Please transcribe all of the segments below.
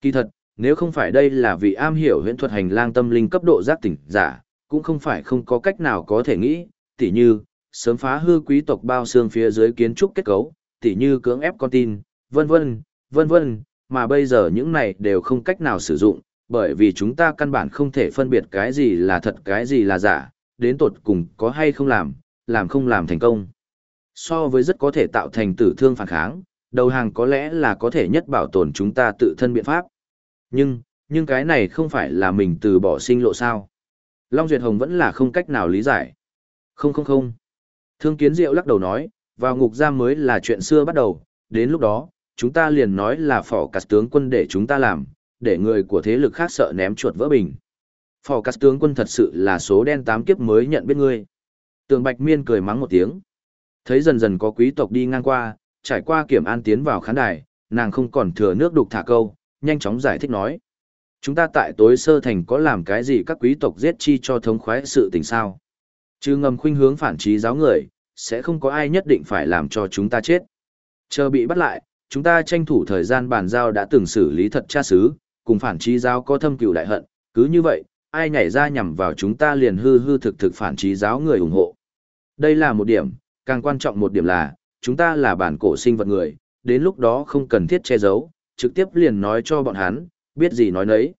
Kỳ thật, nếu không phải đây là vị am hiểu huyễn thuật hành lang tâm linh cấp độ giác tỉnh giả, cũng không phải không có cách nào có thể nghĩ, tỉ như, sớm phá hư quý tộc bao xương phía dưới kiến trúc kết cấu, tỉ như cưỡng ép con tin, vân vân, vân vân, mà bây giờ những này đều không cách nào sử dụng, bởi vì chúng ta căn bản không thể phân biệt cái gì là thật cái gì là giả, đến tột cùng có hay không làm, làm không làm thành công. So với rất có thể tạo thành tử thương phản kháng, đầu hàng có lẽ là có thể nhất bảo tồn chúng ta tự thân biện pháp. Nhưng, nhưng cái này không phải là mình từ bỏ sinh lộ sao. Long Duyệt Hồng vẫn là không cách nào lý giải. Không không không. Thương Kiến Diệu lắc đầu nói, vào ngục giam mới là chuyện xưa bắt đầu, đến lúc đó, chúng ta liền nói là phỏ cắt tướng quân để chúng ta làm, để người của thế lực khác sợ ném chuột vỡ bình. Phỏ cắt tướng quân thật sự là số đen tám kiếp mới nhận biết ngươi. Tường Bạch Miên cười mắng một tiếng. Thấy dần dần có quý tộc đi ngang qua, trải qua kiểm an tiến vào khán đài, nàng không còn thừa nước đục thả câu, nhanh chóng giải thích nói. Chúng ta tại tối sơ thành có làm cái gì các quý tộc giết chi cho thống khoái sự tình sao? Chứ ngầm khuynh hướng phản trí giáo người, sẽ không có ai nhất định phải làm cho chúng ta chết. Chờ bị bắt lại, chúng ta tranh thủ thời gian bàn giao đã từng xử lý thật tra xứ, cùng phản trí giáo có thâm cựu đại hận, cứ như vậy, ai nhảy ra nhằm vào chúng ta liền hư hư thực thực phản trí giáo người ủng hộ. Đây là một điểm, càng quan trọng một điểm là, chúng ta là bản cổ sinh vật người, đến lúc đó không cần thiết che giấu, trực tiếp liền nói cho bọn hắn, biết gì nói nấy.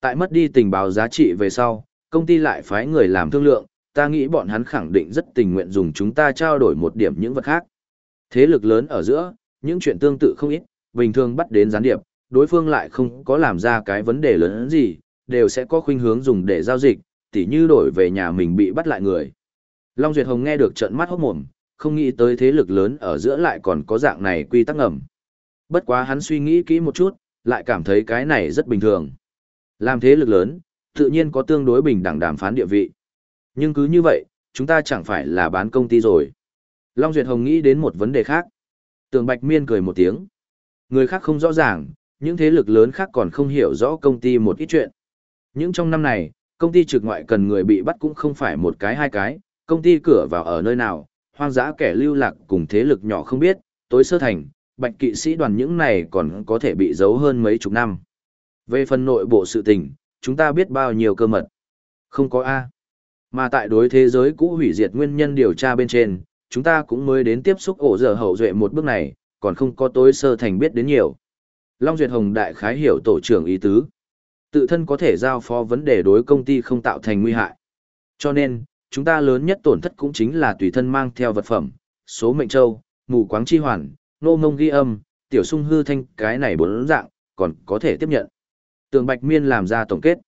Tại mất đi tình báo giá trị về sau, công ty lại phái người làm thương lượng, ta nghĩ bọn hắn khẳng định rất tình nguyện dùng chúng ta trao đổi một điểm những vật khác. Thế lực lớn ở giữa, những chuyện tương tự không ít, bình thường bắt đến gián điệp, đối phương lại không có làm ra cái vấn đề lớn gì, đều sẽ có khuynh hướng dùng để giao dịch, tỉ như đổi về nhà mình bị bắt lại người. Long Duyệt Hồng nghe được trận mắt hốt mồm, không nghĩ tới thế lực lớn ở giữa lại còn có dạng này quy tắc ngầm. Bất quá hắn suy nghĩ kỹ một chút, lại cảm thấy cái này rất bình thường. Làm thế lực lớn, tự nhiên có tương đối bình đẳng đàm phán địa vị. Nhưng cứ như vậy, chúng ta chẳng phải là bán công ty rồi. Long Duyệt Hồng nghĩ đến một vấn đề khác. Tường Bạch Miên cười một tiếng. Người khác không rõ ràng, những thế lực lớn khác còn không hiểu rõ công ty một ít chuyện. Những trong năm này, công ty trực ngoại cần người bị bắt cũng không phải một cái hai cái, công ty cửa vào ở nơi nào, hoang dã kẻ lưu lạc cùng thế lực nhỏ không biết, tối sơ thành, bạch kỵ sĩ đoàn những này còn có thể bị giấu hơn mấy chục năm. Về phần nội bộ sự tình, chúng ta biết bao nhiêu cơ mật. Không có A. Mà tại đối thế giới cũ hủy diệt nguyên nhân điều tra bên trên, chúng ta cũng mới đến tiếp xúc ổ dở hậu duệ một bước này, còn không có tối sơ thành biết đến nhiều. Long Duyệt Hồng đại khái hiểu tổ trưởng ý tứ. Tự thân có thể giao phó vấn đề đối công ty không tạo thành nguy hại. Cho nên, chúng ta lớn nhất tổn thất cũng chính là tùy thân mang theo vật phẩm, số mệnh châu, mù quáng chi hoàn, nô mông ghi âm, tiểu sung hư thanh cái này bốn dạng, còn có thể tiếp nhận. Tường Bạch Miên làm ra tổng kết.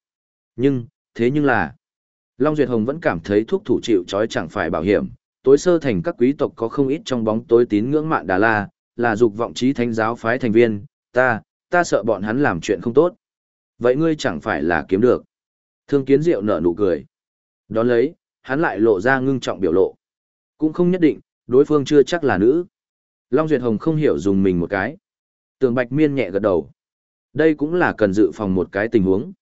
Nhưng, thế nhưng là, Long Duyệt Hồng vẫn cảm thấy thuốc thủ chịu trói chẳng phải bảo hiểm, tối sơ thành các quý tộc có không ít trong bóng tối tín ngưỡng mạn Đà La, là dục vọng trí thánh giáo phái thành viên, ta, ta sợ bọn hắn làm chuyện không tốt. Vậy ngươi chẳng phải là kiếm được. Thương kiến diệu nở nụ cười. Đón lấy, hắn lại lộ ra ngưng trọng biểu lộ. Cũng không nhất định, đối phương chưa chắc là nữ. Long Duyệt Hồng không hiểu dùng mình một cái. Tường Bạch Miên nhẹ gật đầu. Đây cũng là cần dự phòng một cái tình huống.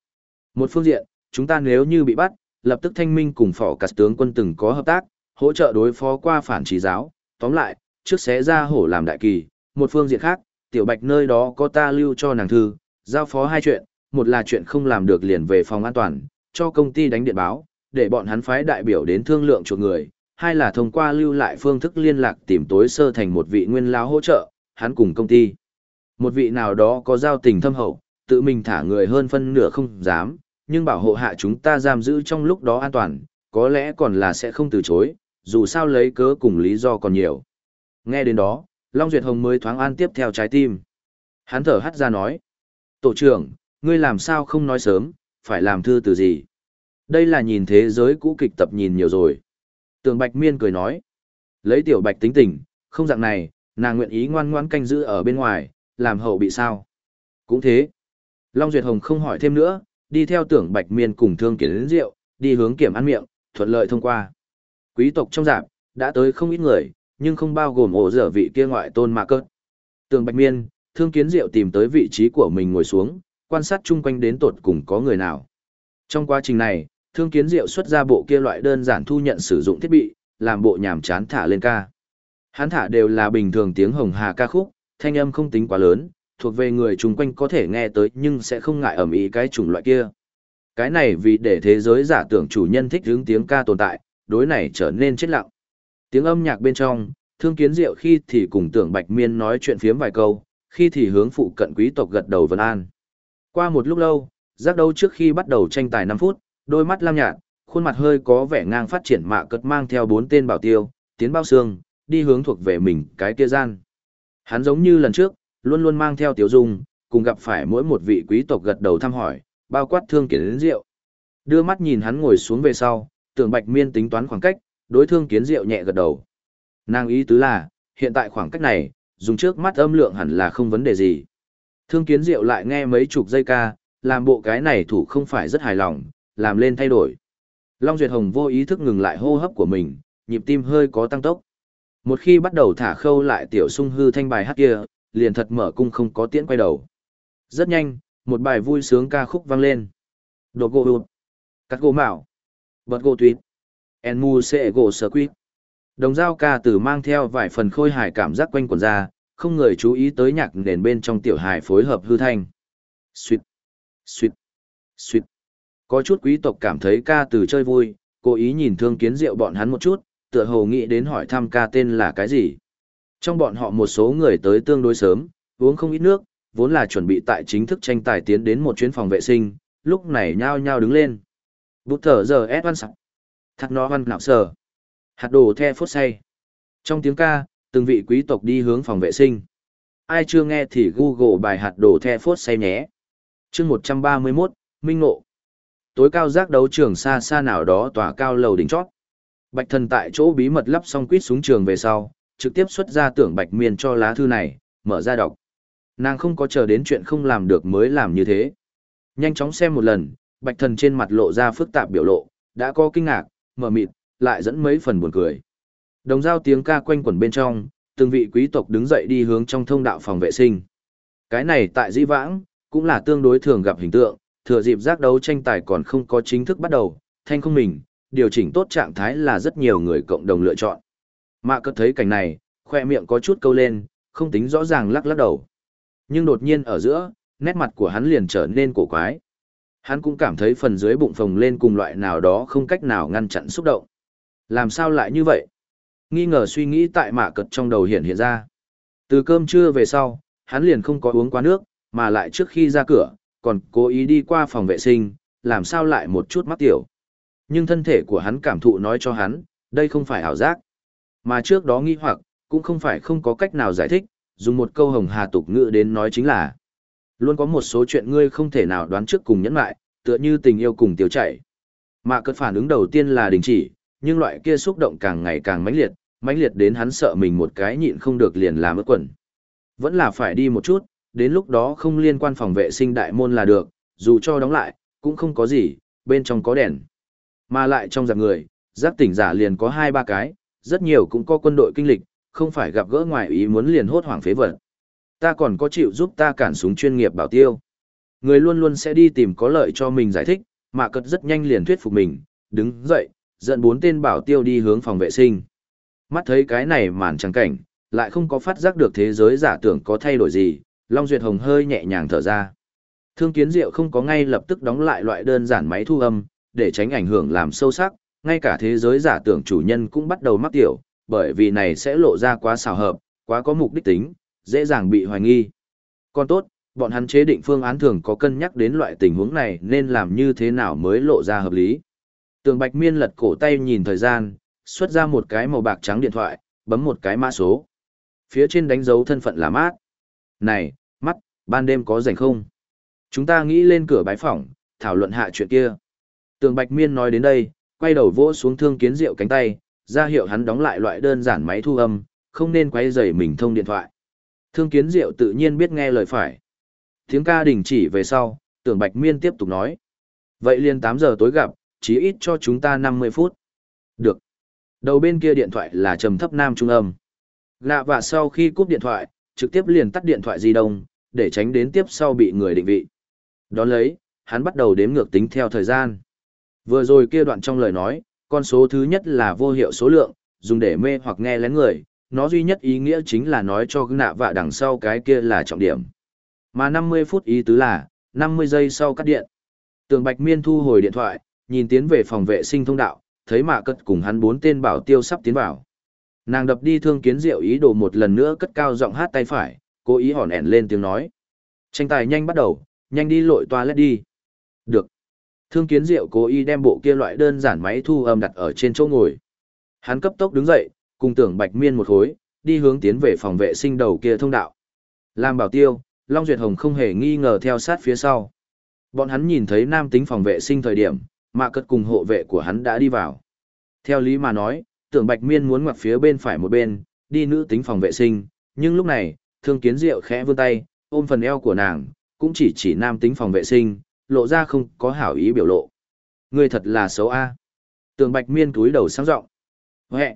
Một phương diện, chúng ta nếu như bị bắt, lập tức thanh minh cùng phỏ cả tướng quân từng có hợp tác, hỗ trợ đối phó qua phản trí giáo. Tóm lại, trước xé ra hổ làm đại kỳ. Một phương diện khác, tiểu bạch nơi đó có ta lưu cho nàng thư, giao phó hai chuyện, một là chuyện không làm được liền về phòng an toàn, cho công ty đánh điện báo, để bọn hắn phái đại biểu đến thương lượng chuộc người, hai là thông qua lưu lại phương thức liên lạc tìm tối sơ thành một vị nguyên lao hỗ trợ, hắn cùng công ty. Một vị nào đó có giao tình thâm hậu, tự mình thả người hơn phân nửa không dám, nhưng bảo hộ hạ chúng ta giam giữ trong lúc đó an toàn, có lẽ còn là sẽ không từ chối, dù sao lấy cớ cùng lý do còn nhiều. Nghe đến đó, Long Duyệt Hồng mới thoáng an tiếp theo trái tim. Hắn thở hắt ra nói, Tổ trưởng, ngươi làm sao không nói sớm, phải làm thư từ gì? Đây là nhìn thế giới cũ kịch tập nhìn nhiều rồi. Tường Bạch Miên cười nói. Lấy tiểu Bạch tính tình, không dạng này, nàng nguyện ý ngoan ngoan canh giữ ở bên ngoài, làm hậu bị sao. Cũng thế. Long Duyệt Hồng không hỏi thêm nữa, đi theo tưởng Bạch Miên cùng thương kiến đến rượu, đi hướng kiểm ăn miệng, thuận lợi thông qua. Quý tộc trong dạp, đã tới không ít người, nhưng không bao gồm ổ dở vị kia ngoại tôn mà cớt. Tường Bạch Miên, thương kiến diệu tìm tới vị trí của mình ngồi xuống, quan sát chung quanh đến tột cùng có người nào. Trong quá trình này, thương kiến diệu xuất ra bộ kia loại đơn giản thu nhận sử dụng thiết bị, làm bộ nhảm chán thả lên ca. Hắn thả đều là bình thường tiếng hồng hà ca khúc, thanh âm không tính quá lớn, thuộc về người chung quanh có thể nghe tới nhưng sẽ không ngại ẩm ý cái chủng loại kia. Cái này vì để thế giới giả tưởng chủ nhân thích hướng tiếng ca tồn tại, đối này trở nên chết lặng. Tiếng âm nhạc bên trong, thương kiến diệu khi thì cùng tưởng bạch miên nói chuyện phiếm vài câu, khi thì hướng phụ cận quý tộc gật đầu vân an. Qua một lúc lâu, giác đấu trước khi bắt đầu tranh tài 5 phút, đôi mắt lam nhạt, khuôn mặt hơi có vẻ ngang phát triển mạ cất mang theo bốn tên bảo tiêu, tiến bao xương, đi hướng thuộc về mình cái kia gian. Hắn giống như lần trước, luôn luôn mang theo tiểu dung, cùng gặp phải mỗi một vị quý tộc gật đầu thăm hỏi, bao quát thương kiến đến rượu. Đưa mắt nhìn hắn ngồi xuống về sau, tưởng bạch miên tính toán khoảng cách, đối thương kiến rượu nhẹ gật đầu. Nàng ý tứ là, hiện tại khoảng cách này, dùng trước mắt âm lượng hẳn là không vấn đề gì. Thương kiến rượu lại nghe mấy chục giây ca, làm bộ cái này thủ không phải rất hài lòng, làm lên thay đổi. Long Duyệt Hồng vô ý thức ngừng lại hô hấp của mình, nhịp tim hơi có tăng tốc. Một khi bắt đầu thả khâu lại tiểu sung hư thanh bài hát kia, liền thật mở cung không có tiễn quay đầu. Rất nhanh, một bài vui sướng ca khúc vang lên. Đột gỗ hụt, cắt gỗ mạo, bật gỗ tuyết, en mu sẽ gỗ sở quyết. Đồng dao ca từ mang theo vài phần khôi hài cảm giác quanh quần ra, không người chú ý tới nhạc nền bên trong tiểu hài phối hợp hư thanh. Xuyệt, xuyệt, xuyệt. Có chút quý tộc cảm thấy ca từ chơi vui, cố ý nhìn thương kiến rượu bọn hắn một chút, tựa hồ nghĩ đến hỏi thăm ca tên là cái gì. Trong bọn họ một số người tới tương đối sớm, uống không ít nước, vốn là chuẩn bị tại chính thức tranh tài tiến đến một chuyến phòng vệ sinh, lúc này nhao nhao đứng lên. Bút thở giờ ép văn sặc, Thắt nó văn nạo sờ. Hạt đồ the phốt say. Trong tiếng ca, từng vị quý tộc đi hướng phòng vệ sinh. Ai chưa nghe thì Google bài hạt đồ the phốt say nhé. chương 131, Minh Ngộ. Tối cao giác đấu trường xa xa nào đó tòa cao lầu đỉnh chót. Bạch thần tại chỗ bí mật lắp xong quýt súng trường về sau, trực tiếp xuất ra tưởng bạch miên cho lá thư này, mở ra đọc. Nàng không có chờ đến chuyện không làm được mới làm như thế. Nhanh chóng xem một lần, bạch thần trên mặt lộ ra phức tạp biểu lộ, đã có kinh ngạc, mở mịt, lại dẫn mấy phần buồn cười. Đồng dao tiếng ca quanh quẩn bên trong, từng vị quý tộc đứng dậy đi hướng trong thông đạo phòng vệ sinh. Cái này tại Di Vãng, cũng là tương đối thường gặp hình tượng, thừa dịp giác đấu tranh tài còn không có chính thức bắt đầu, thanh không mình, điều chỉnh tốt trạng thái là rất nhiều người cộng đồng lựa chọn. Mạ cất thấy cảnh này, khoe miệng có chút câu lên, không tính rõ ràng lắc lắc đầu. Nhưng đột nhiên ở giữa, nét mặt của hắn liền trở nên cổ quái. Hắn cũng cảm thấy phần dưới bụng phồng lên cùng loại nào đó không cách nào ngăn chặn xúc động. Làm sao lại như vậy? Nghi ngờ suy nghĩ tại mạ cật trong đầu hiện hiện ra. Từ cơm trưa về sau, hắn liền không có uống quá nước, mà lại trước khi ra cửa, còn cố ý đi qua phòng vệ sinh, làm sao lại một chút mắc tiểu. Nhưng thân thể của hắn cảm thụ nói cho hắn, đây không phải ảo giác. Mà trước đó nghi hoặc, cũng không phải không có cách nào giải thích, dùng một câu hồng hà tục ngữ đến nói chính là luôn có một số chuyện ngươi không thể nào đoán trước cùng nhẫn lại, tựa như tình yêu cùng tiêu chảy. Mạ cất phản ứng đầu tiên là đình chỉ, nhưng loại kia xúc động càng ngày càng mãnh liệt, mãnh liệt đến hắn sợ mình một cái nhịn không được liền làm ướt quần. Vẫn là phải đi một chút, đến lúc đó không liên quan phòng vệ sinh đại môn là được, dù cho đóng lại, cũng không có gì, bên trong có đèn. Mà lại trong giặc người, giác tỉnh giả liền có hai ba cái, rất nhiều cũng có quân đội kinh lịch, không phải gặp gỡ ngoài ý muốn liền hốt hoảng phế vật. Ta còn có chịu giúp ta cản súng chuyên nghiệp bảo tiêu. Người luôn luôn sẽ đi tìm có lợi cho mình giải thích, mà cật rất nhanh liền thuyết phục mình, đứng dậy, dẫn bốn tên bảo tiêu đi hướng phòng vệ sinh. Mắt thấy cái này màn trắng cảnh, lại không có phát giác được thế giới giả tưởng có thay đổi gì, Long Duyệt Hồng hơi nhẹ nhàng thở ra. Thương kiến diệu không có ngay lập tức đóng lại loại đơn giản máy thu âm, để tránh ảnh hưởng làm sâu sắc, ngay cả thế giới giả tưởng chủ nhân cũng bắt đầu mắc tiểu, bởi vì này sẽ lộ ra quá xào hợp, quá có mục đích tính, dễ dàng bị hoài nghi. Còn tốt, bọn hắn chế định phương án thường có cân nhắc đến loại tình huống này nên làm như thế nào mới lộ ra hợp lý. Tường Bạch Miên lật cổ tay nhìn thời gian, xuất ra một cái màu bạc trắng điện thoại, bấm một cái mã số. Phía trên đánh dấu thân phận là mát. Này, ban đêm có rảnh không? Chúng ta nghĩ lên cửa bái phỏng, thảo luận hạ chuyện kia. Tường Bạch Miên nói đến đây, quay đầu vỗ xuống thương kiến rượu cánh tay, ra hiệu hắn đóng lại loại đơn giản máy thu âm, không nên quay rầy mình thông điện thoại. Thương kiến diệu tự nhiên biết nghe lời phải. Tiếng ca đình chỉ về sau, tưởng Bạch Miên tiếp tục nói. Vậy liền 8 giờ tối gặp, chí ít cho chúng ta 50 phút. Được. Đầu bên kia điện thoại là trầm thấp nam trung âm. Lạ và sau khi cúp điện thoại, trực tiếp liền tắt điện thoại di động, để tránh đến tiếp sau bị người định vị. Đón lấy, hắn bắt đầu đếm ngược tính theo thời gian. Vừa rồi kia đoạn trong lời nói, con số thứ nhất là vô hiệu số lượng, dùng để mê hoặc nghe lén người, nó duy nhất ý nghĩa chính là nói cho nạ vạ đằng sau cái kia là trọng điểm. Mà 50 phút ý tứ là, 50 giây sau cắt điện. Tường Bạch Miên thu hồi điện thoại, nhìn tiến về phòng vệ sinh thông đạo, thấy mạ cất cùng hắn bốn tên bảo tiêu sắp tiến vào. Nàng đập đi thương kiến diệu ý đồ một lần nữa cất cao giọng hát tay phải, cố ý hòn ẻn lên tiếng nói. Tranh tài nhanh bắt đầu, nhanh đi lội toilet đi. Được. Thương kiến diệu cố ý đem bộ kia loại đơn giản máy thu âm đặt ở trên chỗ ngồi. Hắn cấp tốc đứng dậy, cùng tưởng bạch miên một khối, đi hướng tiến về phòng vệ sinh đầu kia thông đạo. Làm bảo tiêu, Long Duyệt Hồng không hề nghi ngờ theo sát phía sau. Bọn hắn nhìn thấy nam tính phòng vệ sinh thời điểm, mà cất cùng hộ vệ của hắn đã đi vào. Theo lý mà nói, tưởng bạch miên muốn ngoặt phía bên phải một bên, đi nữ tính phòng vệ sinh, nhưng lúc này, thương kiến diệu khẽ vươn tay, ôm phần eo của nàng, cũng chỉ chỉ nam tính phòng vệ sinh, lộ ra không có hảo ý biểu lộ. Người thật là xấu a. Tưởng bạch miên túi đầu sáng rộng. Huệ!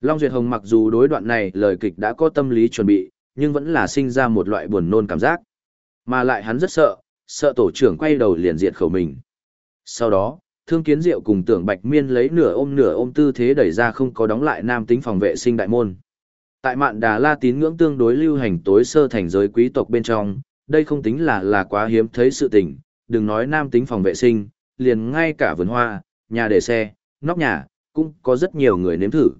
Long Duyệt Hồng mặc dù đối đoạn này lời kịch đã có tâm lý chuẩn bị, nhưng vẫn là sinh ra một loại buồn nôn cảm giác. Mà lại hắn rất sợ, sợ tổ trưởng quay đầu liền diệt khẩu mình. Sau đó, Thương Kiến Diệu cùng Tưởng Bạch Miên lấy nửa ôm nửa ôm tư thế đẩy ra không có đóng lại nam tính phòng vệ sinh đại môn. Tại mạn Đà La tín ngưỡng tương đối lưu hành tối sơ thành giới quý tộc bên trong, đây không tính là là quá hiếm thấy sự tình, đừng nói nam tính phòng vệ sinh, liền ngay cả vườn hoa, nhà để xe, nóc nhà, cũng có rất nhiều người nếm thử.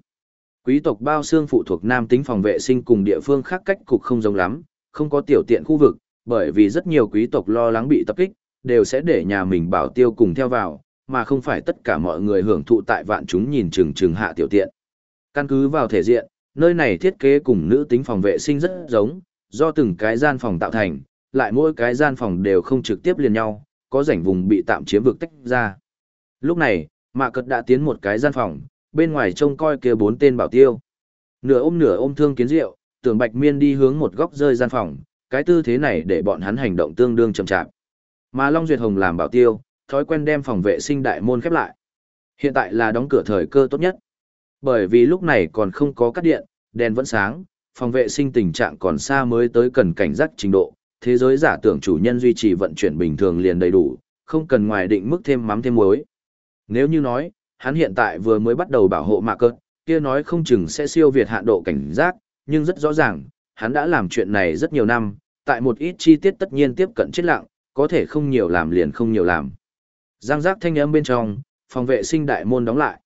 Quý tộc bao xương phụ thuộc nam tính phòng vệ sinh cùng địa phương khác cách cục không giống lắm, không có tiểu tiện khu vực, bởi vì rất nhiều quý tộc lo lắng bị tập kích, đều sẽ để nhà mình bảo tiêu cùng theo vào, mà không phải tất cả mọi người hưởng thụ tại vạn chúng nhìn chừng chừng hạ tiểu tiện. Căn cứ vào thể diện, nơi này thiết kế cùng nữ tính phòng vệ sinh rất giống, do từng cái gian phòng tạo thành, lại mỗi cái gian phòng đều không trực tiếp liền nhau, có rảnh vùng bị tạm chiếm vực tách ra. Lúc này, Mạ Cật đã tiến một cái gian phòng, bên ngoài trông coi kia bốn tên bảo tiêu. Nửa ôm nửa ôm thương kiến rượu, tưởng Bạch Miên đi hướng một góc rơi gian phòng, cái tư thế này để bọn hắn hành động tương đương chậm chạp. Mà Long Duyệt Hồng làm bảo tiêu, thói quen đem phòng vệ sinh đại môn khép lại. Hiện tại là đóng cửa thời cơ tốt nhất. Bởi vì lúc này còn không có cắt điện, đèn vẫn sáng, phòng vệ sinh tình trạng còn xa mới tới cần cảnh giác trình độ, thế giới giả tưởng chủ nhân duy trì vận chuyển bình thường liền đầy đủ, không cần ngoài định mức thêm mắm thêm muối. Nếu như nói, hắn hiện tại vừa mới bắt đầu bảo hộ mạ cơ, kia nói không chừng sẽ siêu việt hạn độ cảnh giác, nhưng rất rõ ràng, hắn đã làm chuyện này rất nhiều năm, tại một ít chi tiết tất nhiên tiếp cận chết lặng, có thể không nhiều làm liền không nhiều làm. Giang giác thanh âm bên trong, phòng vệ sinh đại môn đóng lại.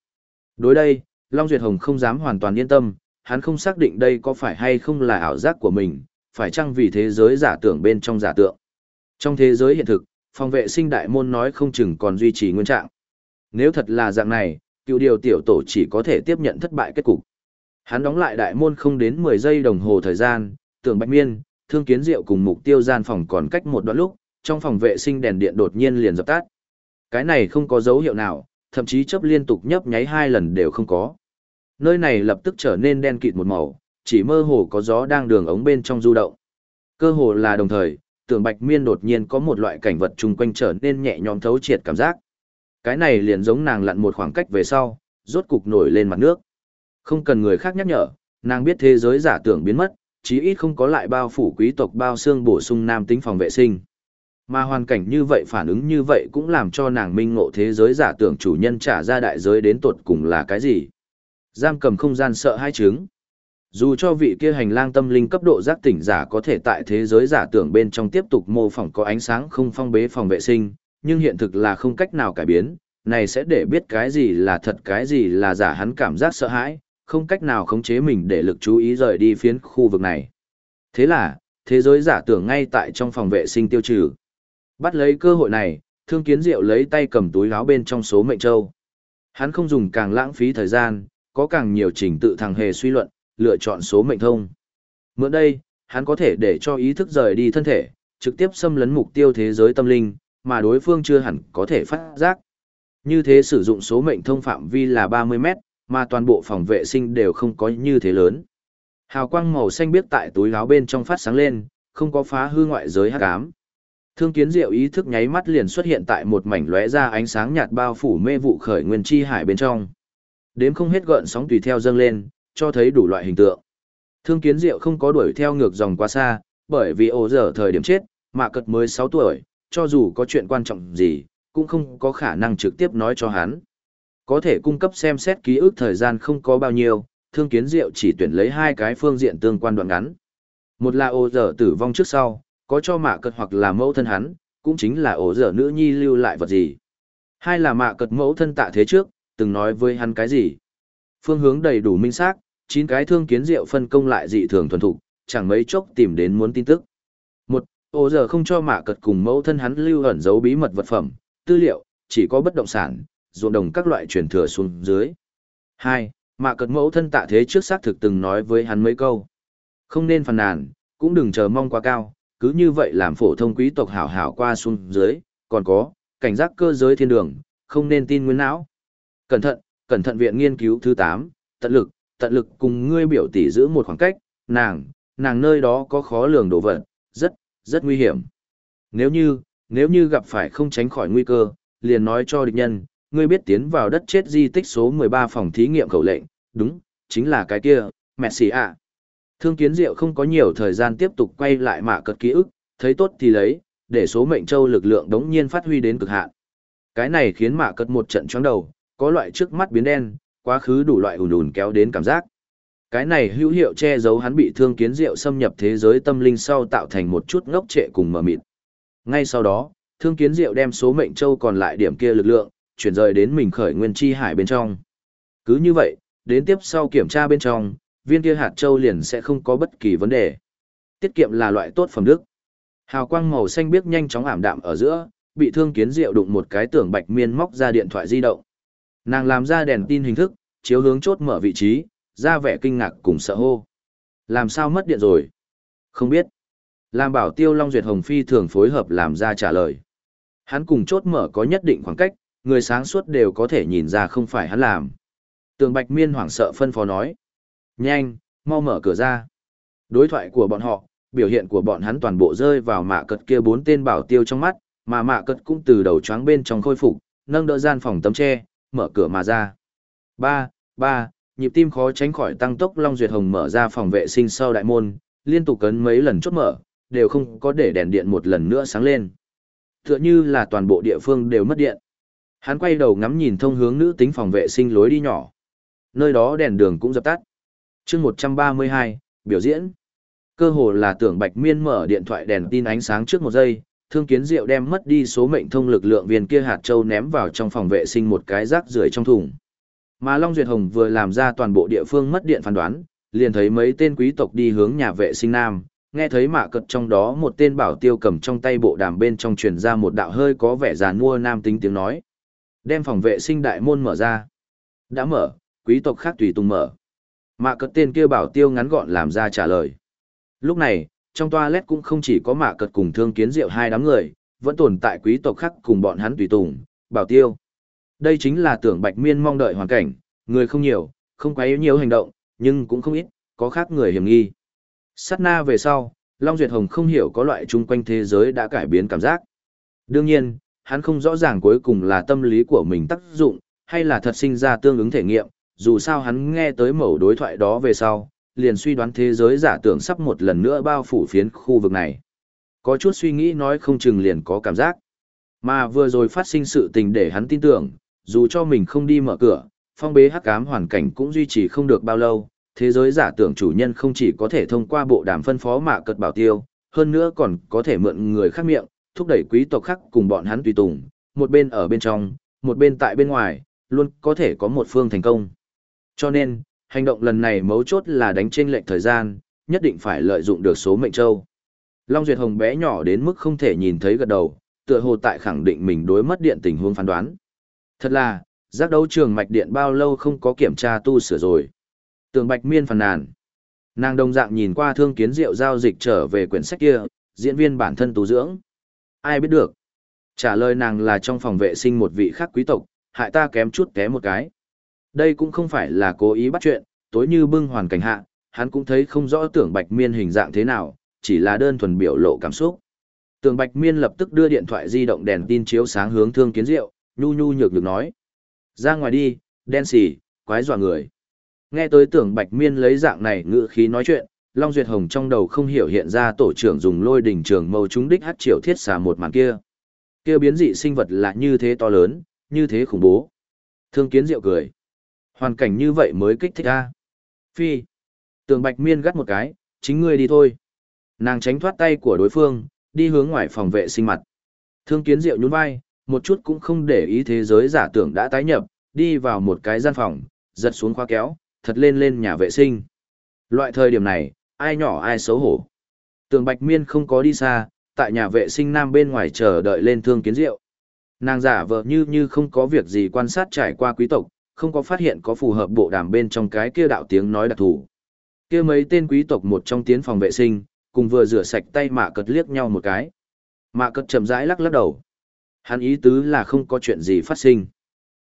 Đối đây, Long Duyệt Hồng không dám hoàn toàn yên tâm, hắn không xác định đây có phải hay không là ảo giác của mình, phải chăng vì thế giới giả tưởng bên trong giả tượng. Trong thế giới hiện thực, phòng vệ sinh đại môn nói không chừng còn duy trì nguyên trạng. Nếu thật là dạng này, cựu điều tiểu tổ chỉ có thể tiếp nhận thất bại kết cục. Hắn đóng lại đại môn không đến 10 giây đồng hồ thời gian, tưởng bạch miên, thương kiến diệu cùng mục tiêu gian phòng còn cách một đoạn lúc, trong phòng vệ sinh đèn điện đột nhiên liền dập tắt. Cái này không có dấu hiệu nào, thậm chí chớp liên tục nhấp nháy hai lần đều không có. Nơi này lập tức trở nên đen kịt một màu, chỉ mơ hồ có gió đang đường ống bên trong du động. Cơ hồ là đồng thời, tưởng bạch miên đột nhiên có một loại cảnh vật chung quanh trở nên nhẹ nhõm thấu triệt cảm giác. Cái này liền giống nàng lặn một khoảng cách về sau, rốt cục nổi lên mặt nước. Không cần người khác nhắc nhở, nàng biết thế giới giả tưởng biến mất, chí ít không có lại bao phủ quý tộc bao xương bổ sung nam tính phòng vệ sinh. Mà hoàn cảnh như vậy phản ứng như vậy cũng làm cho nàng minh ngộ thế giới giả tưởng chủ nhân trả ra đại giới đến tột cùng là cái gì. Giam cầm không gian sợ hai chứng. Dù cho vị kia hành lang tâm linh cấp độ giác tỉnh giả có thể tại thế giới giả tưởng bên trong tiếp tục mô phỏng có ánh sáng không phong bế phòng vệ sinh, nhưng hiện thực là không cách nào cải biến, này sẽ để biết cái gì là thật cái gì là giả hắn cảm giác sợ hãi, không cách nào khống chế mình để lực chú ý rời đi phiến khu vực này. Thế là, thế giới giả tưởng ngay tại trong phòng vệ sinh tiêu trừ. Bắt lấy cơ hội này, thương kiến diệu lấy tay cầm túi áo bên trong số mệnh châu. Hắn không dùng càng lãng phí thời gian, có càng nhiều trình tự thằng hề suy luận, lựa chọn số mệnh thông. Mượn đây, hắn có thể để cho ý thức rời đi thân thể, trực tiếp xâm lấn mục tiêu thế giới tâm linh, mà đối phương chưa hẳn có thể phát giác. Như thế sử dụng số mệnh thông phạm vi là 30 mét, mà toàn bộ phòng vệ sinh đều không có như thế lớn. Hào quang màu xanh biếc tại túi áo bên trong phát sáng lên, không có phá hư ngoại giới hắc ám. Thương kiến diệu ý thức nháy mắt liền xuất hiện tại một mảnh lóe ra ánh sáng nhạt bao phủ mê vụ khởi nguyên chi hải bên trong. Đếm không hết gợn sóng tùy theo dâng lên, cho thấy đủ loại hình tượng. Thương kiến diệu không có đuổi theo ngược dòng quá xa, bởi vì ổ giờ thời điểm chết, mà cật mới 6 tuổi, cho dù có chuyện quan trọng gì, cũng không có khả năng trực tiếp nói cho hắn. Có thể cung cấp xem xét ký ức thời gian không có bao nhiêu, thương kiến diệu chỉ tuyển lấy hai cái phương diện tương quan đoạn ngắn. Một là ổ giờ tử vong trước sau, có cho mạ cật hoặc là mẫu thân hắn, cũng chính là ổ dở nữ nhi lưu lại vật gì. Hai là mạ cật mẫu thân tạ thế trước, từng nói với hắn cái gì. Phương hướng đầy đủ minh xác, chín cái thương kiến diệu phân công lại dị thường thuần thục, chẳng mấy chốc tìm đến muốn tin tức. Một, ổ dở không cho mạ cật cùng mẫu thân hắn lưu ẩn giấu bí mật vật phẩm, tư liệu, chỉ có bất động sản, ruộng đồng các loại truyền thừa xuống dưới. Hai, mạ cật mẫu thân tạ thế trước xác thực từng nói với hắn mấy câu. Không nên phàn nàn, cũng đừng chờ mong quá cao, cứ như vậy làm phổ thông quý tộc hảo hảo qua xuống dưới, còn có, cảnh giác cơ giới thiên đường, không nên tin nguyên não. Cẩn thận, cẩn thận viện nghiên cứu thứ 8, tận lực, tận lực cùng ngươi biểu tỷ giữ một khoảng cách, nàng, nàng nơi đó có khó lường đồ vật, rất, rất nguy hiểm. Nếu như, nếu như gặp phải không tránh khỏi nguy cơ, liền nói cho địch nhân, ngươi biết tiến vào đất chết di tích số 13 phòng thí nghiệm khẩu lệnh, đúng, chính là cái kia, mẹ xì ạ. Thương kiến diệu không có nhiều thời gian tiếp tục quay lại mạ cật ký ức, thấy tốt thì lấy, để số mệnh châu lực lượng đống nhiên phát huy đến cực hạn. Cái này khiến mạ cật một trận chóng đầu, có loại trước mắt biến đen, quá khứ đủ loại ùn ùn kéo đến cảm giác. Cái này hữu hiệu che giấu hắn bị thương kiến diệu xâm nhập thế giới tâm linh sau tạo thành một chút ngốc trệ cùng mờ mịt. Ngay sau đó, thương kiến diệu đem số mệnh châu còn lại điểm kia lực lượng, chuyển rời đến mình khởi nguyên chi hải bên trong. Cứ như vậy, đến tiếp sau kiểm tra bên trong, viên kia hạt châu liền sẽ không có bất kỳ vấn đề. Tiết kiệm là loại tốt phẩm đức. Hào quang màu xanh biếc nhanh chóng ảm đạm ở giữa, bị thương kiến diệu đụng một cái tưởng bạch miên móc ra điện thoại di động. Nàng làm ra đèn tin hình thức, chiếu hướng chốt mở vị trí, ra vẻ kinh ngạc cùng sợ hô. Làm sao mất điện rồi? Không biết. Làm bảo tiêu Long Duyệt Hồng Phi thường phối hợp làm ra trả lời. Hắn cùng chốt mở có nhất định khoảng cách, người sáng suốt đều có thể nhìn ra không phải hắn làm. Tường Bạch Miên hoảng sợ phân phó nói. Nhanh, mau mở cửa ra. Đối thoại của bọn họ, biểu hiện của bọn hắn toàn bộ rơi vào mạ cật kia bốn tên bảo tiêu trong mắt, mà mạ cật cũng từ đầu choáng bên trong khôi phục, nâng đỡ gian phòng tấm tre, mở cửa mà ra. Ba, ba, nhịp tim khó tránh khỏi tăng tốc Long Duyệt Hồng mở ra phòng vệ sinh sau đại môn, liên tục cấn mấy lần chốt mở, đều không có để đèn điện một lần nữa sáng lên. Tựa như là toàn bộ địa phương đều mất điện. Hắn quay đầu ngắm nhìn thông hướng nữ tính phòng vệ sinh lối đi nhỏ. Nơi đó đèn đường cũng dập tắt chương một trăm ba mươi hai, biểu diễn. Cơ hồ là tưởng bạch miên mở điện thoại đèn tin ánh sáng trước một giây, thương kiến diệu đem mất đi số mệnh thông lực lượng viên kia hạt châu ném vào trong phòng vệ sinh một cái rác rưởi trong thùng. Mà long duyệt hồng vừa làm ra toàn bộ địa phương mất điện phán đoán, liền thấy mấy tên quý tộc đi hướng nhà vệ sinh nam, nghe thấy mạ cật trong đó một tên bảo tiêu cầm trong tay bộ đàm bên trong truyền ra một đạo hơi có vẻ giàn mua nam tính tiếng nói. Đem phòng vệ sinh đại môn mở ra. Đã mở, quý tộc khác tùy tùng mở. Mạ cật tên kia bảo tiêu ngắn gọn làm ra trả lời. Lúc này, trong toilet cũng không chỉ có mạ cật cùng thương kiến diệu hai đám người, vẫn tồn tại quý tộc khác cùng bọn hắn tùy tùng, bảo tiêu. Đây chính là tưởng bạch miên mong đợi hoàn cảnh, người không nhiều, không quá yếu nhiều hành động, nhưng cũng không ít, có khác người hiểm nghi. Sát na về sau, Long Duyệt Hồng không hiểu có loại chung quanh thế giới đã cải biến cảm giác. Đương nhiên, hắn không rõ ràng cuối cùng là tâm lý của mình tác dụng, hay là thật sinh ra tương ứng thể nghiệm, dù sao hắn nghe tới mẩu đối thoại đó về sau, liền suy đoán thế giới giả tưởng sắp một lần nữa bao phủ phiến khu vực này. Có chút suy nghĩ nói không chừng liền có cảm giác. Mà vừa rồi phát sinh sự tình để hắn tin tưởng, dù cho mình không đi mở cửa, phong bế hắc ám hoàn cảnh cũng duy trì không được bao lâu, thế giới giả tưởng chủ nhân không chỉ có thể thông qua bộ đàm phân phó mạ cật bảo tiêu, hơn nữa còn có thể mượn người khác miệng, thúc đẩy quý tộc khác cùng bọn hắn tùy tùng, một bên ở bên trong, một bên tại bên ngoài, luôn có thể có một phương thành công. Cho nên, hành động lần này mấu chốt là đánh trên lệnh thời gian, nhất định phải lợi dụng được số mệnh châu. Long Duyệt Hồng bé nhỏ đến mức không thể nhìn thấy gật đầu, tựa hồ tại khẳng định mình đối mất điện tình huống phán đoán. Thật là, giác đấu trường mạch điện bao lâu không có kiểm tra tu sửa rồi. Tường Bạch Miên phàn nàn. Nàng đồng dạng nhìn qua thương kiến rượu giao dịch trở về quyển sách kia, diễn viên bản thân tu dưỡng. Ai biết được. Trả lời nàng là trong phòng vệ sinh một vị khác quý tộc, hại ta kém chút té một cái. Đây cũng không phải là cố ý bắt chuyện, tối như bưng hoàn cảnh hạ, hắn cũng thấy không rõ tưởng bạch miên hình dạng thế nào, chỉ là đơn thuần biểu lộ cảm xúc. Tưởng bạch miên lập tức đưa điện thoại di động đèn tin chiếu sáng hướng thương kiến diệu, nhu nhu nhược được nói. Ra ngoài đi, đen xỉ, quái dọa người. Nghe tới tưởng bạch miên lấy dạng này ngữ khí nói chuyện, Long Duyệt Hồng trong đầu không hiểu hiện ra tổ trưởng dùng lôi đỉnh trường mâu trúng đích hát triệu thiết xà một màn kia. kia biến dị sinh vật là như thế to lớn, như thế khủng bố. Thương kiến diệu cười. Hoàn cảnh như vậy mới kích thích a. Phi. Tường Bạch Miên gắt một cái, chính ngươi đi thôi. Nàng tránh thoát tay của đối phương, đi hướng ngoài phòng vệ sinh mặt. Thương kiến diệu nhún vai, một chút cũng không để ý thế giới giả tưởng đã tái nhập, đi vào một cái gian phòng, giật xuống khóa kéo, thật lên lên nhà vệ sinh. Loại thời điểm này, ai nhỏ ai xấu hổ. Tường Bạch Miên không có đi xa, tại nhà vệ sinh nam bên ngoài chờ đợi lên thương kiến diệu. Nàng giả vờ như như không có việc gì quan sát trải qua quý tộc, không có phát hiện có phù hợp bộ đàm bên trong cái kia đạo tiếng nói đặc thù. Kia mấy tên quý tộc một trong tiến phòng vệ sinh, cùng vừa rửa sạch tay mạ cật liếc nhau một cái. Mạ cật chậm rãi lắc lắc đầu. Hắn ý tứ là không có chuyện gì phát sinh.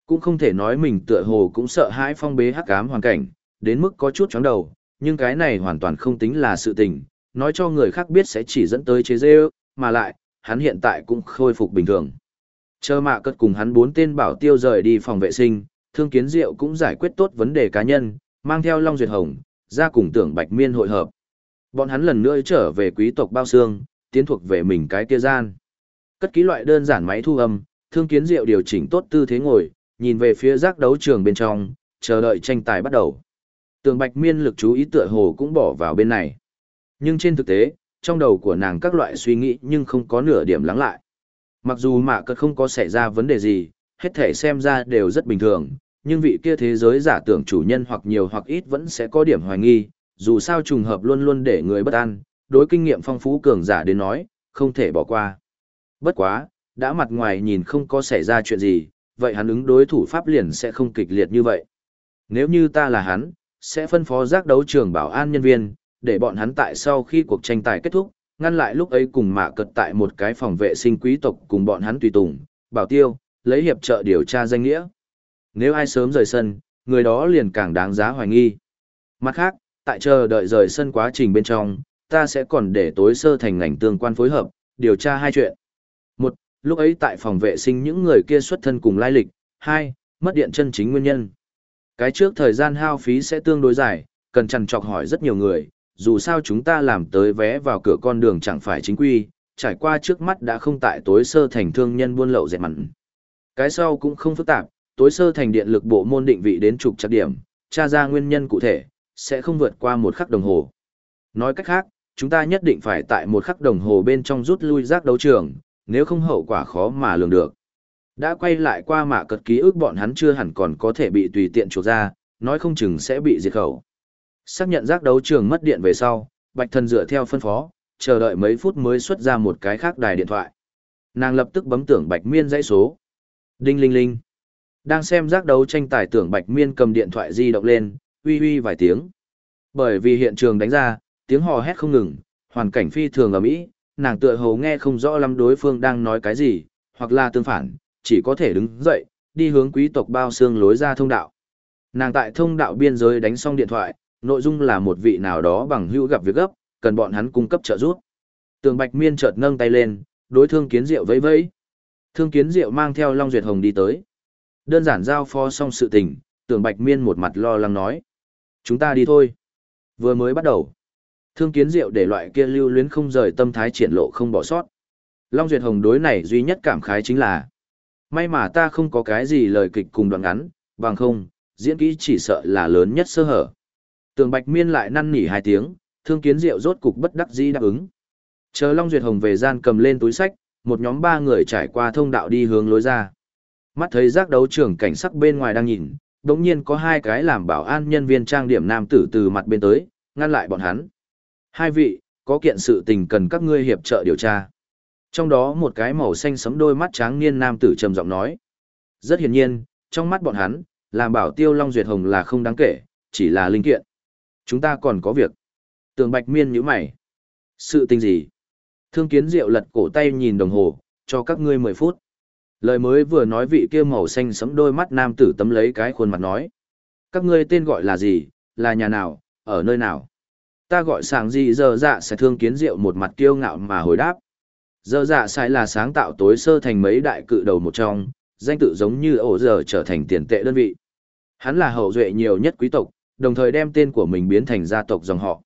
Cũng không thể nói mình tựa hồ cũng sợ hãi phong bế hắc ám hoàn cảnh, đến mức có chút chóng đầu, nhưng cái này hoàn toàn không tính là sự tình, nói cho người khác biết sẽ chỉ dẫn tới chế dê mà lại, hắn hiện tại cũng khôi phục bình thường. Chờ mạ cất cùng hắn bốn tên bảo tiêu rời đi phòng vệ sinh, thương kiến diệu cũng giải quyết tốt vấn đề cá nhân, mang theo Long Duyệt Hồng, ra cùng tưởng Bạch Miên hội hợp. Bọn hắn lần nữa trở về quý tộc bao xương, tiến thuộc về mình cái kia gian. Cất ký loại đơn giản máy thu âm, thương kiến diệu điều chỉnh tốt tư thế ngồi, nhìn về phía giác đấu trường bên trong, chờ đợi tranh tài bắt đầu. Tường Bạch Miên lực chú ý tựa hồ cũng bỏ vào bên này. Nhưng trên thực tế, trong đầu của nàng các loại suy nghĩ nhưng không có nửa điểm lắng lại. Mặc dù mạ cật không có xảy ra vấn đề gì, hết thể xem ra đều rất bình thường, nhưng vị kia thế giới giả tưởng chủ nhân hoặc nhiều hoặc ít vẫn sẽ có điểm hoài nghi, dù sao trùng hợp luôn luôn để người bất an, đối kinh nghiệm phong phú cường giả đến nói, không thể bỏ qua. Bất quá, đã mặt ngoài nhìn không có xảy ra chuyện gì, vậy hắn ứng đối thủ pháp liền sẽ không kịch liệt như vậy. Nếu như ta là hắn, sẽ phân phó giác đấu trường bảo an nhân viên, để bọn hắn tại sau khi cuộc tranh tài kết thúc, ngăn lại lúc ấy cùng mạ cật tại một cái phòng vệ sinh quý tộc cùng bọn hắn tùy tùng, bảo tiêu, lấy hiệp trợ điều tra danh nghĩa. Nếu ai sớm rời sân, người đó liền càng đáng giá hoài nghi. Mặt khác, tại chờ đợi rời sân quá trình bên trong, ta sẽ còn để tối sơ thành ngành tương quan phối hợp, điều tra hai chuyện. Một, lúc ấy tại phòng vệ sinh những người kia xuất thân cùng lai lịch. Hai, mất điện chân chính nguyên nhân. Cái trước thời gian hao phí sẽ tương đối dài, cần chằn trọc hỏi rất nhiều người, dù sao chúng ta làm tới vé vào cửa con đường chẳng phải chính quy, trải qua trước mắt đã không tại tối sơ thành thương nhân buôn lậu dẹp mặn. Cái sau cũng không phức tạp, tối sơ thành điện lực bộ môn định vị đến trục trặc điểm, tra ra nguyên nhân cụ thể, sẽ không vượt qua một khắc đồng hồ. Nói cách khác, chúng ta nhất định phải tại một khắc đồng hồ bên trong rút lui rác đấu trường, nếu không hậu quả khó mà lường được. Đã quay lại qua mạ cật ký ức bọn hắn chưa hẳn còn có thể bị tùy tiện chuộc ra, nói không chừng sẽ bị diệt khẩu. Xác nhận giác đấu trường mất điện về sau, Bạch Thần dựa theo phân phó, chờ đợi mấy phút mới xuất ra một cái khác đài điện thoại. Nàng lập tức bấm tưởng Bạch Miên dãy số. Đinh linh linh. Đang xem giác đấu tranh tài tưởng Bạch Miên cầm điện thoại di động lên, uy uy vài tiếng. Bởi vì hiện trường đánh ra, tiếng hò hét không ngừng, hoàn cảnh phi thường ở mỹ, nàng tựa hồ nghe không rõ lắm đối phương đang nói cái gì, hoặc là tương phản, chỉ có thể đứng dậy, đi hướng quý tộc bao xương lối ra thông đạo. Nàng tại thông đạo biên giới đánh xong điện thoại, nội dung là một vị nào đó bằng hữu gặp việc gấp, cần bọn hắn cung cấp trợ giúp. Tường Bạch Miên chợt nâng tay lên, đối thương kiến diệu vẫy vẫy. Thương kiến diệu mang theo Long Duyệt Hồng đi tới. Đơn giản giao phó xong sự tình, Tưởng Bạch Miên một mặt lo lắng nói. Chúng ta đi thôi. Vừa mới bắt đầu. Thương kiến diệu để loại kia lưu luyến không rời tâm thái triển lộ không bỏ sót. Long Duyệt Hồng đối này duy nhất cảm khái chính là May mà ta không có cái gì lời kịch cùng đoạn ngắn, bằng không, diễn kỹ chỉ sợ là lớn nhất sơ hở. Tường Bạch Miên lại năn nỉ hai tiếng, thương kiến diệu rốt cục bất đắc dĩ đáp ứng. Chờ Long Duyệt Hồng về gian cầm lên túi sách, một nhóm ba người trải qua thông đạo đi hướng lối ra. Mắt thấy giác đấu trưởng cảnh sắc bên ngoài đang nhìn, đống nhiên có hai cái làm bảo an nhân viên trang điểm nam tử từ mặt bên tới, ngăn lại bọn hắn. Hai vị, có kiện sự tình cần các ngươi hiệp trợ điều tra. Trong đó một cái màu xanh sấm đôi mắt tráng niên nam tử trầm giọng nói. Rất hiển nhiên, trong mắt bọn hắn, làm bảo tiêu Long Duyệt Hồng là không đáng kể, chỉ là linh kiện. Chúng ta còn có việc. Tường Bạch Miên nhíu mày. Sự tình gì? Thương kiến diệu lật cổ tay nhìn đồng hồ, cho các ngươi 10 phút. Lời mới vừa nói vị kia màu xanh sẫm đôi mắt nam tử tấm lấy cái khuôn mặt nói. Các ngươi tên gọi là gì, là nhà nào, ở nơi nào? Ta gọi sàng gì giờ dạ sẽ thương kiến diệu một mặt kiêu ngạo mà hồi đáp. Giờ dạ sai là sáng tạo tối sơ thành mấy đại cự đầu một trong, danh tự giống như ổ giờ trở thành tiền tệ đơn vị. Hắn là hậu duệ nhiều nhất quý tộc, đồng thời đem tên của mình biến thành gia tộc dòng họ.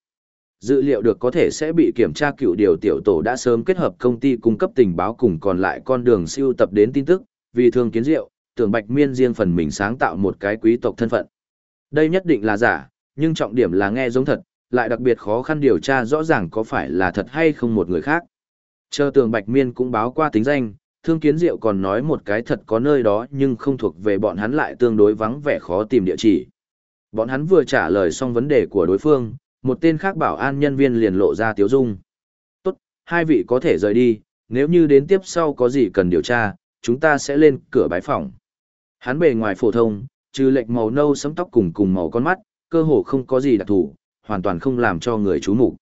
Dữ liệu được có thể sẽ bị kiểm tra cựu điều tiểu tổ đã sớm kết hợp công ty cung cấp tình báo cùng còn lại con đường siêu tập đến tin tức, vì thương kiến diệu, tưởng bạch miên riêng phần mình sáng tạo một cái quý tộc thân phận. Đây nhất định là giả, nhưng trọng điểm là nghe giống thật, lại đặc biệt khó khăn điều tra rõ ràng có phải là thật hay không một người khác. Chờ tường Bạch Miên cũng báo qua tính danh, Thương Kiến Diệu còn nói một cái thật có nơi đó nhưng không thuộc về bọn hắn lại tương đối vắng vẻ khó tìm địa chỉ. Bọn hắn vừa trả lời xong vấn đề của đối phương, một tên khác bảo an nhân viên liền lộ ra tiếu dung. Tốt, hai vị có thể rời đi, nếu như đến tiếp sau có gì cần điều tra, chúng ta sẽ lên cửa bái phòng. Hắn bề ngoài phổ thông, trừ lệch màu nâu sẫm tóc cùng cùng màu con mắt, cơ hồ không có gì đặc thù, hoàn toàn không làm cho người chú mục.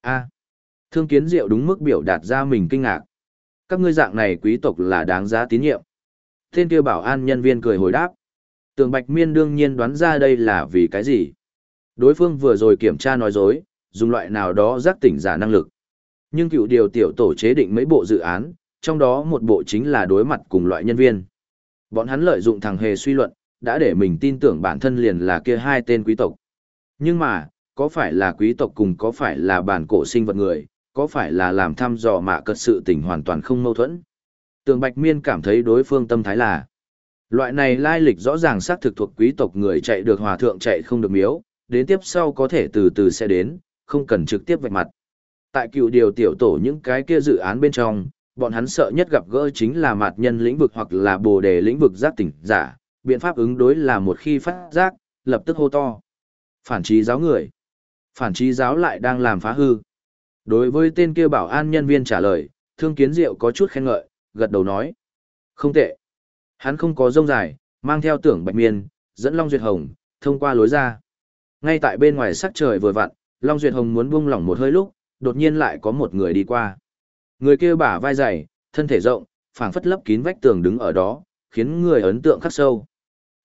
A. thương kiến diệu đúng mức biểu đạt ra mình kinh ngạc. Các ngươi dạng này quý tộc là đáng giá tín nhiệm. Tên kia bảo an nhân viên cười hồi đáp. Tường Bạch Miên đương nhiên đoán ra đây là vì cái gì. Đối phương vừa rồi kiểm tra nói dối, dùng loại nào đó giác tỉnh giả năng lực. Nhưng cựu điều tiểu tổ chế định mấy bộ dự án, trong đó một bộ chính là đối mặt cùng loại nhân viên. Bọn hắn lợi dụng thằng hề suy luận, đã để mình tin tưởng bản thân liền là kia hai tên quý tộc. Nhưng mà, có phải là quý tộc cùng có phải là bản cổ sinh vật người, có phải là làm thăm dò mạ cật sự tình hoàn toàn không mâu thuẫn. Tường Bạch Miên cảm thấy đối phương tâm thái là Loại này lai lịch rõ ràng xác thực thuộc quý tộc người chạy được hòa thượng chạy không được miếu, đến tiếp sau có thể từ từ sẽ đến, không cần trực tiếp vạch mặt. Tại cựu điều tiểu tổ những cái kia dự án bên trong, bọn hắn sợ nhất gặp gỡ chính là mạt nhân lĩnh vực hoặc là bồ đề lĩnh vực giác tỉnh giả, biện pháp ứng đối là một khi phát giác, lập tức hô to. Phản trí giáo người. Phản trí giáo lại đang làm phá hư. Đối với tên kia bảo an nhân viên trả lời, thương kiến diệu có chút khen ngợi, gật đầu nói. Không tệ. Hắn không có rông dài, mang theo tưởng bạch miên, dẫn Long Duyệt Hồng, thông qua lối ra. Ngay tại bên ngoài sắc trời vừa vặn, Long Duyệt Hồng muốn buông lỏng một hơi lúc, đột nhiên lại có một người đi qua. Người kia bả vai dày, thân thể rộng, phảng phất lấp kín vách tường đứng ở đó, khiến người ấn tượng khắc sâu.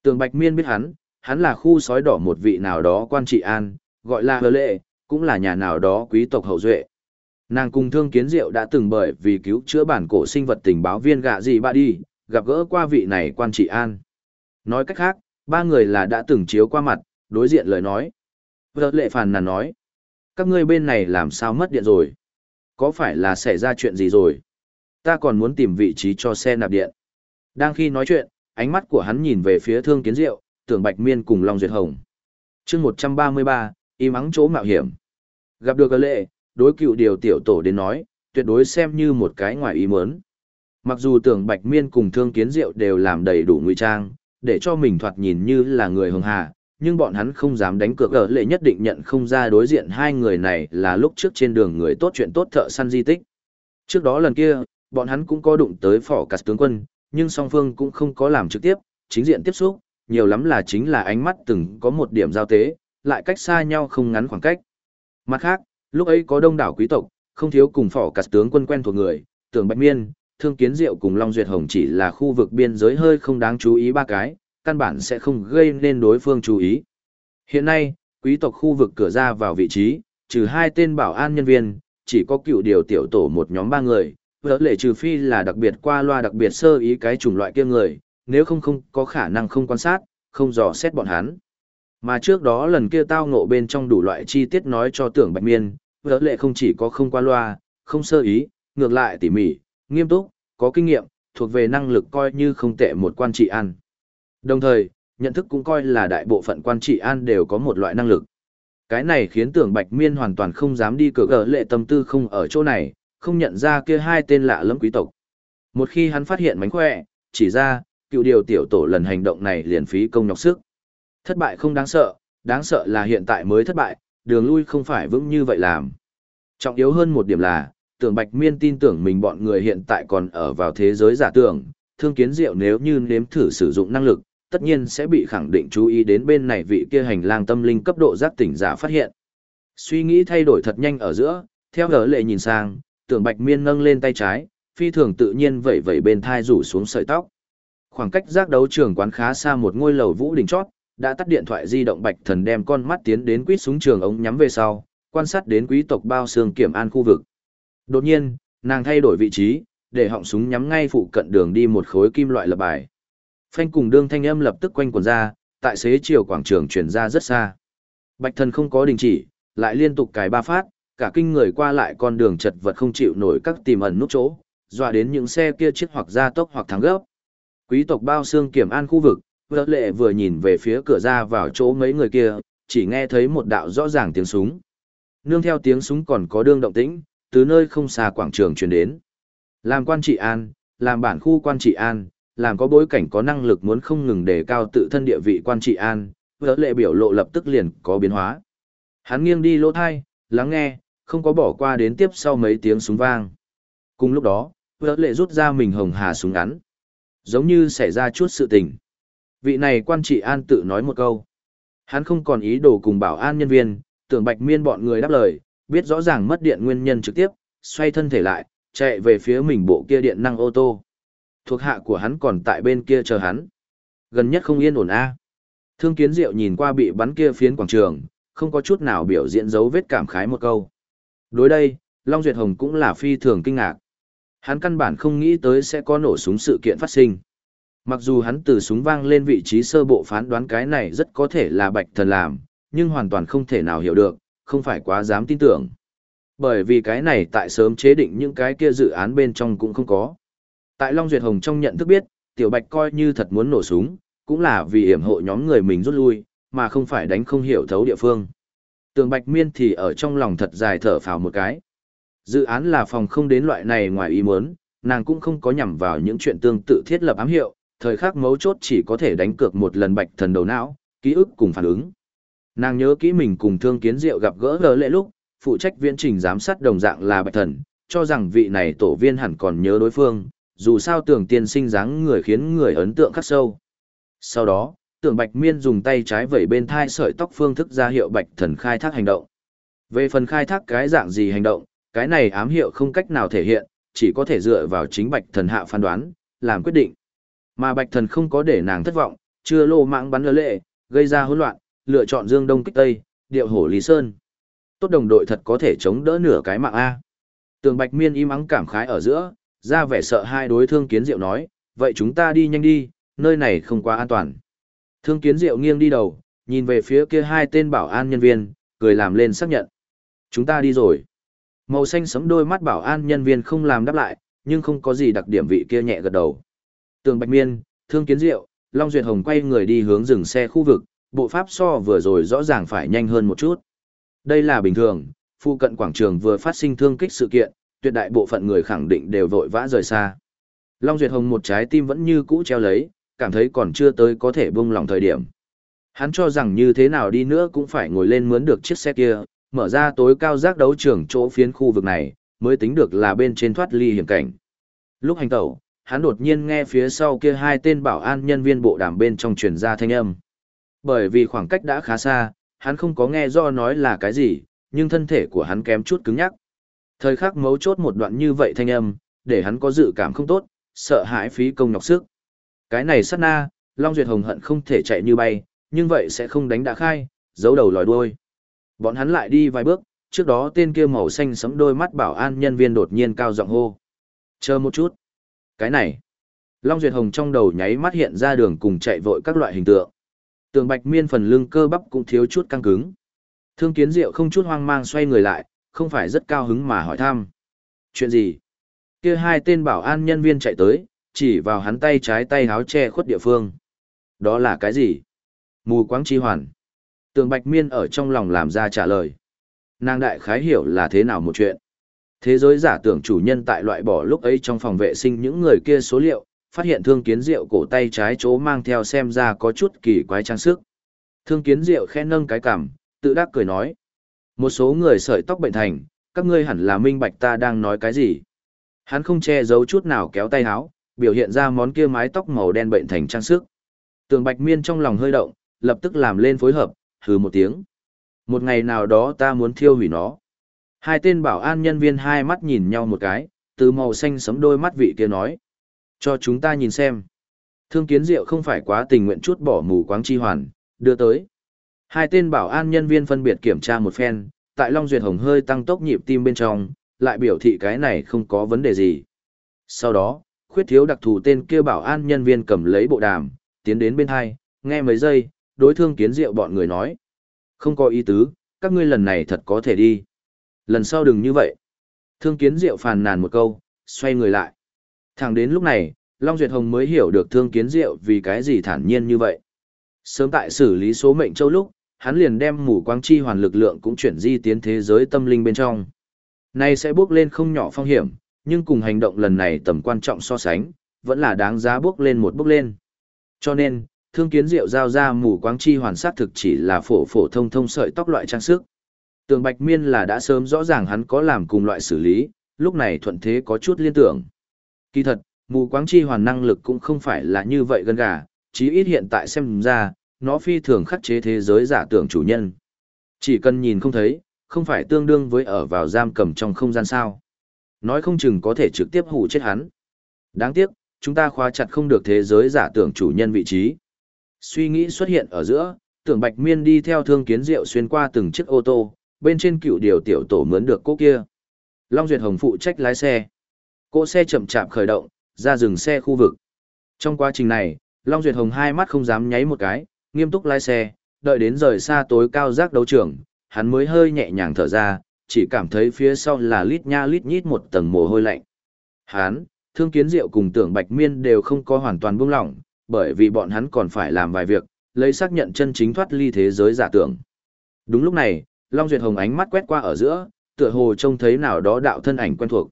Tường Bạch Miên biết hắn, hắn là khu sói đỏ một vị nào đó quan trị an, gọi là hờ lệ, cũng là nhà nào đó quý tộc hậu duệ. Nàng cùng thương kiến diệu đã từng bởi vì cứu chữa bản cổ sinh vật tình báo viên gạ gì ba đi, gặp gỡ qua vị này quan trị an. Nói cách khác, ba người là đã từng chiếu qua mặt, đối diện lời nói. Vợ lệ phàn nàn nói, các ngươi bên này làm sao mất điện rồi? Có phải là xảy ra chuyện gì rồi? Ta còn muốn tìm vị trí cho xe nạp điện. Đang khi nói chuyện, ánh mắt của hắn nhìn về phía thương kiến diệu, tưởng bạch miên cùng Long Duyệt Hồng. chương 133, im ắng chỗ mạo hiểm. Gặp được cơ lệ, đối cựu điều tiểu tổ đến nói, tuyệt đối xem như một cái ngoài ý muốn. Mặc dù tưởng bạch miên cùng thương kiến diệu đều làm đầy đủ ngụy trang, để cho mình thoạt nhìn như là người hường hà, nhưng bọn hắn không dám đánh cược ở lệ nhất định nhận không ra đối diện hai người này là lúc trước trên đường người tốt chuyện tốt thợ săn di tích. Trước đó lần kia, bọn hắn cũng có đụng tới phỏ cắt tướng quân, nhưng song phương cũng không có làm trực tiếp, chính diện tiếp xúc, nhiều lắm là chính là ánh mắt từng có một điểm giao tế, lại cách xa nhau không ngắn khoảng cách. Mặt khác, lúc ấy có đông đảo quý tộc, không thiếu cùng phỏ cắt tướng quân quen thuộc người, tưởng bạch miên, thương kiến diệu cùng Long Duyệt Hồng chỉ là khu vực biên giới hơi không đáng chú ý ba cái, căn bản sẽ không gây nên đối phương chú ý. Hiện nay, quý tộc khu vực cửa ra vào vị trí, trừ hai tên bảo an nhân viên, chỉ có cựu điều tiểu tổ một nhóm ba người, vỡ lệ trừ phi là đặc biệt qua loa đặc biệt sơ ý cái chủng loại kia người, nếu không không có khả năng không quan sát, không dò xét bọn hắn. Mà trước đó lần kia tao ngộ bên trong đủ loại chi tiết nói cho tưởng bạch miên, vỡ lệ không chỉ có không qua loa, không sơ ý, ngược lại tỉ mỉ, nghiêm túc, có kinh nghiệm, thuộc về năng lực coi như không tệ một quan trị an. Đồng thời, nhận thức cũng coi là đại bộ phận quan trị an đều có một loại năng lực. Cái này khiến tưởng Bạch Miên hoàn toàn không dám đi cửa gỡ lệ tâm tư không ở chỗ này, không nhận ra kia hai tên lạ lẫm quý tộc. Một khi hắn phát hiện mánh khỏe, chỉ ra, cựu điều tiểu tổ lần hành động này liền phí công nhọc sức. Thất bại không đáng sợ, đáng sợ là hiện tại mới thất bại, đường lui không phải vững như vậy làm. Trọng yếu hơn một điểm là, tưởng Bạch Miên tin tưởng mình bọn người hiện tại còn ở vào thế giới giả tưởng, thương kiến diệu nếu như nếm thử sử dụng năng lực, tất nhiên sẽ bị khẳng định chú ý đến bên này vị kia hành lang tâm linh cấp độ giác tỉnh giả phát hiện. Suy nghĩ thay đổi thật nhanh ở giữa, theo gỡ lệ nhìn sang, tưởng bạch miên nâng lên tay trái, phi thường tự nhiên vẩy vẩy bên thai rủ xuống sợi tóc. Khoảng cách giác đấu trường quán khá xa một ngôi lầu vũ đỉnh chót, đã tắt điện thoại di động bạch thần đem con mắt tiến đến quýt súng trường ống nhắm về sau, quan sát đến quý tộc bao xương kiểm an khu vực. Đột nhiên, nàng thay đổi vị trí, để họng súng nhắm ngay phụ cận đường đi một khối kim loại lập bài. Phanh cùng đương thanh âm lập tức quanh quần ra, tại xế chiều quảng trường truyền ra rất xa. Bạch thần không có đình chỉ, lại liên tục cài ba phát, cả kinh người qua lại con đường chật vật không chịu nổi các tìm ẩn nút chỗ, dọa đến những xe kia chiếc hoặc ra tốc hoặc thắng gấp. Quý tộc bao xương kiểm an khu vực, vợ lệ vừa nhìn về phía cửa ra vào chỗ mấy người kia, chỉ nghe thấy một đạo rõ ràng tiếng súng. Nương theo tiếng súng còn có đương động tĩnh, từ nơi không xa quảng trường truyền đến. Làm quan trị an, làm bản khu quan trị an, làm có bối cảnh có năng lực muốn không ngừng đề cao tự thân địa vị quan trị an, vỡ lệ biểu lộ lập tức liền có biến hóa. Hắn nghiêng đi lỗ thai, lắng nghe, không có bỏ qua đến tiếp sau mấy tiếng súng vang. Cùng lúc đó, vỡ lệ rút ra mình hồng hà súng ngắn. Giống như xảy ra chút sự tình. Vị này quan trị an tự nói một câu. Hắn không còn ý đồ cùng bảo an nhân viên, tưởng bạch miên bọn người đáp lời, biết rõ ràng mất điện nguyên nhân trực tiếp, xoay thân thể lại, chạy về phía mình bộ kia điện năng ô tô. Thuộc hạ của hắn còn tại bên kia chờ hắn. Gần nhất không yên ổn a. Thương kiến diệu nhìn qua bị bắn kia phiến quảng trường, không có chút nào biểu diễn dấu vết cảm khái một câu. Đối đây, Long Duyệt Hồng cũng là phi thường kinh ngạc. Hắn căn bản không nghĩ tới sẽ có nổ súng sự kiện phát sinh. Mặc dù hắn từ súng vang lên vị trí sơ bộ phán đoán cái này rất có thể là bạch thần làm, nhưng hoàn toàn không thể nào hiểu được, không phải quá dám tin tưởng. Bởi vì cái này tại sớm chế định những cái kia dự án bên trong cũng không có. Tại Long Duyệt Hồng trong nhận thức biết, Tiểu Bạch coi như thật muốn nổ súng, cũng là vì hiểm hộ nhóm người mình rút lui, mà không phải đánh không hiểu thấu địa phương. Tường Bạch Miên thì ở trong lòng thật dài thở phào một cái. Dự án là phòng không đến loại này ngoài ý muốn, nàng cũng không có nhằm vào những chuyện tương tự thiết lập ám hiệu, thời khắc mấu chốt chỉ có thể đánh cược một lần bạch thần đầu não, ký ức cùng phản ứng. Nàng nhớ kỹ mình cùng Thương Kiến Diệu gặp gỡ lỡ lệ lúc, phụ trách viễn trình giám sát đồng dạng là bạch thần, cho rằng vị này tổ viên hẳn còn nhớ đối phương, dù sao tưởng tiên sinh dáng người khiến người ấn tượng khắc sâu. Sau đó, tưởng bạch miên dùng tay trái vẩy bên thai sợi tóc phương thức ra hiệu bạch thần khai thác hành động. Về phần khai thác cái dạng gì hành động, cái này ám hiệu không cách nào thể hiện, chỉ có thể dựa vào chính bạch thần hạ phán đoán, làm quyết định. Mà bạch thần không có để nàng thất vọng, chưa lô mạng bắn lỡ lệ, gây ra hỗn loạn, lựa chọn dương đông kích tây, điệu hổ lý sơn. Tốt đồng đội thật có thể chống đỡ nửa cái mạng A. Tường bạch miên im ắng cảm khái ở giữa, ra vẻ sợ hai đối thương kiến diệu nói, vậy chúng ta đi nhanh đi, nơi này không quá an toàn. Thương kiến diệu nghiêng đi đầu, nhìn về phía kia hai tên bảo an nhân viên, cười làm lên xác nhận. Chúng ta đi rồi. Màu xanh sấm đôi mắt bảo an nhân viên không làm đáp lại, nhưng không có gì đặc điểm vị kia nhẹ gật đầu. Tường Bạch Miên, Thương Kiến Diệu, Long Duyệt Hồng quay người đi hướng dừng xe khu vực, bộ pháp so vừa rồi rõ ràng phải nhanh hơn một chút. Đây là bình thường, phụ cận quảng trường vừa phát sinh thương kích sự kiện, tuyệt đại bộ phận người khẳng định đều vội vã rời xa. Long Duyệt Hồng một trái tim vẫn như cũ treo lấy, cảm thấy còn chưa tới có thể buông lòng thời điểm. Hắn cho rằng như thế nào đi nữa cũng phải ngồi lên mướn được chiếc xe kia, mở ra tối cao giác đấu trường chỗ phiến khu vực này, mới tính được là bên trên thoát ly hiểm cảnh. Lúc hành tẩu, hắn đột nhiên nghe phía sau kia hai tên bảo an nhân viên bộ đàm bên trong truyền ra thanh âm. Bởi vì khoảng cách đã khá xa, hắn không có nghe do nói là cái gì, nhưng thân thể của hắn kém chút cứng nhắc. Thời khắc mấu chốt một đoạn như vậy thanh âm, để hắn có dự cảm không tốt, sợ hãi phí công nhọc sức. Cái này sát na, Long Duyệt Hồng hận không thể chạy như bay, nhưng vậy sẽ không đánh đã khai, giấu đầu lòi đuôi. Bọn hắn lại đi vài bước, trước đó tên kia màu xanh sẫm đôi mắt bảo an nhân viên đột nhiên cao giọng hô. Chờ một chút. Cái này. Long Duyệt Hồng trong đầu nháy mắt hiện ra đường cùng chạy vội các loại hình tượng. Tường Bạch Miên phần lưng cơ bắp cũng thiếu chút căng cứng. Thương Kiến Diệu không chút hoang mang xoay người lại, không phải rất cao hứng mà hỏi thăm. Chuyện gì? Kia hai tên bảo an nhân viên chạy tới, chỉ vào hắn tay trái tay háo che khuất địa phương. Đó là cái gì? Mù quáng chi hoàn. Tường Bạch Miên ở trong lòng làm ra trả lời. Nàng đại khái hiểu là thế nào một chuyện. Thế giới giả tưởng chủ nhân tại loại bỏ lúc ấy trong phòng vệ sinh những người kia số liệu, phát hiện thương kiến rượu cổ tay trái chỗ mang theo xem ra có chút kỳ quái trang sức. Thương kiến rượu khen nâng cái cảm, tự đắc cười nói. Một số người sợi tóc bệnh thành, các ngươi hẳn là minh bạch ta đang nói cái gì. Hắn không che giấu chút nào kéo tay áo, biểu hiện ra món kia mái tóc màu đen bệnh thành trang sức. Tường Bạch Miên trong lòng hơi động, lập tức làm lên phối hợp, hừ một tiếng. Một ngày nào đó ta muốn thiêu hủy nó. Hai tên bảo an nhân viên hai mắt nhìn nhau một cái, từ màu xanh sấm đôi mắt vị kia nói. Cho chúng ta nhìn xem. Thương kiến diệu không phải quá tình nguyện chút bỏ mù quáng chi hoàn, đưa tới. Hai tên bảo an nhân viên phân biệt kiểm tra một phen, tại Long Duyệt Hồng hơi tăng tốc nhịp tim bên trong, lại biểu thị cái này không có vấn đề gì. Sau đó, khuyết thiếu đặc thù tên kia bảo an nhân viên cầm lấy bộ đàm, tiến đến bên hai, nghe mấy giây, đối thương kiến diệu bọn người nói. Không có ý tứ, các ngươi lần này thật có thể đi. Lần sau đừng như vậy. Thương kiến diệu phàn nàn một câu, xoay người lại. Thẳng đến lúc này, Long Duyệt Hồng mới hiểu được thương kiến diệu vì cái gì thản nhiên như vậy. Sớm tại xử lý số mệnh châu lúc, hắn liền đem mù quang chi hoàn lực lượng cũng chuyển di tiến thế giới tâm linh bên trong. Này sẽ bước lên không nhỏ phong hiểm, nhưng cùng hành động lần này tầm quan trọng so sánh, vẫn là đáng giá bước lên một bước lên. Cho nên, thương kiến diệu giao ra mù quáng chi hoàn sát thực chỉ là phổ phổ thông thông sợi tóc loại trang sức. Tường Bạch Miên là đã sớm rõ ràng hắn có làm cùng loại xử lý, lúc này thuận thế có chút liên tưởng. Kỳ thật, mù quáng chi hoàn năng lực cũng không phải là như vậy gần gà, chí ít hiện tại xem ra, nó phi thường khắc chế thế giới giả tưởng chủ nhân. Chỉ cần nhìn không thấy, không phải tương đương với ở vào giam cầm trong không gian sao. Nói không chừng có thể trực tiếp hủ chết hắn. Đáng tiếc, chúng ta khóa chặt không được thế giới giả tưởng chủ nhân vị trí. Suy nghĩ xuất hiện ở giữa, tưởng bạch miên đi theo thương kiến rượu xuyên qua từng chiếc ô tô, bên trên cựu điều tiểu tổ mướn được cô kia. Long Duyệt Hồng phụ trách lái xe. Cỗ xe chậm chạp khởi động, ra dừng xe khu vực. Trong quá trình này, Long Duyệt Hồng hai mắt không dám nháy một cái, nghiêm túc lái xe, đợi đến rời xa tối cao giác đấu trường, hắn mới hơi nhẹ nhàng thở ra, chỉ cảm thấy phía sau là lít nha lít nhít một tầng mồ hôi lạnh. Hắn, Thương Kiến Diệu cùng Tưởng Bạch Miên đều không có hoàn toàn buông lỏng, bởi vì bọn hắn còn phải làm vài việc, lấy xác nhận chân chính thoát ly thế giới giả tưởng. Đúng lúc này, Long Duyệt Hồng ánh mắt quét qua ở giữa, tựa hồ trông thấy nào đó đạo thân ảnh quen thuộc.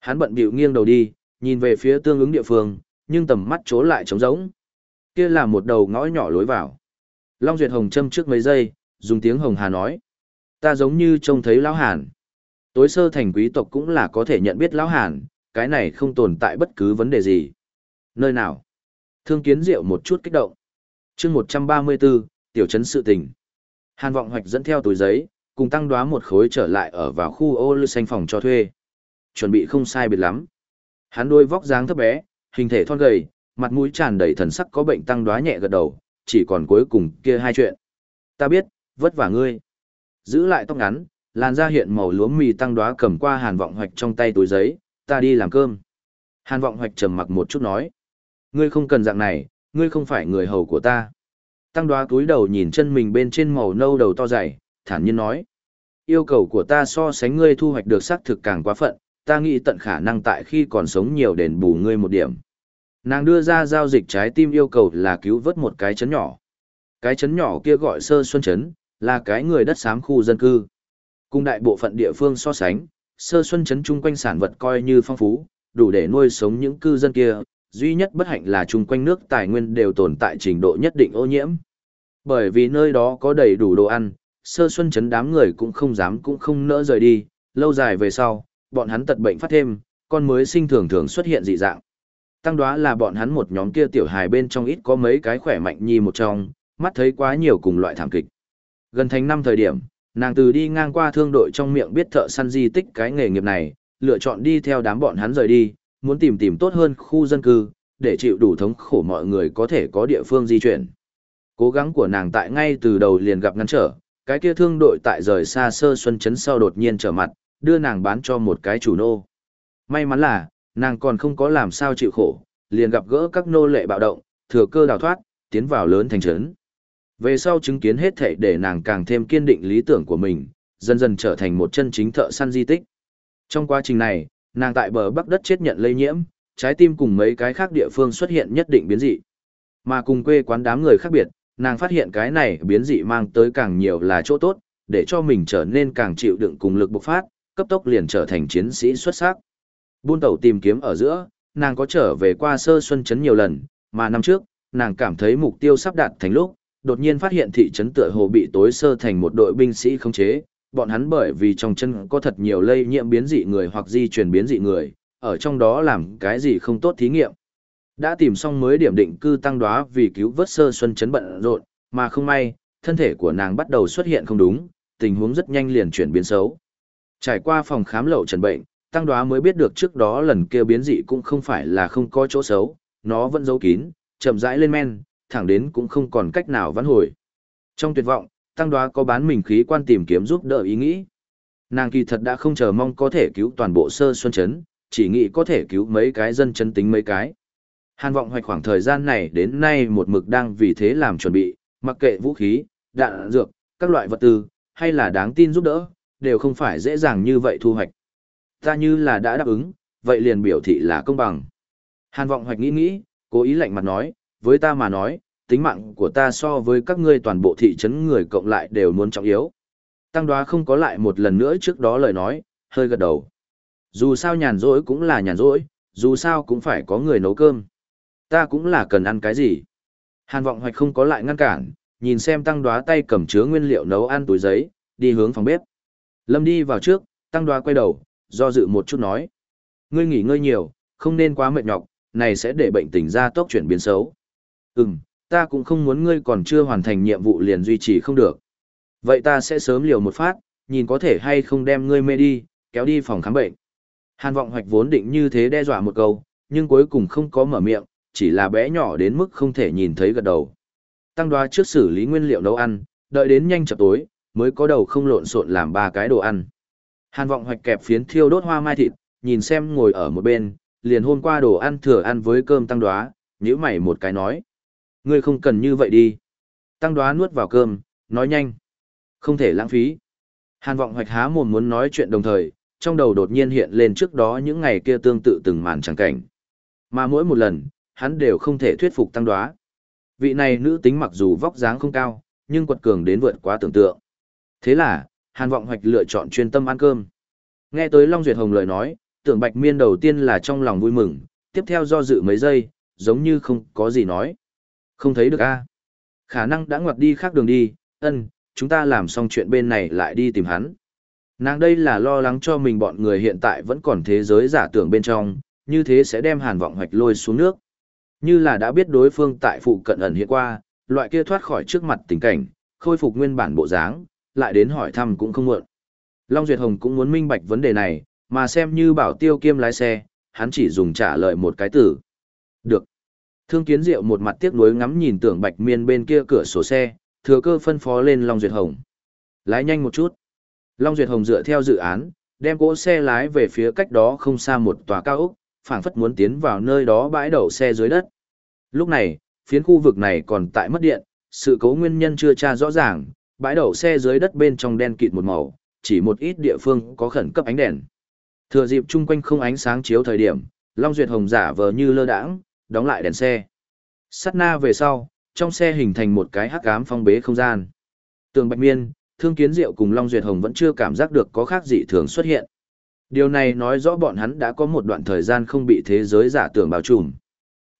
Hắn bận bịu nghiêng đầu đi, nhìn về phía tương ứng địa phương, nhưng tầm mắt chỗ lại trống rỗng. Kia là một đầu ngõ nhỏ lối vào. Long Duyệt Hồng châm trước mấy giây, dùng tiếng Hồng Hà nói. Ta giống như trông thấy Lão Hàn. Tối sơ thành quý tộc cũng là có thể nhận biết Lão Hàn, cái này không tồn tại bất cứ vấn đề gì. Nơi nào? Thương kiến diệu một chút kích động. chương 134, tiểu trấn sự tình. Hàn vọng hoạch dẫn theo túi giấy, cùng tăng đoá một khối trở lại ở vào khu ô lưu xanh phòng cho thuê. Chuẩn bị không sai biệt lắm. Hắn đôi vóc dáng thấp bé, hình thể thon gầy, mặt mũi tràn đầy thần sắc có bệnh tăng đoá nhẹ gật đầu, chỉ còn cuối cùng kia hai chuyện. Ta biết, vất vả ngươi. Giữ lại tóc ngắn, làn da hiện màu lúa mì tăng đoá cầm qua hàn vọng hoạch trong tay túi giấy, ta đi làm cơm. Hàn vọng hoạch trầm mặc một chút nói. Ngươi không cần dạng này, ngươi không phải người hầu của ta. Tăng đoá túi đầu nhìn chân mình bên trên màu nâu đầu to dày, thản nhiên nói. Yêu cầu của ta so sánh ngươi thu hoạch được xác thực càng quá phận, ta nghĩ tận khả năng tại khi còn sống nhiều đền bù ngươi một điểm. Nàng đưa ra giao dịch trái tim yêu cầu là cứu vớt một cái chấn nhỏ. Cái chấn nhỏ kia gọi sơ xuân chấn, là cái người đất xám khu dân cư. Cùng đại bộ phận địa phương so sánh, sơ xuân chấn chung quanh sản vật coi như phong phú, đủ để nuôi sống những cư dân kia, duy nhất bất hạnh là chung quanh nước tài nguyên đều tồn tại trình độ nhất định ô nhiễm. Bởi vì nơi đó có đầy đủ đồ ăn, sơ xuân chấn đám người cũng không dám cũng không nỡ rời đi, lâu dài về sau, bọn hắn tật bệnh phát thêm, con mới sinh thường thường xuất hiện dị dạng. Tăng đoá là bọn hắn một nhóm kia tiểu hài bên trong ít có mấy cái khỏe mạnh nhi một trong, mắt thấy quá nhiều cùng loại thảm kịch. Gần thành năm thời điểm, nàng từ đi ngang qua thương đội trong miệng biết thợ săn di tích cái nghề nghiệp này, lựa chọn đi theo đám bọn hắn rời đi, muốn tìm tìm tốt hơn khu dân cư, để chịu đủ thống khổ mọi người có thể có địa phương di chuyển. Cố gắng của nàng tại ngay từ đầu liền gặp ngăn trở, cái kia thương đội tại rời xa sơ xuân chấn sau đột nhiên trở mặt, đưa nàng bán cho một cái chủ nô. May mắn là, nàng còn không có làm sao chịu khổ, liền gặp gỡ các nô lệ bạo động, thừa cơ đào thoát, tiến vào lớn thành trấn. Về sau chứng kiến hết thảy để nàng càng thêm kiên định lý tưởng của mình, dần dần trở thành một chân chính thợ săn di tích. Trong quá trình này, nàng tại bờ bắc đất chết nhận lây nhiễm, trái tim cùng mấy cái khác địa phương xuất hiện nhất định biến dị. Mà cùng quê quán đám người khác biệt, nàng phát hiện cái này biến dị mang tới càng nhiều là chỗ tốt, để cho mình trở nên càng chịu đựng cùng lực bộc phát, cấp tốc liền trở thành chiến sĩ xuất sắc. Buôn tàu tìm kiếm ở giữa, nàng có trở về qua sơ xuân trấn nhiều lần, mà năm trước, nàng cảm thấy mục tiêu sắp đạt thành lúc, đột nhiên phát hiện thị trấn tựa hồ bị tối sơ thành một đội binh sĩ khống chế, bọn hắn bởi vì trong chân có thật nhiều lây nhiễm biến dị người hoặc di truyền biến dị người, ở trong đó làm cái gì không tốt thí nghiệm. Đã tìm xong mới điểm định cư tăng đoá vì cứu vớt sơ xuân chấn bận rộn, mà không may, thân thể của nàng bắt đầu xuất hiện không đúng, tình huống rất nhanh liền chuyển biến xấu. Trải qua phòng khám lậu trần bệnh, tăng đoá mới biết được trước đó lần kia biến dị cũng không phải là không có chỗ xấu, nó vẫn giấu kín, chậm rãi lên men, thẳng đến cũng không còn cách nào vãn hồi. Trong tuyệt vọng, tăng đoá có bán mình khí quan tìm kiếm giúp đỡ ý nghĩ. Nàng kỳ thật đã không chờ mong có thể cứu toàn bộ sơ xuân chấn, chỉ nghĩ có thể cứu mấy cái dân chấn tính mấy cái. Hàn vọng hoạch khoảng thời gian này đến nay một mực đang vì thế làm chuẩn bị, mặc kệ vũ khí, đạn dược, các loại vật tư, hay là đáng tin giúp đỡ, đều không phải dễ dàng như vậy thu hoạch. Ta như là đã đáp ứng, vậy liền biểu thị là công bằng. Hàn vọng hoạch nghĩ nghĩ, cố ý lạnh mặt nói, với ta mà nói, tính mạng của ta so với các ngươi toàn bộ thị trấn người cộng lại đều muốn trọng yếu. Tăng đoá không có lại một lần nữa trước đó lời nói, hơi gật đầu. Dù sao nhàn rỗi cũng là nhàn rỗi, dù sao cũng phải có người nấu cơm. Ta cũng là cần ăn cái gì. Hàn vọng hoạch không có lại ngăn cản, nhìn xem tăng đoá tay cầm chứa nguyên liệu nấu ăn túi giấy, đi hướng phòng bếp. Lâm đi vào trước, tăng đoá quay đầu, do dự một chút nói. Ngươi nghỉ ngơi nhiều, không nên quá mệt nhọc, này sẽ để bệnh tình ra tốc chuyển biến xấu. Ừm, ta cũng không muốn ngươi còn chưa hoàn thành nhiệm vụ liền duy trì không được. Vậy ta sẽ sớm liều một phát, nhìn có thể hay không đem ngươi mê đi, kéo đi phòng khám bệnh. Hàn vọng hoạch vốn định như thế đe dọa một câu, nhưng cuối cùng không có mở miệng, chỉ là bé nhỏ đến mức không thể nhìn thấy gật đầu. Tăng đoá trước xử lý nguyên liệu nấu ăn, đợi đến nhanh chập tối, mới có đầu không lộn xộn làm ba cái đồ ăn. Hàn vọng hoạch kẹp phiến thiêu đốt hoa mai thịt, nhìn xem ngồi ở một bên, liền hôm qua đồ ăn thừa ăn với cơm tăng đoá, nhíu mày một cái nói. Ngươi không cần như vậy đi. Tăng đoá nuốt vào cơm, nói nhanh. Không thể lãng phí. Hàn vọng hoạch há mồm muốn nói chuyện đồng thời, trong đầu đột nhiên hiện lên trước đó những ngày kia tương tự từng màn trắng cảnh. Mà mỗi một lần, hắn đều không thể thuyết phục tăng đoá. Vị này nữ tính mặc dù vóc dáng không cao, nhưng quật cường đến vượt quá tưởng tượng. Thế là, Hàn Vọng Hoạch lựa chọn chuyên tâm ăn cơm. Nghe tới Long Duyệt Hồng lời nói, tưởng Bạch Miên đầu tiên là trong lòng vui mừng, tiếp theo do dự mấy giây, giống như không có gì nói. Không thấy được a Khả năng đã ngoặt đi khác đường đi, ân, chúng ta làm xong chuyện bên này lại đi tìm hắn. Nàng đây là lo lắng cho mình bọn người hiện tại vẫn còn thế giới giả tưởng bên trong, như thế sẽ đem hàn vọng hoạch lôi xuống nước. Như là đã biết đối phương tại phụ cận ẩn hiện qua, loại kia thoát khỏi trước mặt tình cảnh, khôi phục nguyên bản bộ dáng, lại đến hỏi thăm cũng không muộn. Long Duyệt Hồng cũng muốn minh bạch vấn đề này, mà xem như bảo tiêu kiêm lái xe, hắn chỉ dùng trả lời một cái từ. Được. Thương Kiến Diệu một mặt tiếc nuối ngắm nhìn tưởng Bạch Miên bên kia cửa sổ xe, thừa cơ phân phó lên Long Duyệt Hồng. Lái nhanh một chút. Long Duyệt Hồng dựa theo dự án, đem cỗ xe lái về phía cách đó không xa một tòa cao ốc, phảng phất muốn tiến vào nơi đó bãi đậu xe dưới đất. Lúc này, phiến khu vực này còn tại mất điện, sự cố nguyên nhân chưa tra rõ ràng, bãi đậu xe dưới đất bên trong đen kịt một màu, chỉ một ít địa phương có khẩn cấp ánh đèn. Thừa dịp chung quanh không ánh sáng chiếu thời điểm, Long Duyệt Hồng giả vờ như lơ đãng, đóng lại đèn xe. Sát na về sau, trong xe hình thành một cái hắc ám phong bế không gian. Tường Bạch Miên, Thương Kiến Diệu cùng Long Duyệt Hồng vẫn chưa cảm giác được có khác gì thường xuất hiện. Điều này nói rõ bọn hắn đã có một đoạn thời gian không bị thế giới giả tưởng bao trùm.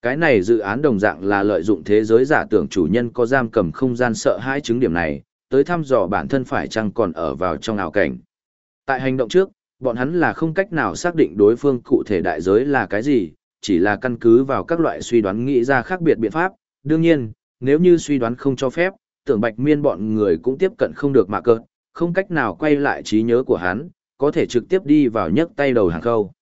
Cái này dự án đồng dạng là lợi dụng thế giới giả tưởng chủ nhân có giam cầm không gian sợ hãi chứng điểm này, tới thăm dò bản thân phải chăng còn ở vào trong ảo cảnh. Tại hành động trước, bọn hắn là không cách nào xác định đối phương cụ thể đại giới là cái gì, chỉ là căn cứ vào các loại suy đoán nghĩ ra khác biệt biện pháp. Đương nhiên, nếu như suy đoán không cho phép, tưởng bạch miên bọn người cũng tiếp cận không được mạ cơ, không cách nào quay lại trí nhớ của hắn, có thể trực tiếp đi vào nhấc tay đầu hàng khâu.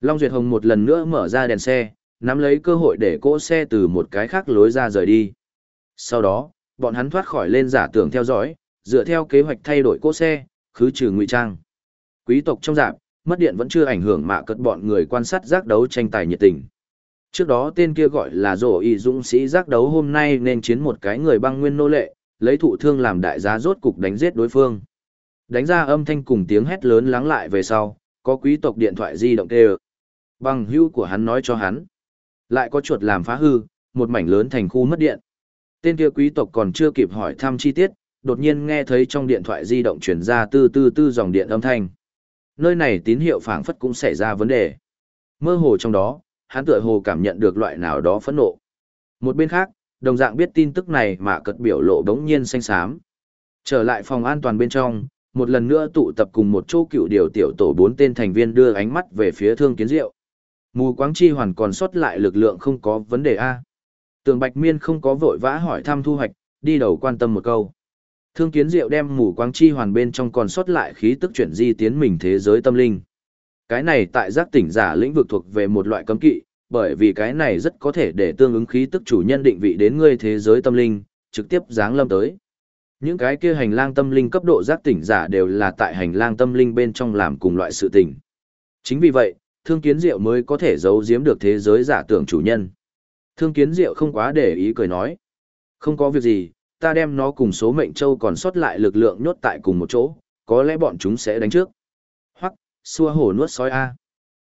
Long Duyệt Hồng một lần nữa mở ra đèn xe, nắm lấy cơ hội để cỗ xe từ một cái khác lối ra rời đi. Sau đó, bọn hắn thoát khỏi lên giả tưởng theo dõi, dựa theo kế hoạch thay đổi cỗ xe, khứ trừ ngụy trang. Quý tộc trong dạng, mất điện vẫn chưa ảnh hưởng mạ cất bọn người quan sát giác đấu tranh tài nhiệt tình. Trước đó tên kia gọi là dỗ y dũng sĩ giác đấu hôm nay nên chiến một cái người băng nguyên nô lệ, lấy thụ thương làm đại giá rốt cục đánh giết đối phương. Đánh ra âm thanh cùng tiếng hét lớn lắng lại về sau, có quý tộc điện thoại di động kêu. Bằng hưu của hắn nói cho hắn. Lại có chuột làm phá hư, một mảnh lớn thành khu mất điện. Tên kia quý tộc còn chưa kịp hỏi thăm chi tiết, đột nhiên nghe thấy trong điện thoại di động truyền ra tư tư tư dòng điện âm thanh. Nơi này tín hiệu phảng phất cũng xảy ra vấn đề. Mơ hồ trong đó, hắn tựa hồ cảm nhận được loại nào đó phẫn nộ. Một bên khác, đồng dạng biết tin tức này mà cật biểu lộ đống nhiên xanh xám. Trở lại phòng an toàn bên trong, một lần nữa tụ tập cùng một chỗ cựu điều tiểu tổ bốn tên thành viên đưa ánh mắt về phía thương kiến diệu. Mù quáng chi hoàn còn sót lại lực lượng không có vấn đề A. Tường Bạch Miên không có vội vã hỏi thăm thu hoạch, đi đầu quan tâm một câu. Thương kiến diệu đem mù quáng chi hoàn bên trong còn sót lại khí tức chuyển di tiến mình thế giới tâm linh. Cái này tại giác tỉnh giả lĩnh vực thuộc về một loại cấm kỵ, bởi vì cái này rất có thể để tương ứng khí tức chủ nhân định vị đến ngươi thế giới tâm linh, trực tiếp giáng lâm tới. Những cái kia hành lang tâm linh cấp độ giác tỉnh giả đều là tại hành lang tâm linh bên trong làm cùng loại sự tình. Chính vì vậy, thương kiến diệu mới có thể giấu giếm được thế giới giả tưởng chủ nhân. Thương kiến diệu không quá để ý cười nói. Không có việc gì, ta đem nó cùng số mệnh châu còn sót lại lực lượng nhốt tại cùng một chỗ, có lẽ bọn chúng sẽ đánh trước. Hoặc, xua hổ nuốt sói A.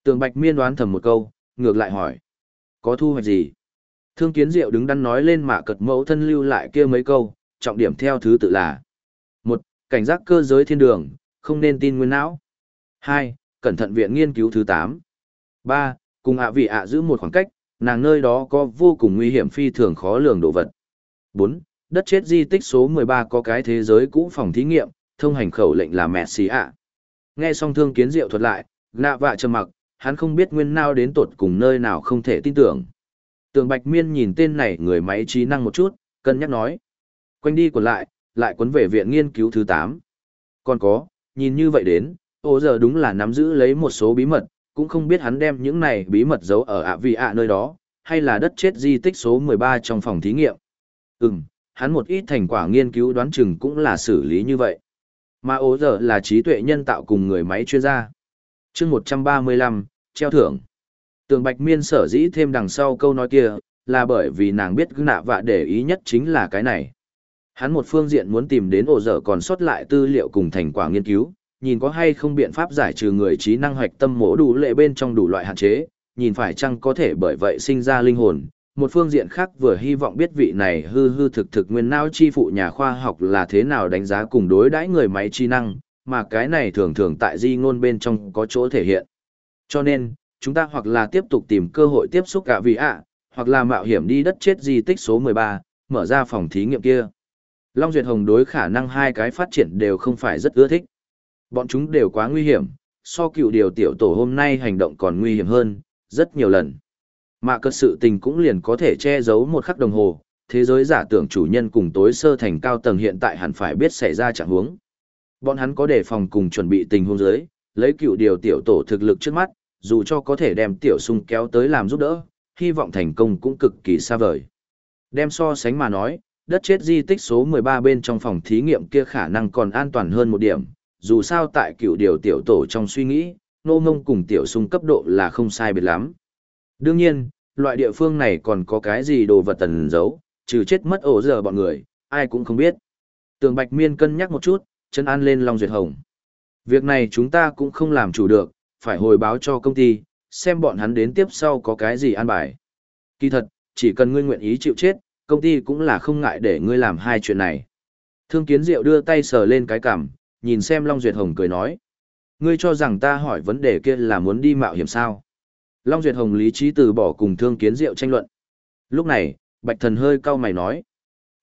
Tường Bạch Miên đoán thầm một câu, ngược lại hỏi. Có thu hoạch gì? Thương kiến diệu đứng đắn nói lên mạ cật mẫu thân lưu lại kia mấy câu, trọng điểm theo thứ tự là một Cảnh giác cơ giới thiên đường, không nên tin nguyên não. hai Cẩn thận viện nghiên cứu thứ 8. 3. Cùng ạ vị ạ giữ một khoảng cách, nàng nơi đó có vô cùng nguy hiểm phi thường khó lường đồ vật. 4. Đất chết di tích số 13 có cái thế giới cũ phòng thí nghiệm, thông hành khẩu lệnh là mẹ xí ạ. Nghe xong thương kiến diệu thuật lại, nạ vạ trầm mặc, hắn không biết nguyên nào đến tột cùng nơi nào không thể tin tưởng. Tường Bạch Miên nhìn tên này người máy trí năng một chút, cân nhắc nói. Quanh đi còn lại, lại quấn về viện nghiên cứu thứ 8. Còn có, nhìn như vậy đến, ô giờ đúng là nắm giữ lấy một số bí mật, cũng không biết hắn đem những này bí mật giấu ở ạ vị ạ nơi đó, hay là đất chết di tích số 13 trong phòng thí nghiệm. Ừm, hắn một ít thành quả nghiên cứu đoán chừng cũng là xử lý như vậy. Mà ố giờ là trí tuệ nhân tạo cùng người máy chuyên gia. chương 135, treo thưởng. Tường Bạch Miên sở dĩ thêm đằng sau câu nói kia, là bởi vì nàng biết nạ vạ để ý nhất chính là cái này. Hắn một phương diện muốn tìm đến ổ dở còn sót lại tư liệu cùng thành quả nghiên cứu, nhìn có hay không biện pháp giải trừ người trí năng hoạch tâm mổ đủ lệ bên trong đủ loại hạn chế, nhìn phải chăng có thể bởi vậy sinh ra linh hồn. Một phương diện khác vừa hy vọng biết vị này hư hư thực thực nguyên não chi phụ nhà khoa học là thế nào đánh giá cùng đối đãi người máy trí năng, mà cái này thường thường tại di ngôn bên trong có chỗ thể hiện. Cho nên, chúng ta hoặc là tiếp tục tìm cơ hội tiếp xúc cả vị ạ, hoặc là mạo hiểm đi đất chết di tích số 13, mở ra phòng thí nghiệm kia. Long Duyệt Hồng đối khả năng hai cái phát triển đều không phải rất ưa thích. Bọn chúng đều quá nguy hiểm, so cựu điều tiểu tổ hôm nay hành động còn nguy hiểm hơn, rất nhiều lần. Mà cơ sự tình cũng liền có thể che giấu một khắc đồng hồ, thế giới giả tưởng chủ nhân cùng tối sơ thành cao tầng hiện tại hẳn phải biết xảy ra trạng huống. Bọn hắn có đề phòng cùng chuẩn bị tình huống dưới, lấy cựu điều tiểu tổ thực lực trước mắt, dù cho có thể đem tiểu sung kéo tới làm giúp đỡ, hy vọng thành công cũng cực kỳ xa vời. Đem so sánh mà nói, đất chết di tích số 13 bên trong phòng thí nghiệm kia khả năng còn an toàn hơn một điểm, dù sao tại cựu điều tiểu tổ trong suy nghĩ, nô ngông cùng tiểu sung cấp độ là không sai biệt lắm. Đương nhiên, loại địa phương này còn có cái gì đồ vật tần giấu, trừ chết mất ổ giờ bọn người, ai cũng không biết. Tường Bạch Miên cân nhắc một chút, chân an lên Long Duyệt Hồng. Việc này chúng ta cũng không làm chủ được, phải hồi báo cho công ty, xem bọn hắn đến tiếp sau có cái gì an bài. Kỳ thật, chỉ cần ngươi nguyện ý chịu chết, công ty cũng là không ngại để ngươi làm hai chuyện này. Thương Kiến Diệu đưa tay sờ lên cái cằm, nhìn xem Long Duyệt Hồng cười nói. Ngươi cho rằng ta hỏi vấn đề kia là muốn đi mạo hiểm sao? Long Duyệt Hồng lý trí từ bỏ cùng Thương Kiến Diệu tranh luận. Lúc này, Bạch Thần hơi cau mày nói.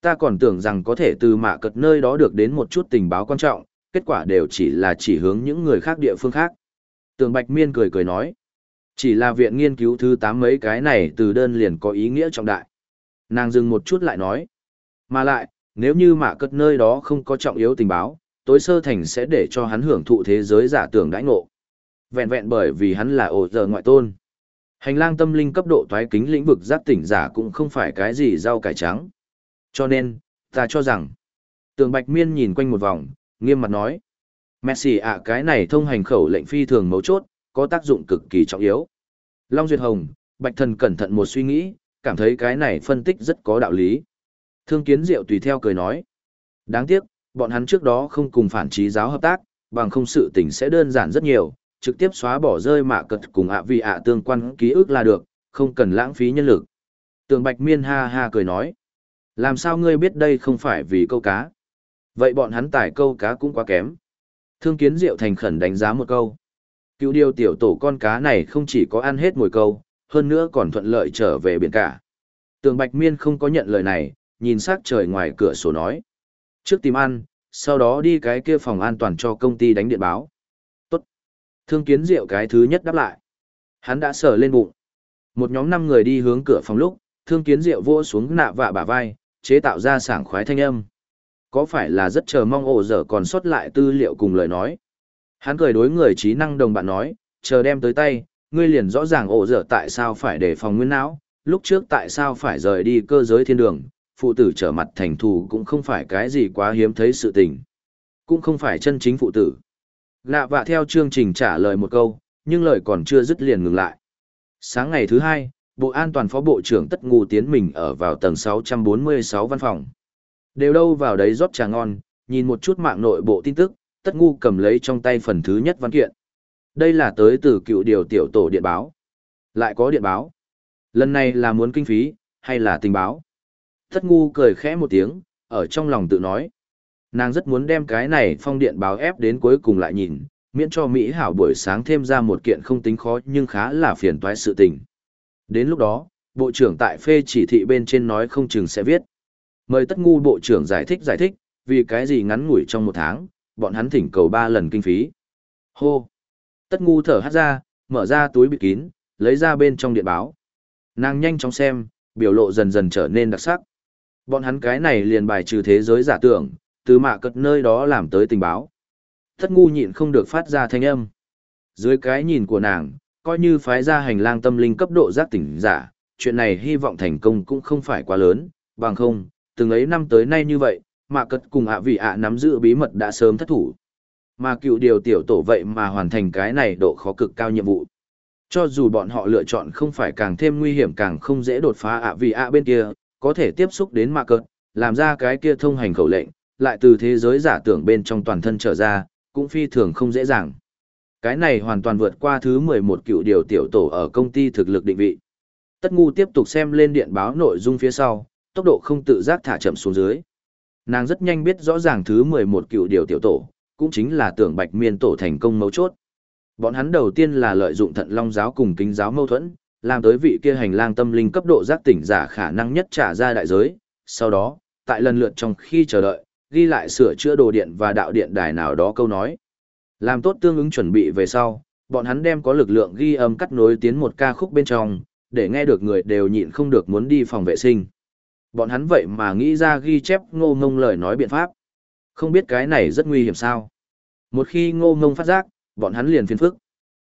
Ta còn tưởng rằng có thể từ mạ cật nơi đó được đến một chút tình báo quan trọng, kết quả đều chỉ là chỉ hướng những người khác địa phương khác. Tường Bạch Miên cười cười nói. Chỉ là viện nghiên cứu thứ tám mấy cái này từ đơn liền có ý nghĩa trọng đại. Nàng dừng một chút lại nói. Mà lại, nếu như mạ cất nơi đó không có trọng yếu tình báo, tối sơ thành sẽ để cho hắn hưởng thụ thế giới giả tưởng đãi ngộ. Vẹn vẹn bởi vì hắn là ổ giờ ngoại tôn. Hành lang tâm linh cấp độ thoái kính lĩnh vực giác tỉnh giả cũng không phải cái gì rau cải trắng. Cho nên, ta cho rằng, tường bạch miên nhìn quanh một vòng, nghiêm mặt nói. Messi ạ cái này thông hành khẩu lệnh phi thường mấu chốt, có tác dụng cực kỳ trọng yếu. Long Duyệt Hồng, Bạch Thần cẩn thận một suy nghĩ, cảm thấy cái này phân tích rất có đạo lý. Thương Kiến Diệu tùy theo cười nói. Đáng tiếc, bọn hắn trước đó không cùng phản trí giáo hợp tác, bằng không sự tình sẽ đơn giản rất nhiều, trực tiếp xóa bỏ rơi mạ cật cùng ạ vì ạ tương quan ký ức là được, không cần lãng phí nhân lực. Tường Bạch Miên ha ha cười nói. Làm sao ngươi biết đây không phải vì câu cá? Vậy bọn hắn tải câu cá cũng quá kém. Thương Kiến Diệu thành khẩn đánh giá một câu. Cựu điều tiểu tổ con cá này không chỉ có ăn hết mồi câu, hơn nữa còn thuận lợi trở về biển cả. Tường Bạch Miên không có nhận lời này, nhìn sắc trời ngoài cửa sổ nói. Trước tìm ăn, sau đó đi cái kia phòng an toàn cho công ty đánh điện báo. Tốt. Thương kiến diệu cái thứ nhất đáp lại. Hắn đã sờ lên bụng. Một nhóm năm người đi hướng cửa phòng lúc, thương kiến diệu vỗ xuống nạ vạ bả vai, chế tạo ra sảng khoái thanh âm. Có phải là rất chờ mong ổ dở còn sót lại tư liệu cùng lời nói. Hắn cười đối người trí năng đồng bạn nói, chờ đem tới tay, ngươi liền rõ ràng ổ dở tại sao phải đề phòng nguyên não, lúc trước tại sao phải rời đi cơ giới thiên đường, phụ tử trở mặt thành thù cũng không phải cái gì quá hiếm thấy sự tình. Cũng không phải chân chính phụ tử. Lạ vạ theo chương trình trả lời một câu, nhưng lời còn chưa dứt liền ngừng lại. Sáng ngày thứ hai, Bộ An toàn Phó Bộ trưởng Tất Ngu tiến mình ở vào tầng 646 văn phòng. Đều đâu vào đấy rót trà ngon, nhìn một chút mạng nội bộ tin tức, Tất Ngu cầm lấy trong tay phần thứ nhất văn kiện. Đây là tới từ cựu điều tiểu tổ điện báo. Lại có điện báo. Lần này là muốn kinh phí, hay là tình báo? Thất ngu cười khẽ một tiếng, ở trong lòng tự nói. Nàng rất muốn đem cái này phong điện báo ép đến cuối cùng lại nhìn, miễn cho Mỹ hảo buổi sáng thêm ra một kiện không tính khó nhưng khá là phiền toái sự tình. Đến lúc đó, Bộ trưởng tại phê chỉ thị bên trên nói không chừng sẽ viết. Mời tất ngu Bộ trưởng giải thích giải thích, vì cái gì ngắn ngủi trong một tháng, bọn hắn thỉnh cầu ba lần kinh phí. Hô! Tất ngu thở hát ra, mở ra túi bịt kín, lấy ra bên trong điện báo. Nàng nhanh chóng xem, biểu lộ dần dần trở nên đặc sắc. Bọn hắn cái này liền bài trừ thế giới giả tưởng, từ mạ cật nơi đó làm tới tình báo. thất ngu nhịn không được phát ra thanh âm. Dưới cái nhìn của nàng, coi như phái ra hành lang tâm linh cấp độ giác tỉnh giả, chuyện này hy vọng thành công cũng không phải quá lớn, bằng không, từng ấy năm tới nay như vậy, mạ cật cùng ạ vị ạ nắm giữ bí mật đã sớm thất thủ. Mà cựu điều tiểu tổ vậy mà hoàn thành cái này độ khó cực cao nhiệm vụ. Cho dù bọn họ lựa chọn không phải càng thêm nguy hiểm càng không dễ đột phá ạ vị ạ bên kia, có thể tiếp xúc đến mạ cật, làm ra cái kia thông hành khẩu lệnh, lại từ thế giới giả tưởng bên trong toàn thân trở ra, cũng phi thường không dễ dàng. Cái này hoàn toàn vượt qua thứ 11 cựu điều tiểu tổ ở công ty thực lực định vị. Tất ngu tiếp tục xem lên điện báo nội dung phía sau, tốc độ không tự giác thả chậm xuống dưới. Nàng rất nhanh biết rõ ràng thứ 11 cựu điều tiểu tổ, cũng chính là tưởng bạch miên tổ thành công mấu chốt. Bọn hắn đầu tiên là lợi dụng thận long giáo cùng kính giáo mâu thuẫn, làm tới vị kia hành lang tâm linh cấp độ giác tỉnh giả khả năng nhất trả ra đại giới. Sau đó, tại lần lượt trong khi chờ đợi, ghi lại sửa chữa đồ điện và đạo điện đài nào đó câu nói. Làm tốt tương ứng chuẩn bị về sau, bọn hắn đem có lực lượng ghi âm cắt nối tiến một ca khúc bên trong, để nghe được người đều nhịn không được muốn đi phòng vệ sinh. Bọn hắn vậy mà nghĩ ra ghi chép ngô ngông lời nói biện pháp. Không biết cái này rất nguy hiểm sao. Một khi ngô ngông phát giác, bọn hắn liền phiền phức.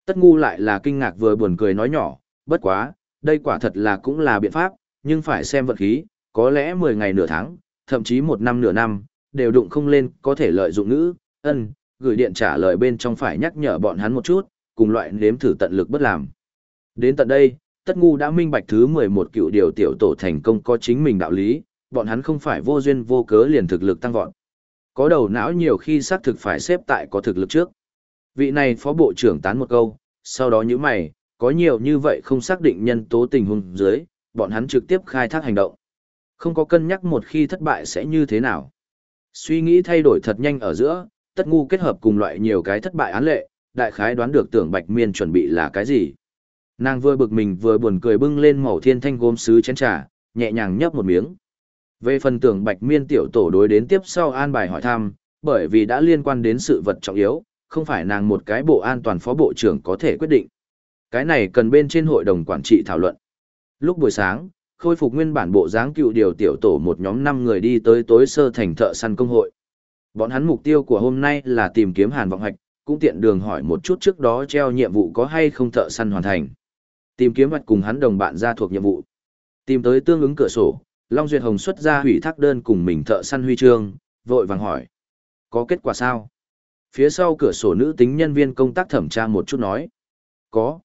Tất ngu lại là kinh ngạc vừa buồn cười nói nhỏ, bất quá, đây quả thật là cũng là biện pháp, nhưng phải xem vận khí, có lẽ 10 ngày nửa tháng, thậm chí một năm nửa năm, đều đụng không lên có thể lợi dụng ngữ, ân, gửi điện trả lời bên trong phải nhắc nhở bọn hắn một chút, cùng loại nếm thử tận lực bất làm. Đến tận đây, tất ngu đã minh bạch thứ 11 cựu điều tiểu tổ thành công có chính mình đạo lý, bọn hắn không phải vô duyên vô cớ liền thực lực tăng vọt. Có đầu não nhiều khi xác thực phải xếp tại có thực lực trước. Vị này phó bộ trưởng tán một câu, sau đó như mày, có nhiều như vậy không xác định nhân tố tình huống dưới, bọn hắn trực tiếp khai thác hành động. Không có cân nhắc một khi thất bại sẽ như thế nào. Suy nghĩ thay đổi thật nhanh ở giữa, tất ngu kết hợp cùng loại nhiều cái thất bại án lệ, đại khái đoán được tưởng bạch miên chuẩn bị là cái gì. Nàng vừa bực mình vừa buồn cười bưng lên màu thiên thanh gốm sứ chén trà, nhẹ nhàng nhấp một miếng. Về phần tưởng bạch miên tiểu tổ đối đến tiếp sau an bài hỏi thăm, bởi vì đã liên quan đến sự vật trọng yếu, không phải nàng một cái bộ an toàn phó bộ trưởng có thể quyết định. Cái này cần bên trên hội đồng quản trị thảo luận. Lúc buổi sáng, khôi phục nguyên bản bộ dáng cựu điều tiểu tổ một nhóm 5 người đi tới tối sơ thành thợ săn công hội. Bọn hắn mục tiêu của hôm nay là tìm kiếm Hàn Vọng Hạch, cũng tiện đường hỏi một chút trước đó treo nhiệm vụ có hay không thợ săn hoàn thành. Tìm kiếm mặt cùng hắn đồng bạn ra thuộc nhiệm vụ. Tìm tới tương ứng cửa sổ, Long Duyệt Hồng xuất ra hủy thác đơn cùng mình thợ săn huy chương, vội vàng hỏi. Có kết quả sao? Phía sau cửa sổ nữ tính nhân viên công tác thẩm tra một chút nói. Có.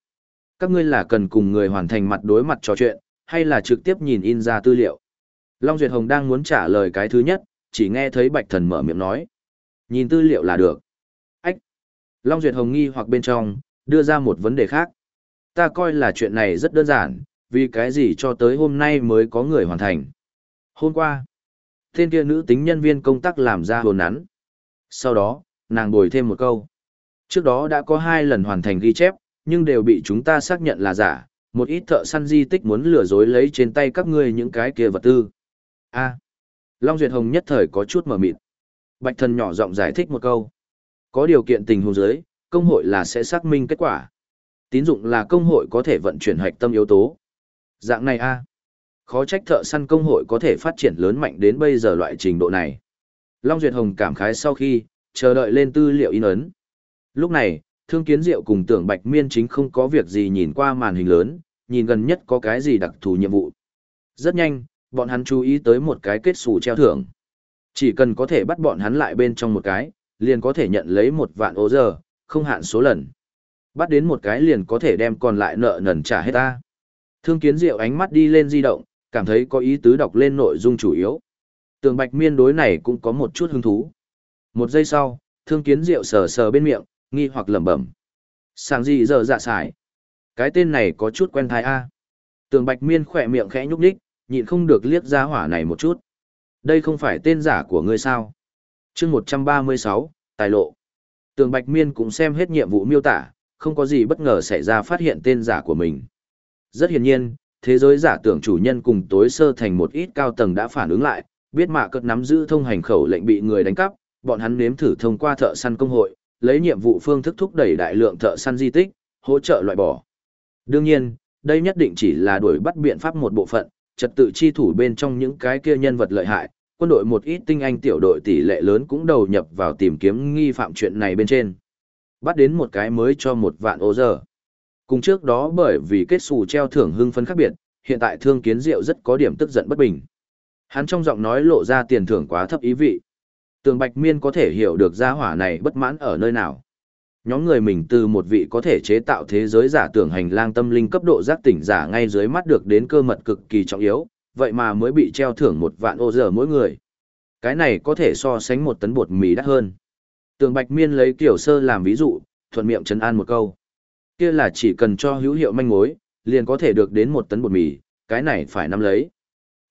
Các ngươi là cần cùng người hoàn thành mặt đối mặt trò chuyện, hay là trực tiếp nhìn in ra tư liệu? Long Duyệt Hồng đang muốn trả lời cái thứ nhất, chỉ nghe thấy Bạch Thần mở miệng nói. Nhìn tư liệu là được. Ách! Long Duyệt Hồng nghi hoặc bên trong, đưa ra một vấn đề khác. Ta coi là chuyện này rất đơn giản, vì cái gì cho tới hôm nay mới có người hoàn thành. Hôm qua, tên kia nữ tính nhân viên công tác làm ra hồn nắn. Sau đó, nàng bồi thêm một câu. Trước đó đã có hai lần hoàn thành ghi chép, nhưng đều bị chúng ta xác nhận là giả, một ít thợ săn di tích muốn lừa dối lấy trên tay các ngươi những cái kia vật tư. A. À, Long Duyệt Hồng nhất thời có chút mở mịt. Bạch thần nhỏ giọng giải thích một câu. Có điều kiện tình huống dưới, công hội là sẽ xác minh kết quả. Tín dụng là công hội có thể vận chuyển hạch tâm yếu tố. Dạng này a. À, khó trách thợ săn công hội có thể phát triển lớn mạnh đến bây giờ loại trình độ này. Long Duyệt Hồng cảm khái sau khi, chờ đợi lên tư liệu in ấn. Lúc này, Thương Kiến Diệu cùng Tưởng Bạch Miên chính không có việc gì nhìn qua màn hình lớn, nhìn gần nhất có cái gì đặc thù nhiệm vụ. Rất nhanh, bọn hắn chú ý tới một cái kết xù treo thưởng. Chỉ cần có thể bắt bọn hắn lại bên trong một cái, liền có thể nhận lấy một vạn ô giờ, không hạn số lần. Bắt đến một cái liền có thể đem còn lại nợ nần trả hết ta. Thương Kiến Diệu ánh mắt đi lên di động, cảm thấy có ý tứ đọc lên nội dung chủ yếu. Tường Bạch Miên đối này cũng có một chút hứng thú. Một giây sau, Thương Kiến Diệu sờ sờ bên miệng, nghi hoặc lẩm bẩm. Sàng gì giờ dạ xài, Cái tên này có chút quen thai a. Tường Bạch Miên khỏe miệng khẽ nhúc nhích, nhịn không được liếc ra hỏa này một chút. Đây không phải tên giả của ngươi sao? Chương 136, tài lộ. Tường Bạch Miên cũng xem hết nhiệm vụ miêu tả, không có gì bất ngờ xảy ra phát hiện tên giả của mình. Rất hiển nhiên, thế giới giả tưởng chủ nhân cùng tối sơ thành một ít cao tầng đã phản ứng lại, biết mạ cất nắm giữ thông hành khẩu lệnh bị người đánh cắp, bọn hắn nếm thử thông qua thợ săn công hội, lấy nhiệm vụ phương thức thúc đẩy đại lượng thợ săn di tích, hỗ trợ loại bỏ. Đương nhiên, đây nhất định chỉ là đuổi bắt biện pháp một bộ phận, trật tự chi thủ bên trong những cái kia nhân vật lợi hại, quân đội một ít tinh anh tiểu đội tỷ lệ lớn cũng đầu nhập vào tìm kiếm nghi phạm chuyện này bên trên. Bắt đến một cái mới cho một vạn ô giờ. Cùng trước đó bởi vì kết xù treo thưởng hưng phấn khác biệt, hiện tại thương kiến diệu rất có điểm tức giận bất bình. Hắn trong giọng nói lộ ra tiền thưởng quá thấp ý vị. Tường Bạch Miên có thể hiểu được gia hỏa này bất mãn ở nơi nào. Nhóm người mình từ một vị có thể chế tạo thế giới giả tưởng hành lang tâm linh cấp độ giác tỉnh giả ngay dưới mắt được đến cơ mật cực kỳ trọng yếu, vậy mà mới bị treo thưởng một vạn ô giờ mỗi người. Cái này có thể so sánh một tấn bột mì đắt hơn. Tường Bạch Miên lấy kiểu sơ làm ví dụ, thuận miệng chấn an một câu. Kia là chỉ cần cho hữu hiệu manh mối, liền có thể được đến một tấn bột mì, cái này phải nắm lấy.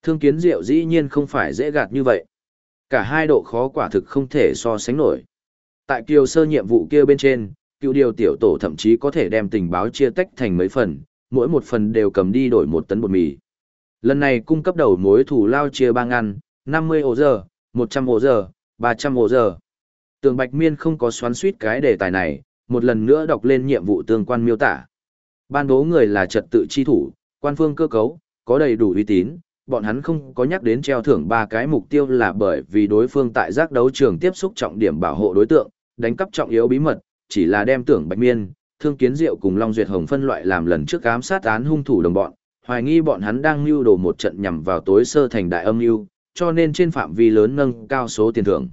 Thương kiến diệu dĩ nhiên không phải dễ gạt như vậy. Cả hai độ khó quả thực không thể so sánh nổi. Tại kiều sơ nhiệm vụ kia bên trên, cựu điều tiểu tổ thậm chí có thể đem tình báo chia tách thành mấy phần, mỗi một phần đều cầm đi đổi một tấn bột mì. Lần này cung cấp đầu mối thủ lao chia ba ngăn, 50 ổ giờ, 100 ổ giờ, 300 ổ giờ. Tường Bạch Miên không có xoắn suýt cái đề tài này, một lần nữa đọc lên nhiệm vụ tương quan miêu tả. Ban bố người là trật tự chi thủ, quan phương cơ cấu, có đầy đủ uy tín, bọn hắn không có nhắc đến treo thưởng ba cái mục tiêu là bởi vì đối phương tại giác đấu trường tiếp xúc trọng điểm bảo hộ đối tượng, đánh cắp trọng yếu bí mật, chỉ là đem tưởng Bạch Miên, Thương Kiến Diệu cùng Long Duyệt Hồng phân loại làm lần trước ám sát án hung thủ đồng bọn, hoài nghi bọn hắn đang mưu đồ một trận nhằm vào tối sơ thành đại âm mưu, cho nên trên phạm vi lớn nâng cao số tiền thưởng.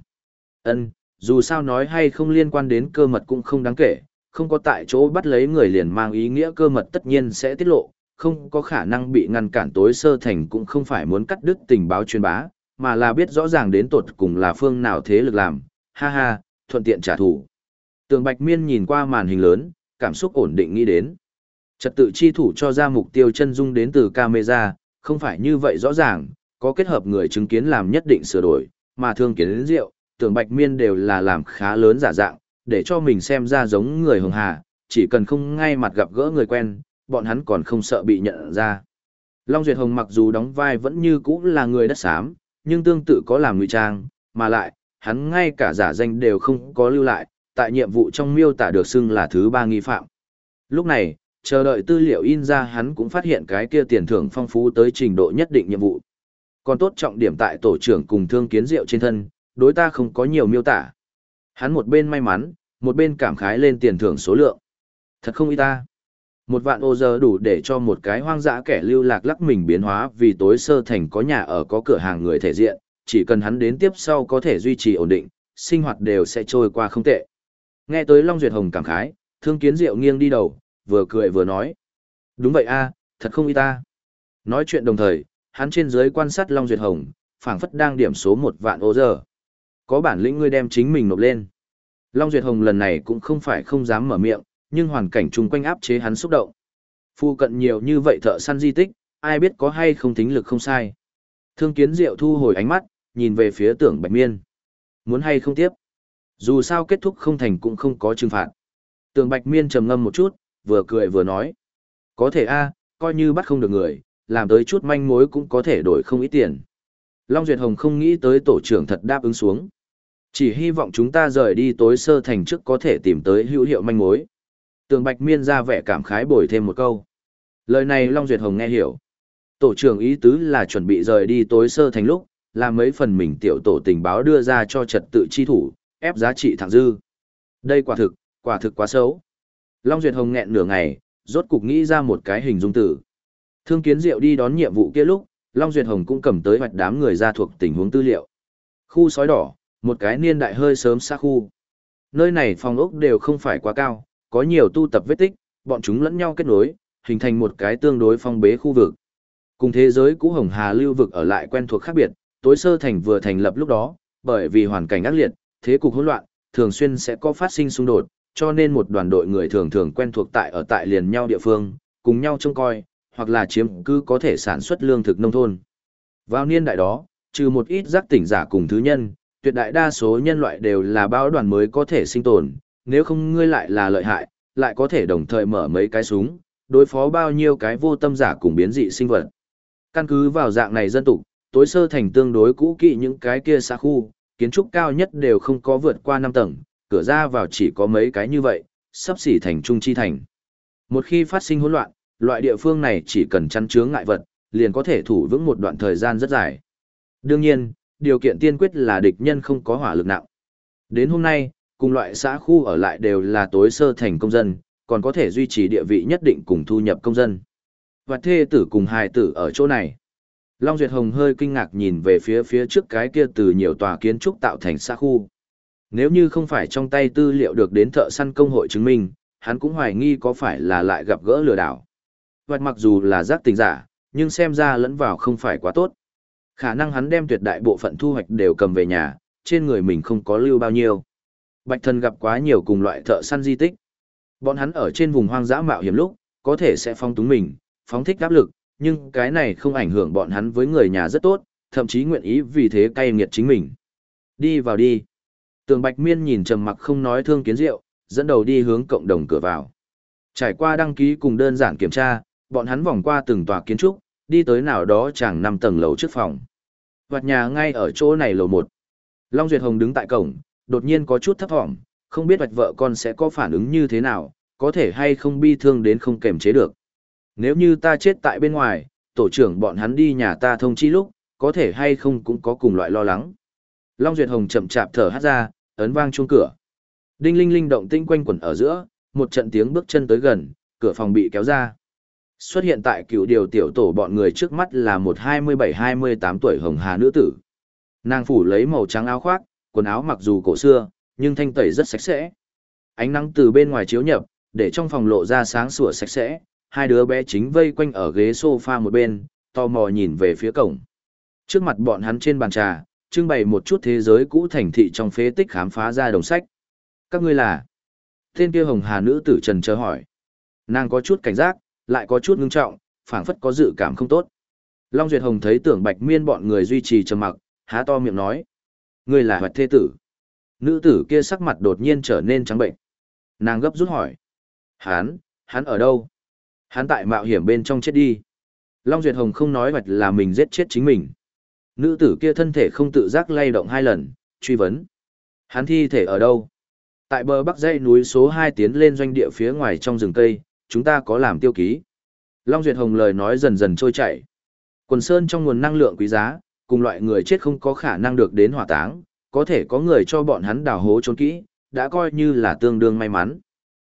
Ân, dù sao nói hay không liên quan đến cơ mật cũng không đáng kể, không có tại chỗ bắt lấy người liền mang ý nghĩa cơ mật tất nhiên sẽ tiết lộ, không có khả năng bị ngăn cản tối sơ thành cũng không phải muốn cắt đứt tình báo truyền bá, mà là biết rõ ràng đến tột cùng là phương nào thế lực làm, ha ha, thuận tiện trả thù. Tường Bạch Miên nhìn qua màn hình lớn, cảm xúc ổn định nghĩ đến. Trật tự chi thủ cho ra mục tiêu chân dung đến từ camera, không phải như vậy rõ ràng, có kết hợp người chứng kiến làm nhất định sửa đổi, mà thương kiến đến rượu, tưởng Bạch Miên đều là làm khá lớn giả dạng, để cho mình xem ra giống người hường hà, chỉ cần không ngay mặt gặp gỡ người quen, bọn hắn còn không sợ bị nhận ra. Long Duyệt Hồng mặc dù đóng vai vẫn như cũ là người đất xám, nhưng tương tự có làm ngụy trang, mà lại, hắn ngay cả giả danh đều không có lưu lại, tại nhiệm vụ trong miêu tả được xưng là thứ ba nghi phạm. Lúc này, chờ đợi tư liệu in ra hắn cũng phát hiện cái kia tiền thưởng phong phú tới trình độ nhất định nhiệm vụ. Còn tốt trọng điểm tại tổ trưởng cùng thương kiến diệu trên thân, đối ta không có nhiều miêu tả. Hắn một bên may mắn, một bên cảm khái lên tiền thưởng số lượng. Thật không ý ta. Một vạn ô giờ đủ để cho một cái hoang dã kẻ lưu lạc lắc mình biến hóa vì tối sơ thành có nhà ở có cửa hàng người thể diện, chỉ cần hắn đến tiếp sau có thể duy trì ổn định, sinh hoạt đều sẽ trôi qua không tệ. Nghe tới Long Duyệt Hồng cảm khái, thương kiến diệu nghiêng đi đầu, vừa cười vừa nói. Đúng vậy a, thật không y ta. Nói chuyện đồng thời, hắn trên dưới quan sát Long Duyệt Hồng, phảng phất đang điểm số một vạn ô giờ. Có bản lĩnh ngươi đem chính mình nộp lên. Long Duyệt Hồng lần này cũng không phải không dám mở miệng, nhưng hoàn cảnh chung quanh áp chế hắn xúc động. Phu cận nhiều như vậy thợ săn di tích, ai biết có hay không tính lực không sai. Thương kiến diệu thu hồi ánh mắt, nhìn về phía tưởng bạch miên. Muốn hay không tiếp? Dù sao kết thúc không thành cũng không có trừng phạt. Tưởng bạch miên trầm ngâm một chút, vừa cười vừa nói. Có thể a, coi như bắt không được người, làm tới chút manh mối cũng có thể đổi không ít tiền. Long Duyệt Hồng không nghĩ tới tổ trưởng thật đáp ứng xuống. Chỉ hy vọng chúng ta rời đi tối sơ thành trước có thể tìm tới hữu hiệu manh mối. Tường Bạch Miên ra vẻ cảm khái bồi thêm một câu. Lời này Long Duyệt Hồng nghe hiểu. Tổ trưởng ý tứ là chuẩn bị rời đi tối sơ thành lúc, làm mấy phần mình tiểu tổ tình báo đưa ra cho trật tự chi thủ, ép giá trị thẳng dư. Đây quả thực, quả thực quá xấu. Long Duyệt Hồng nghẹn nửa ngày, rốt cục nghĩ ra một cái hình dung tử. Thương Kiến Diệu đi đón nhiệm vụ kia lúc, Long Duyệt Hồng cũng cầm tới hoạch đám người ra thuộc tình huống tư liệu. Khu sói đỏ, một cái niên đại hơi sớm xa khu. Nơi này phòng ốc đều không phải quá cao, có nhiều tu tập vết tích, bọn chúng lẫn nhau kết nối, hình thành một cái tương đối phong bế khu vực. Cùng thế giới cũ Hồng Hà lưu vực ở lại quen thuộc khác biệt, tối sơ thành vừa thành lập lúc đó, bởi vì hoàn cảnh ác liệt, thế cục hỗn loạn, thường xuyên sẽ có phát sinh xung đột, cho nên một đoàn đội người thường thường quen thuộc tại ở tại liền nhau địa phương, cùng nhau trông coi, hoặc là chiếm cứ có thể sản xuất lương thực nông thôn. Vào niên đại đó, trừ một ít giác tỉnh giả cùng thứ nhân, tuyệt đại đa số nhân loại đều là bao đoàn mới có thể sinh tồn, nếu không ngươi lại là lợi hại, lại có thể đồng thời mở mấy cái súng, đối phó bao nhiêu cái vô tâm giả cùng biến dị sinh vật. Căn cứ vào dạng này dân tục, tối sơ thành tương đối cũ kỵ những cái kia xa khu, kiến trúc cao nhất đều không có vượt qua 5 tầng, cửa ra vào chỉ có mấy cái như vậy, sắp xỉ thành trung chi thành. Một khi phát sinh hỗn loạn, loại địa phương này chỉ cần chăn chướng ngại vật, liền có thể thủ vững một đoạn thời gian rất dài. Đương nhiên, điều kiện tiên quyết là địch nhân không có hỏa lực nặng. Đến hôm nay, cùng loại xã khu ở lại đều là tối sơ thành công dân, còn có thể duy trì địa vị nhất định cùng thu nhập công dân. Và thê tử cùng hài tử ở chỗ này. Long Duyệt Hồng hơi kinh ngạc nhìn về phía phía trước cái kia từ nhiều tòa kiến trúc tạo thành xã khu. Nếu như không phải trong tay tư liệu được đến thợ săn công hội chứng minh, hắn cũng hoài nghi có phải là lại gặp gỡ lừa đảo. Hoặc mặc dù là giác tình giả, nhưng xem ra lẫn vào không phải quá tốt. Khả năng hắn đem tuyệt đại bộ phận thu hoạch đều cầm về nhà, trên người mình không có lưu bao nhiêu. Bạch thần gặp quá nhiều cùng loại thợ săn di tích. Bọn hắn ở trên vùng hoang dã mạo hiểm lúc, có thể sẽ phong túng mình, phóng thích áp lực, nhưng cái này không ảnh hưởng bọn hắn với người nhà rất tốt, thậm chí nguyện ý vì thế cay nghiệt chính mình. Đi vào đi. Tường Bạch Miên nhìn trầm mặc không nói thương kiến rượu, dẫn đầu đi hướng cộng đồng cửa vào. Trải qua đăng ký cùng đơn giản kiểm tra, bọn hắn vòng qua từng tòa kiến trúc, đi tới nào đó chẳng năm tầng lầu trước phòng. Vạt nhà ngay ở chỗ này lầu một. Long Duyệt Hồng đứng tại cổng, đột nhiên có chút thấp thỏm, không biết bạch vợ con sẽ có phản ứng như thế nào, có thể hay không bi thương đến không kềm chế được. Nếu như ta chết tại bên ngoài, tổ trưởng bọn hắn đi nhà ta thông chi lúc, có thể hay không cũng có cùng loại lo lắng. Long Duyệt Hồng chậm chạp thở hát ra, ấn vang chuông cửa. Đinh linh linh động tinh quanh quẩn ở giữa, một trận tiếng bước chân tới gần, cửa phòng bị kéo ra. Xuất hiện tại cựu điều tiểu tổ bọn người trước mắt là một 27-28 tuổi hồng hà nữ tử. Nàng phủ lấy màu trắng áo khoác, quần áo mặc dù cổ xưa, nhưng thanh tẩy rất sạch sẽ. Ánh nắng từ bên ngoài chiếu nhập, để trong phòng lộ ra sáng sủa sạch sẽ, hai đứa bé chính vây quanh ở ghế sofa một bên, tò mò nhìn về phía cổng. Trước mặt bọn hắn trên bàn trà, trưng bày một chút thế giới cũ thành thị trong phế tích khám phá ra đồng sách. Các ngươi là? Tên kia hồng hà nữ tử trần chờ hỏi. Nàng có chút cảnh giác, lại có chút ngưng trọng, phảng phất có dự cảm không tốt. Long Duyệt Hồng thấy tưởng bạch miên bọn người duy trì trầm mặc, há to miệng nói. Ngươi là hoạch thế tử. Nữ tử kia sắc mặt đột nhiên trở nên trắng bệnh. Nàng gấp rút hỏi. Hán, hắn ở đâu? Hắn tại mạo hiểm bên trong chết đi. Long Duyệt Hồng không nói hoạch là mình giết chết chính mình. Nữ tử kia thân thể không tự giác lay động hai lần, truy vấn. Hắn thi thể ở đâu? Tại bờ bắc dãy núi số 2 tiến lên doanh địa phía ngoài trong rừng cây, chúng ta có làm tiêu ký. Long Duyệt Hồng lời nói dần dần trôi chảy. Quần sơn trong nguồn năng lượng quý giá, cùng loại người chết không có khả năng được đến hỏa táng, có thể có người cho bọn hắn đào hố trốn kỹ, đã coi như là tương đương may mắn.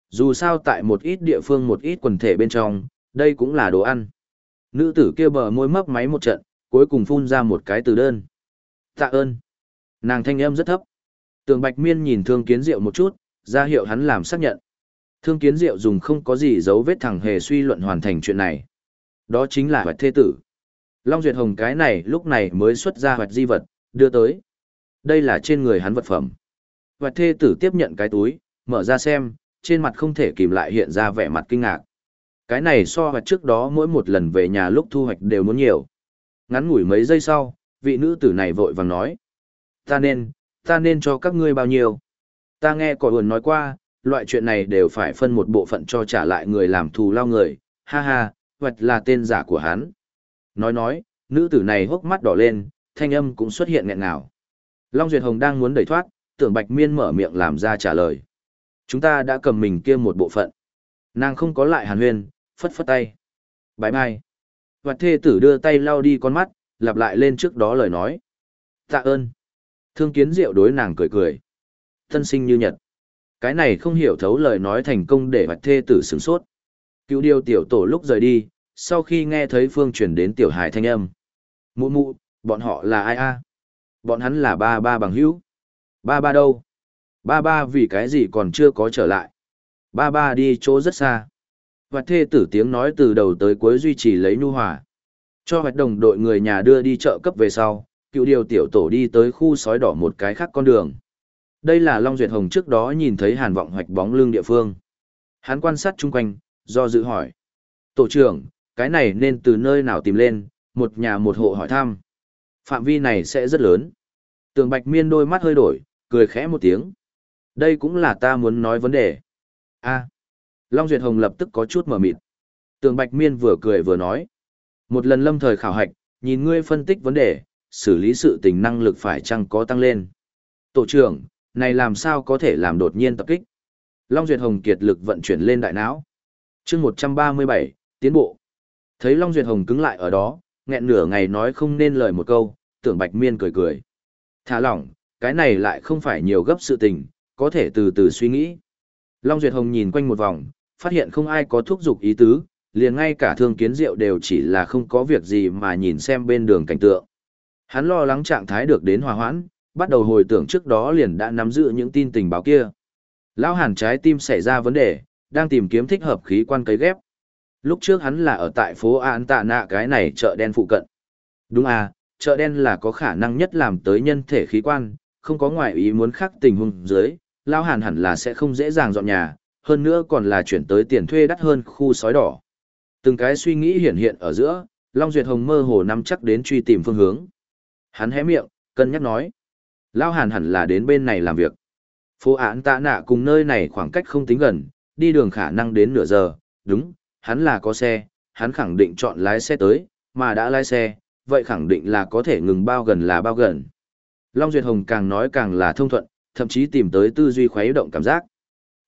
Dù sao tại một ít địa phương một ít quần thể bên trong, đây cũng là đồ ăn. Nữ tử kia bờ môi mấp máy một trận, cuối cùng phun ra một cái từ đơn. Tạ ơn. Nàng thanh âm rất thấp. Tường Bạch Miên nhìn Thương Kiến Diệu một chút, ra hiệu hắn làm xác nhận. Thương Kiến Diệu dùng không có gì dấu vết thẳng hề suy luận hoàn thành chuyện này. Đó chính là hoạch thê tử. Long Duyệt Hồng cái này lúc này mới xuất ra hoạch di vật, đưa tới. Đây là trên người hắn vật phẩm. Hoạch thê tử tiếp nhận cái túi, mở ra xem, trên mặt không thể kìm lại hiện ra vẻ mặt kinh ngạc. Cái này so hoạch trước đó mỗi một lần về nhà lúc thu hoạch đều muốn nhiều. Ngắn ngủi mấy giây sau, vị nữ tử này vội vàng nói. Ta nên, ta nên cho các ngươi bao nhiêu? Ta nghe cỏ hồn nói qua, loại chuyện này đều phải phân một bộ phận cho trả lại người làm thù lao người, ha ha, hoạch là tên giả của hắn. Nói nói, nữ tử này hốc mắt đỏ lên, thanh âm cũng xuất hiện nghẹn ngào. Long Duyệt Hồng đang muốn đẩy thoát, tưởng Bạch Miên mở miệng làm ra trả lời. Chúng ta đã cầm mình kia một bộ phận. Nàng không có lại hàn huyên, phất phất tay. Bái mai. Hoạt thê tử đưa tay lau đi con mắt, lặp lại lên trước đó lời nói. Tạ ơn. Thương kiến diệu đối nàng cười cười. Thân sinh như nhật. Cái này không hiểu thấu lời nói thành công để hoạt thê tử sửng sốt. Cứu điều tiểu tổ lúc rời đi, sau khi nghe thấy phương truyền đến tiểu hải thanh âm. Mụ mụ, bọn họ là ai a? Bọn hắn là ba ba bằng hữu. Ba ba đâu? Ba ba vì cái gì còn chưa có trở lại? Ba ba đi chỗ rất xa. Và thê tử tiếng nói từ đầu tới cuối duy trì lấy nhu hòa. Cho hoạt đồng đội người nhà đưa đi chợ cấp về sau, cựu điều tiểu tổ đi tới khu sói đỏ một cái khác con đường. Đây là Long Duyệt Hồng trước đó nhìn thấy hàn vọng hoạch bóng lưng địa phương. Hắn quan sát chung quanh, do dự hỏi. Tổ trưởng, cái này nên từ nơi nào tìm lên, một nhà một hộ hỏi thăm. Phạm vi này sẽ rất lớn. Tường Bạch Miên đôi mắt hơi đổi, cười khẽ một tiếng. Đây cũng là ta muốn nói vấn đề. a Long Duyệt Hồng lập tức có chút mở mịt. Tường Bạch Miên vừa cười vừa nói. Một lần lâm thời khảo hạch, nhìn ngươi phân tích vấn đề, xử lý sự tình năng lực phải chăng có tăng lên. Tổ trưởng, này làm sao có thể làm đột nhiên tập kích. Long Duyệt Hồng kiệt lực vận chuyển lên đại não. chương 137, tiến bộ. Thấy Long Duyệt Hồng cứng lại ở đó, nghẹn nửa ngày nói không nên lời một câu, tưởng Bạch Miên cười cười. Thả lỏng, cái này lại không phải nhiều gấp sự tình, có thể từ từ suy nghĩ. Long Duyệt Hồng nhìn quanh một vòng, phát hiện không ai có thúc giục ý tứ, liền ngay cả thương kiến diệu đều chỉ là không có việc gì mà nhìn xem bên đường cảnh tượng. Hắn lo lắng trạng thái được đến hòa hoãn, bắt đầu hồi tưởng trước đó liền đã nắm giữ những tin tình báo kia. Lão Hàn trái tim xảy ra vấn đề, đang tìm kiếm thích hợp khí quan cấy ghép. Lúc trước hắn là ở tại phố An Tạ Nạ cái này chợ đen phụ cận. Đúng à, chợ đen là có khả năng nhất làm tới nhân thể khí quan, không có ngoại ý muốn khác tình huống dưới, lao Hàn hẳn là sẽ không dễ dàng dọn nhà, hơn nữa còn là chuyển tới tiền thuê đắt hơn khu sói đỏ. Từng cái suy nghĩ hiện hiện ở giữa, Long Duyệt Hồng mơ hồ nắm chắc đến truy tìm phương hướng. Hắn hé miệng, cân nhắc nói. Lao Hàn hẳn là đến bên này làm việc. Phố án tạ nạ cùng nơi này khoảng cách không tính gần, đi đường khả năng đến nửa giờ, đúng, hắn là có xe, hắn khẳng định chọn lái xe tới, mà đã lái xe, vậy khẳng định là có thể ngừng bao gần là bao gần. Long Duyệt Hồng càng nói càng là thông thuận, thậm chí tìm tới tư duy khuấy động cảm giác.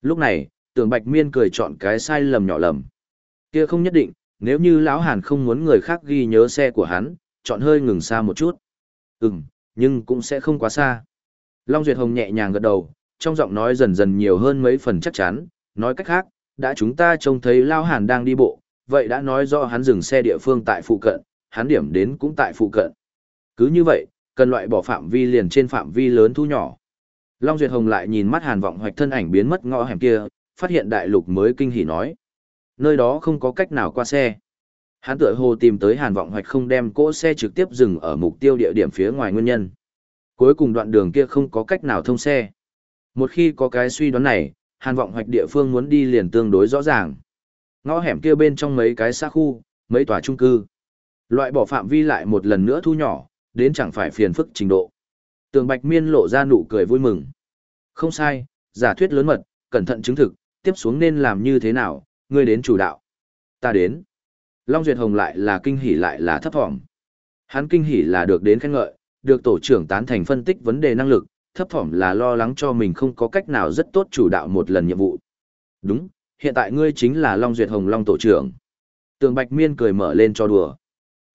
Lúc này, tưởng Bạch Miên cười chọn cái sai lầm nhỏ lầm. Kia không nhất định, nếu như lão Hàn không muốn người khác ghi nhớ xe của hắn, chọn hơi ngừng xa một chút. Ừm, nhưng cũng sẽ không quá xa. Long Duyệt Hồng nhẹ nhàng gật đầu, trong giọng nói dần dần nhiều hơn mấy phần chắc chắn, nói cách khác, đã chúng ta trông thấy Lao Hàn đang đi bộ, vậy đã nói rõ hắn dừng xe địa phương tại phụ cận, hắn điểm đến cũng tại phụ cận. Cứ như vậy, cần loại bỏ phạm vi liền trên phạm vi lớn thu nhỏ. Long Duyệt Hồng lại nhìn mắt Hàn Vọng Hoạch thân ảnh biến mất ngõ hẻm kia, phát hiện đại lục mới kinh hỉ nói. Nơi đó không có cách nào qua xe. Hắn tựa hồ tìm tới Hàn Vọng Hoạch không đem cỗ xe trực tiếp dừng ở mục tiêu địa điểm phía ngoài nguyên nhân. Cuối cùng đoạn đường kia không có cách nào thông xe. Một khi có cái suy đoán này, Hàn Vọng Hoạch địa phương muốn đi liền tương đối rõ ràng. Ngõ hẻm kia bên trong mấy cái xa khu, mấy tòa trung cư. Loại bỏ phạm vi lại một lần nữa thu nhỏ, đến chẳng phải phiền phức trình độ. Tường Bạch Miên lộ ra nụ cười vui mừng. Không sai, giả thuyết lớn mật, cẩn thận chứng thực, tiếp xuống nên làm như thế nào, ngươi đến chủ đạo. Ta đến. Long Duyệt Hồng lại là kinh hỉ lại là thấp thỏm. Hắn kinh hỉ là được đến khen ngợi, được tổ trưởng tán thành phân tích vấn đề năng lực, thấp thỏm là lo lắng cho mình không có cách nào rất tốt chủ đạo một lần nhiệm vụ. Đúng, hiện tại ngươi chính là Long Duyệt Hồng Long tổ trưởng. Tường Bạch Miên cười mở lên cho đùa.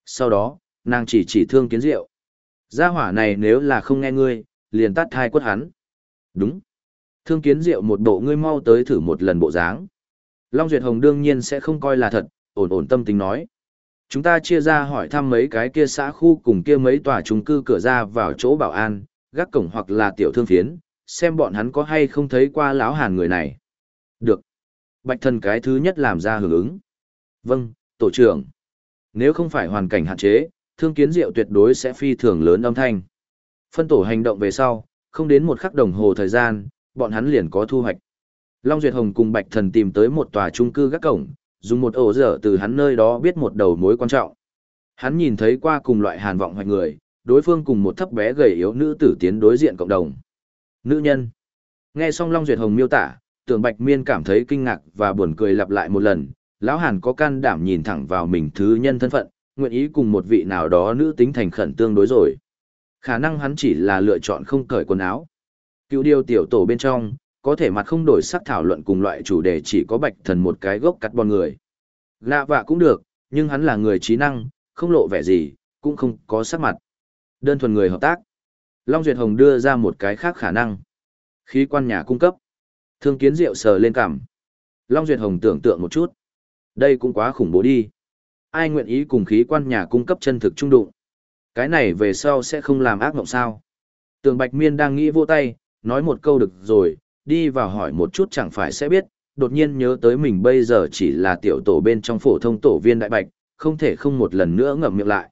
Sau đó, nàng chỉ chỉ thương kiến diệu. Gia hỏa này nếu là không nghe ngươi, liền tắt thai quất hắn. Đúng. Thương kiến diệu một bộ ngươi mau tới thử một lần bộ dáng. Long Duyệt Hồng đương nhiên sẽ không coi là thật, ổn ổn tâm tính nói. Chúng ta chia ra hỏi thăm mấy cái kia xã khu cùng kia mấy tòa chung cư cửa ra vào chỗ bảo an, gác cổng hoặc là tiểu thương phiến, xem bọn hắn có hay không thấy qua lão hàn người này. Được. Bạch thần cái thứ nhất làm ra hưởng ứng. Vâng, tổ trưởng. Nếu không phải hoàn cảnh hạn chế, thương kiến diệu tuyệt đối sẽ phi thường lớn âm thanh. Phân tổ hành động về sau, không đến một khắc đồng hồ thời gian, bọn hắn liền có thu hoạch. Long Duyệt Hồng cùng Bạch Thần tìm tới một tòa trung cư gác cổng, dùng một ổ dở từ hắn nơi đó biết một đầu mối quan trọng. Hắn nhìn thấy qua cùng loại hàn vọng hoạch người, đối phương cùng một thấp bé gầy yếu nữ tử tiến đối diện cộng đồng. Nữ nhân. Nghe xong Long Duyệt Hồng miêu tả, tưởng Bạch Miên cảm thấy kinh ngạc và buồn cười lặp lại một lần, lão Hàn có can đảm nhìn thẳng vào mình thứ nhân thân phận, nguyện ý cùng một vị nào đó nữ tính thành khẩn tương đối rồi. Khả năng hắn chỉ là lựa chọn không cởi quần áo. Cựu điều tiểu tổ bên trong, có thể mặt không đổi sắc thảo luận cùng loại chủ đề chỉ có bạch thần một cái gốc cắt bon người. Lạ vạ cũng được, nhưng hắn là người trí năng, không lộ vẻ gì, cũng không có sắc mặt. Đơn thuần người hợp tác. Long Duyệt Hồng đưa ra một cái khác khả năng. Khí quan nhà cung cấp. Thương kiến Diệu sờ lên cằm. Long Duyệt Hồng tưởng tượng một chút. Đây cũng quá khủng bố đi. Ai nguyện ý cùng khí quan nhà cung cấp chân thực trung đụng. Cái này về sau sẽ không làm ác mộng sao. Tường Bạch Miên đang nghĩ vô tay, nói một câu được rồi, đi vào hỏi một chút chẳng phải sẽ biết, đột nhiên nhớ tới mình bây giờ chỉ là tiểu tổ bên trong phổ thông tổ viên đại bạch, không thể không một lần nữa ngậm miệng lại.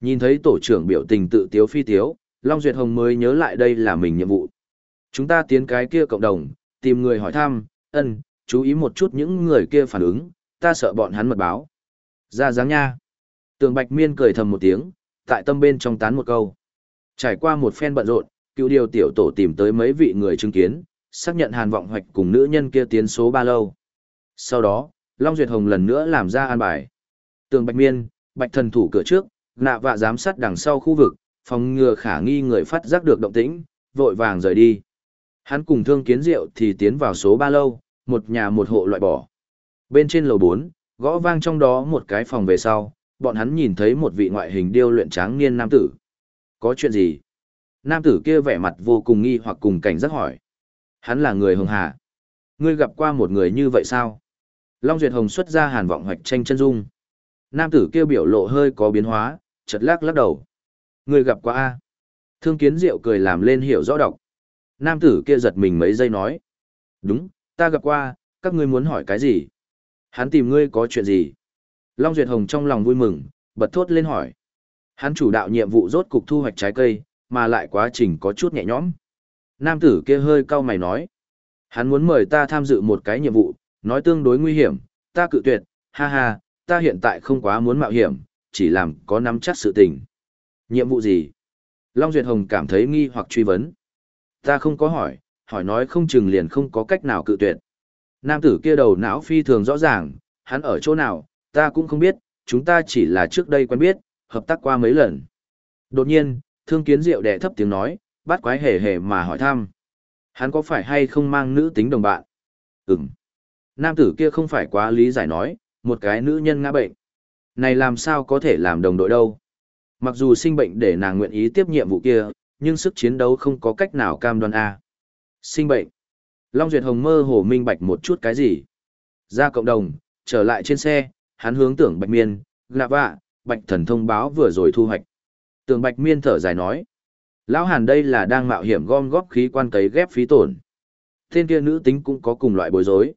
Nhìn thấy tổ trưởng biểu tình tự tiếu phi tiếu, Long Duyệt Hồng mới nhớ lại đây là mình nhiệm vụ. Chúng ta tiến cái kia cộng đồng, tìm người hỏi thăm, ân, chú ý một chút những người kia phản ứng, ta sợ bọn hắn mật báo. Ra dáng nha. Tường Bạch Miên cười thầm một tiếng, tại tâm bên trong tán một câu. Trải qua một phen bận rộn, cựu điều tiểu tổ tìm tới mấy vị người chứng kiến, xác nhận Hàn Vọng Hoạch cùng nữ nhân kia tiến số ba lâu. Sau đó, Long Duyệt Hồng lần nữa làm ra an bài. Tường Bạch Miên, Bạch Thần thủ cửa trước, nạ vạ giám sát đằng sau khu vực, phòng ngừa khả nghi người phát giác được động tĩnh, vội vàng rời đi. Hắn cùng Thương Kiến rượu thì tiến vào số ba lâu, một nhà một hộ loại bỏ. Bên trên lầu 4, gõ vang trong đó một cái phòng về sau, bọn hắn nhìn thấy một vị ngoại hình điêu luyện tráng niên nam tử. Có chuyện gì? Nam tử kia vẻ mặt vô cùng nghi hoặc cùng cảnh giác hỏi. Hắn là người hồng hà. Ngươi gặp qua một người như vậy sao? Long Duyệt Hồng xuất ra hàn vọng hoạch tranh chân dung. Nam tử kia biểu lộ hơi có biến hóa, chật lắc lắc đầu. người gặp qua A. Thương kiến diệu cười làm lên hiểu rõ đọc. Nam tử kia giật mình mấy giây nói. Đúng, ta gặp qua, các ngươi muốn hỏi cái gì? Hắn tìm ngươi có chuyện gì? Long Duyệt Hồng trong lòng vui mừng, bật thốt lên hỏi. Hắn chủ đạo nhiệm vụ rốt cục thu hoạch trái cây, mà lại quá trình có chút nhẹ nhõm. Nam tử kia hơi cau mày nói. Hắn muốn mời ta tham dự một cái nhiệm vụ, nói tương đối nguy hiểm, ta cự tuyệt, ha ha, ta hiện tại không quá muốn mạo hiểm, chỉ làm có nắm chắc sự tình. Nhiệm vụ gì? Long Duyệt Hồng cảm thấy nghi hoặc truy vấn. Ta không có hỏi, hỏi nói không chừng liền không có cách nào cự tuyệt. Nam tử kia đầu não phi thường rõ ràng, hắn ở chỗ nào, ta cũng không biết, chúng ta chỉ là trước đây quen biết, hợp tác qua mấy lần. Đột nhiên, thương kiến diệu đẻ thấp tiếng nói, bắt quái hề hề mà hỏi thăm. Hắn có phải hay không mang nữ tính đồng bạn? Ừm. Nam tử kia không phải quá lý giải nói, một cái nữ nhân ngã bệnh. Này làm sao có thể làm đồng đội đâu? Mặc dù sinh bệnh để nàng nguyện ý tiếp nhiệm vụ kia, nhưng sức chiến đấu không có cách nào cam đoan A. Sinh bệnh. Long Duyệt Hồng mơ hồ minh bạch một chút cái gì. Ra cộng đồng, trở lại trên xe, hắn hướng tưởng Bạch Miên, Lạ Vạ, Bạch Thần thông báo vừa rồi thu hoạch. Tưởng Bạch Miên thở dài nói. Lão Hàn đây là đang mạo hiểm gom góp khí quan cấy ghép phí tổn. Tên kia nữ tính cũng có cùng loại bối rối.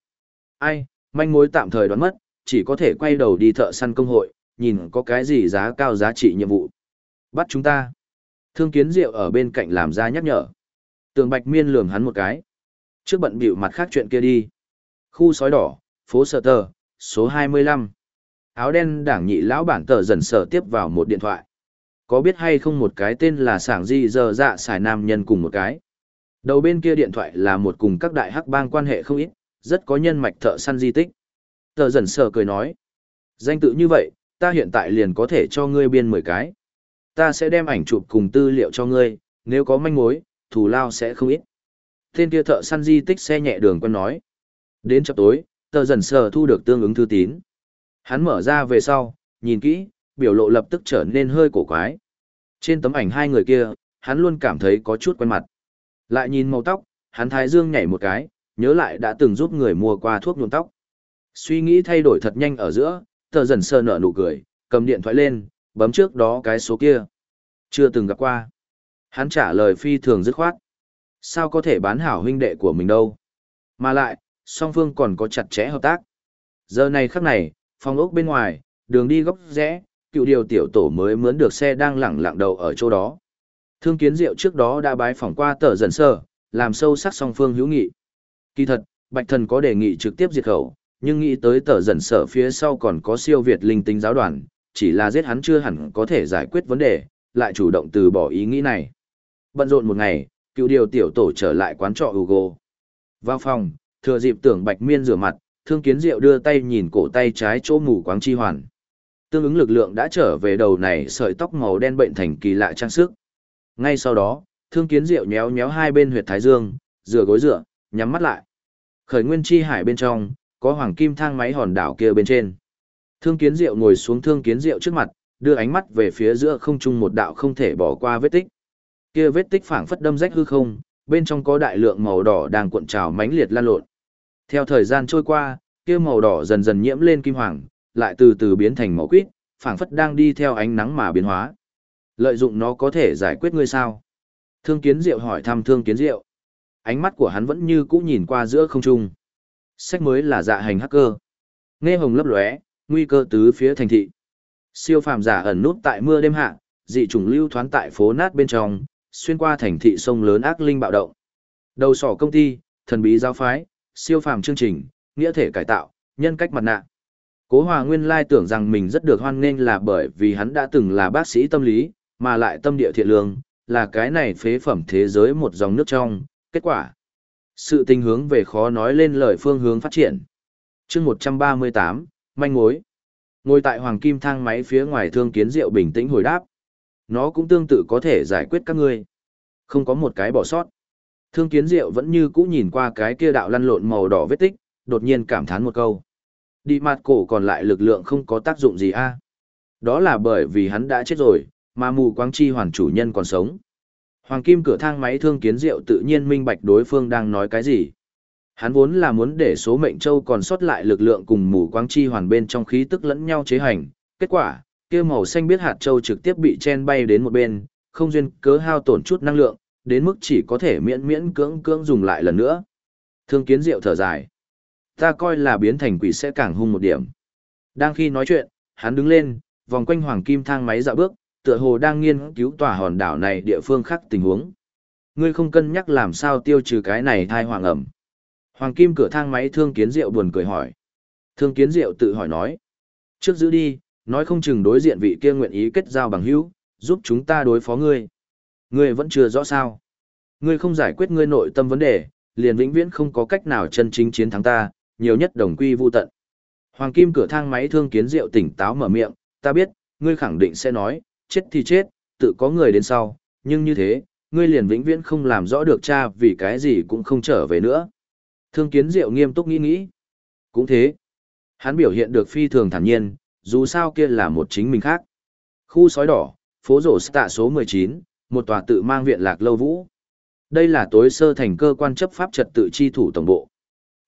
Ai, manh mối tạm thời đoán mất, chỉ có thể quay đầu đi thợ săn công hội, nhìn có cái gì giá cao giá trị nhiệm vụ. Bắt chúng ta. Thương kiến diệu ở bên cạnh làm ra nhắc nhở. Tường Bạch Miên lườm hắn một cái. Trước bận bịu mặt khác chuyện kia đi. Khu sói đỏ, phố sở tờ, số 25. Áo đen đảng nhị lão bản tờ dần sở tiếp vào một điện thoại. Có biết hay không một cái tên là sảng di giờ dạ xài nam nhân cùng một cái. Đầu bên kia điện thoại là một cùng các đại hắc bang quan hệ không ít, rất có nhân mạch thợ săn di tích. Tờ dần sờ cười nói. Danh tự như vậy, ta hiện tại liền có thể cho ngươi biên 10 cái. Ta sẽ đem ảnh chụp cùng tư liệu cho ngươi, nếu có manh mối, thù lao sẽ không ít. Tên kia thợ săn di tích xe nhẹ đường quen nói. Đến chập tối, tờ dần sờ thu được tương ứng thư tín. Hắn mở ra về sau, nhìn kỹ, biểu lộ lập tức trở nên hơi cổ quái. Trên tấm ảnh hai người kia, hắn luôn cảm thấy có chút quen mặt. Lại nhìn màu tóc, hắn thái dương nhảy một cái, nhớ lại đã từng giúp người mua qua thuốc nhuộm tóc. Suy nghĩ thay đổi thật nhanh ở giữa, tờ dần sơ nở nụ cười, cầm điện thoại lên, bấm trước đó cái số kia. Chưa từng gặp qua. Hắn trả lời phi thường dứt khoát. Sao có thể bán hảo huynh đệ của mình đâu? Mà lại, song phương còn có chặt chẽ hợp tác. Giờ này khắc này, phòng ốc bên ngoài, đường đi góc rẽ, cựu điều tiểu tổ mới mướn được xe đang lẳng lặng đầu ở chỗ đó. Thương kiến diệu trước đó đã bái phỏng qua tờ dần sơ, làm sâu sắc song phương hữu nghị. Kỳ thật, Bạch Thần có đề nghị trực tiếp diệt khẩu, nhưng nghĩ tới tờ dần sở phía sau còn có siêu việt linh tinh giáo đoàn, chỉ là giết hắn chưa hẳn có thể giải quyết vấn đề, lại chủ động từ bỏ ý nghĩ này. Bận rộn một ngày, cựu điều tiểu tổ trở lại quán trọ Hugo. Vào phòng, thừa dịp tưởng Bạch Miên rửa mặt, Thương Kiến Diệu đưa tay nhìn cổ tay trái chỗ mù quáng chi hoàn. Tương ứng lực lượng đã trở về đầu này sợi tóc màu đen bệnh thành kỳ lạ trang sức. Ngay sau đó, Thương Kiến Diệu nhéo nhéo hai bên huyệt thái dương, rửa gối rửa, nhắm mắt lại. Khởi nguyên chi hải bên trong, có hoàng kim thang máy hòn đảo kia bên trên. Thương Kiến Diệu ngồi xuống Thương Kiến Diệu trước mặt, đưa ánh mắt về phía giữa không trung một đạo không thể bỏ qua vết tích. Kia vết tích phảng phất đâm rách hư không, bên trong có đại lượng màu đỏ đang cuộn trào mãnh liệt lan lộn. Theo thời gian trôi qua, kia màu đỏ dần dần nhiễm lên kim hoàng, lại từ từ biến thành màu quýt, phảng phất đang đi theo ánh nắng mà biến hóa. Lợi dụng nó có thể giải quyết ngươi sao? Thương Kiến Diệu hỏi thăm Thương Kiến Diệu. Ánh mắt của hắn vẫn như cũ nhìn qua giữa không trung. Sách mới là dạ hành hacker. Nghe hồng lấp lóe, nguy cơ tứ phía thành thị. Siêu phàm giả ẩn nút tại mưa đêm hạ, dị trùng lưu thoán tại phố nát bên trong, xuyên qua thành thị sông lớn ác linh bạo động. Đầu sỏ công ty, thần bí giáo phái, siêu phàm chương trình, nghĩa thể cải tạo, nhân cách mặt nạ. Cố Hòa Nguyên lai tưởng rằng mình rất được hoan nghênh là bởi vì hắn đã từng là bác sĩ tâm lý, mà lại tâm địa thiện lương, là cái này phế phẩm thế giới một dòng nước trong, kết quả. Sự tình hướng về khó nói lên lời phương hướng phát triển. chương 138, manh mối. Ngồi tại hoàng kim thang máy phía ngoài thương kiến diệu bình tĩnh hồi đáp. Nó cũng tương tự có thể giải quyết các ngươi. Không có một cái bỏ sót. Thương kiến diệu vẫn như cũ nhìn qua cái kia đạo lăn lộn màu đỏ vết tích, đột nhiên cảm thán một câu. Đi mặt cổ còn lại lực lượng không có tác dụng gì a Đó là bởi vì hắn đã chết rồi, mà mù quáng chi hoàn chủ nhân còn sống. Hoàng kim cửa thang máy thương kiến diệu tự nhiên minh bạch đối phương đang nói cái gì. Hắn vốn là muốn để số mệnh châu còn sót lại lực lượng cùng mù quang chi hoàn bên trong khí tức lẫn nhau chế hành. Kết quả, kia màu xanh biết hạt châu trực tiếp bị chen bay đến một bên, không duyên cớ hao tổn chút năng lượng, đến mức chỉ có thể miễn miễn cưỡng cưỡng dùng lại lần nữa. Thương kiến diệu thở dài. Ta coi là biến thành quỷ sẽ càng hung một điểm. Đang khi nói chuyện, hắn đứng lên, vòng quanh hoàng kim thang máy dạo bước, tựa hồ đang nghiên cứu tòa hòn đảo này địa phương khác tình huống. Ngươi không cân nhắc làm sao tiêu trừ cái này thai hoàng ẩm. Hoàng kim cửa thang máy thương kiến diệu buồn cười hỏi. Thương kiến diệu tự hỏi nói. Trước giữ đi, nói không chừng đối diện vị kia nguyện ý kết giao bằng hữu, giúp chúng ta đối phó ngươi. Ngươi vẫn chưa rõ sao. Ngươi không giải quyết ngươi nội tâm vấn đề, liền vĩnh viễn không có cách nào chân chính chiến thắng ta, nhiều nhất đồng quy vu tận. Hoàng kim cửa thang máy thương kiến diệu tỉnh táo mở miệng, ta biết, ngươi khẳng định sẽ nói, chết thì chết, tự có người đến sau, nhưng như thế, ngươi liền vĩnh viễn không làm rõ được cha vì cái gì cũng không trở về nữa. Thương kiến diệu nghiêm túc nghĩ nghĩ. Cũng thế. Hắn biểu hiện được phi thường thản nhiên, dù sao kia là một chính mình khác. Khu sói đỏ, phố rổ tạ số 19, một tòa tự mang viện lạc lâu vũ. Đây là tối sơ thành cơ quan chấp pháp trật tự chi thủ tổng bộ.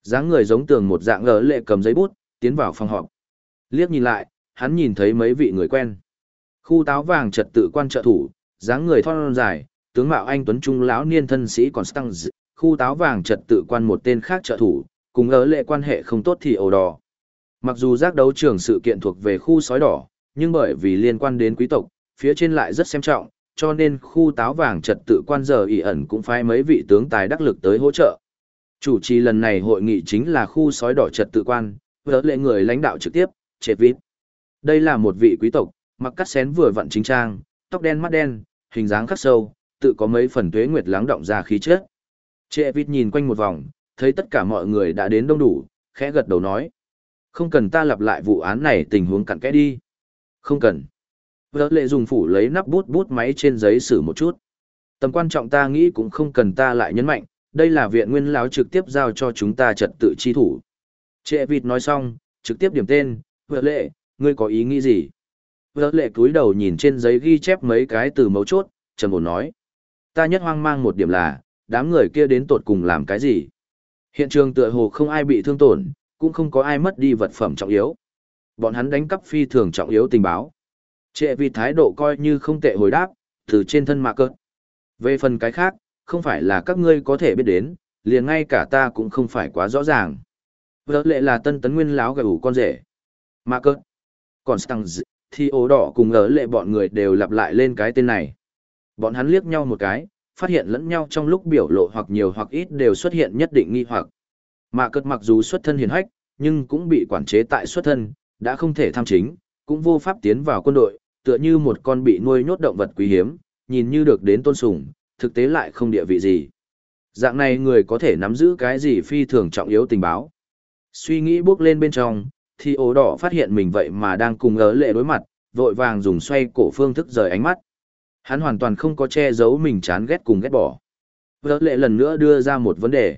dáng người giống tường một dạng ngờ lệ cầm giấy bút, tiến vào phòng họp. Liếc nhìn lại, hắn nhìn thấy mấy vị người quen. Khu táo vàng trật tự quan trợ thủ, dáng người thon dài, tướng mạo anh tuấn trung lão niên thân sĩ còn tăng khu táo vàng trật tự quan một tên khác trợ thủ, cùng ở lệ quan hệ không tốt thì ồ đỏ. Mặc dù giác đấu trường sự kiện thuộc về khu sói đỏ, nhưng bởi vì liên quan đến quý tộc, phía trên lại rất xem trọng, cho nên khu táo vàng trật tự quan giờ ỉ ẩn cũng phái mấy vị tướng tài đắc lực tới hỗ trợ. Chủ trì lần này hội nghị chính là khu sói đỏ trật tự quan, vỡ lệ người lãnh đạo trực tiếp, Trệ Vít. Đây là một vị quý tộc, mặc cắt xén vừa vặn chính trang, tóc đen mắt đen, hình dáng khắc sâu, tự có mấy phần tuế nguyệt lắng động ra khí chất. Trệ vịt nhìn quanh một vòng, thấy tất cả mọi người đã đến đông đủ, khẽ gật đầu nói. Không cần ta lặp lại vụ án này tình huống cặn kẽ đi. Không cần. Vợ lệ dùng phủ lấy nắp bút bút máy trên giấy xử một chút. Tầm quan trọng ta nghĩ cũng không cần ta lại nhấn mạnh, đây là viện nguyên lão trực tiếp giao cho chúng ta trật tự chi thủ. Trệ vịt nói xong, trực tiếp điểm tên, vợ lệ, ngươi có ý nghĩ gì? Vợ lệ cúi đầu nhìn trên giấy ghi chép mấy cái từ mấu chốt, trầm ổn nói. Ta nhất hoang mang một điểm là, đám người kia đến tột cùng làm cái gì? Hiện trường tựa hồ không ai bị thương tổn, cũng không có ai mất đi vật phẩm trọng yếu. Bọn hắn đánh cắp phi thường trọng yếu tình báo. Trệ vì thái độ coi như không tệ hồi đáp, từ trên thân mạ cơ. Về phần cái khác, không phải là các ngươi có thể biết đến, liền ngay cả ta cũng không phải quá rõ ràng. Vợ lệ là tân tấn nguyên láo gầy ủ con rể. Mạ cơ. Còn Stang thì ố đỏ cùng ở lệ bọn người đều lặp lại lên cái tên này. Bọn hắn liếc nhau một cái, phát hiện lẫn nhau trong lúc biểu lộ hoặc nhiều hoặc ít đều xuất hiện nhất định nghi hoặc. Mà cất mặc dù xuất thân hiền hách, nhưng cũng bị quản chế tại xuất thân, đã không thể tham chính, cũng vô pháp tiến vào quân đội, tựa như một con bị nuôi nhốt động vật quý hiếm, nhìn như được đến tôn sùng, thực tế lại không địa vị gì. Dạng này người có thể nắm giữ cái gì phi thường trọng yếu tình báo. Suy nghĩ bước lên bên trong, thì ố đỏ phát hiện mình vậy mà đang cùng ớ lệ đối mặt, vội vàng dùng xoay cổ phương thức rời ánh mắt. Hắn hoàn toàn không có che giấu mình chán ghét cùng ghét bỏ. Ớ lệ lần nữa đưa ra một vấn đề.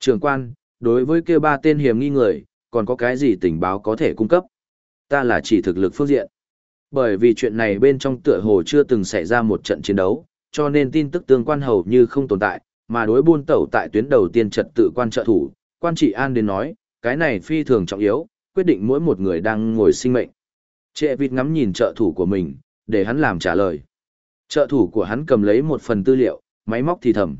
Trường quan, đối với kêu ba tên hiểm nghi người, còn có cái gì tình báo có thể cung cấp? Ta là chỉ thực lực phương diện. Bởi vì chuyện này bên trong tựa hồ chưa từng xảy ra một trận chiến đấu, cho nên tin tức tương quan hầu như không tồn tại, mà đối buôn tẩu tại tuyến đầu tiên trật tự quan trợ thủ, quan trị an đến nói, cái này phi thường trọng yếu, quyết định mỗi một người đang ngồi sinh mệnh. Trệ vịt ngắm nhìn trợ thủ của mình, để hắn làm trả lời. Trợ thủ của hắn cầm lấy một phần tư liệu, máy móc thì thầm.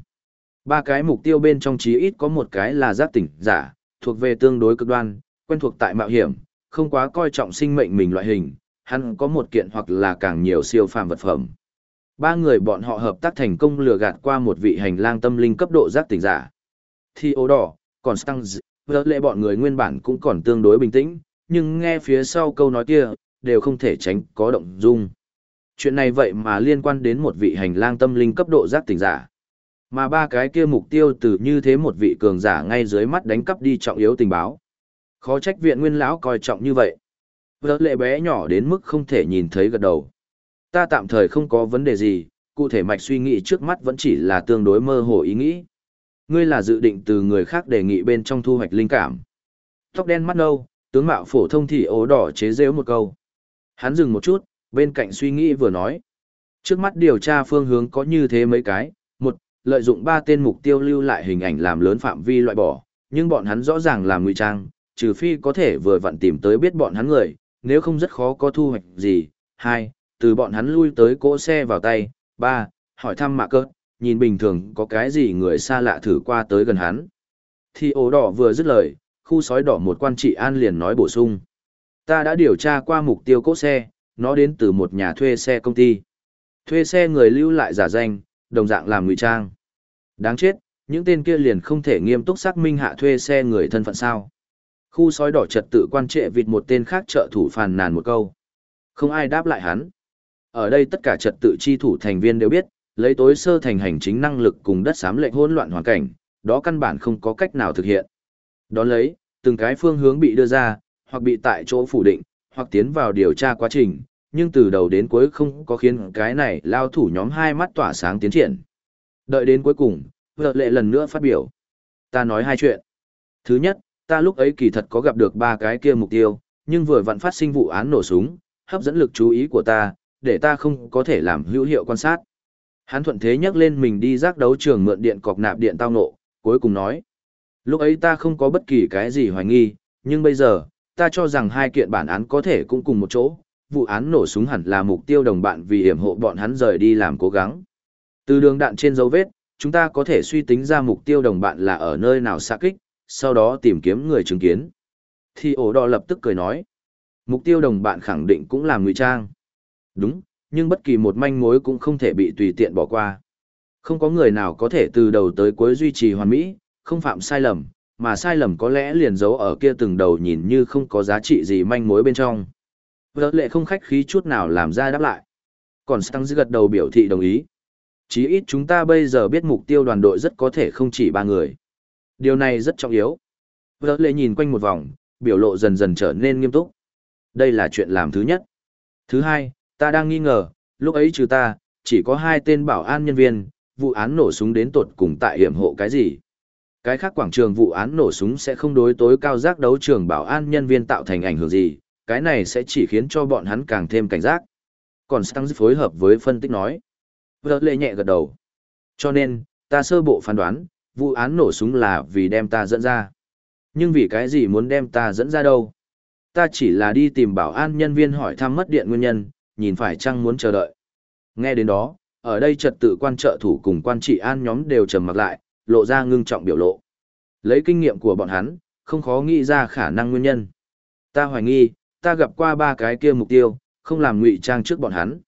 Ba cái mục tiêu bên trong chí ít có một cái là giác tỉnh giả, thuộc về tương đối cực đoan, quen thuộc tại mạo hiểm, không quá coi trọng sinh mệnh mình loại hình, hắn có một kiện hoặc là càng nhiều siêu phàm vật phẩm. Ba người bọn họ hợp tác thành công lừa gạt qua một vị hành lang tâm linh cấp độ giác tỉnh giả. Thì ố đỏ, còn Stans, vợ lệ bọn người nguyên bản cũng còn tương đối bình tĩnh, nhưng nghe phía sau câu nói kia, đều không thể tránh có động dung. Chuyện này vậy mà liên quan đến một vị hành lang tâm linh cấp độ giác tỉnh giả. Mà ba cái kia mục tiêu từ như thế một vị cường giả ngay dưới mắt đánh cắp đi trọng yếu tình báo. Khó trách viện nguyên lão coi trọng như vậy. Vợ lệ bé nhỏ đến mức không thể nhìn thấy gật đầu. Ta tạm thời không có vấn đề gì, cụ thể mạch suy nghĩ trước mắt vẫn chỉ là tương đối mơ hồ ý nghĩ. Ngươi là dự định từ người khác đề nghị bên trong thu hoạch linh cảm. Tóc đen mắt nâu, tướng mạo phổ thông thì ố đỏ chế rêu một câu. Hắn dừng một chút, bên cạnh suy nghĩ vừa nói. Trước mắt điều tra phương hướng có như thế mấy cái. Một, lợi dụng ba tên mục tiêu lưu lại hình ảnh làm lớn phạm vi loại bỏ, nhưng bọn hắn rõ ràng làm ngụy trang, trừ phi có thể vừa vặn tìm tới biết bọn hắn người, nếu không rất khó có thu hoạch gì. Hai, từ bọn hắn lui tới cỗ xe vào tay. Ba, hỏi thăm mạ cơ, nhìn bình thường có cái gì người xa lạ thử qua tới gần hắn. Thì ổ đỏ vừa dứt lời, khu sói đỏ một quan trị an liền nói bổ sung. Ta đã điều tra qua mục tiêu cỗ xe, nó đến từ một nhà thuê xe công ty. Thuê xe người lưu lại giả danh, đồng dạng làm ngụy trang. Đáng chết, những tên kia liền không thể nghiêm túc xác minh hạ thuê xe người thân phận sao. Khu sói đỏ trật tự quan trệ vịt một tên khác trợ thủ phàn nàn một câu. Không ai đáp lại hắn. Ở đây tất cả trật tự chi thủ thành viên đều biết, lấy tối sơ thành hành chính năng lực cùng đất xám lệnh hỗn loạn hoàn cảnh, đó căn bản không có cách nào thực hiện. Đón lấy, từng cái phương hướng bị đưa ra, hoặc bị tại chỗ phủ định, hoặc tiến vào điều tra quá trình, nhưng từ đầu đến cuối không có khiến cái này lao thủ nhóm hai mắt tỏa sáng tiến triển. Đợi đến cuối cùng, vợ lệ lần nữa phát biểu. Ta nói hai chuyện. Thứ nhất, ta lúc ấy kỳ thật có gặp được ba cái kia mục tiêu, nhưng vừa vặn phát sinh vụ án nổ súng, hấp dẫn lực chú ý của ta, để ta không có thể làm hữu hiệu quan sát. Hắn thuận thế nhắc lên mình đi giác đấu trường mượn điện cọc nạp điện tao nộ, cuối cùng nói. Lúc ấy ta không có bất kỳ cái gì hoài nghi, nhưng bây giờ, ta cho rằng hai kiện bản án có thể cũng cùng một chỗ, vụ án nổ súng hẳn là mục tiêu đồng bạn vì hiểm hộ bọn hắn rời đi làm cố gắng. Từ đường đạn trên dấu vết, chúng ta có thể suy tính ra mục tiêu đồng bạn là ở nơi nào xa kích, sau đó tìm kiếm người chứng kiến. Thì ổ đỏ lập tức cười nói. Mục tiêu đồng bạn khẳng định cũng là ngụy trang. Đúng, nhưng bất kỳ một manh mối cũng không thể bị tùy tiện bỏ qua. Không có người nào có thể từ đầu tới cuối duy trì hoàn mỹ, không phạm sai lầm, mà sai lầm có lẽ liền giấu ở kia từng đầu nhìn như không có giá trị gì manh mối bên trong. Vợ lệ không khách khí chút nào làm ra đáp lại. Còn Stang gật đầu biểu thị đồng ý. Chí ít chúng ta bây giờ biết mục tiêu đoàn đội rất có thể không chỉ ba người. Điều này rất trọng yếu. Vợ lệ nhìn quanh một vòng, biểu lộ dần dần trở nên nghiêm túc. Đây là chuyện làm thứ nhất. Thứ hai, ta đang nghi ngờ, lúc ấy trừ ta, chỉ có hai tên bảo an nhân viên, vụ án nổ súng đến tột cùng tại hiểm hộ cái gì. Cái khác quảng trường vụ án nổ súng sẽ không đối tối cao giác đấu trường bảo an nhân viên tạo thành ảnh hưởng gì, cái này sẽ chỉ khiến cho bọn hắn càng thêm cảnh giác. Còn Stang phối hợp với phân tích nói. Vợ lệ nhẹ gật đầu. Cho nên, ta sơ bộ phán đoán, vụ án nổ súng là vì đem ta dẫn ra. Nhưng vì cái gì muốn đem ta dẫn ra đâu? Ta chỉ là đi tìm bảo an nhân viên hỏi thăm mất điện nguyên nhân, nhìn phải chăng muốn chờ đợi. Nghe đến đó, ở đây trật tự quan trợ thủ cùng quan trị an nhóm đều trầm mặc lại, lộ ra ngưng trọng biểu lộ. Lấy kinh nghiệm của bọn hắn, không khó nghĩ ra khả năng nguyên nhân. Ta hoài nghi, ta gặp qua ba cái kia mục tiêu, không làm ngụy trang trước bọn hắn.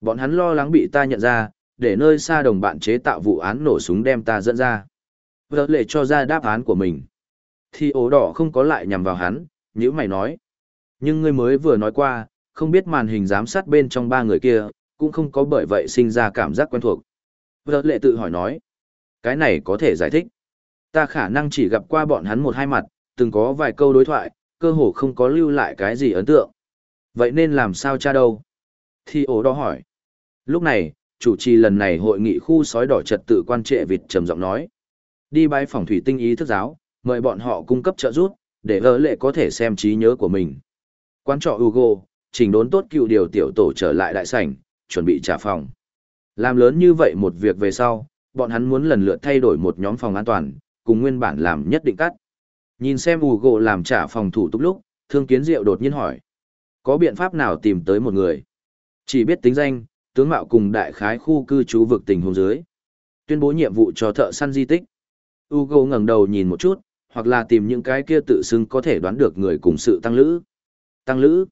Bọn hắn lo lắng bị ta nhận ra, để nơi xa đồng bạn chế tạo vụ án nổ súng đem ta dẫn ra. Vợ lệ cho ra đáp án của mình. Thì ố đỏ không có lại nhằm vào hắn, như mày nói. Nhưng ngươi mới vừa nói qua, không biết màn hình giám sát bên trong ba người kia, cũng không có bởi vậy sinh ra cảm giác quen thuộc. Vợ lệ tự hỏi nói. Cái này có thể giải thích. Ta khả năng chỉ gặp qua bọn hắn một hai mặt, từng có vài câu đối thoại, cơ hồ không có lưu lại cái gì ấn tượng. Vậy nên làm sao cha đâu? Thì ổ đó hỏi. Lúc này, chủ trì lần này hội nghị khu sói đỏ trật tự quan trệ vịt trầm giọng nói. Đi bái phòng thủy tinh ý thức giáo, mời bọn họ cung cấp trợ giúp, để vợ lệ có thể xem trí nhớ của mình. Quan trọ Hugo, chỉnh đốn tốt cựu điều tiểu tổ trở lại đại sảnh, chuẩn bị trả phòng. Làm lớn như vậy một việc về sau, bọn hắn muốn lần lượt thay đổi một nhóm phòng an toàn, cùng nguyên bản làm nhất định cắt. Nhìn xem Hugo làm trả phòng thủ tục lúc, Thương Kiến Diệu đột nhiên hỏi. Có biện pháp nào tìm tới một người? Chỉ biết tính danh, tướng mạo cùng đại khái khu cư trú vực tình hôn dưới. Tuyên bố nhiệm vụ cho thợ săn di tích. Ugo ngẩng đầu nhìn một chút, hoặc là tìm những cái kia tự xưng có thể đoán được người cùng sự tăng lữ. Tăng lữ.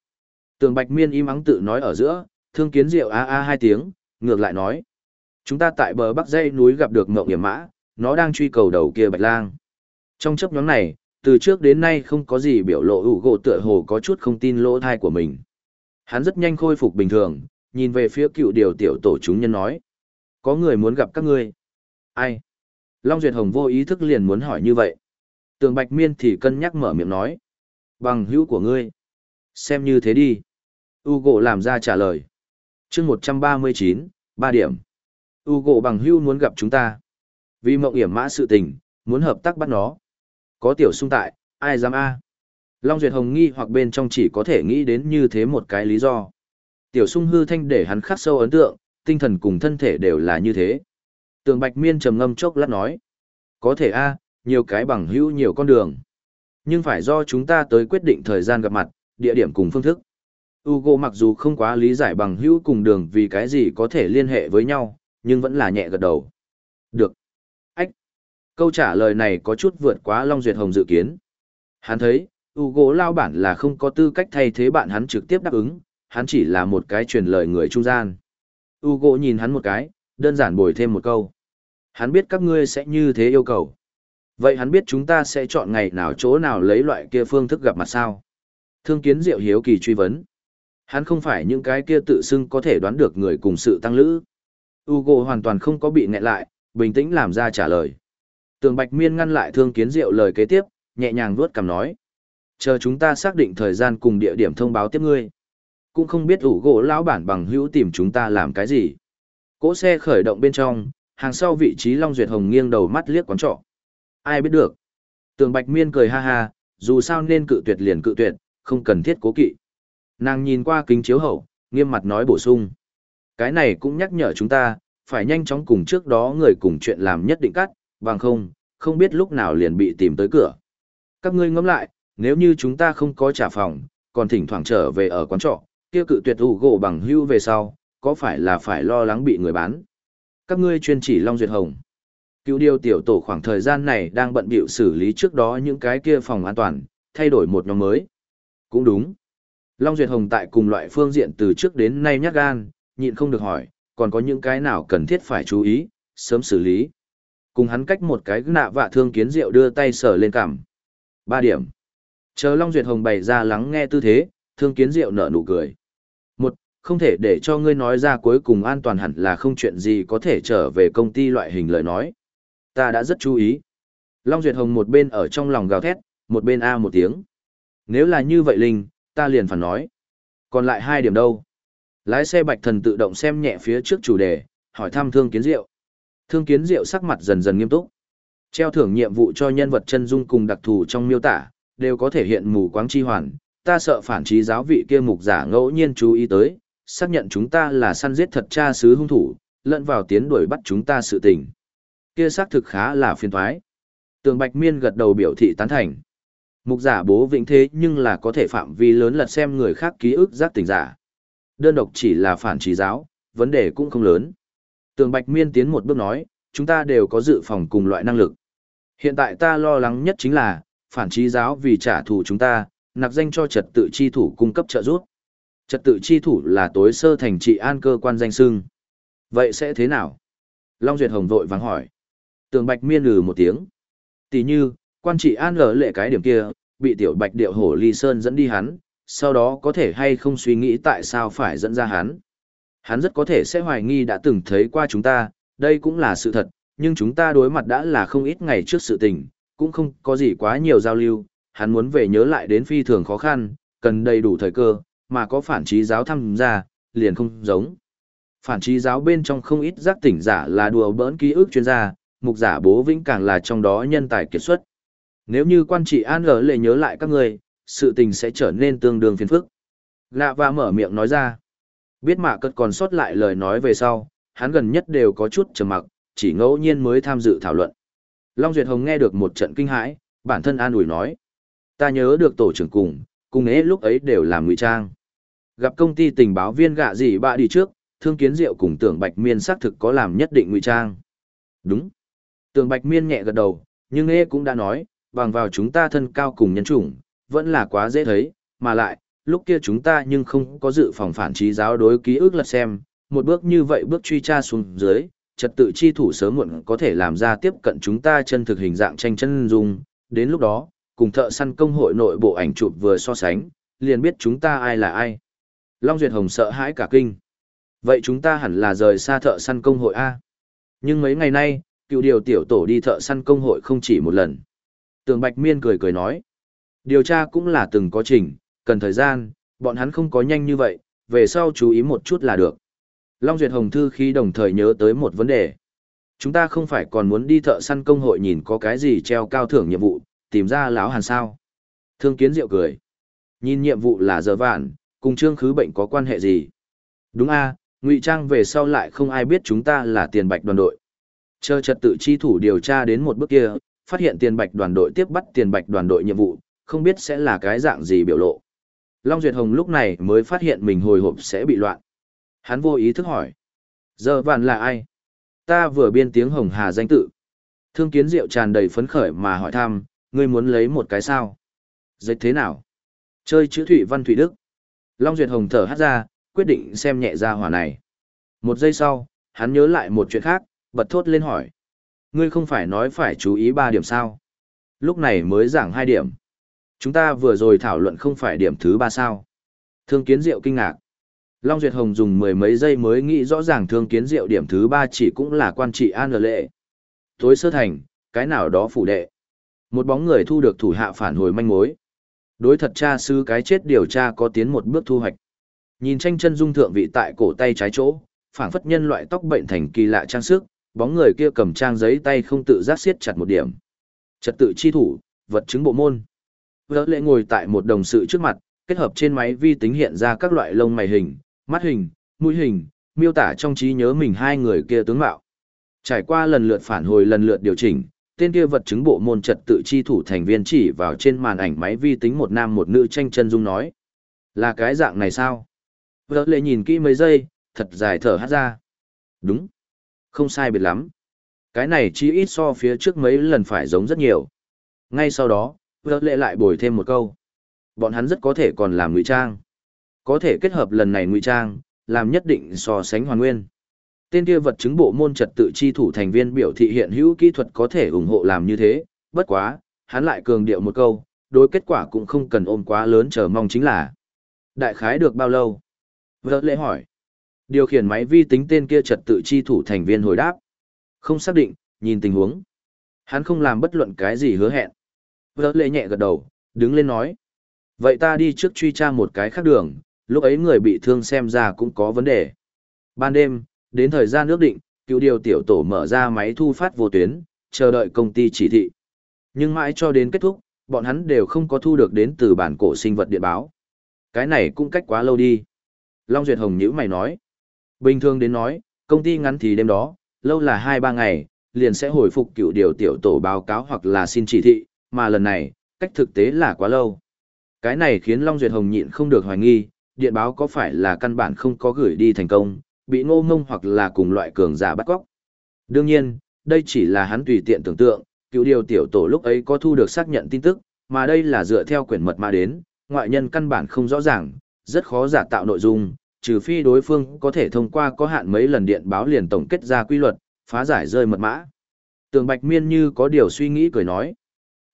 Tường Bạch Miên im ắng tự nói ở giữa, Thương Kiến Diệu a a hai tiếng, ngược lại nói. Chúng ta tại bờ bắc dây núi gặp được mộng hiểm mã, nó đang truy cầu đầu kia bạch lang. Trong chấp nhóm này, từ trước đến nay không có gì biểu lộ ủ gỗ tựa hồ có chút không tin lỗ thai của mình. Hắn rất nhanh khôi phục bình thường, nhìn về phía cựu điều tiểu tổ chúng nhân nói. Có người muốn gặp các ngươi. Ai? Long Duyệt Hồng vô ý thức liền muốn hỏi như vậy. Tường Bạch Miên thì cân nhắc mở miệng nói. Bằng hữu của ngươi. Xem như thế đi. Ugo làm ra trả lời. chương 139, 3 điểm. Ugo bằng hữu muốn gặp chúng ta. Vì mộng hiểm mã sự tình, muốn hợp tác bắt nó. Có tiểu sung tại, ai dám a Long Duyệt Hồng nghi hoặc bên trong chỉ có thể nghĩ đến như thế một cái lý do. Tiểu sung hư thanh để hắn khắc sâu ấn tượng, tinh thần cùng thân thể đều là như thế. Tường Bạch Miên trầm ngâm chốc lát nói. Có thể a nhiều cái bằng hữu nhiều con đường. Nhưng phải do chúng ta tới quyết định thời gian gặp mặt, địa điểm cùng phương thức. Ugo mặc dù không quá lý giải bằng hữu cùng đường vì cái gì có thể liên hệ với nhau, nhưng vẫn là nhẹ gật đầu. Được. Ách. Câu trả lời này có chút vượt quá Long Duyệt Hồng dự kiến. Hắn thấy, Ugo lao bản là không có tư cách thay thế bạn hắn trực tiếp đáp ứng, hắn chỉ là một cái truyền lời người trung gian. Ugo nhìn hắn một cái, đơn giản bồi thêm một câu. Hắn biết các ngươi sẽ như thế yêu cầu. Vậy hắn biết chúng ta sẽ chọn ngày nào chỗ nào lấy loại kia phương thức gặp mặt sao? Thương kiến diệu hiếu kỳ truy vấn. Hắn không phải những cái kia tự xưng có thể đoán được người cùng sự tăng lữ. Ugo hoàn toàn không có bị nghẹn lại, bình tĩnh làm ra trả lời. Tường Bạch Miên ngăn lại Thương Kiến Diệu lời kế tiếp, nhẹ nhàng vuốt cằm nói: "Chờ chúng ta xác định thời gian cùng địa điểm thông báo tiếp ngươi. Cũng không biết ủ gỗ lão bản bằng hữu tìm chúng ta làm cái gì." Cỗ xe khởi động bên trong, hàng sau vị trí Long Duyệt Hồng nghiêng đầu mắt liếc quán trọ. Ai biết được? Tường Bạch Miên cười ha ha, dù sao nên cự tuyệt liền cự tuyệt, không cần thiết cố kỵ. Nàng nhìn qua kính chiếu hậu, nghiêm mặt nói bổ sung. Cái này cũng nhắc nhở chúng ta, phải nhanh chóng cùng trước đó người cùng chuyện làm nhất định cắt, bằng không, không biết lúc nào liền bị tìm tới cửa. Các ngươi ngẫm lại, nếu như chúng ta không có trả phòng, còn thỉnh thoảng trở về ở quán trọ, kia cự tuyệt ủ gỗ bằng hưu về sau, có phải là phải lo lắng bị người bán? Các ngươi chuyên chỉ Long Duyệt Hồng. Cứu điều tiểu tổ khoảng thời gian này đang bận bịu xử lý trước đó những cái kia phòng an toàn, thay đổi một nhóm mới. Cũng đúng. Long Duyệt Hồng tại cùng loại phương diện từ trước đến nay nhát gan, nhịn không được hỏi, còn có những cái nào cần thiết phải chú ý, sớm xử lý. Cùng hắn cách một cái nạ vạ thương kiến rượu đưa tay sờ lên cằm. Ba điểm. Chờ Long Duyệt Hồng bày ra lắng nghe tư thế, thương kiến rượu nở nụ cười. Một, không thể để cho ngươi nói ra cuối cùng an toàn hẳn là không chuyện gì có thể trở về công ty loại hình lời nói. Ta đã rất chú ý. Long Duyệt Hồng một bên ở trong lòng gào thét, một bên A một tiếng. Nếu là như vậy Linh, ta liền phản nói. Còn lại hai điểm đâu? Lái xe bạch thần tự động xem nhẹ phía trước chủ đề, hỏi thăm thương kiến diệu. Thương kiến diệu sắc mặt dần dần nghiêm túc. Treo thưởng nhiệm vụ cho nhân vật chân dung cùng đặc thù trong miêu tả, đều có thể hiện mù quáng chi hoàn. Ta sợ phản trí giáo vị kia mục giả ngẫu nhiên chú ý tới, xác nhận chúng ta là săn giết thật cha sứ hung thủ, lẫn vào tiến đuổi bắt chúng ta sự tình. Kia xác thực khá là phiền thoái. Tường Bạch Miên gật đầu biểu thị tán thành. Mục giả bố vĩnh thế nhưng là có thể phạm vi lớn lật xem người khác ký ức giác tỉnh giả. Đơn độc chỉ là phản trí giáo, vấn đề cũng không lớn. Tường Bạch Miên tiến một bước nói, chúng ta đều có dự phòng cùng loại năng lực. Hiện tại ta lo lắng nhất chính là, phản trí giáo vì trả thù chúng ta, nạp danh cho trật tự chi thủ cung cấp trợ giúp. Trật tự chi thủ là tối sơ thành trị an cơ quan danh sưng. Vậy sẽ thế nào? Long Duyệt Hồng vội vắng hỏi. Tường Bạch Miên lừ một tiếng. Tỷ như, quan trị an lở lệ cái điểm kia, bị tiểu Bạch điệu hổ ly sơn dẫn đi hắn, sau đó có thể hay không suy nghĩ tại sao phải dẫn ra hắn. Hắn rất có thể sẽ hoài nghi đã từng thấy qua chúng ta, đây cũng là sự thật, nhưng chúng ta đối mặt đã là không ít ngày trước sự tình, cũng không có gì quá nhiều giao lưu, hắn muốn về nhớ lại đến phi thường khó khăn, cần đầy đủ thời cơ, mà có phản trí giáo tham gia, liền không giống. Phản trí giáo bên trong không ít giác tỉnh giả là đùa bỡn ký ức chuyên gia, mục giả bố vĩnh càng là trong đó nhân tài kiệt xuất. Nếu như quan trị an ở lệ nhớ lại các người, sự tình sẽ trở nên tương đương phiền phức. Lạ và mở miệng nói ra. Biết mạ cất còn sót lại lời nói về sau, hắn gần nhất đều có chút trầm mặc, chỉ ngẫu nhiên mới tham dự thảo luận. Long Duyệt Hồng nghe được một trận kinh hãi, bản thân an ủi nói. Ta nhớ được tổ trưởng cùng, cùng ấy lúc ấy đều làm ngụy trang. Gặp công ty tình báo viên gạ gì bạ đi trước, thương kiến diệu cùng tưởng bạch miên xác thực có làm nhất định ngụy trang. Đúng. Tưởng bạch miên nhẹ gật đầu, nhưng ê cũng đã nói, bằng vào chúng ta thân cao cùng nhân chủng, vẫn là quá dễ thấy, mà lại, lúc kia chúng ta nhưng không có dự phòng phản trí giáo đối ký ức lật xem, một bước như vậy bước truy tra xuống dưới, trật tự chi thủ sớm muộn có thể làm ra tiếp cận chúng ta chân thực hình dạng tranh chân dung, đến lúc đó, cùng thợ săn công hội nội bộ ảnh chụp vừa so sánh, liền biết chúng ta ai là ai. Long Duyệt Hồng sợ hãi cả kinh. Vậy chúng ta hẳn là rời xa thợ săn công hội A. Nhưng mấy ngày nay, cựu điều tiểu tổ đi thợ săn công hội không chỉ một lần. Tường Bạch Miên cười cười nói. Điều tra cũng là từng có trình, cần thời gian, bọn hắn không có nhanh như vậy, về sau chú ý một chút là được. Long Duyệt Hồng Thư khi đồng thời nhớ tới một vấn đề. Chúng ta không phải còn muốn đi thợ săn công hội nhìn có cái gì treo cao thưởng nhiệm vụ, tìm ra lão hàn sao. Thương kiến diệu cười. Nhìn nhiệm vụ là giờ vạn, cùng trương khứ bệnh có quan hệ gì? Đúng a, ngụy trang về sau lại không ai biết chúng ta là tiền bạch đoàn đội. Chờ trật tự chi thủ điều tra đến một bước kia, phát hiện tiền bạch đoàn đội tiếp bắt tiền bạch đoàn đội nhiệm vụ, không biết sẽ là cái dạng gì biểu lộ. Long Duyệt Hồng lúc này mới phát hiện mình hồi hộp sẽ bị loạn. Hắn vô ý thức hỏi. Giờ vạn là ai? Ta vừa biên tiếng Hồng Hà danh tự. Thương kiến diệu tràn đầy phấn khởi mà hỏi thăm, ngươi muốn lấy một cái sao? Dịch thế nào? Chơi chữ thủy Văn thủy Đức. Long Duyệt Hồng thở hát ra, quyết định xem nhẹ ra hỏa này. Một giây sau, hắn nhớ lại một chuyện khác, bật thốt lên hỏi. Ngươi không phải nói phải chú ý ba điểm sao? Lúc này mới giảng hai điểm. Chúng ta vừa rồi thảo luận không phải điểm thứ ba sao? Thương kiến diệu kinh ngạc. Long Duyệt Hồng dùng mười mấy giây mới nghĩ rõ ràng thương kiến diệu điểm thứ ba chỉ cũng là quan trị an lệ. Tối sơ thành, cái nào đó phủ đệ. Một bóng người thu được thủ hạ phản hồi manh mối. Đối thật tra sư cái chết điều tra có tiến một bước thu hoạch. Nhìn tranh chân dung thượng vị tại cổ tay trái chỗ, phảng phất nhân loại tóc bệnh thành kỳ lạ trang sức, bóng người kia cầm trang giấy tay không tự giác siết chặt một điểm. Trật tự chi thủ, vật chứng bộ môn. Vỡ lệ ngồi tại một đồng sự trước mặt, kết hợp trên máy vi tính hiện ra các loại lông mày hình, mắt hình, mũi hình, miêu tả trong trí nhớ mình hai người kia tướng mạo. Trải qua lần lượt phản hồi lần lượt điều chỉnh, tên kia vật chứng bộ môn trật tự chi thủ thành viên chỉ vào trên màn ảnh máy vi tính một nam một nữ tranh chân dung nói. Là cái dạng này sao? Vỡ lệ nhìn kỹ mấy giây, thật dài thở hát ra. Đúng. Không sai biệt lắm. Cái này chỉ ít so phía trước mấy lần phải giống rất nhiều. Ngay sau đó, Vợ lệ lại bồi thêm một câu. Bọn hắn rất có thể còn làm ngụy trang. Có thể kết hợp lần này ngụy trang, làm nhất định so sánh hoàn nguyên. Tên kia vật chứng bộ môn trật tự chi thủ thành viên biểu thị hiện hữu kỹ thuật có thể ủng hộ làm như thế, bất quá, hắn lại cường điệu một câu, đối kết quả cũng không cần ôm quá lớn chờ mong chính là. Đại khái được bao lâu? Vợ lệ hỏi. Điều khiển máy vi tính tên kia trật tự chi thủ thành viên hồi đáp. Không xác định, nhìn tình huống. Hắn không làm bất luận cái gì hứa hẹn. Vợ lệ nhẹ gật đầu, đứng lên nói. Vậy ta đi trước truy tra một cái khác đường, lúc ấy người bị thương xem ra cũng có vấn đề. Ban đêm, đến thời gian ước định, cựu điều tiểu tổ mở ra máy thu phát vô tuyến, chờ đợi công ty chỉ thị. Nhưng mãi cho đến kết thúc, bọn hắn đều không có thu được đến từ bản cổ sinh vật điện báo. Cái này cũng cách quá lâu đi. Long Duyệt Hồng nhữ mày nói. Bình thường đến nói, công ty ngắn thì đêm đó, lâu là 2-3 ngày, liền sẽ hồi phục cựu điều tiểu tổ báo cáo hoặc là xin chỉ thị, mà lần này, cách thực tế là quá lâu. Cái này khiến Long Duyệt Hồng nhịn không được hoài nghi, điện báo có phải là căn bản không có gửi đi thành công, bị ngô ngông hoặc là cùng loại cường giả bắt cóc. Đương nhiên, đây chỉ là hắn tùy tiện tưởng tượng, cựu điều tiểu tổ lúc ấy có thu được xác nhận tin tức, mà đây là dựa theo quyển mật mà đến, ngoại nhân căn bản không rõ ràng, rất khó giả tạo nội dung, trừ phi đối phương có thể thông qua có hạn mấy lần điện báo liền tổng kết ra quy luật, phá giải rơi mật mã. Tường Bạch Miên như có điều suy nghĩ cười nói.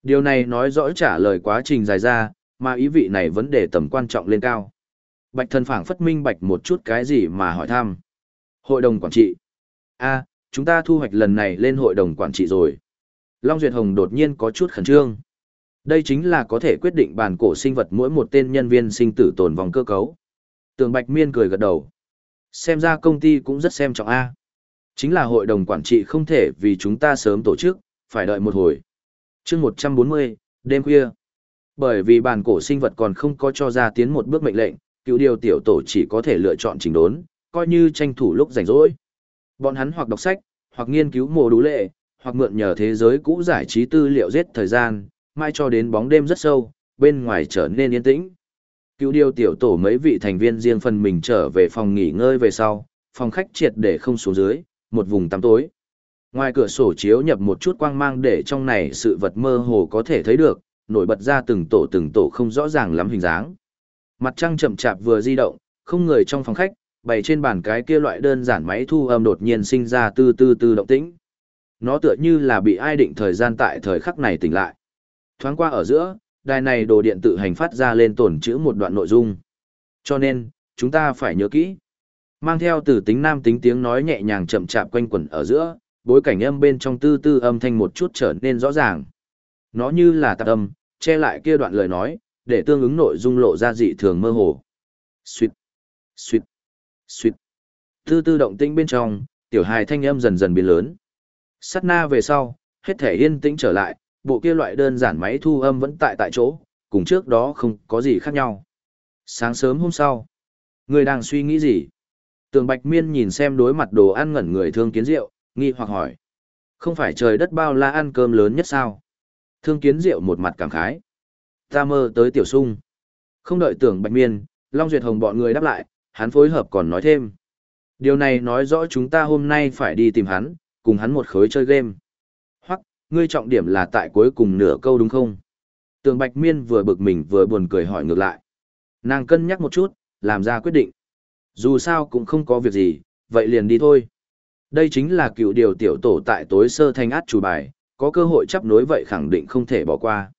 Điều này nói rõ trả lời quá trình dài ra, mà ý vị này vấn đề tầm quan trọng lên cao. Bạch thần phảng phất minh bạch một chút cái gì mà hỏi thăm. Hội đồng quản trị. a chúng ta thu hoạch lần này lên hội đồng quản trị rồi. Long Duyệt Hồng đột nhiên có chút khẩn trương. Đây chính là có thể quyết định bàn cổ sinh vật mỗi một tên nhân viên sinh tử tồn vòng cơ cấu. Tường Bạch Miên cười gật đầu. Xem ra công ty cũng rất xem trọng A. Chính là hội đồng quản trị không thể vì chúng ta sớm tổ chức, phải đợi một hồi. chương 140, đêm khuya. Bởi vì bàn cổ sinh vật còn không có cho ra tiến một bước mệnh lệnh, cựu điều tiểu tổ chỉ có thể lựa chọn chỉnh đốn, coi như tranh thủ lúc rảnh rỗi. Bọn hắn hoặc đọc sách, hoặc nghiên cứu mồ đủ lệ, hoặc mượn nhờ thế giới cũ giải trí tư liệu giết thời gian, mai cho đến bóng đêm rất sâu, bên ngoài trở nên yên tĩnh. Cựu điều tiểu tổ mấy vị thành viên riêng phần mình trở về phòng nghỉ ngơi về sau, phòng khách triệt để không xuống dưới, một vùng tăm tối. Ngoài cửa sổ chiếu nhập một chút quang mang để trong này sự vật mơ hồ có thể thấy được, nổi bật ra từng tổ từng tổ không rõ ràng lắm hình dáng. Mặt trăng chậm chạp vừa di động, không người trong phòng khách, bày trên bàn cái kia loại đơn giản máy thu âm đột nhiên sinh ra tư tư tư động tĩnh. Nó tựa như là bị ai định thời gian tại thời khắc này tỉnh lại. Thoáng qua ở giữa, đài này đồ điện tự hành phát ra lên tổn chữ một đoạn nội dung. Cho nên, chúng ta phải nhớ kỹ. Mang theo từ tính nam tính tiếng nói nhẹ nhàng chậm chạp quanh quẩn ở giữa, bối cảnh âm bên trong tư tư âm thanh một chút trở nên rõ ràng. Nó như là tạp âm, che lại kia đoạn lời nói, để tương ứng nội dung lộ ra dị thường mơ hồ. Xuyệt, xuyệt, xuyệt. Tư tư động tĩnh bên trong, tiểu hài thanh âm dần dần biến lớn. Sát na về sau, hết thể yên tĩnh trở lại, bộ kia loại đơn giản máy thu âm vẫn tại tại chỗ, cùng trước đó không có gì khác nhau. Sáng sớm hôm sau, người đang suy nghĩ gì? Tường Bạch Miên nhìn xem đối mặt đồ ăn ngẩn người thương kiến rượu, nghi hoặc hỏi. Không phải trời đất bao la ăn cơm lớn nhất sao? Thương kiến rượu một mặt cảm khái. Ta mơ tới tiểu sung. Không đợi tưởng Bạch Miên, Long Duyệt Hồng bọn người đáp lại, hắn phối hợp còn nói thêm. Điều này nói rõ chúng ta hôm nay phải đi tìm hắn, cùng hắn một khối chơi game. Ngươi trọng điểm là tại cuối cùng nửa câu đúng không? Tường Bạch Miên vừa bực mình vừa buồn cười hỏi ngược lại. Nàng cân nhắc một chút, làm ra quyết định. Dù sao cũng không có việc gì, vậy liền đi thôi. Đây chính là cựu điều tiểu tổ tại tối sơ thanh át chủ bài, có cơ hội chấp nối vậy khẳng định không thể bỏ qua.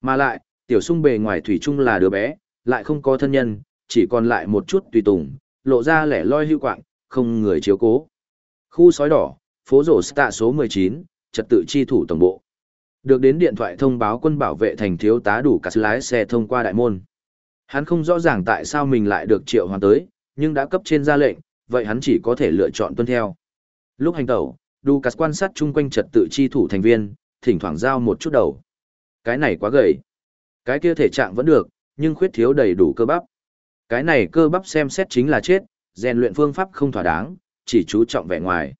Mà lại, tiểu sung bề ngoài thủy chung là đứa bé, lại không có thân nhân, chỉ còn lại một chút tùy tùng, lộ ra lẻ loi hưu quạng, không người chiếu cố. Khu sói đỏ, phố rổ tạ số 19, trật tự chi thủ tổng bộ. Được đến điện thoại thông báo quân bảo vệ thành thiếu tá đủ cả lái xe thông qua đại môn. Hắn không rõ ràng tại sao mình lại được triệu hoàn tới, nhưng đã cấp trên ra lệnh, vậy hắn chỉ có thể lựa chọn tuân theo. Lúc hành tẩu, đủ cả quan sát chung quanh trật tự chi thủ thành viên, thỉnh thoảng giao một chút đầu. Cái này quá gầy. Cái kia thể trạng vẫn được, nhưng khuyết thiếu đầy đủ cơ bắp. Cái này cơ bắp xem xét chính là chết, rèn luyện phương pháp không thỏa đáng, chỉ chú trọng vẻ ngoài.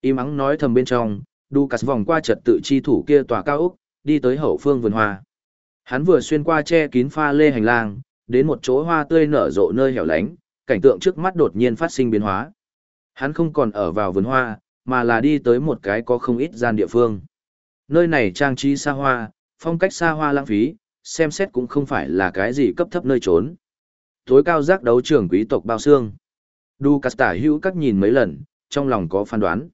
Im ắng nói thầm bên trong, Ducas vòng qua trật tự chi thủ kia tòa cao ốc, đi tới hậu phương vườn hoa. Hắn vừa xuyên qua che kín pha lê hành lang, đến một chỗ hoa tươi nở rộ nơi hẻo lánh, cảnh tượng trước mắt đột nhiên phát sinh biến hóa. Hắn không còn ở vào vườn hoa, mà là đi tới một cái có không ít gian địa phương. Nơi này trang trí xa hoa, phong cách xa hoa lãng phí, xem xét cũng không phải là cái gì cấp thấp nơi trốn. Tối cao giác đấu trưởng quý tộc bao xương. Du tả hữu các nhìn mấy lần, trong lòng có phán đoán.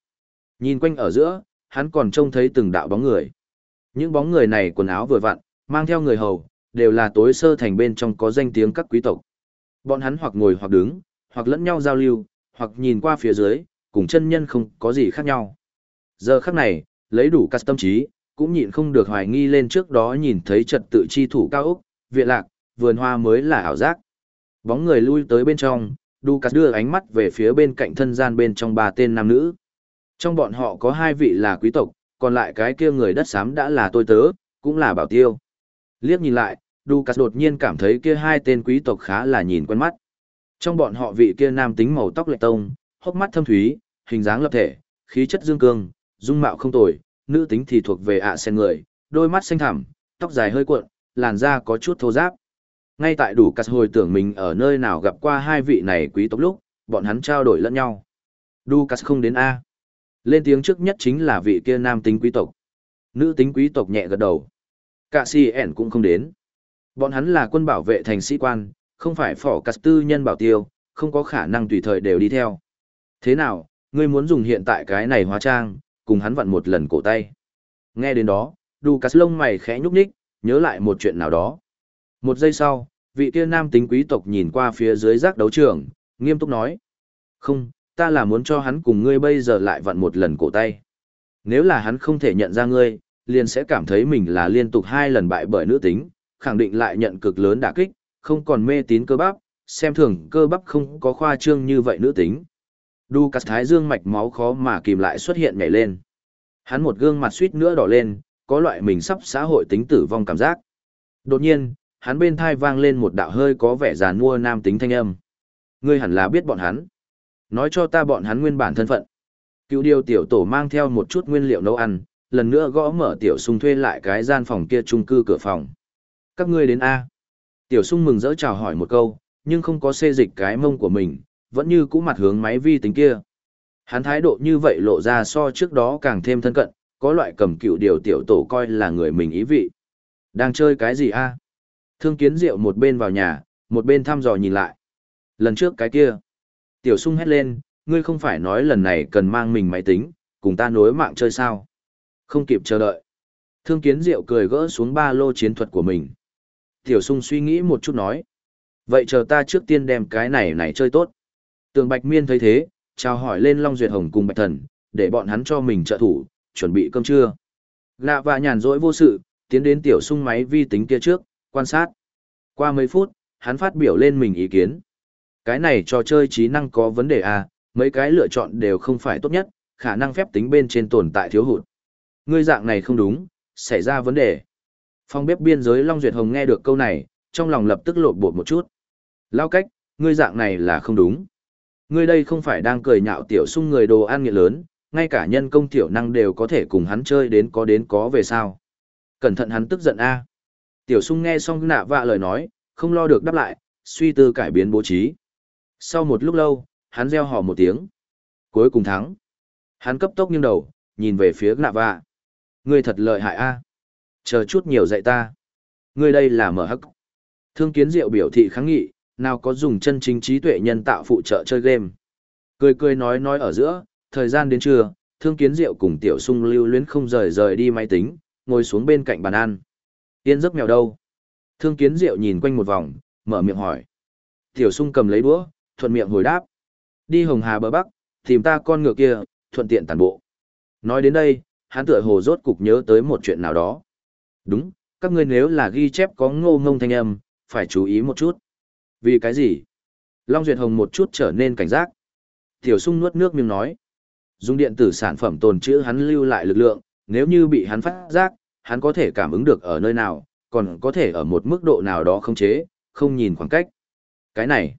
Nhìn quanh ở giữa, hắn còn trông thấy từng đạo bóng người. Những bóng người này quần áo vừa vặn, mang theo người hầu, đều là tối sơ thành bên trong có danh tiếng các quý tộc. Bọn hắn hoặc ngồi hoặc đứng, hoặc lẫn nhau giao lưu, hoặc nhìn qua phía dưới, cùng chân nhân không có gì khác nhau. Giờ khắc này, lấy đủ các tâm trí, cũng nhịn không được hoài nghi lên trước đó nhìn thấy trật tự chi thủ cao ốc, viện lạc, vườn hoa mới là ảo giác. Bóng người lui tới bên trong, Lucas đưa ánh mắt về phía bên cạnh thân gian bên trong ba tên nam nữ. Trong bọn họ có hai vị là quý tộc, còn lại cái kia người đất xám đã là tôi tớ, cũng là bảo tiêu. Liếc nhìn lại, Lucas đột nhiên cảm thấy kia hai tên quý tộc khá là nhìn quen mắt. Trong bọn họ vị kia nam tính màu tóc lệ tông, hốc mắt thâm thúy, hình dáng lập thể, khí chất dương cương, dung mạo không tồi, nữ tính thì thuộc về ạ sen người, đôi mắt xanh thẳm, tóc dài hơi cuộn, làn da có chút thô ráp. Ngay tại đủ cắt hồi tưởng mình ở nơi nào gặp qua hai vị này quý tộc lúc, bọn hắn trao đổi lẫn nhau. Lucas không đến A. Lên tiếng trước nhất chính là vị kia nam tính quý tộc. Nữ tính quý tộc nhẹ gật đầu. Cả si ẻn cũng không đến. Bọn hắn là quân bảo vệ thành sĩ quan, không phải phỏ cắt tư nhân bảo tiêu, không có khả năng tùy thời đều đi theo. Thế nào, ngươi muốn dùng hiện tại cái này hóa trang, cùng hắn vặn một lần cổ tay. Nghe đến đó, Lucas lông mày khẽ nhúc nhích, nhớ lại một chuyện nào đó. Một giây sau, vị kia nam tính quý tộc nhìn qua phía dưới giác đấu trường, nghiêm túc nói. Không, ta là muốn cho hắn cùng ngươi bây giờ lại vặn một lần cổ tay. Nếu là hắn không thể nhận ra ngươi, liền sẽ cảm thấy mình là liên tục hai lần bại bởi nữ tính, khẳng định lại nhận cực lớn đả kích, không còn mê tín cơ bắp, xem thường cơ bắp không có khoa trương như vậy nữ tính. Đu cắt thái dương mạch máu khó mà kìm lại xuất hiện nhảy lên. Hắn một gương mặt suýt nữa đỏ lên, có loại mình sắp xã hội tính tử vong cảm giác. Đột nhiên, hắn bên thai vang lên một đạo hơi có vẻ giàn mua nam tính thanh âm. Ngươi hẳn là biết bọn hắn. Nói cho ta bọn hắn nguyên bản thân phận. Cựu điều tiểu tổ mang theo một chút nguyên liệu nấu ăn, lần nữa gõ mở tiểu sung thuê lại cái gian phòng kia chung cư cửa phòng. Các ngươi đến A. Tiểu sung mừng rỡ chào hỏi một câu, nhưng không có xê dịch cái mông của mình, vẫn như cũ mặt hướng máy vi tính kia. Hắn thái độ như vậy lộ ra so trước đó càng thêm thân cận, có loại cầm cựu điều tiểu tổ coi là người mình ý vị. Đang chơi cái gì a? Thương kiến rượu một bên vào nhà, một bên thăm dò nhìn lại. Lần trước cái kia. Tiểu sung hét lên, ngươi không phải nói lần này cần mang mình máy tính, cùng ta nối mạng chơi sao. Không kịp chờ đợi. Thương kiến diệu cười gỡ xuống ba lô chiến thuật của mình. Tiểu sung suy nghĩ một chút nói. Vậy chờ ta trước tiên đem cái này này chơi tốt. Tường Bạch Miên thấy thế, chào hỏi lên Long Duyệt Hồng cùng Bạch Thần, để bọn hắn cho mình trợ thủ, chuẩn bị cơm trưa. Lạ và nhàn rỗi vô sự, tiến đến tiểu sung máy vi tính kia trước, quan sát. Qua mấy phút, hắn phát biểu lên mình ý kiến. Cái này trò chơi trí năng có vấn đề à, mấy cái lựa chọn đều không phải tốt nhất, khả năng phép tính bên trên tồn tại thiếu hụt. Ngươi dạng này không đúng, xảy ra vấn đề. Phong bếp biên giới Long Duyệt Hồng nghe được câu này, trong lòng lập tức lộn bột một chút. Lao cách, ngươi dạng này là không đúng. Ngươi đây không phải đang cười nhạo tiểu sung người đồ ăn nghiện lớn, ngay cả nhân công tiểu năng đều có thể cùng hắn chơi đến có đến có về sao. Cẩn thận hắn tức giận a. Tiểu sung nghe xong nạ vạ lời nói, không lo được đáp lại, suy tư cải biến bố trí. Sau một lúc lâu, hắn reo hò một tiếng. Cuối cùng thắng. Hắn cấp tốc nghiêng đầu, nhìn về phía nạ vạ. Ngươi thật lợi hại a. Chờ chút nhiều dạy ta. Ngươi đây là mở hắc. Thương kiến diệu biểu thị kháng nghị, nào có dùng chân chính trí tuệ nhân tạo phụ trợ chơi game. Cười cười nói nói ở giữa, thời gian đến trưa, thương kiến diệu cùng tiểu sung lưu luyến không rời rời đi máy tính, ngồi xuống bên cạnh bàn ăn. Yên giấc mèo đâu? Thương kiến diệu nhìn quanh một vòng, mở miệng hỏi. Tiểu sung cầm lấy đũa, thuận miệng hồi đáp. Đi hồng hà bờ bắc, tìm ta con ngựa kia, thuận tiện tàn bộ. Nói đến đây, hắn tựa hồ rốt cục nhớ tới một chuyện nào đó. Đúng, các ngươi nếu là ghi chép có ngô ngông thanh âm, phải chú ý một chút. Vì cái gì? Long Duyệt Hồng một chút trở nên cảnh giác. Tiểu sung nuốt nước miếng nói. Dùng điện tử sản phẩm tồn trữ hắn lưu lại lực lượng, nếu như bị hắn phát giác, hắn có thể cảm ứng được ở nơi nào, còn có thể ở một mức độ nào đó không chế, không nhìn khoảng cách. Cái này.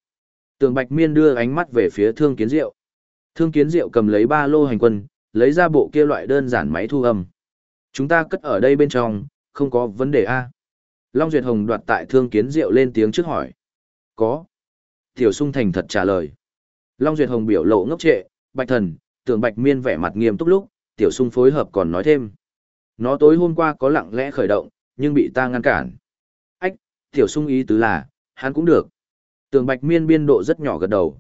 Tường Bạch Miên đưa ánh mắt về phía Thương Kiến Diệu. Thương Kiến Diệu cầm lấy ba lô hành quân, lấy ra bộ kia loại đơn giản máy thu âm. Chúng ta cất ở đây bên trong, không có vấn đề A. Long Duyệt Hồng đoạt tại Thương Kiến Diệu lên tiếng trước hỏi. Có. Tiểu Sung Thành thật trả lời. Long Duyệt Hồng biểu lộ ngốc trệ, Bạch Thần, Tường Bạch Miên vẻ mặt nghiêm túc lúc, Tiểu Sung phối hợp còn nói thêm. Nó tối hôm qua có lặng lẽ khởi động, nhưng bị ta ngăn cản. Ách, Tiểu Sung ý tứ là, hắn cũng được. Tường Bạch Miên biên độ rất nhỏ gật đầu.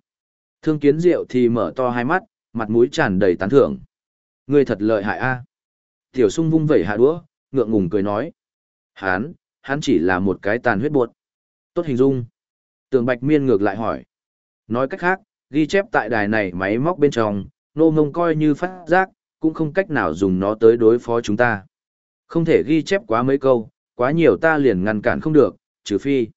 Thương Kiến Diệu thì mở to hai mắt, mặt mũi tràn đầy tán thưởng. Ngươi thật lợi hại a. Tiểu Sung vung vẩy hạ đũa, ngượng ngùng cười nói. Hán, hắn chỉ là một cái tàn huyết buột. Tốt hình dung. Tường Bạch Miên ngược lại hỏi. Nói cách khác, ghi chép tại đài này máy móc bên trong, nô mông coi như phát giác, cũng không cách nào dùng nó tới đối phó chúng ta. Không thể ghi chép quá mấy câu, quá nhiều ta liền ngăn cản không được, trừ phi.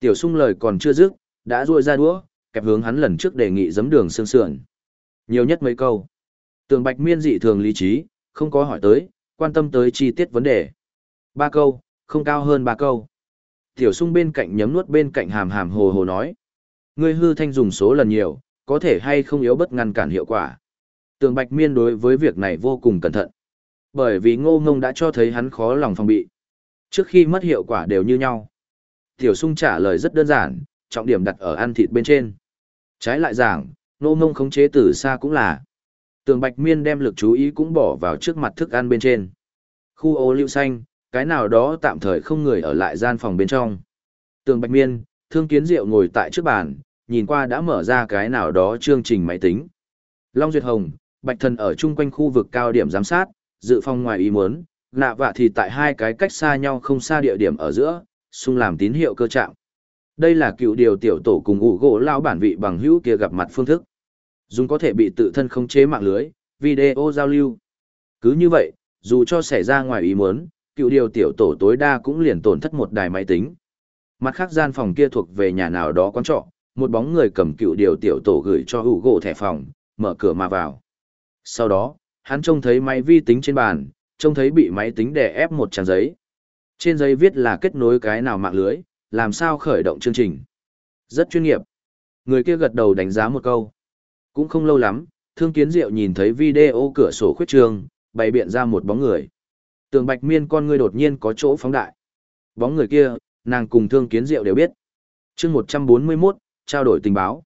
Tiểu sung lời còn chưa dứt, đã ruôi ra đũa, kẹp hướng hắn lần trước đề nghị giấm đường sương sườn. Nhiều nhất mấy câu. Tường Bạch Miên dị thường lý trí, không có hỏi tới, quan tâm tới chi tiết vấn đề. Ba câu, không cao hơn ba câu. Tiểu sung bên cạnh nhấm nuốt bên cạnh hàm hàm hồ hồ nói. Ngươi hư thanh dùng số lần nhiều, có thể hay không yếu bất ngăn cản hiệu quả. Tường Bạch Miên đối với việc này vô cùng cẩn thận. Bởi vì ngô ngông đã cho thấy hắn khó lòng phòng bị. Trước khi mất hiệu quả đều như nhau. Tiểu sung trả lời rất đơn giản, trọng điểm đặt ở ăn thịt bên trên. Trái lại giảng, nô mông khống chế từ xa cũng là. Tường Bạch Miên đem lực chú ý cũng bỏ vào trước mặt thức ăn bên trên. Khu ô lưu xanh, cái nào đó tạm thời không người ở lại gian phòng bên trong. Tường Bạch Miên, Thương Kiến Diệu ngồi tại trước bàn, nhìn qua đã mở ra cái nào đó chương trình máy tính. Long Duyệt Hồng, Bạch Thần ở chung quanh khu vực cao điểm giám sát, dự phòng ngoài ý muốn, nạ vạ thì tại hai cái cách xa nhau không xa địa điểm ở giữa, xung làm tín hiệu cơ trạng. Đây là cựu điều tiểu tổ cùng ủ gỗ lao bản vị bằng hữu kia gặp mặt phương thức. Dùng có thể bị tự thân khống chế mạng lưới, video giao lưu. Cứ như vậy, dù cho xảy ra ngoài ý muốn, cựu điều tiểu tổ tối đa cũng liền tổn thất một đài máy tính. Mặt khác gian phòng kia thuộc về nhà nào đó quán trọ, một bóng người cầm cựu điều tiểu tổ gửi cho ủ gỗ thẻ phòng, mở cửa mà vào. Sau đó, hắn trông thấy máy vi tính trên bàn, trông thấy bị máy tính đè ép một trang giấy. Trên giấy viết là kết nối cái nào mạng lưới, làm sao khởi động chương trình. Rất chuyên nghiệp. Người kia gật đầu đánh giá một câu. Cũng không lâu lắm, Thương Kiến Diệu nhìn thấy video cửa sổ khuyết trường, bày biện ra một bóng người. Tường Bạch Miên con ngươi đột nhiên có chỗ phóng đại. Bóng người kia, nàng cùng Thương Kiến Diệu đều biết. Chương 141, trao đổi tình báo.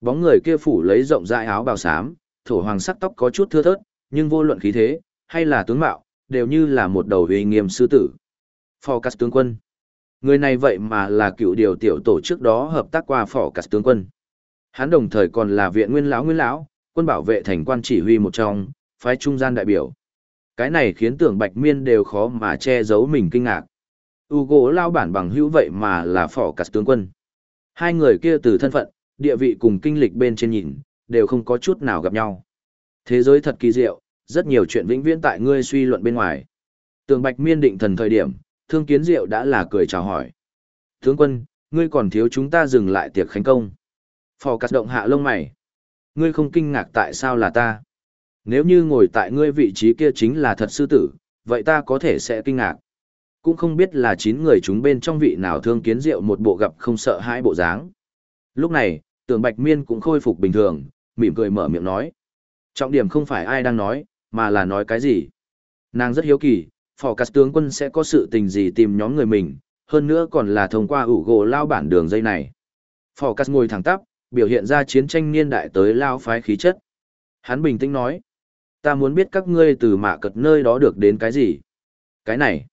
Bóng người kia phủ lấy rộng rãi áo bào xám, thổ hoàng sắc tóc có chút thưa thớt, nhưng vô luận khí thế, hay là tướng mạo, đều như là một đầu uy nghiêm sư tử. Phò tướng quân. Người này vậy mà là cựu điều tiểu tổ trước đó hợp tác qua phò tướng quân. Hắn đồng thời còn là viện nguyên lão nguyên lão, quân bảo vệ thành quan chỉ huy một trong, phái trung gian đại biểu. Cái này khiến tưởng bạch miên đều khó mà che giấu mình kinh ngạc. U gỗ lao bản bằng hữu vậy mà là phỏ cả tướng quân. Hai người kia từ thân phận, địa vị cùng kinh lịch bên trên nhìn, đều không có chút nào gặp nhau. Thế giới thật kỳ diệu, rất nhiều chuyện vĩnh viễn tại ngươi suy luận bên ngoài. Tường Bạch Miên định thần thời điểm, Thương Kiến Diệu đã là cười chào hỏi. Tướng quân, ngươi còn thiếu chúng ta dừng lại tiệc khánh công. Phò cắt động hạ lông mày. Ngươi không kinh ngạc tại sao là ta. Nếu như ngồi tại ngươi vị trí kia chính là thật sư tử, vậy ta có thể sẽ kinh ngạc. Cũng không biết là chín người chúng bên trong vị nào thương kiến diệu một bộ gặp không sợ hai bộ dáng. Lúc này, tưởng bạch miên cũng khôi phục bình thường, mỉm cười mở miệng nói. Trọng điểm không phải ai đang nói, mà là nói cái gì. Nàng rất hiếu kỳ, phò cắt tướng quân sẽ có sự tình gì tìm nhóm người mình, hơn nữa còn là thông qua ủ gỗ lao bản đường dây này. Phò cắt ngồi thẳng tắp, biểu hiện ra chiến tranh niên đại tới lao phái khí chất. Hắn bình tĩnh nói, ta muốn biết các ngươi từ mạ cật nơi đó được đến cái gì. Cái này,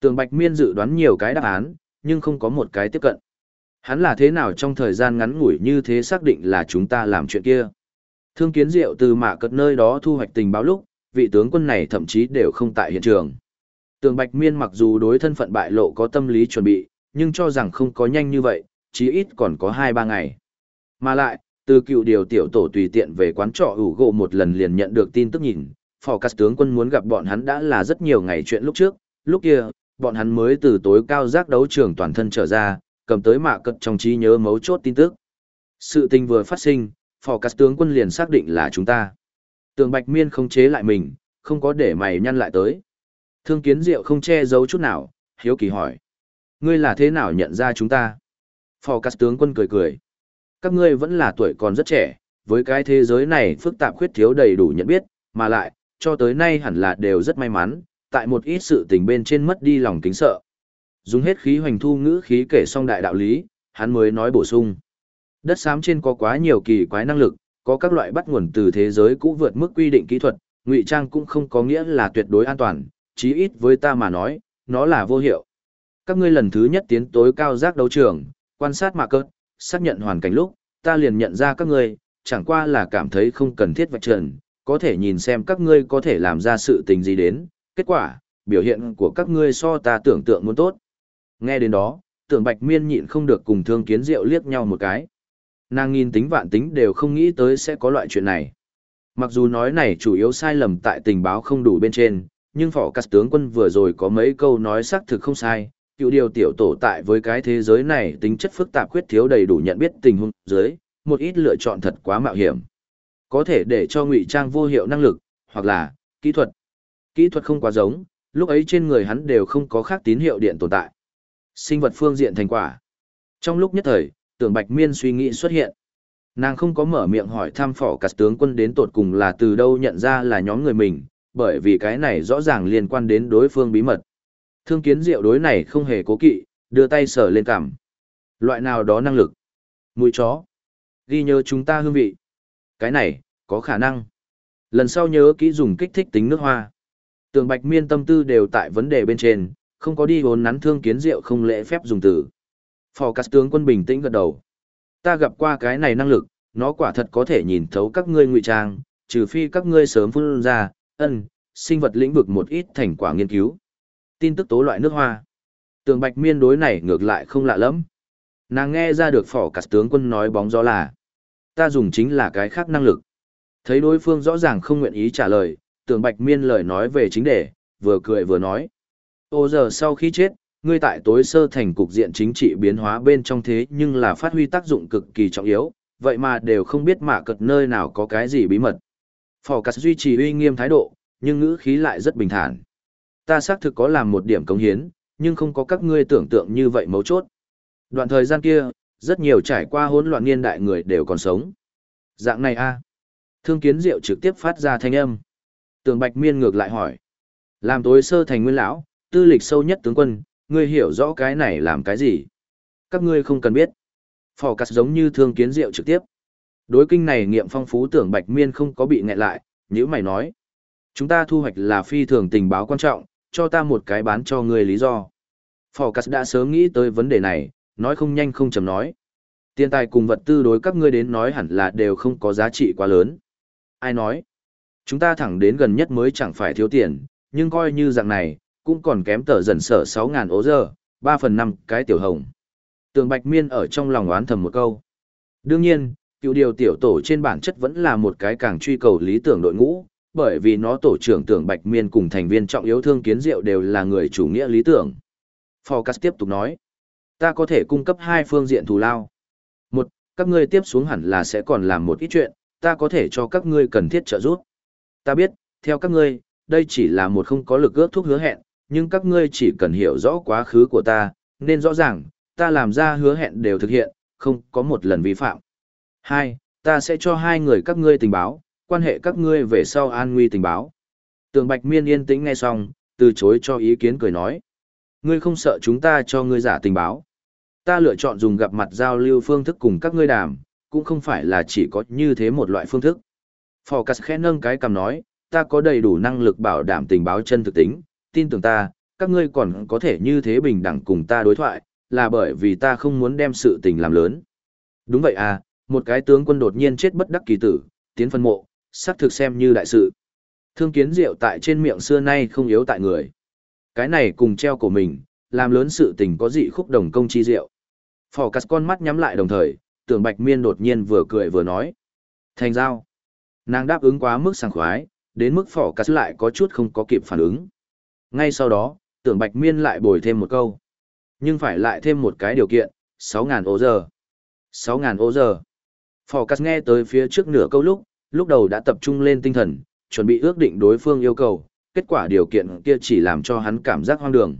tường bạch miên dự đoán nhiều cái đáp án, nhưng không có một cái tiếp cận. Hắn là thế nào trong thời gian ngắn ngủi như thế xác định là chúng ta làm chuyện kia. Thương kiến diệu từ mạ cật nơi đó thu hoạch tình báo lúc, vị tướng quân này thậm chí đều không tại hiện trường. Tường Bạch Miên mặc dù đối thân phận bại lộ có tâm lý chuẩn bị, nhưng cho rằng không có nhanh như vậy, chí ít còn có 2-3 ngày. Mà lại, từ cựu điều tiểu tổ tùy tiện về quán trọ ủ gỗ một lần liền nhận được tin tức nhìn, phò cắt tướng quân muốn gặp bọn hắn đã là rất nhiều ngày chuyện lúc trước, lúc kia, bọn hắn mới từ tối cao giác đấu trường toàn thân trở ra, cầm tới mạ cật trong trí nhớ mấu chốt tin tức. Sự tình vừa phát sinh, phò cắt tướng quân liền xác định là chúng ta. Tường Bạch Miên không chế lại mình, không có để mày nhăn lại tới. Thương kiến diệu không che giấu chút nào, hiếu kỳ hỏi. Ngươi là thế nào nhận ra chúng ta? Phò cắt tướng quân cười cười. Các ngươi vẫn là tuổi còn rất trẻ, với cái thế giới này phức tạp khuyết thiếu đầy đủ nhận biết, mà lại, cho tới nay hẳn là đều rất may mắn, tại một ít sự tình bên trên mất đi lòng kính sợ. Dùng hết khí hoành thu ngữ khí kể xong đại đạo lý, hắn mới nói bổ sung. Đất xám trên có quá nhiều kỳ quái năng lực, có các loại bắt nguồn từ thế giới cũ vượt mức quy định kỹ thuật, ngụy trang cũng không có nghĩa là tuyệt đối an toàn, chí ít với ta mà nói, nó là vô hiệu. Các ngươi lần thứ nhất tiến tối cao giác đấu trường, quan sát mạ cơn, xác nhận hoàn cảnh lúc, ta liền nhận ra các ngươi, chẳng qua là cảm thấy không cần thiết vạch trần, có thể nhìn xem các ngươi có thể làm ra sự tình gì đến, kết quả, biểu hiện của các ngươi so ta tưởng tượng muốn tốt. Nghe đến đó, tưởng bạch miên nhịn không được cùng thương kiến diệu liếc nhau một cái. Nàng nghìn tính vạn tính đều không nghĩ tới sẽ có loại chuyện này. Mặc dù nói này chủ yếu sai lầm tại tình báo không đủ bên trên, nhưng phỏ cắt tướng quân vừa rồi có mấy câu nói xác thực không sai, cựu điều tiểu tổ tại với cái thế giới này tính chất phức tạp khuyết thiếu đầy đủ nhận biết tình huống dưới, một ít lựa chọn thật quá mạo hiểm. Có thể để cho ngụy trang vô hiệu năng lực, hoặc là, kỹ thuật. Kỹ thuật không quá giống, lúc ấy trên người hắn đều không có khác tín hiệu điện tồn tại. Sinh vật phương diện thành quả. Trong lúc nhất thời, tưởng bạch miên suy nghĩ xuất hiện. Nàng không có mở miệng hỏi thăm phỏ cắt tướng quân đến tột cùng là từ đâu nhận ra là nhóm người mình, bởi vì cái này rõ ràng liên quan đến đối phương bí mật. Thương kiến diệu đối này không hề cố kỵ, đưa tay sờ lên cằm. Loại nào đó năng lực. Mùi chó. Ghi nhớ chúng ta hương vị. Cái này, có khả năng. Lần sau nhớ kỹ dùng kích thích tính nước hoa. Tường bạch miên tâm tư đều tại vấn đề bên trên, không có đi hốn nắn thương kiến diệu không lễ phép dùng từ. Phò cắt tướng quân bình tĩnh gật đầu. Ta gặp qua cái này năng lực, nó quả thật có thể nhìn thấu các ngươi ngụy trang, trừ phi các ngươi sớm phun ra, ân, sinh vật lĩnh vực một ít thành quả nghiên cứu. Tin tức tố loại nước hoa. Tường Bạch Miên đối này ngược lại không lạ lắm. Nàng nghe ra được phỏ cắt tướng quân nói bóng gió là. Ta dùng chính là cái khác năng lực. Thấy đối phương rõ ràng không nguyện ý trả lời, tường Bạch Miên lời nói về chính đề, vừa cười vừa nói. Ô giờ sau khi chết, ngươi tại tối sơ thành cục diện chính trị biến hóa bên trong thế nhưng là phát huy tác dụng cực kỳ trọng yếu, vậy mà đều không biết mạ cật nơi nào có cái gì bí mật. Phò cát duy trì uy nghiêm thái độ, nhưng ngữ khí lại rất bình thản. Ta xác thực có làm một điểm cống hiến, nhưng không có các ngươi tưởng tượng như vậy mấu chốt. Đoạn thời gian kia, rất nhiều trải qua hỗn loạn niên đại người đều còn sống. Dạng này a Thương kiến diệu trực tiếp phát ra thanh âm. Tường Bạch Miên ngược lại hỏi. Làm tối sơ thành nguyên lão, tư lịch sâu nhất tướng quân, ngươi hiểu rõ cái này làm cái gì? Các ngươi không cần biết. Phò cát giống như thương kiến diệu trực tiếp. Đối kinh này nghiệm phong phú tưởng Bạch Miên không có bị nghẹn lại, như mày nói. Chúng ta thu hoạch là phi thường tình báo quan trọng, cho ta một cái bán cho người lý do. Phò đã sớm nghĩ tới vấn đề này, nói không nhanh không chầm nói. Tiền tài cùng vật tư đối các ngươi đến nói hẳn là đều không có giá trị quá lớn. Ai nói? Chúng ta thẳng đến gần nhất mới chẳng phải thiếu tiền, nhưng coi như dạng này, cũng còn kém tờ dần sở 6.000 ố giờ, 3 phần 5 cái tiểu hồng. Tường Bạch Miên ở trong lòng oán thầm một câu. Đương nhiên, cựu điều tiểu tổ trên bản chất vẫn là một cái càng truy cầu lý tưởng đội ngũ, bởi vì nó tổ trưởng tưởng Bạch Miên cùng thành viên trọng yếu thương kiến diệu đều là người chủ nghĩa lý tưởng. Phocas tiếp tục nói, ta có thể cung cấp hai phương diện thù lao. Một, các ngươi tiếp xuống hẳn là sẽ còn làm một ít chuyện, ta có thể cho các ngươi cần thiết trợ giúp. Ta biết, theo các ngươi, đây chỉ là một không có lực ước thuốc hứa hẹn, nhưng các ngươi chỉ cần hiểu rõ quá khứ của ta, nên rõ ràng, ta làm ra hứa hẹn đều thực hiện, không có một lần vi phạm. Hai, ta sẽ cho hai người các ngươi tình báo, quan hệ các ngươi về sau an nguy tình báo. Tường Bạch Miên yên tĩnh nghe xong, từ chối cho ý kiến cười nói. Ngươi không sợ chúng ta cho ngươi giả tình báo. Ta lựa chọn dùng gặp mặt giao lưu phương thức cùng các ngươi đàm, cũng không phải là chỉ có như thế một loại phương thức. Phò Cắt khẽ nâng cái cầm nói, ta có đầy đủ năng lực bảo đảm tình báo chân thực tính, tin tưởng ta, các ngươi còn có thể như thế bình đẳng cùng ta đối thoại, là bởi vì ta không muốn đem sự tình làm lớn. Đúng vậy à, một cái tướng quân đột nhiên chết bất đắc kỳ tử, tiến phân mộ, xác thực xem như đại sự. Thương kiến rượu tại trên miệng xưa nay không yếu tại người. Cái này cùng treo của mình, làm lớn sự tình có dị khúc đồng công chi rượu. phỏ cắt con mắt nhắm lại đồng thời, tưởng bạch miên đột nhiên vừa cười vừa nói. Thành giao. Nàng đáp ứng quá mức sảng khoái, đến mức phỏ cắt lại có chút không có kịp phản ứng. Ngay sau đó, tưởng bạch miên lại bồi thêm một câu. Nhưng phải lại thêm một cái điều kiện, 6.000 ô giờ. 6.000 ô giờ. Phò cắt nghe tới phía trước nửa câu lúc, lúc đầu đã tập trung lên tinh thần, chuẩn bị ước định đối phương yêu cầu, kết quả điều kiện kia chỉ làm cho hắn cảm giác hoang đường.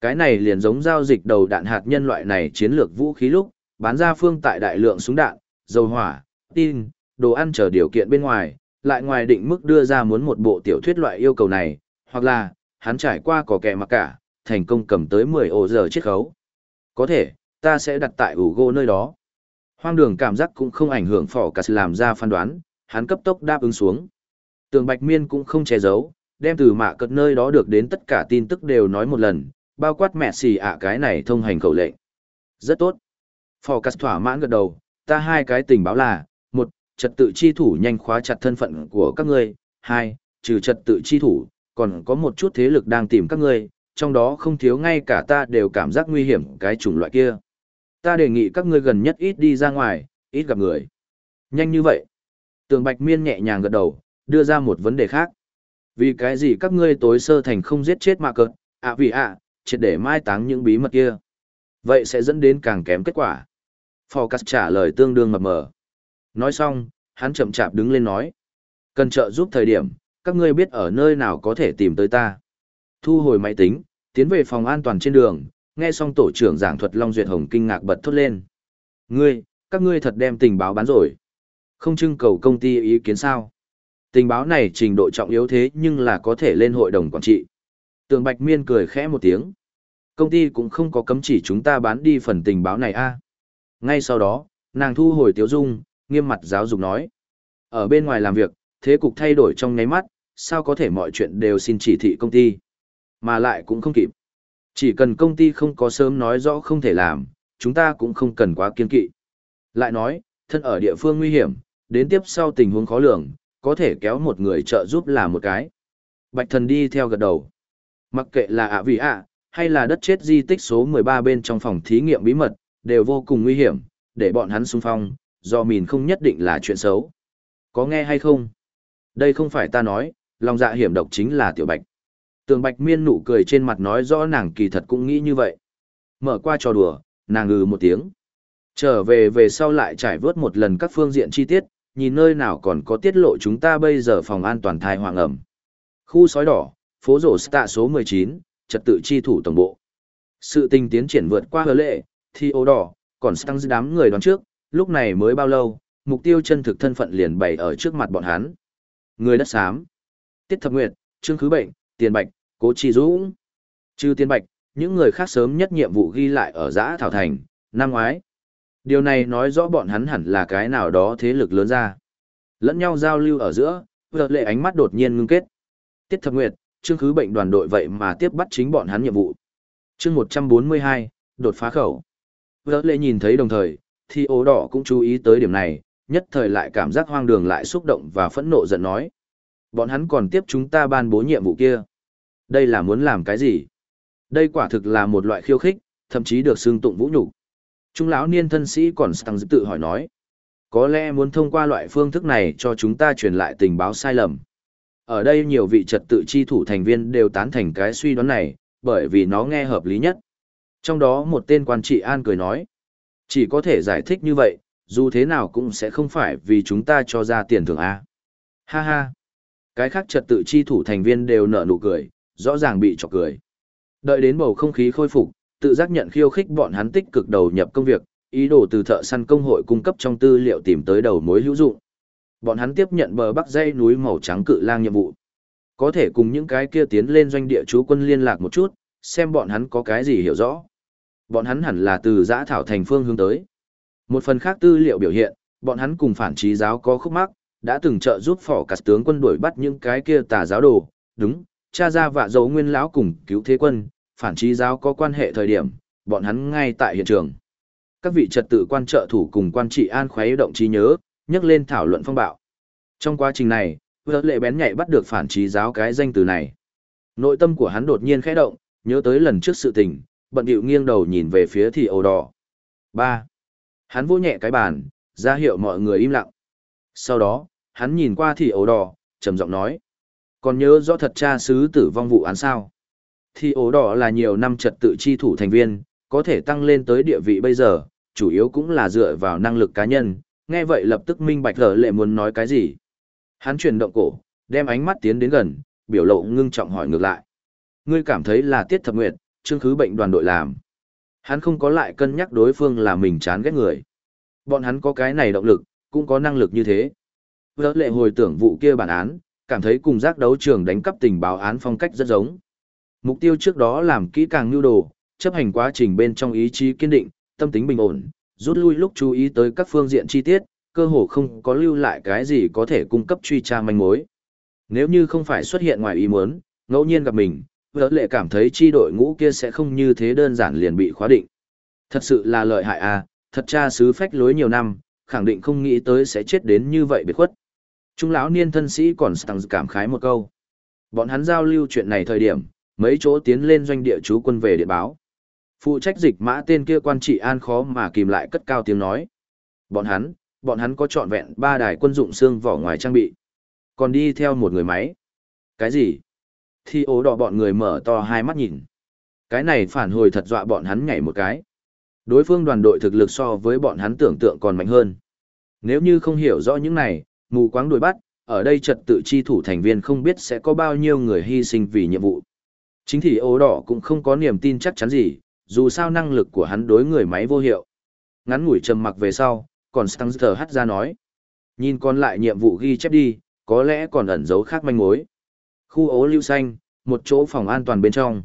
Cái này liền giống giao dịch đầu đạn hạt nhân loại này chiến lược vũ khí lúc, bán ra phương tại đại lượng súng đạn, dầu hỏa, tin, đồ ăn chờ điều kiện bên ngoài, lại ngoài định mức đưa ra muốn một bộ tiểu thuyết loại yêu cầu này, hoặc là, hắn trải qua có kẻ mặc cả, thành công cầm tới 10 ổ giờ chiết khấu. Có thể, ta sẽ đặt tại ủ gỗ nơi đó. Hoang đường cảm giác cũng không ảnh hưởng phỏ cả làm ra phán đoán, hắn cấp tốc đáp ứng xuống. Tường Bạch Miên cũng không che giấu, đem từ mạ cật nơi đó được đến tất cả tin tức đều nói một lần, bao quát mẹ xì ạ cái này thông hành khẩu lệnh. Rất tốt. Phò Cắt thỏa mãn gật đầu, ta hai cái tình báo là, một, trật tự chi thủ nhanh khóa chặt thân phận của các ngươi, hai, trừ trật tự chi thủ, còn có một chút thế lực đang tìm các ngươi, trong đó không thiếu ngay cả ta đều cảm giác nguy hiểm cái chủng loại kia. Ta đề nghị các ngươi gần nhất ít đi ra ngoài, ít gặp người. Nhanh như vậy. Tường Bạch Miên nhẹ nhàng gật đầu, đưa ra một vấn đề khác. Vì cái gì các ngươi tối sơ thành không giết chết mà cợt, à vì ạ, à, triệt để mai táng những bí mật kia. Vậy sẽ dẫn đến càng kém kết quả. Phò trả lời tương đương mập mờ. Nói xong, hắn chậm chạp đứng lên nói. Cần trợ giúp thời điểm, các ngươi biết ở nơi nào có thể tìm tới ta. Thu hồi máy tính, tiến về phòng an toàn trên đường, nghe xong tổ trưởng giảng thuật Long Duyệt Hồng kinh ngạc bật thốt lên. Ngươi, các ngươi thật đem tình báo bán rồi. Không trưng cầu công ty ý kiến sao. Tình báo này trình độ trọng yếu thế nhưng là có thể lên hội đồng quản trị. Tường Bạch Miên cười khẽ một tiếng. Công ty cũng không có cấm chỉ chúng ta bán đi phần tình báo này a. Ngay sau đó, nàng thu hồi tiếu dung, nghiêm mặt giáo dục nói. Ở bên ngoài làm việc, thế cục thay đổi trong nháy mắt, sao có thể mọi chuyện đều xin chỉ thị công ty. Mà lại cũng không kịp. Chỉ cần công ty không có sớm nói rõ không thể làm, chúng ta cũng không cần quá kiên kỵ. Lại nói, thân ở địa phương nguy hiểm, đến tiếp sau tình huống khó lường, có thể kéo một người trợ giúp là một cái. Bạch thần đi theo gật đầu. Mặc kệ là ạ vì ạ, hay là đất chết di tích số 13 bên trong phòng thí nghiệm bí mật, đều vô cùng nguy hiểm, để bọn hắn xung phong, do mình không nhất định là chuyện xấu. Có nghe hay không? Đây không phải ta nói, lòng dạ hiểm độc chính là tiểu bạch. Tường bạch miên nụ cười trên mặt nói rõ nàng kỳ thật cũng nghĩ như vậy. Mở qua trò đùa, nàng ngừ một tiếng. Trở về về sau lại trải vớt một lần các phương diện chi tiết, nhìn nơi nào còn có tiết lộ chúng ta bây giờ phòng an toàn thai hoàng ẩm. Khu sói đỏ, phố rổ tạ số 19, trật tự chi thủ tổng bộ. Sự tình tiến triển vượt qua hứa lệ, thì ô đỏ, còn tăng đám người đoán trước, lúc này mới bao lâu, mục tiêu chân thực thân phận liền bày ở trước mặt bọn hắn. Người đất xám, Tiết Thập Nguyệt, Trương Khứ Bệnh, Tiền Bạch, Cố Chi Dũng. Trừ Tiền Bạch, những người khác sớm nhất nhiệm vụ ghi lại ở giã Thảo Thành, năm ngoái. Điều này nói rõ bọn hắn hẳn là cái nào đó thế lực lớn ra. Lẫn nhau giao lưu ở giữa, vợ lệ ánh mắt đột nhiên ngưng kết. Tiết Thập Nguyệt, Trương Khứ Bệnh đoàn đội vậy mà tiếp bắt chính bọn hắn nhiệm vụ. Chương 142, đột phá khẩu. Vợ lệ nhìn thấy đồng thời, thì ố đỏ cũng chú ý tới điểm này, nhất thời lại cảm giác hoang đường lại xúc động và phẫn nộ giận nói. Bọn hắn còn tiếp chúng ta ban bố nhiệm vụ kia. Đây là muốn làm cái gì? Đây quả thực là một loại khiêu khích, thậm chí được xưng tụng vũ nhục. Trung lão niên thân sĩ còn tăng tự hỏi nói. Có lẽ muốn thông qua loại phương thức này cho chúng ta truyền lại tình báo sai lầm. Ở đây nhiều vị trật tự chi thủ thành viên đều tán thành cái suy đoán này, bởi vì nó nghe hợp lý nhất. Trong đó một tên quan trị an cười nói, chỉ có thể giải thích như vậy, dù thế nào cũng sẽ không phải vì chúng ta cho ra tiền thưởng A. Ha ha. Cái khác trật tự chi thủ thành viên đều nở nụ cười, rõ ràng bị chọc cười. Đợi đến bầu không khí khôi phục, tự giác nhận khiêu khích bọn hắn tích cực đầu nhập công việc, ý đồ từ thợ săn công hội cung cấp trong tư liệu tìm tới đầu mối hữu dụng. Bọn hắn tiếp nhận bờ bắc dây núi màu trắng cự lang nhiệm vụ. Có thể cùng những cái kia tiến lên doanh địa chú quân liên lạc một chút, xem bọn hắn có cái gì hiểu rõ. Bọn hắn hẳn là từ giã thảo thành phương hướng tới. Một phần khác tư liệu biểu hiện, bọn hắn cùng phản trí giáo có khúc mắc, đã từng trợ giúp phỏ cả tướng quân đuổi bắt những cái kia tà giáo đồ, đúng, cha ra vạ dấu nguyên lão cùng cứu thế quân, phản trí giáo có quan hệ thời điểm, bọn hắn ngay tại hiện trường. Các vị trật tự quan trợ thủ cùng quan trị an khoái động trí nhớ, nhắc lên thảo luận phong bạo. Trong quá trình này, vợ lệ bén nhạy bắt được phản trí giáo cái danh từ này. Nội tâm của hắn đột nhiên khẽ động, nhớ tới lần trước sự tình, bận điệu nghiêng đầu nhìn về phía thì ấu đỏ. ba Hắn vỗ nhẹ cái bàn, ra hiệu mọi người im lặng. Sau đó, hắn nhìn qua thì ấu đỏ, trầm giọng nói. Còn nhớ rõ thật cha sứ tử vong vụ án sao? Thì ấu đỏ là nhiều năm trật tự chi thủ thành viên, có thể tăng lên tới địa vị bây giờ, chủ yếu cũng là dựa vào năng lực cá nhân, nghe vậy lập tức minh bạch lở lệ muốn nói cái gì. Hắn chuyển động cổ, đem ánh mắt tiến đến gần, biểu lộ ngưng trọng hỏi ngược lại. Ngươi cảm thấy là tiết thập nguyệt, trương khứ bệnh đoàn đội làm. Hắn không có lại cân nhắc đối phương là mình chán ghét người. Bọn hắn có cái này động lực, cũng có năng lực như thế. Vỡ lệ hồi tưởng vụ kia bản án, cảm thấy cùng giác đấu trường đánh cắp tình báo án phong cách rất giống. Mục tiêu trước đó làm kỹ càng nhu đồ, chấp hành quá trình bên trong ý chí kiên định, tâm tính bình ổn, rút lui lúc chú ý tới các phương diện chi tiết, cơ hồ không có lưu lại cái gì có thể cung cấp truy tra manh mối. Nếu như không phải xuất hiện ngoài ý muốn, ngẫu nhiên gặp mình, vỡ lệ cảm thấy chi đội ngũ kia sẽ không như thế đơn giản liền bị khóa định. Thật sự là lợi hại à, thật cha sứ phách lối nhiều năm, khẳng định không nghĩ tới sẽ chết đến như vậy biệt khuất. Trung lão niên thân sĩ còn tăng cảm khái một câu. Bọn hắn giao lưu chuyện này thời điểm, mấy chỗ tiến lên doanh địa chú quân về điện báo. Phụ trách dịch mã tên kia quan trị an khó mà kìm lại cất cao tiếng nói. Bọn hắn, bọn hắn có trọn vẹn ba đài quân dụng xương vỏ ngoài trang bị. Còn đi theo một người máy. Cái gì? thi ố đỏ bọn người mở to hai mắt nhìn. Cái này phản hồi thật dọa bọn hắn nhảy một cái. Đối phương đoàn đội thực lực so với bọn hắn tưởng tượng còn mạnh hơn. Nếu như không hiểu rõ những này, mù quáng đuổi bắt, ở đây trật tự chi thủ thành viên không biết sẽ có bao nhiêu người hy sinh vì nhiệm vụ. Chính thì ố đỏ cũng không có niềm tin chắc chắn gì, dù sao năng lực của hắn đối người máy vô hiệu. Ngắn ngủi trầm mặc về sau, còn Stanger hắt ra nói. Nhìn còn lại nhiệm vụ ghi chép đi, có lẽ còn ẩn giấu khác manh mối. Khu ố lưu xanh, một chỗ phòng an toàn bên trong.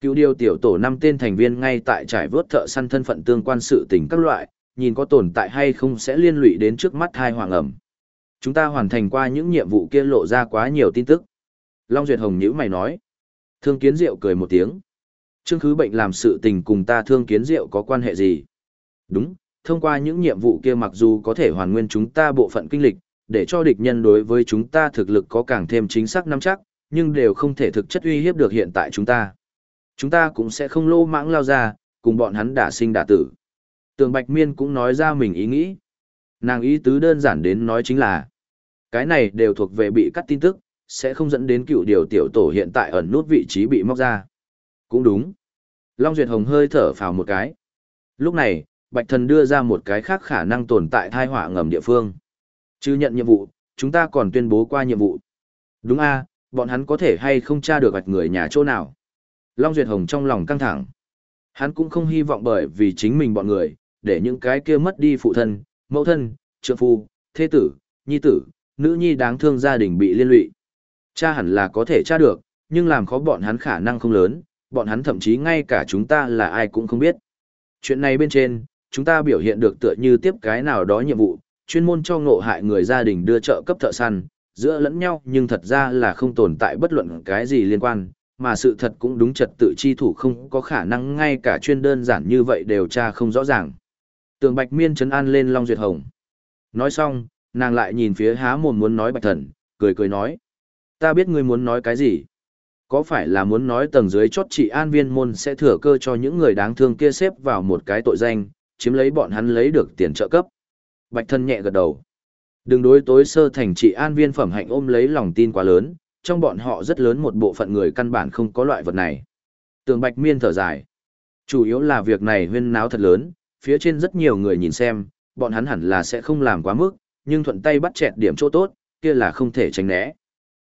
Cứu điều tiểu tổ năm tên thành viên ngay tại trải vớt thợ săn thân phận tương quan sự tình các loại, nhìn có tồn tại hay không sẽ liên lụy đến trước mắt hai hoàng ẩm. Chúng ta hoàn thành qua những nhiệm vụ kia lộ ra quá nhiều tin tức. Long Duyệt Hồng nhữ mày nói. Thương kiến diệu cười một tiếng. Trương khứ bệnh làm sự tình cùng ta thương kiến diệu có quan hệ gì? Đúng, thông qua những nhiệm vụ kia mặc dù có thể hoàn nguyên chúng ta bộ phận kinh lịch, để cho địch nhân đối với chúng ta thực lực có càng thêm chính xác nắm chắc, nhưng đều không thể thực chất uy hiếp được hiện tại chúng ta. Chúng ta cũng sẽ không lô mãng lao ra, cùng bọn hắn đả sinh đả tử. Tường Bạch Miên cũng nói ra mình ý nghĩ. Nàng ý tứ đơn giản đến nói chính là, cái này đều thuộc về bị cắt tin tức, sẽ không dẫn đến cựu điều tiểu tổ hiện tại ẩn nút vị trí bị móc ra. Cũng đúng. Long Duyệt Hồng hơi thở phào một cái. Lúc này, Bạch Thần đưa ra một cái khác khả năng tồn tại thai họa ngầm địa phương. Chứ nhận nhiệm vụ, chúng ta còn tuyên bố qua nhiệm vụ. Đúng a, bọn hắn có thể hay không tra được vạch người nhà chỗ nào. Long Duyệt Hồng trong lòng căng thẳng. Hắn cũng không hy vọng bởi vì chính mình bọn người, để những cái kia mất đi phụ thân, mẫu thân, trượng phu, thế tử, nhi tử, nữ nhi đáng thương gia đình bị liên lụy. Cha hẳn là có thể tra được, nhưng làm khó bọn hắn khả năng không lớn, bọn hắn thậm chí ngay cả chúng ta là ai cũng không biết. Chuyện này bên trên, chúng ta biểu hiện được tựa như tiếp cái nào đó nhiệm vụ, chuyên môn cho ngộ hại người gia đình đưa trợ cấp thợ săn, giữa lẫn nhau nhưng thật ra là không tồn tại bất luận cái gì liên quan, mà sự thật cũng đúng trật tự chi thủ không có khả năng ngay cả chuyên đơn giản như vậy đều tra không rõ ràng. Tường Bạch Miên chấn an lên Long Duyệt Hồng. Nói xong, nàng lại nhìn phía há mồm muốn nói Bạch Thần, cười cười nói. Ta biết ngươi muốn nói cái gì. Có phải là muốn nói tầng dưới chốt trị an viên môn sẽ thừa cơ cho những người đáng thương kia xếp vào một cái tội danh, chiếm lấy bọn hắn lấy được tiền trợ cấp. Bạch thân nhẹ gật đầu. Đừng đối tối sơ thành trị an viên phẩm hạnh ôm lấy lòng tin quá lớn, trong bọn họ rất lớn một bộ phận người căn bản không có loại vật này. Tường Bạch Miên thở dài. Chủ yếu là việc này huyên náo thật lớn, phía trên rất nhiều người nhìn xem, bọn hắn hẳn là sẽ không làm quá mức, nhưng thuận tay bắt chẹt điểm chỗ tốt, kia là không thể tránh né.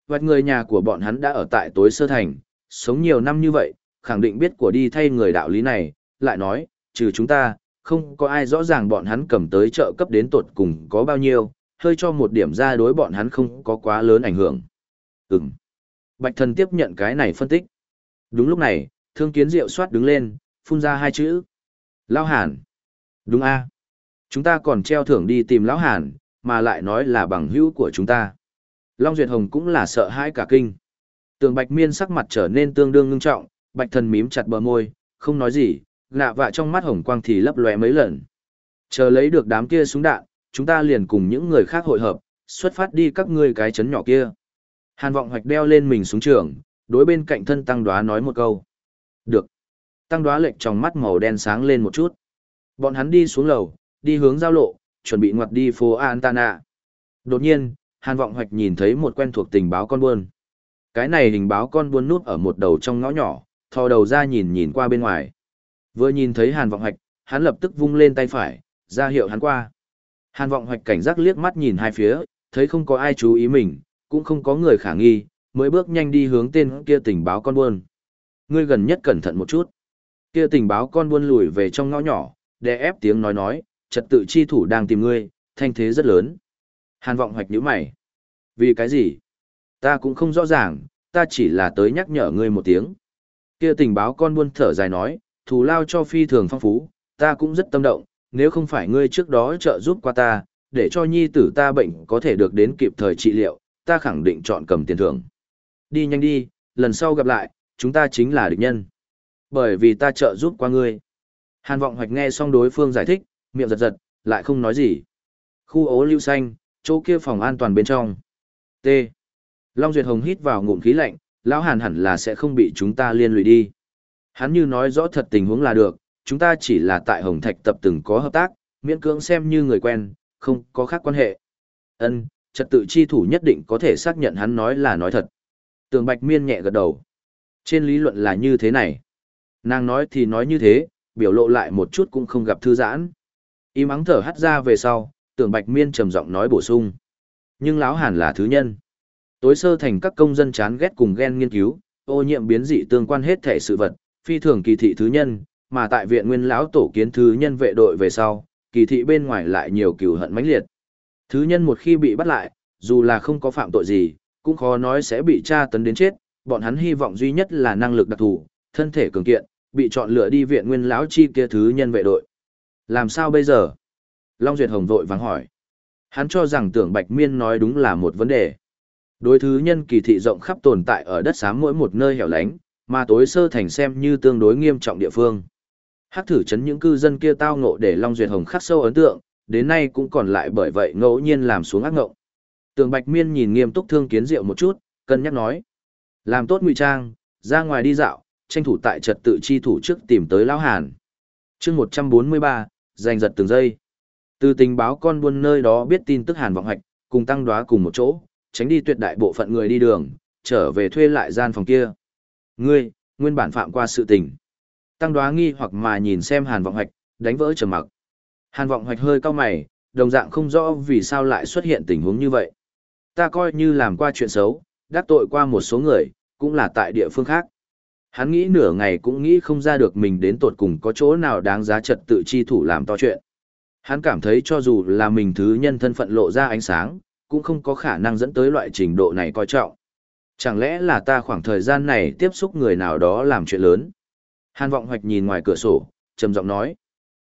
Vật người nhà của bọn hắn đã ở tại tối sơ thành, sống nhiều năm như vậy, khẳng định biết của đi thay người đạo lý này, lại nói, trừ chúng ta, không có ai rõ ràng bọn hắn cầm tới chợ cấp đến tột cùng có bao nhiêu, hơi cho một điểm ra đối bọn hắn không có quá lớn ảnh hưởng. Ừm. Bạch thần tiếp nhận cái này phân tích. Đúng lúc này, thương kiến diệu soát đứng lên, phun ra hai chữ. Lão Hàn. Đúng a Chúng ta còn treo thưởng đi tìm Lão Hàn, mà lại nói là bằng hữu của chúng ta. Long Duyệt Hồng cũng là sợ hãi cả kinh. Tường Bạch Miên sắc mặt trở nên tương đương ngưng trọng, Bạch Thần mím chặt bờ môi, không nói gì, lạ vạ trong mắt hồng quang thì lấp lóe mấy lần. Chờ lấy được đám kia súng đạn, chúng ta liền cùng những người khác hội hợp, xuất phát đi các ngươi cái chấn nhỏ kia. Hàn vọng hoạch đeo lên mình súng trường, đối bên cạnh thân tăng đoá nói một câu. Được. Tăng đoá lệch trong mắt màu đen sáng lên một chút. Bọn hắn đi xuống lầu, đi hướng giao lộ, chuẩn bị ngoặt đi phố Antana. Đột nhiên, Hàn vọng hoạch nhìn thấy một quen thuộc tình báo con buôn. Cái này hình báo con buôn nút ở một đầu trong ngõ nhỏ, thò đầu ra nhìn nhìn qua bên ngoài. Vừa nhìn thấy Hàn vọng hoạch, hắn lập tức vung lên tay phải, ra hiệu hắn qua. Hàn vọng hoạch cảnh giác liếc mắt nhìn hai phía, thấy không có ai chú ý mình, cũng không có người khả nghi, mới bước nhanh đi hướng tên kia tình báo con buôn. Ngươi gần nhất cẩn thận một chút. Kia tình báo con buôn lùi về trong ngõ nhỏ, đè ép tiếng nói nói, trật tự chi thủ đang tìm ngươi, thanh thế rất lớn. Hàn vọng hoạch nhíu mày. Vì cái gì? Ta cũng không rõ ràng, ta chỉ là tới nhắc nhở ngươi một tiếng. Kia tình báo con buôn thở dài nói, thù lao cho phi thường phong phú, ta cũng rất tâm động, nếu không phải ngươi trước đó trợ giúp qua ta, để cho nhi tử ta bệnh có thể được đến kịp thời trị liệu, ta khẳng định chọn cầm tiền thưởng. Đi nhanh đi, lần sau gặp lại, chúng ta chính là địch nhân. Bởi vì ta trợ giúp qua ngươi. Hàn vọng hoạch nghe xong đối phương giải thích, miệng giật giật, lại không nói gì. Khu ố lưu xanh, chỗ kia phòng an toàn bên trong. T. Long Duyệt Hồng hít vào ngụm khí lạnh, lão Hàn hẳn là sẽ không bị chúng ta liên lụy đi. Hắn như nói rõ thật tình huống là được, chúng ta chỉ là tại Hồng Thạch tập từng có hợp tác, miễn cưỡng xem như người quen, không có khác quan hệ. Ân, trật tự chi thủ nhất định có thể xác nhận hắn nói là nói thật. Tường Bạch Miên nhẹ gật đầu. Trên lý luận là như thế này. Nàng nói thì nói như thế, biểu lộ lại một chút cũng không gặp thư giãn. Im ắng thở hắt ra về sau, Tưởng Bạch Miên trầm giọng nói bổ sung. Nhưng lão Hàn là thứ nhân. Tối sơ thành các công dân chán ghét cùng ghen nghiên cứu, ô nhiễm biến dị tương quan hết thể sự vật, phi thường kỳ thị thứ nhân, mà tại viện nguyên lão tổ kiến thứ nhân vệ đội về sau, kỳ thị bên ngoài lại nhiều cừu hận mãnh liệt. Thứ nhân một khi bị bắt lại, dù là không có phạm tội gì, cũng khó nói sẽ bị tra tấn đến chết, bọn hắn hy vọng duy nhất là năng lực đặc thù, thân thể cường kiện, bị chọn lựa đi viện nguyên lão chi kia thứ nhân vệ đội. Làm sao bây giờ? Long Duyệt Hồng vội vàng hỏi. Hắn cho rằng tưởng Bạch Miên nói đúng là một vấn đề. Đối thứ nhân kỳ thị rộng khắp tồn tại ở đất xám mỗi một nơi hẻo lánh, mà tối sơ thành xem như tương đối nghiêm trọng địa phương. Hắc thử chấn những cư dân kia tao ngộ để Long Duyệt Hồng khắc sâu ấn tượng, đến nay cũng còn lại bởi vậy ngẫu nhiên làm xuống ác ngộng. Tường Bạch Miên nhìn nghiêm túc thương kiến diệu một chút, cân nhắc nói. Làm tốt ngụy trang, ra ngoài đi dạo, tranh thủ tại trật tự chi thủ trước tìm tới Lão Hàn. chương 143, giành giật từng giây. Từ tình báo con buôn nơi đó biết tin tức Hàn vọng hạch, cùng tăng đoá cùng một chỗ, tránh đi tuyệt đại bộ phận người đi đường, trở về thuê lại gian phòng kia. Ngươi, nguyên bản phạm qua sự tình. Tăng đoá nghi hoặc mà nhìn xem Hàn vọng hạch, đánh vỡ trầm mặc. Hàn vọng Hạch hơi cao mày, đồng dạng không rõ vì sao lại xuất hiện tình huống như vậy. Ta coi như làm qua chuyện xấu, đắc tội qua một số người, cũng là tại địa phương khác. Hắn nghĩ nửa ngày cũng nghĩ không ra được mình đến tột cùng có chỗ nào đáng giá trật tự chi thủ làm to chuyện. Hắn cảm thấy cho dù là mình thứ nhân thân phận lộ ra ánh sáng, cũng không có khả năng dẫn tới loại trình độ này coi trọng. Chẳng lẽ là ta khoảng thời gian này tiếp xúc người nào đó làm chuyện lớn? Hàn vọng hoạch nhìn ngoài cửa sổ, trầm giọng nói.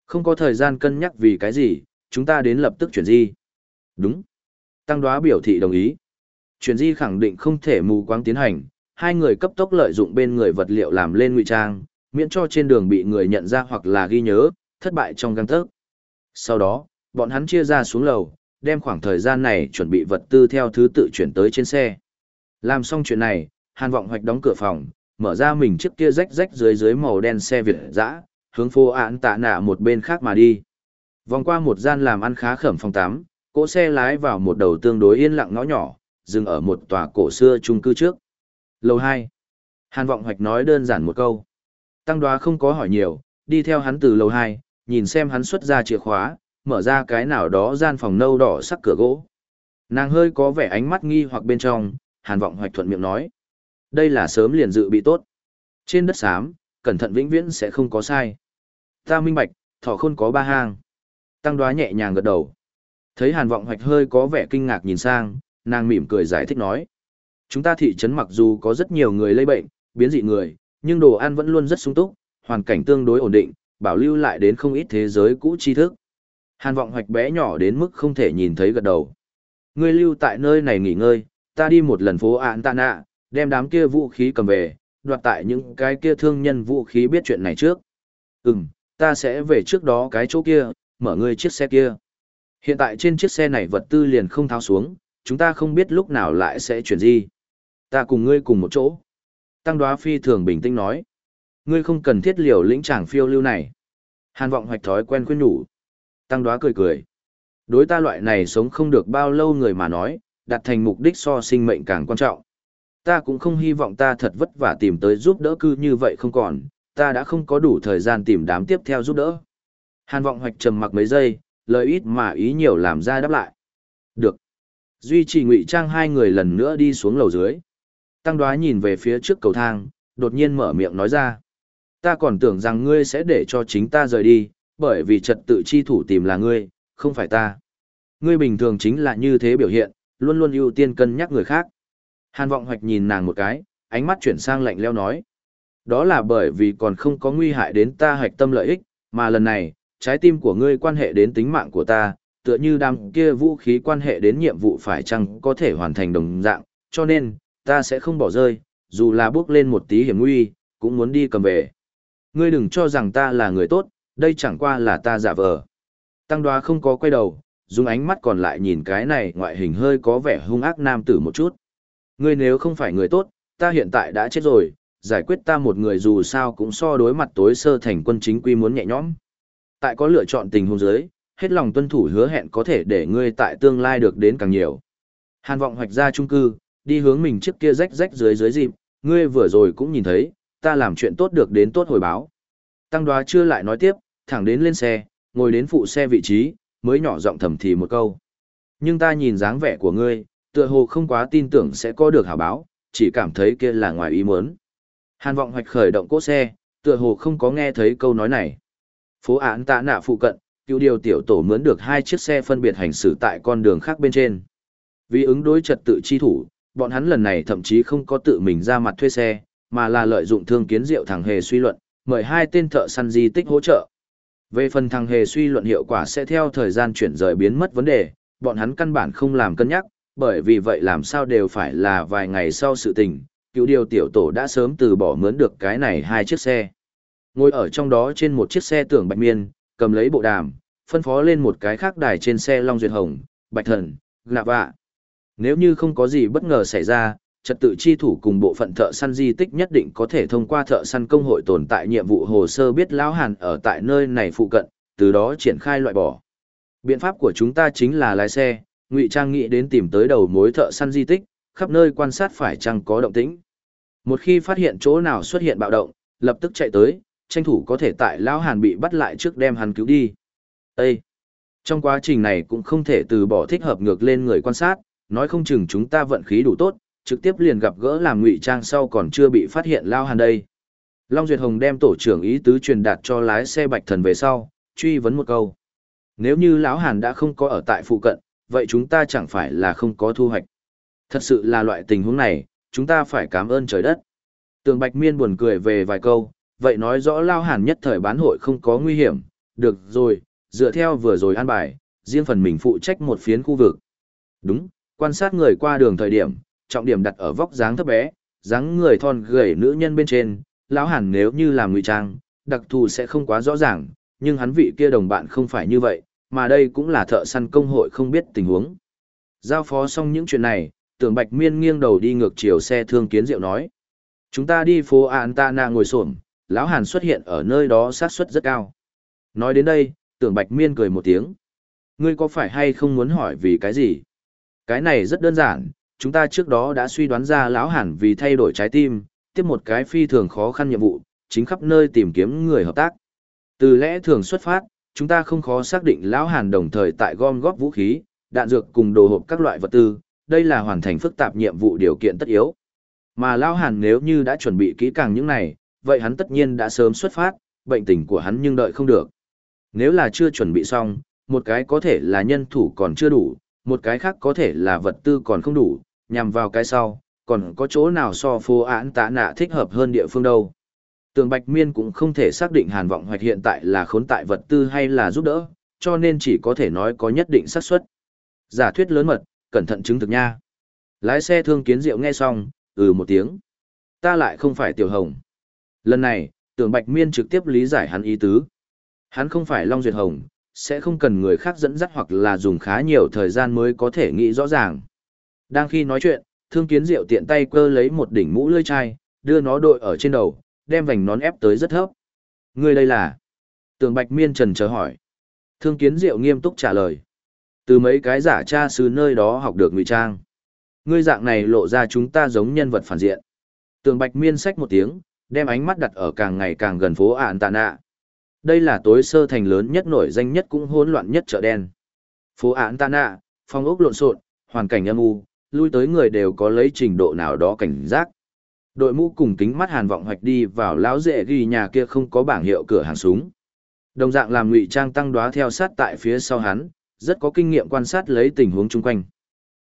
Không có thời gian cân nhắc vì cái gì, chúng ta đến lập tức chuyển di. Đúng. Tăng đoá biểu thị đồng ý. Chuyển di khẳng định không thể mù quáng tiến hành, hai người cấp tốc lợi dụng bên người vật liệu làm lên ngụy trang, miễn cho trên đường bị người nhận ra hoặc là ghi nhớ, thất bại trong găng tớc. Sau đó, bọn hắn chia ra xuống lầu, đem khoảng thời gian này chuẩn bị vật tư theo thứ tự chuyển tới trên xe. Làm xong chuyện này, Hàn Vọng Hoạch đóng cửa phòng, mở ra mình chiếc kia rách rách dưới dưới màu đen xe Việt dã, hướng phố án tạ nạ một bên khác mà đi. Vòng qua một gian làm ăn khá khẩm phòng 8, cỗ xe lái vào một đầu tương đối yên lặng ngõ nhỏ, dừng ở một tòa cổ xưa chung cư trước. Lầu 2. Hàn Vọng Hoạch nói đơn giản một câu. Tăng đoá không có hỏi nhiều, đi theo hắn từ lầu 2, nhìn xem hắn xuất ra chìa khóa, mở ra cái nào đó gian phòng nâu đỏ sắc cửa gỗ. Nàng hơi có vẻ ánh mắt nghi hoặc bên trong, Hàn Vọng Hoạch thuận miệng nói. Đây là sớm liền dự bị tốt. Trên đất xám, cẩn thận vĩnh viễn sẽ không có sai. Ta minh bạch, thỏ khôn có ba hang. Tăng đoá nhẹ nhàng gật đầu. Thấy Hàn Vọng Hoạch hơi có vẻ kinh ngạc nhìn sang, nàng mỉm cười giải thích nói. Chúng ta thị trấn mặc dù có rất nhiều người lây bệnh, biến dị người, nhưng đồ ăn vẫn luôn rất sung túc, hoàn cảnh tương đối ổn định, bảo lưu lại đến không ít thế giới cũ tri thức. Hàn Vọng Hoạch bé nhỏ đến mức không thể nhìn thấy gật đầu. Ngươi lưu tại nơi này nghỉ ngơi, ta đi một lần phố Antana, tạ nạ, đem đám kia vũ khí cầm về, đoạt tại những cái kia thương nhân vũ khí biết chuyện này trước. Ừm, ta sẽ về trước đó cái chỗ kia, mở ngươi chiếc xe kia. Hiện tại trên chiếc xe này vật tư liền không tháo xuống, chúng ta không biết lúc nào lại sẽ chuyển gì. Ta cùng ngươi cùng một chỗ. Tăng đoá phi thường bình tĩnh nói. Ngươi không cần thiết liều lĩnh chàng phiêu lưu này. Hàn vọng hoạch thói quen khuyên nhủ. Tăng đoá cười cười. Đối ta loại này sống không được bao lâu người mà nói, đặt thành mục đích so sinh mệnh càng quan trọng. Ta cũng không hy vọng ta thật vất vả tìm tới giúp đỡ cư như vậy không còn, ta đã không có đủ thời gian tìm đám tiếp theo giúp đỡ. Hàn vọng hoạch trầm mặc mấy giây, lời ít mà ý nhiều làm ra đáp lại. Được. Duy trì ngụy trang hai người lần nữa đi xuống lầu dưới. Tăng đoá nhìn về phía trước cầu thang, đột nhiên mở miệng nói ra. Ta còn tưởng rằng ngươi sẽ để cho chính ta rời đi, bởi vì trật tự chi thủ tìm là ngươi, không phải ta. Ngươi bình thường chính là như thế biểu hiện, luôn luôn ưu tiên cân nhắc người khác. Hàn vọng hoạch nhìn nàng một cái, ánh mắt chuyển sang lạnh leo nói. Đó là bởi vì còn không có nguy hại đến ta hoạch tâm lợi ích, mà lần này, trái tim của ngươi quan hệ đến tính mạng của ta, tựa như đám kia vũ khí quan hệ đến nhiệm vụ phải chăng có thể hoàn thành đồng dạng, cho nên, ta sẽ không bỏ rơi, dù là bước lên một tí hiểm nguy, cũng muốn đi cầm về. Ngươi đừng cho rằng ta là người tốt, đây chẳng qua là ta giả vờ. Tăng đoá không có quay đầu, dùng ánh mắt còn lại nhìn cái này ngoại hình hơi có vẻ hung ác nam tử một chút. Ngươi nếu không phải người tốt, ta hiện tại đã chết rồi, giải quyết ta một người dù sao cũng so đối mặt tối sơ thành quân chính quy muốn nhẹ nhõm. Tại có lựa chọn tình huống giới, hết lòng tuân thủ hứa hẹn có thể để ngươi tại tương lai được đến càng nhiều. Hàn vọng hoạch ra trung cư, đi hướng mình trước kia rách rách dưới dưới dịp, ngươi vừa rồi cũng nhìn thấy, ta làm chuyện tốt được đến tốt hồi báo. Tăng đoá chưa lại nói tiếp, thẳng đến lên xe, ngồi đến phụ xe vị trí, mới nhỏ giọng thầm thì một câu. Nhưng ta nhìn dáng vẻ của ngươi, tựa hồ không quá tin tưởng sẽ có được hảo báo, chỉ cảm thấy kia là ngoài ý muốn. Hàn vọng hoạch khởi động cỗ xe, tựa hồ không có nghe thấy câu nói này. Phố án tạ nạ phụ cận, cứu điều tiểu tổ mướn được hai chiếc xe phân biệt hành xử tại con đường khác bên trên. Vì ứng đối trật tự chi thủ, bọn hắn lần này thậm chí không có tự mình ra mặt thuê xe, mà là lợi dụng thương kiến diệu thằng hề suy luận, mời hai tên thợ săn di tích hỗ trợ. Về phần thằng hề suy luận hiệu quả sẽ theo thời gian chuyển rời biến mất vấn đề, bọn hắn căn bản không làm cân nhắc, bởi vì vậy làm sao đều phải là vài ngày sau sự tình, cứu điều tiểu tổ đã sớm từ bỏ mướn được cái này hai chiếc xe. Ngồi ở trong đó trên một chiếc xe tưởng bạch miên, cầm lấy bộ đàm, phân phó lên một cái khác đài trên xe Long Duyệt Hồng, Bạch Thần, Lạ Vạ. Nếu như không có gì bất ngờ xảy ra, trật tự chi thủ cùng bộ phận thợ săn di tích nhất định có thể thông qua thợ săn công hội tồn tại nhiệm vụ hồ sơ biết lão hàn ở tại nơi này phụ cận, từ đó triển khai loại bỏ. Biện pháp của chúng ta chính là lái xe, ngụy trang nghĩ đến tìm tới đầu mối thợ săn di tích, khắp nơi quan sát phải chăng có động tĩnh. Một khi phát hiện chỗ nào xuất hiện bạo động, lập tức chạy tới, tranh thủ có thể tại lão hàn bị bắt lại trước đem hắn cứu đi. Ê! Trong quá trình này cũng không thể từ bỏ thích hợp ngược lên người quan sát, nói không chừng chúng ta vận khí đủ tốt, trực tiếp liền gặp gỡ làm ngụy trang sau còn chưa bị phát hiện lao hàn đây. Long Duyệt Hồng đem tổ trưởng ý tứ truyền đạt cho lái xe Bạch Thần về sau, truy vấn một câu. Nếu như lão Hàn đã không có ở tại phụ cận, vậy chúng ta chẳng phải là không có thu hoạch. Thật sự là loại tình huống này, chúng ta phải cảm ơn trời đất. Tường Bạch Miên buồn cười về vài câu, vậy nói rõ Lao Hàn nhất thời bán hội không có nguy hiểm, được rồi, dựa theo vừa rồi an bài, riêng phần mình phụ trách một phiến khu vực. Đúng, quan sát người qua đường thời điểm, trọng điểm đặt ở vóc dáng thấp bé, dáng người thon gầy nữ nhân bên trên, lão hẳn nếu như làm ngụy trang, đặc thù sẽ không quá rõ ràng, nhưng hắn vị kia đồng bạn không phải như vậy, mà đây cũng là thợ săn công hội không biết tình huống. Giao phó xong những chuyện này, tưởng Bạch Miên nghiêng đầu đi ngược chiều xe thương kiến diệu nói. Chúng ta đi phố Antana ngồi xổm, lão Hàn xuất hiện ở nơi đó sát suất rất cao. Nói đến đây, Tưởng Bạch Miên cười một tiếng. Ngươi có phải hay không muốn hỏi vì cái gì? Cái này rất đơn giản, chúng ta trước đó đã suy đoán ra lão hẳn vì thay đổi trái tim, tiếp một cái phi thường khó khăn nhiệm vụ, chính khắp nơi tìm kiếm người hợp tác. Từ lẽ thường xuất phát, chúng ta không khó xác định lão hàn đồng thời tại gom góp vũ khí, đạn dược cùng đồ hộp các loại vật tư, đây là hoàn thành phức tạp nhiệm vụ điều kiện tất yếu. Mà lão hàn nếu như đã chuẩn bị kỹ càng những này, vậy hắn tất nhiên đã sớm xuất phát, bệnh tình của hắn nhưng đợi không được. Nếu là chưa chuẩn bị xong, một cái có thể là nhân thủ còn chưa đủ, một cái khác có thể là vật tư còn không đủ, nhằm vào cái sau, còn có chỗ nào so phố án tạ nạ thích hợp hơn địa phương đâu. Tường Bạch Miên cũng không thể xác định Hàn Vọng Hoạch hiện tại là khốn tại vật tư hay là giúp đỡ, cho nên chỉ có thể nói có nhất định xác suất. Giả thuyết lớn mật, cẩn thận chứng thực nha. Lái xe thương kiến diệu nghe xong, ừ một tiếng. Ta lại không phải tiểu hồng. Lần này, tưởng Bạch Miên trực tiếp lý giải hắn ý tứ. Hắn không phải Long Duyệt Hồng, sẽ không cần người khác dẫn dắt hoặc là dùng khá nhiều thời gian mới có thể nghĩ rõ ràng. Đang khi nói chuyện, thương kiến diệu tiện tay cơ lấy một đỉnh mũ lưỡi chai, đưa nó đội ở trên đầu, đem vành nón ép tới rất thấp. Ngươi đây là? Tường Bạch Miên trần chờ hỏi. Thương kiến diệu nghiêm túc trả lời. Từ mấy cái giả cha sư nơi đó học được ngụy trang. Ngươi dạng này lộ ra chúng ta giống nhân vật phản diện. Tường Bạch Miên xách một tiếng, đem ánh mắt đặt ở càng ngày càng gần phố ản tạ nạ. Đây là tối sơ thành lớn nhất nổi danh nhất cũng hỗn loạn nhất chợ đen. Phố án tan nạ, phong ốc lộn xộn, hoàn cảnh âm u, lui tới người đều có lấy trình độ nào đó cảnh giác. Đội mũ cùng kính mắt hàn vọng hoạch đi vào lão dễ ghi nhà kia không có bảng hiệu cửa hàng súng. Đồng dạng làm ngụy trang tăng đoá theo sát tại phía sau hắn, rất có kinh nghiệm quan sát lấy tình huống chung quanh.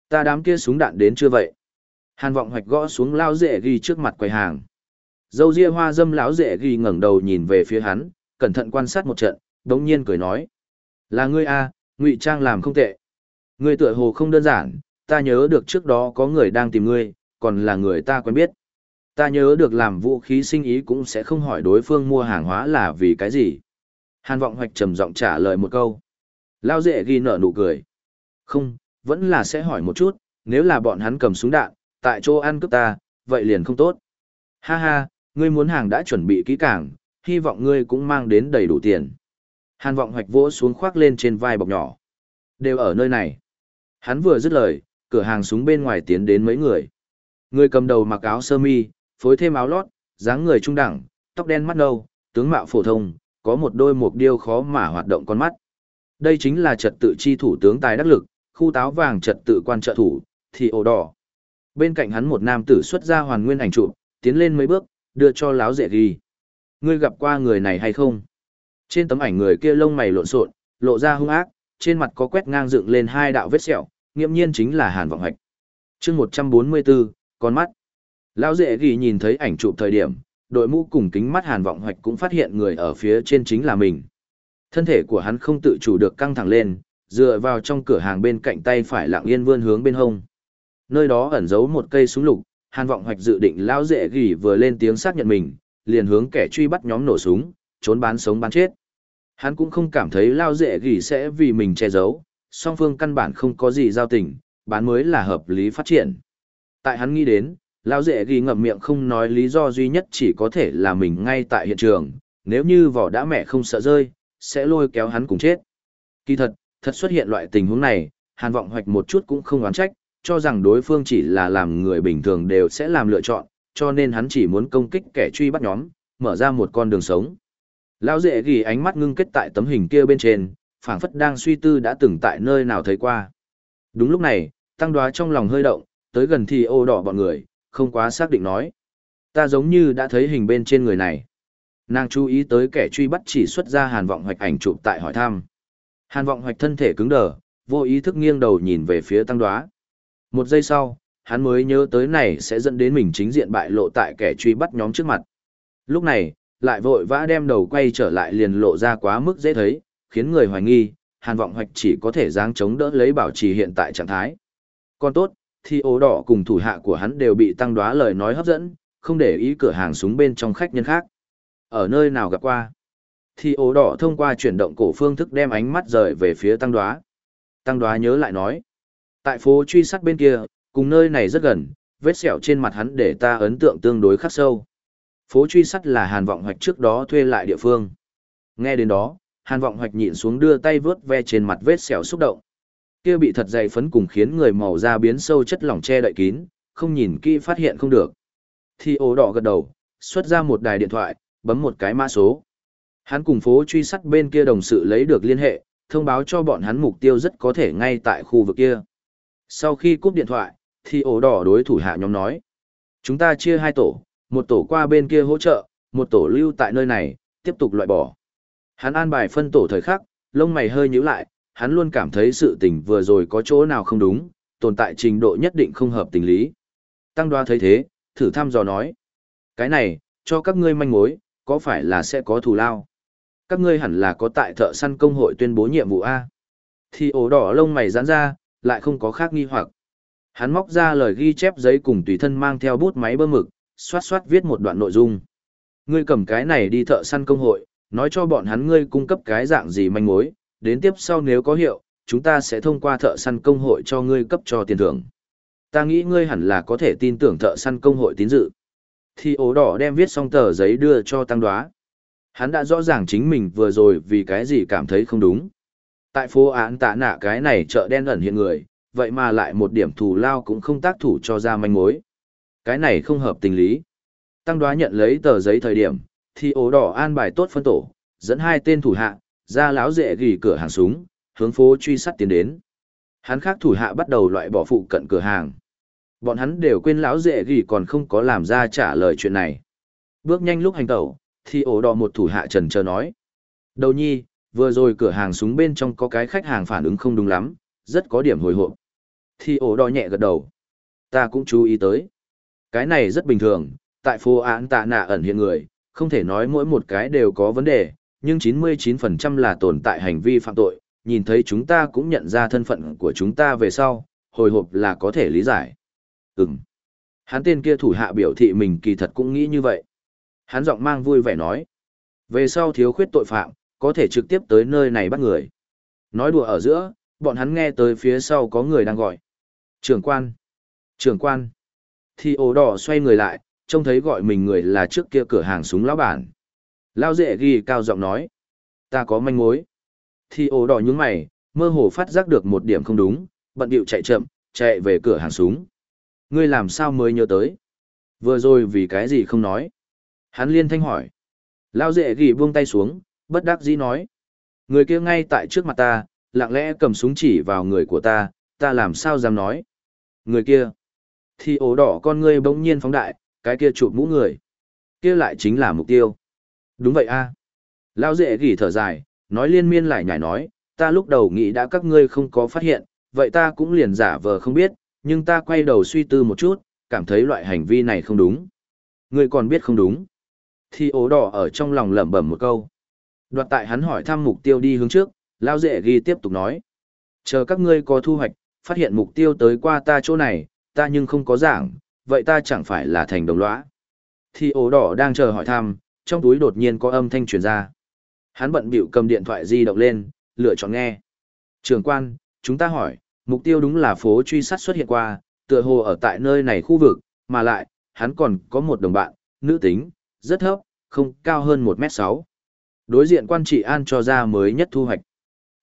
Ta đám kia súng đạn đến chưa vậy? Hàn vọng hoạch gõ xuống lão dễ ghi trước mặt quầy hàng. Dâu ria hoa dâm lão dễ ghi ngẩng đầu nhìn về phía hắn, cẩn thận quan sát một trận, đống nhiên cười nói. Là ngươi a, ngụy trang làm không tệ. Ngươi tựa hồ không đơn giản, ta nhớ được trước đó có người đang tìm ngươi, còn là người ta quen biết. Ta nhớ được làm vũ khí sinh ý cũng sẽ không hỏi đối phương mua hàng hóa là vì cái gì. Hàn vọng hoạch trầm giọng trả lời một câu. Lao dễ ghi nở nụ cười. Không, vẫn là sẽ hỏi một chút, nếu là bọn hắn cầm súng đạn, tại chỗ ăn cướp ta, vậy liền không tốt. Ha ha, ngươi muốn hàng đã chuẩn bị kỹ càng, hy vọng ngươi cũng mang đến đầy đủ tiền. Hàn vọng hoạch vỗ xuống khoác lên trên vai bọc nhỏ. Đều ở nơi này. Hắn vừa dứt lời, cửa hàng súng bên ngoài tiến đến mấy người. Người cầm đầu mặc áo sơ mi, phối thêm áo lót, dáng người trung đẳng, tóc đen mắt nâu, tướng mạo phổ thông, có một đôi mục điêu khó mà hoạt động con mắt. Đây chính là trật tự chi thủ tướng tài đắc lực, khu táo vàng trật tự quan trợ thủ, thì ổ đỏ. Bên cạnh hắn một nam tử xuất ra hoàn nguyên ảnh trụ, tiến lên mấy bước, đưa cho láo dễ ghi. Ngươi gặp qua người này hay không? Trên tấm ảnh người kia lông mày lộn xộn, lộ ra hung ác, trên mặt có quét ngang dựng lên hai đạo vết sẹo, nghiễm nhiên chính là Hàn Vọng Hạch. Chương 144, con mắt. Lão Dệ ghi nhìn thấy ảnh chụp thời điểm, đội mũ cùng kính mắt Hàn Vọng Hoạch cũng phát hiện người ở phía trên chính là mình. Thân thể của hắn không tự chủ được căng thẳng lên, dựa vào trong cửa hàng bên cạnh tay phải lặng yên vươn hướng bên hông. Nơi đó ẩn giấu một cây súng lục, Hàn Vọng Hoạch dự định lão Dệ gỉ vừa lên tiếng xác nhận mình, liền hướng kẻ truy bắt nhóm nổ súng, trốn bán sống bán chết. Hắn cũng không cảm thấy lao dễ gỉ sẽ vì mình che giấu, song phương căn bản không có gì giao tình, bán mới là hợp lý phát triển. Tại hắn nghĩ đến, lão dễ gỉ ngậm miệng không nói lý do duy nhất chỉ có thể là mình ngay tại hiện trường, nếu như vỏ đã mẹ không sợ rơi, sẽ lôi kéo hắn cùng chết. Kỳ thật, thật xuất hiện loại tình huống này, hàn vọng hoạch một chút cũng không oán trách, cho rằng đối phương chỉ là làm người bình thường đều sẽ làm lựa chọn, cho nên hắn chỉ muốn công kích kẻ truy bắt nhóm, mở ra một con đường sống. Lão dệ ghi ánh mắt ngưng kết tại tấm hình kia bên trên, phảng phất đang suy tư đã từng tại nơi nào thấy qua. Đúng lúc này, tăng đoá trong lòng hơi động, tới gần thì ô đỏ bọn người, không quá xác định nói. Ta giống như đã thấy hình bên trên người này. Nàng chú ý tới kẻ truy bắt chỉ xuất ra hàn vọng hoạch ảnh chụp tại hỏi thăm. Hàn vọng hoạch thân thể cứng đờ, vô ý thức nghiêng đầu nhìn về phía tăng đoá. Một giây sau, hắn mới nhớ tới này sẽ dẫn đến mình chính diện bại lộ tại kẻ truy bắt nhóm trước mặt. Lúc này, lại vội vã đem đầu quay trở lại liền lộ ra quá mức dễ thấy, khiến người hoài nghi, hàn vọng hoạch chỉ có thể giáng chống đỡ lấy bảo trì hiện tại trạng thái. Còn tốt, thì ố đỏ cùng thủ hạ của hắn đều bị tăng đoá lời nói hấp dẫn, không để ý cửa hàng súng bên trong khách nhân khác. Ở nơi nào gặp qua? Thì ố đỏ thông qua chuyển động cổ phương thức đem ánh mắt rời về phía tăng đoá. Tăng đoá nhớ lại nói. Tại phố truy sát bên kia, cùng nơi này rất gần, vết sẹo trên mặt hắn để ta ấn tượng tương đối khắc sâu. Phố truy sát là hàn vọng hoạch trước đó thuê lại địa phương. Nghe đến đó, Hàn Vọng Hoạch nhịn xuống đưa tay vớt ve trên mặt vết sẹo xúc động. Kia bị thật dày phấn cùng khiến người màu da biến sâu chất lỏng che đậy kín, không nhìn kỹ phát hiện không được. Thì ố đỏ gật đầu, xuất ra một đài điện thoại, bấm một cái mã số. Hắn cùng phố truy sát bên kia đồng sự lấy được liên hệ, thông báo cho bọn hắn mục tiêu rất có thể ngay tại khu vực kia. Sau khi cúp điện thoại, thì ổ đỏ đối thủ hạ nhóm nói. Chúng ta chia hai tổ, một tổ qua bên kia hỗ trợ, một tổ lưu tại nơi này, tiếp tục loại bỏ. Hắn an bài phân tổ thời khắc, lông mày hơi nhíu lại, hắn luôn cảm thấy sự tình vừa rồi có chỗ nào không đúng, tồn tại trình độ nhất định không hợp tình lý. Tăng đoa thấy thế, thử thăm dò nói. Cái này, cho các ngươi manh mối, có phải là sẽ có thù lao? Các ngươi hẳn là có tại thợ săn công hội tuyên bố nhiệm vụ A. Thì ổ đỏ lông mày giãn ra, lại không có khác nghi hoặc. Hắn móc ra lời ghi chép giấy cùng tùy thân mang theo bút máy bơm mực, xoát xoát viết một đoạn nội dung. Ngươi cầm cái này đi thợ săn công hội, nói cho bọn hắn ngươi cung cấp cái dạng gì manh mối, đến tiếp sau nếu có hiệu, chúng ta sẽ thông qua thợ săn công hội cho ngươi cấp cho tiền thưởng. Ta nghĩ ngươi hẳn là có thể tin tưởng thợ săn công hội tín dự. Thì ố đỏ đem viết xong tờ giấy đưa cho tăng đoá. Hắn đã rõ ràng chính mình vừa rồi vì cái gì cảm thấy không đúng. Tại phố án tạ nạ cái này chợ đen ẩn hiện người, vậy mà lại một điểm thù lao cũng không tác thủ cho ra manh mối. Cái này không hợp tình lý. Tăng đoá nhận lấy tờ giấy thời điểm, thì ố đỏ an bài tốt phân tổ, dẫn hai tên thủ hạ, ra láo dễ gỉ cửa hàng súng, hướng phố truy sát tiến đến. Hắn khác thủ hạ bắt đầu loại bỏ phụ cận cửa hàng. Bọn hắn đều quên lão dễ gỉ còn không có làm ra trả lời chuyện này. Bước nhanh lúc hành tẩu, thì ổ đỏ một thủ hạ trần chờ nói. Đầu nhi, vừa rồi cửa hàng súng bên trong có cái khách hàng phản ứng không đúng lắm, rất có điểm hồi hộp. Thì ổ đỏ nhẹ gật đầu. Ta cũng chú ý tới. Cái này rất bình thường, tại phố án tạ nạ ẩn hiện người, không thể nói mỗi một cái đều có vấn đề, nhưng 99% là tồn tại hành vi phạm tội, nhìn thấy chúng ta cũng nhận ra thân phận của chúng ta về sau, hồi hộp là có thể lý giải. Ừm. Hắn tên kia thủ hạ biểu thị mình kỳ thật cũng nghĩ như vậy. Hắn giọng mang vui vẻ nói. Về sau thiếu khuyết tội phạm, có thể trực tiếp tới nơi này bắt người. Nói đùa ở giữa, bọn hắn nghe tới phía sau có người đang gọi. Trưởng quan. Trưởng quan. Thì ổ đỏ xoay người lại, trông thấy gọi mình người là trước kia cửa hàng súng lão bản. Lao dễ ghi cao giọng nói. Ta có manh mối. Thì ổ đỏ nhướng mày, mơ hồ phát giác được một điểm không đúng, bận điệu chạy chậm, chạy về cửa hàng súng. Ngươi làm sao mới nhớ tới? Vừa rồi vì cái gì không nói? Hắn liên thanh hỏi. Lao dễ ghi buông tay xuống, bất đắc dĩ nói. Người kia ngay tại trước mặt ta, lặng lẽ cầm súng chỉ vào người của ta, ta làm sao dám nói. Người kia. Thì ổ đỏ con ngươi bỗng nhiên phóng đại, cái kia chụp mũ người. Kia lại chính là mục tiêu. Đúng vậy a. Lao dễ gỉ thở dài, nói liên miên lại nhảy nói, ta lúc đầu nghĩ đã các ngươi không có phát hiện, vậy ta cũng liền giả vờ không biết, nhưng ta quay đầu suy tư một chút, cảm thấy loại hành vi này không đúng. Ngươi còn biết không đúng. Thì ố đỏ ở trong lòng lẩm bẩm một câu. Đoạt tại hắn hỏi thăm mục tiêu đi hướng trước, Lao dễ ghi tiếp tục nói. Chờ các ngươi có thu hoạch, phát hiện mục tiêu tới qua ta chỗ này, ta nhưng không có giảng, vậy ta chẳng phải là thành đồng lõa. Thì ố đỏ đang chờ hỏi thăm, trong túi đột nhiên có âm thanh truyền ra. Hắn bận bịu cầm điện thoại di động lên, lựa chọn nghe. Trường quan, chúng ta hỏi, mục tiêu đúng là phố truy sát xuất hiện qua, tựa hồ ở tại nơi này khu vực, mà lại, hắn còn có một đồng bạn, nữ tính, rất thấp, không cao hơn 1m6. Đối diện quan trị an cho ra mới nhất thu hoạch.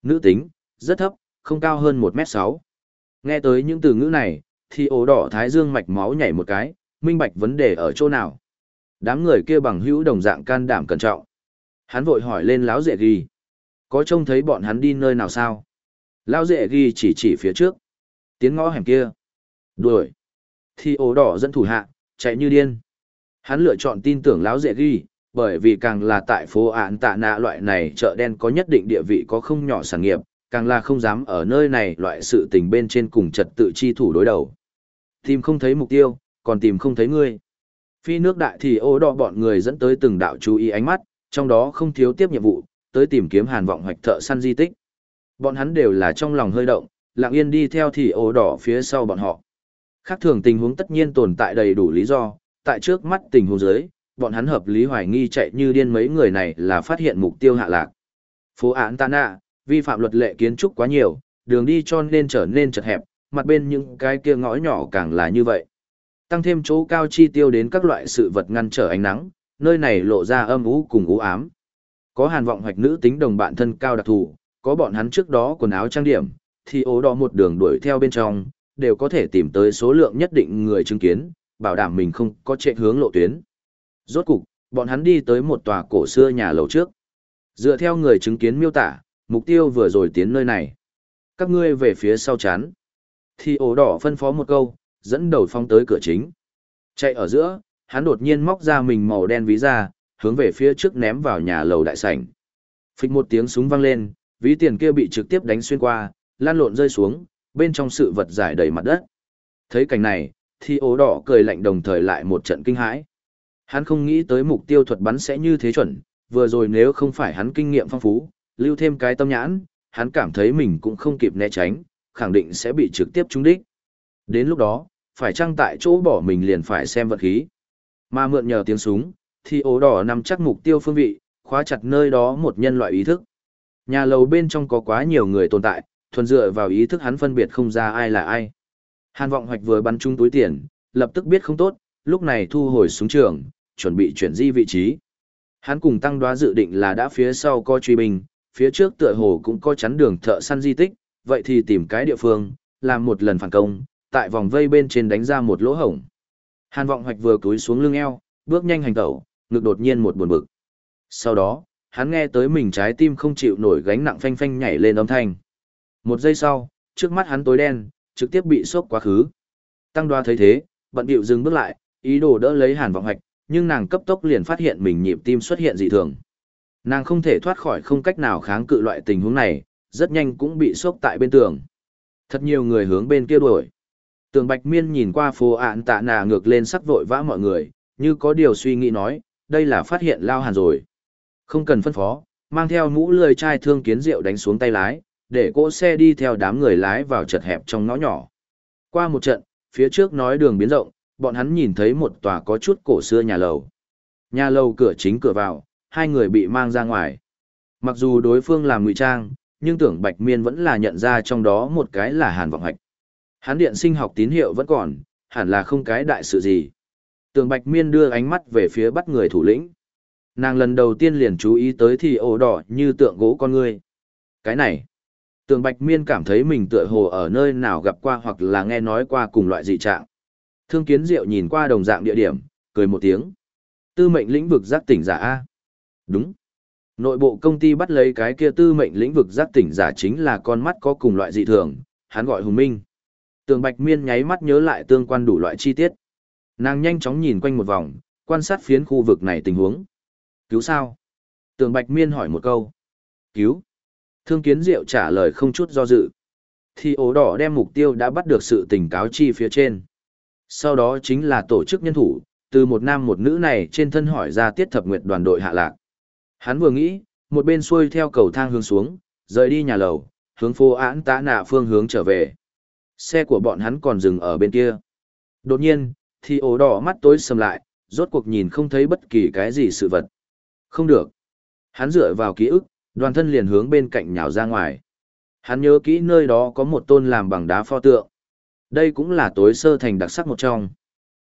Nữ tính, rất thấp, không cao hơn 1m6. Nghe tới những từ ngữ này, thì ổ đỏ thái dương mạch máu nhảy một cái, minh bạch vấn đề ở chỗ nào. Đám người kia bằng hữu đồng dạng can đảm cẩn trọng. Hắn vội hỏi lên lão dệ ghi. Có trông thấy bọn hắn đi nơi nào sao? Lão dệ ghi chỉ chỉ phía trước. Tiến ngõ hẻm kia. Đuổi. Thì ổ đỏ dẫn thủ hạ, chạy như điên. Hắn lựa chọn tin tưởng lão dệ ghi, bởi vì càng là tại phố án tạ nạ loại này chợ đen có nhất định địa vị có không nhỏ sản nghiệp, càng là không dám ở nơi này loại sự tình bên trên cùng trật tự chi thủ đối đầu. Tìm không thấy mục tiêu, còn tìm không thấy ngươi. Phi nước đại thì ô đỏ bọn người dẫn tới từng đạo chú ý ánh mắt, trong đó không thiếu tiếp nhiệm vụ, tới tìm kiếm hàn vọng hoạch thợ săn di tích. Bọn hắn đều là trong lòng hơi động, lặng yên đi theo thì ô đỏ phía sau bọn họ. Khác thường tình huống tất nhiên tồn tại đầy đủ lý do, tại trước mắt tình huống dưới, bọn hắn hợp lý hoài nghi chạy như điên mấy người này là phát hiện mục tiêu hạ lạc. Phố án Tana, vi phạm luật lệ kiến trúc quá nhiều, đường đi cho nên trở nên chật hẹp, mặt bên những cái kia ngõ nhỏ càng là như vậy. Tăng thêm chỗ cao chi tiêu đến các loại sự vật ngăn trở ánh nắng, nơi này lộ ra âm u cùng u ám. Có hàn vọng hoạch nữ tính đồng bạn thân cao đặc thù, có bọn hắn trước đó quần áo trang điểm, thì ố đỏ một đường đuổi theo bên trong, đều có thể tìm tới số lượng nhất định người chứng kiến, bảo đảm mình không có chạy hướng lộ tuyến. Rốt cục, bọn hắn đi tới một tòa cổ xưa nhà lầu trước. Dựa theo người chứng kiến miêu tả, mục tiêu vừa rồi tiến nơi này. Các ngươi về phía sau chán. Thì ổ đỏ phân phó một câu, dẫn đầu phong tới cửa chính. Chạy ở giữa, hắn đột nhiên móc ra mình màu đen ví ra, hướng về phía trước ném vào nhà lầu đại sảnh. Phịch một tiếng súng vang lên, ví tiền kia bị trực tiếp đánh xuyên qua, lan lộn rơi xuống, bên trong sự vật giải đầy mặt đất. Thấy cảnh này, thì ố đỏ cười lạnh đồng thời lại một trận kinh hãi. Hắn không nghĩ tới mục tiêu thuật bắn sẽ như thế chuẩn, vừa rồi nếu không phải hắn kinh nghiệm phong phú, lưu thêm cái tâm nhãn, hắn cảm thấy mình cũng không kịp né tránh, khẳng định sẽ bị trực tiếp trúng đích. Đến lúc đó, phải chăng tại chỗ bỏ mình liền phải xem vật khí. Mà mượn nhờ tiếng súng, thì ố đỏ nằm chắc mục tiêu phương vị, khóa chặt nơi đó một nhân loại ý thức. Nhà lầu bên trong có quá nhiều người tồn tại, thuần dựa vào ý thức hắn phân biệt không ra ai là ai. Hàn vọng hoạch vừa bắn trúng túi tiền, lập tức biết không tốt, lúc này thu hồi súng trường, chuẩn bị chuyển di vị trí. Hắn cùng tăng đoá dự định là đã phía sau có truy binh, phía trước tựa hồ cũng có chắn đường thợ săn di tích, vậy thì tìm cái địa phương, làm một lần phản công, tại vòng vây bên trên đánh ra một lỗ hổng. Hàn vọng hoạch vừa cúi xuống lưng eo, bước nhanh hành tẩu, ngực đột nhiên một buồn bực. Sau đó, hắn nghe tới mình trái tim không chịu nổi gánh nặng phanh phanh nhảy lên âm thanh. Một giây sau, trước mắt hắn tối đen, trực tiếp bị sốc quá khứ. Tăng đoa thấy thế, bận bịu dừng bước lại, ý đồ đỡ lấy hàn vọng hoạch, nhưng nàng cấp tốc liền phát hiện mình nhịp tim xuất hiện dị thường. Nàng không thể thoát khỏi không cách nào kháng cự loại tình huống này, rất nhanh cũng bị sốc tại bên tường. Thật nhiều người hướng bên kia đuổi. Tường Bạch Miên nhìn qua phố ạn tạ nà ngược lên sắc vội vã mọi người, như có điều suy nghĩ nói, đây là phát hiện lao hàn rồi. Không cần phân phó, mang theo mũ lười chai thương kiến rượu đánh xuống tay lái, để cỗ xe đi theo đám người lái vào chật hẹp trong ngõ nhỏ. Qua một trận, phía trước nói đường biến rộng, bọn hắn nhìn thấy một tòa có chút cổ xưa nhà lầu. Nhà lầu cửa chính cửa vào, hai người bị mang ra ngoài. Mặc dù đối phương làm ngụy trang, nhưng tưởng Bạch Miên vẫn là nhận ra trong đó một cái là Hàn Vọng Hạch. Hắn điện sinh học tín hiệu vẫn còn, hẳn là không cái đại sự gì. Tưởng Bạch Miên đưa ánh mắt về phía bắt người thủ lĩnh. Nàng lần đầu tiên liền chú ý tới thì ổ đỏ như tượng gỗ con người. Cái này, Tưởng Bạch Miên cảm thấy mình tựa hồ ở nơi nào gặp qua hoặc là nghe nói qua cùng loại dị trạng. Thương Kiến Diệu nhìn qua đồng dạng địa điểm, cười một tiếng. Tư mệnh lĩnh vực giác tỉnh giả A. Đúng. Nội bộ công ty bắt lấy cái kia tư mệnh lĩnh vực giác tỉnh giả chính là con mắt có cùng loại dị thường, hắn gọi Hùng Minh. Tường Bạch Miên nháy mắt nhớ lại tương quan đủ loại chi tiết. Nàng nhanh chóng nhìn quanh một vòng, quan sát phiến khu vực này tình huống. Cứu sao? Tường Bạch Miên hỏi một câu. Cứu. Thương Kiến Diệu trả lời không chút do dự. Thì ố đỏ đem mục tiêu đã bắt được sự tình cáo chi phía trên. Sau đó chính là tổ chức nhân thủ, từ một nam một nữ này trên thân hỏi ra tiết thập nguyệt đoàn đội hạ lạc. Hắn vừa nghĩ, một bên xuôi theo cầu thang hướng xuống, rời đi nhà lầu, hướng phố án tã nạ phương hướng trở về. Xe của bọn hắn còn dừng ở bên kia. Đột nhiên, thì ổ đỏ mắt tối sầm lại, rốt cuộc nhìn không thấy bất kỳ cái gì sự vật. Không được. Hắn dựa vào ký ức, đoàn thân liền hướng bên cạnh nhào ra ngoài. Hắn nhớ kỹ nơi đó có một tôn làm bằng đá pho tượng. Đây cũng là tối sơ thành đặc sắc một trong.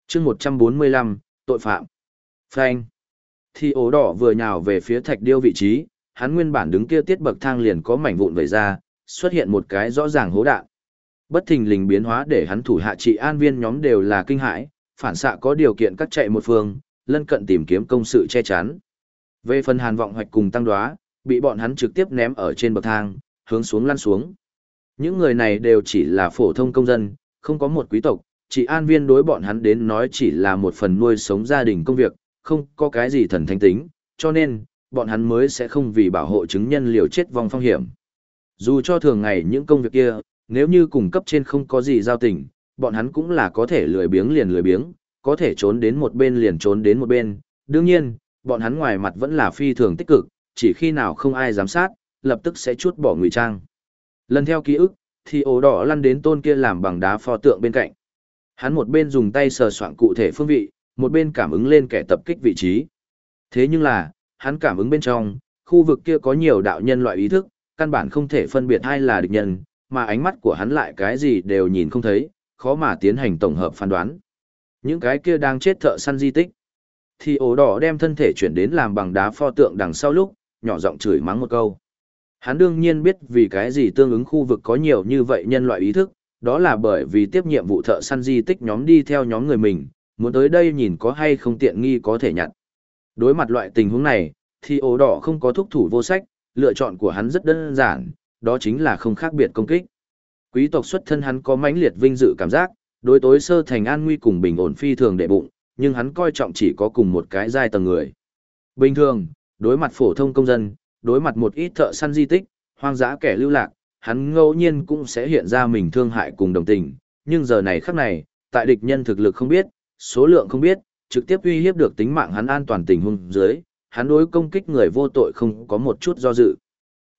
chương 145, tội phạm. Frank. Thì ố đỏ vừa nhào về phía thạch điêu vị trí, hắn nguyên bản đứng kia tiết bậc thang liền có mảnh vụn vẩy ra, xuất hiện một cái rõ ràng hố đạn. Bất thình lình biến hóa để hắn thủ hạ trị an viên nhóm đều là kinh hãi, phản xạ có điều kiện cắt chạy một phương, lân cận tìm kiếm công sự che chắn. Về phần hàn vọng hoạch cùng tăng đoá, bị bọn hắn trực tiếp ném ở trên bậc thang, hướng xuống lăn xuống. Những người này đều chỉ là phổ thông công dân, không có một quý tộc, chỉ an viên đối bọn hắn đến nói chỉ là một phần nuôi sống gia đình công việc, không có cái gì thần thánh tính, cho nên, bọn hắn mới sẽ không vì bảo hộ chứng nhân liều chết vong phong hiểm. Dù cho thường ngày những công việc kia, nếu như cùng cấp trên không có gì giao tình, bọn hắn cũng là có thể lười biếng liền lười biếng, có thể trốn đến một bên liền trốn đến một bên. Đương nhiên, bọn hắn ngoài mặt vẫn là phi thường tích cực, chỉ khi nào không ai giám sát, lập tức sẽ chút bỏ ngụy trang. Lần theo ký ức, thì ổ đỏ lăn đến tôn kia làm bằng đá pho tượng bên cạnh. Hắn một bên dùng tay sờ soạn cụ thể phương vị, một bên cảm ứng lên kẻ tập kích vị trí. Thế nhưng là, hắn cảm ứng bên trong, khu vực kia có nhiều đạo nhân loại ý thức, căn bản không thể phân biệt ai là địch nhân, mà ánh mắt của hắn lại cái gì đều nhìn không thấy, khó mà tiến hành tổng hợp phán đoán. Những cái kia đang chết thợ săn di tích. Thì ổ đỏ đem thân thể chuyển đến làm bằng đá pho tượng đằng sau lúc, nhỏ giọng chửi mắng một câu. Hắn đương nhiên biết vì cái gì tương ứng khu vực có nhiều như vậy nhân loại ý thức, đó là bởi vì tiếp nhiệm vụ thợ săn di tích nhóm đi theo nhóm người mình, muốn tới đây nhìn có hay không tiện nghi có thể nhận. Đối mặt loại tình huống này, thì ổ đỏ không có thúc thủ vô sách, lựa chọn của hắn rất đơn giản, đó chính là không khác biệt công kích. Quý tộc xuất thân hắn có mãnh liệt vinh dự cảm giác, đối tối sơ thành an nguy cùng bình ổn phi thường đệ bụng, nhưng hắn coi trọng chỉ có cùng một cái giai tầng người. Bình thường, đối mặt phổ thông công dân, đối mặt một ít thợ săn di tích, hoang dã kẻ lưu lạc, hắn ngẫu nhiên cũng sẽ hiện ra mình thương hại cùng đồng tình, nhưng giờ này khắc này, tại địch nhân thực lực không biết, số lượng không biết, trực tiếp uy hiếp được tính mạng hắn an toàn tình huống dưới, hắn đối công kích người vô tội không có một chút do dự.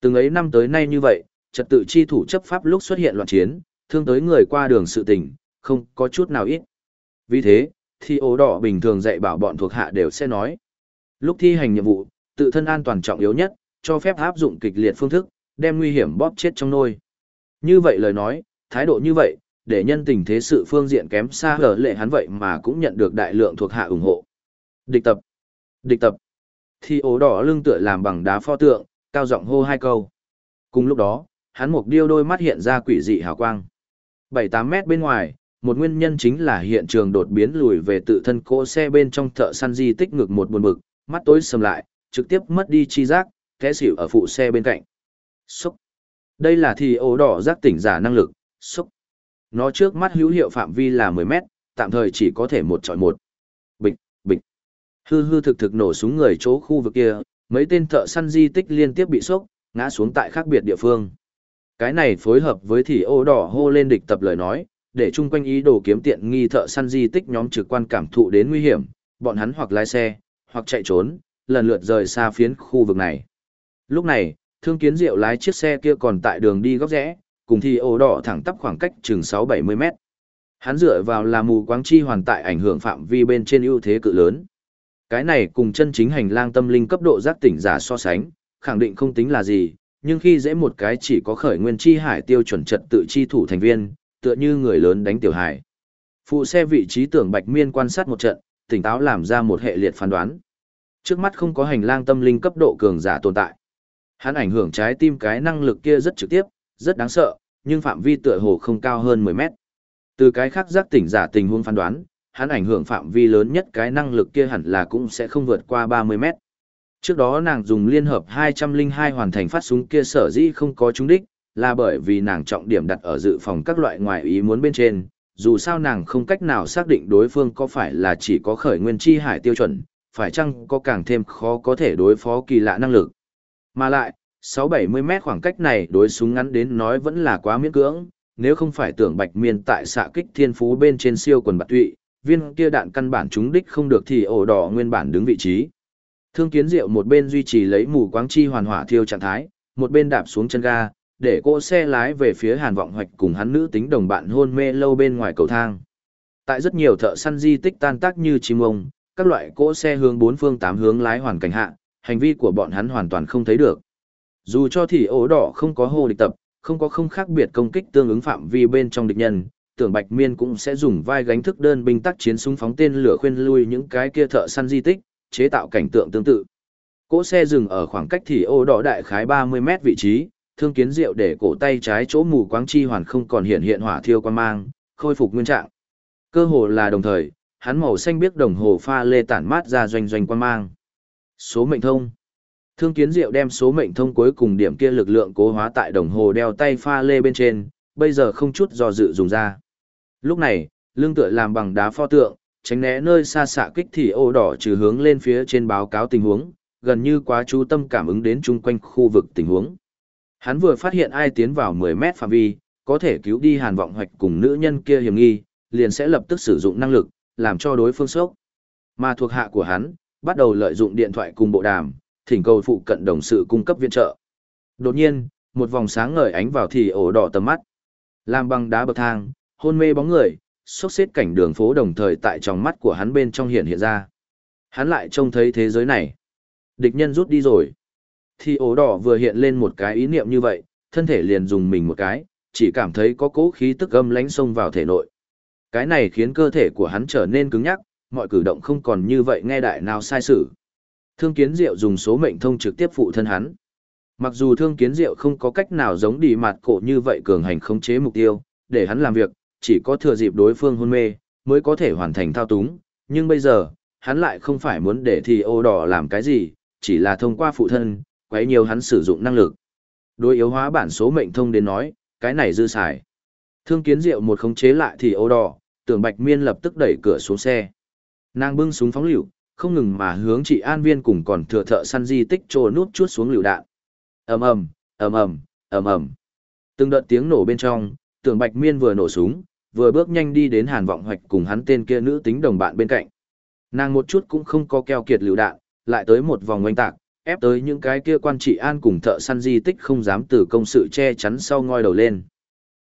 Từng ấy năm tới nay như vậy, trật tự chi thủ chấp pháp lúc xuất hiện loạn chiến, thương tới người qua đường sự tình, không có chút nào ít. Vì thế, thi ố đỏ bình thường dạy bảo bọn thuộc hạ đều sẽ nói. Lúc thi hành nhiệm vụ, tự thân an toàn trọng yếu nhất, cho phép áp dụng kịch liệt phương thức, đem nguy hiểm bóp chết trong nôi. Như vậy lời nói, thái độ như vậy, để nhân tình thế sự phương diện kém xa hở lệ hắn vậy mà cũng nhận được đại lượng thuộc hạ ủng hộ. Địch tập. Địch tập. thì ố đỏ lưng tựa làm bằng đá pho tượng, cao giọng hô hai câu. Cùng lúc đó, hắn mục điêu đôi mắt hiện ra quỷ dị hào quang. 7-8 mét bên ngoài, một nguyên nhân chính là hiện trường đột biến lùi về tự thân cỗ xe bên trong thợ săn di tích ngực một buồn bực, mắt tối sầm lại, trực tiếp mất đi chi giác, té xỉu ở phụ xe bên cạnh. Xúc. Đây là thì ố đỏ giác tỉnh giả năng lực, xúc. Nó trước mắt hữu hiệu phạm vi là 10 mét, tạm thời chỉ có thể một chọi một. Bịch, bịch. Hư hư thực thực nổ súng người chỗ khu vực kia, mấy tên thợ săn di tích liên tiếp bị sốc, ngã xuống tại khác biệt địa phương. Cái này phối hợp với thì ô đỏ hô lên địch tập lời nói, để chung quanh ý đồ kiếm tiện nghi thợ săn di tích nhóm trực quan cảm thụ đến nguy hiểm, bọn hắn hoặc lái xe, hoặc chạy trốn, lần lượt rời xa phiến khu vực này. Lúc này, thương kiến diệu lái chiếc xe kia còn tại đường đi góc rẽ, cùng thì ổ đỏ thẳng tắp khoảng cách chừng 6-70 mét. Hắn dựa vào là mù quáng chi hoàn tại ảnh hưởng phạm vi bên trên ưu thế cự lớn. Cái này cùng chân chính hành lang tâm linh cấp độ giác tỉnh giả so sánh, khẳng định không tính là gì, nhưng khi dễ một cái chỉ có khởi nguyên chi hải tiêu chuẩn trật tự chi thủ thành viên, tựa như người lớn đánh tiểu hải. Phụ xe vị trí tưởng Bạch Miên quan sát một trận, tỉnh táo làm ra một hệ liệt phán đoán. Trước mắt không có hành lang tâm linh cấp độ cường giả tồn tại. Hắn ảnh hưởng trái tim cái năng lực kia rất trực tiếp, rất đáng sợ, nhưng phạm vi tựa hồ không cao hơn 10 mét. Từ cái khác giác tỉnh giả tình huống phán đoán, hắn ảnh hưởng phạm vi lớn nhất cái năng lực kia hẳn là cũng sẽ không vượt qua 30 mét. Trước đó nàng dùng liên hợp 202 hoàn thành phát súng kia sở dĩ không có trúng đích, là bởi vì nàng trọng điểm đặt ở dự phòng các loại ngoại ý muốn bên trên, dù sao nàng không cách nào xác định đối phương có phải là chỉ có khởi nguyên chi hải tiêu chuẩn, phải chăng có càng thêm khó có thể đối phó kỳ lạ năng lực. Mà lại, 6-70 mét khoảng cách này đối súng ngắn đến nói vẫn là quá miễn cưỡng, nếu không phải tưởng bạch miên tại xạ kích thiên phú bên trên siêu quần bạc tụy, viên kia đạn căn bản trúng đích không được thì ổ đỏ nguyên bản đứng vị trí. Thương kiến diệu một bên duy trì lấy mù quáng chi hoàn hỏa thiêu trạng thái, một bên đạp xuống chân ga, để cỗ xe lái về phía hàn vọng hoạch cùng hắn nữ tính đồng bạn hôn mê lâu bên ngoài cầu thang. Tại rất nhiều thợ săn di tích tan tác như chim ông, các loại cỗ xe hướng bốn phương tám hướng lái hoàn cảnh hạ, hành vi của bọn hắn hoàn toàn không thấy được. Dù cho thì ố đỏ không có hô địch tập, không có không khác biệt công kích tương ứng phạm vi bên trong địch nhân, tưởng Bạch Miên cũng sẽ dùng vai gánh thức đơn binh tác chiến súng phóng tên lửa khuyên lui những cái kia thợ săn di tích, chế tạo cảnh tượng tương tự. Cỗ xe dừng ở khoảng cách thì ô đỏ đại khái 30 mét vị trí, thương kiến diệu để cổ tay trái chỗ mù quáng chi hoàn không còn hiện hiện hỏa thiêu quan mang, khôi phục nguyên trạng. Cơ hồ là đồng thời, hắn màu xanh biếc đồng hồ pha lê tản mát ra doanh doanh quan mang. Số mệnh thông. Thương kiến diệu đem số mệnh thông cuối cùng điểm kia lực lượng cố hóa tại đồng hồ đeo tay pha lê bên trên, bây giờ không chút do dự dùng ra. Lúc này, lưng tựa làm bằng đá pho tượng, tránh né nơi xa xạ kích thì ô đỏ trừ hướng lên phía trên báo cáo tình huống, gần như quá chú tâm cảm ứng đến chung quanh khu vực tình huống. Hắn vừa phát hiện ai tiến vào 10 mét phạm vi, có thể cứu đi hàn vọng hoạch cùng nữ nhân kia hiểm nghi, liền sẽ lập tức sử dụng năng lực, làm cho đối phương sốc. Mà thuộc hạ của hắn, bắt đầu lợi dụng điện thoại cùng bộ đàm, thỉnh cầu phụ cận đồng sự cung cấp viện trợ. Đột nhiên, một vòng sáng ngời ánh vào thì ổ đỏ tầm mắt. Làm bằng đá bậc thang, hôn mê bóng người, sốc xếp cảnh đường phố đồng thời tại trong mắt của hắn bên trong hiện hiện ra. Hắn lại trông thấy thế giới này. Địch nhân rút đi rồi. Thì ổ đỏ vừa hiện lên một cái ý niệm như vậy, thân thể liền dùng mình một cái, chỉ cảm thấy có cố khí tức âm lánh xông vào thể nội. Cái này khiến cơ thể của hắn trở nên cứng nhắc, mọi cử động không còn như vậy nghe đại nào sai sự. Thương kiến diệu dùng số mệnh thông trực tiếp phụ thân hắn. Mặc dù thương kiến diệu không có cách nào giống đi mặt cổ như vậy cường hành khống chế mục tiêu, để hắn làm việc, chỉ có thừa dịp đối phương hôn mê, mới có thể hoàn thành thao túng, nhưng bây giờ, hắn lại không phải muốn để thì ô đỏ làm cái gì, chỉ là thông qua phụ thân, quấy nhiều hắn sử dụng năng lực. Đối yếu hóa bản số mệnh thông đến nói, cái này dư xài. Thương kiến diệu một khống chế lại thì ô đỏ, tưởng bạch miên lập tức đẩy cửa xuống xe. Nàng bưng súng phóng lựu, không ngừng mà hướng chị an viên cùng còn thừa thợ săn di tích trô nút chút xuống lựu đạn. ầm ầm, ầm ầm, ầm ầm. Từng đợt tiếng nổ bên trong, tưởng bạch miên vừa nổ súng, vừa bước nhanh đi đến hàn vọng hoạch cùng hắn tên kia nữ tính đồng bạn bên cạnh. Nàng một chút cũng không có keo kiệt lựu đạn, lại tới một vòng oanh tạc, ép tới những cái kia quan trị an cùng thợ săn di tích không dám từ công sự che chắn sau ngoi đầu lên.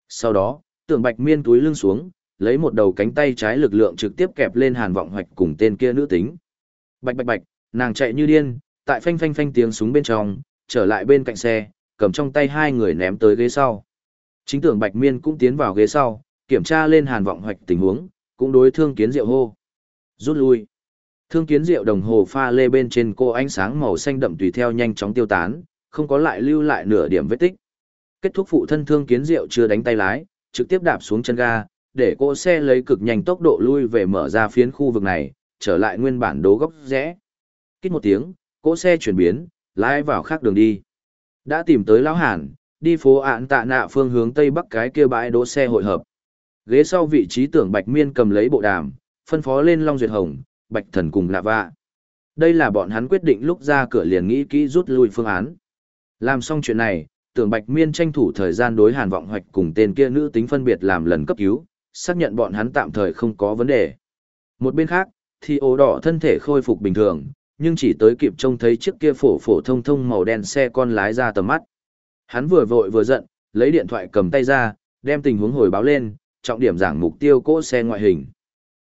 Sau đó, tưởng bạch miên túi lưng xuống, lấy một đầu cánh tay trái lực lượng trực tiếp kẹp lên hàn vọng hoạch cùng tên kia nữ tính. Bạch bạch bạch, nàng chạy như điên, tại phanh phanh phanh tiếng súng bên trong, trở lại bên cạnh xe, cầm trong tay hai người ném tới ghế sau. Chính tưởng bạch miên cũng tiến vào ghế sau, kiểm tra lên hàn vọng hoạch tình huống, cũng đối thương kiến diệu hô. Rút lui. Thương kiến diệu đồng hồ pha lê bên trên cô ánh sáng màu xanh đậm tùy theo nhanh chóng tiêu tán, không có lại lưu lại nửa điểm vết tích. Kết thúc phụ thân thương kiến diệu chưa đánh tay lái, trực tiếp đạp xuống chân ga, để cô xe lấy cực nhanh tốc độ lui về mở ra phiến khu vực này, trở lại nguyên bản đố góc rẽ. Kích một tiếng, cỗ xe chuyển biến, lái vào khác đường đi. Đã tìm tới lão Hàn, đi phố ạn tạ nạ phương hướng tây bắc cái kia bãi đỗ xe hội hợp. Ghế sau vị trí tưởng Bạch Miên cầm lấy bộ đàm, phân phó lên Long Duyệt Hồng, Bạch Thần cùng Lạ Vạ. Đây là bọn hắn quyết định lúc ra cửa liền nghĩ kỹ rút lui phương án. Làm xong chuyện này, tưởng Bạch Miên tranh thủ thời gian đối hàn vọng hoạch cùng tên kia nữ tính phân biệt làm lần cấp cứu, xác nhận bọn hắn tạm thời không có vấn đề. Một bên khác, thì ố đỏ thân thể khôi phục bình thường, nhưng chỉ tới kịp trông thấy chiếc kia phổ phổ thông thông màu đen xe con lái ra tầm mắt. Hắn vừa vội vừa giận, lấy điện thoại cầm tay ra, đem tình huống hồi báo lên, trọng điểm giảng mục tiêu cỗ xe ngoại hình.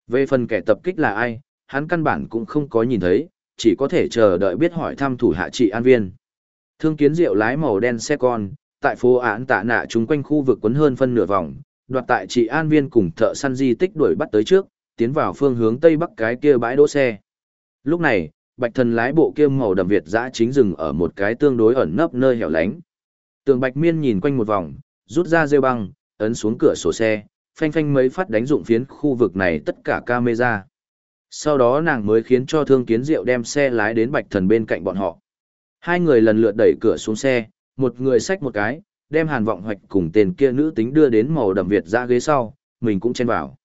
Về phần kẻ tập kích là ai, hắn căn bản cũng không có nhìn thấy, chỉ có thể chờ đợi biết hỏi thăm thủ hạ trị an viên. Thương kiến diệu lái màu đen xe con, tại phố án tạ nạ chúng quanh khu vực quấn hơn phân nửa vòng, đoạt tại trị an viên cùng thợ săn di tích đuổi bắt tới trước, tiến vào phương hướng tây bắc cái kia bãi đỗ xe. Lúc này, bạch thần lái bộ kia màu đậm Việt dã chính dừng ở một cái tương đối ẩn nấp nơi hẻo lánh. Tường bạch miên nhìn quanh một vòng, rút ra rêu băng, ấn xuống cửa sổ xe, phanh phanh mấy phát đánh dụng phiến khu vực này tất cả camera. Sau đó nàng mới khiến cho thương kiến diệu đem xe lái đến bạch thần bên cạnh bọn họ. Hai người lần lượt đẩy cửa xuống xe, một người xách một cái, đem hàn vọng hoạch cùng tên kia nữ tính đưa đến màu đậm Việt dã ghế sau, mình cũng chen vào.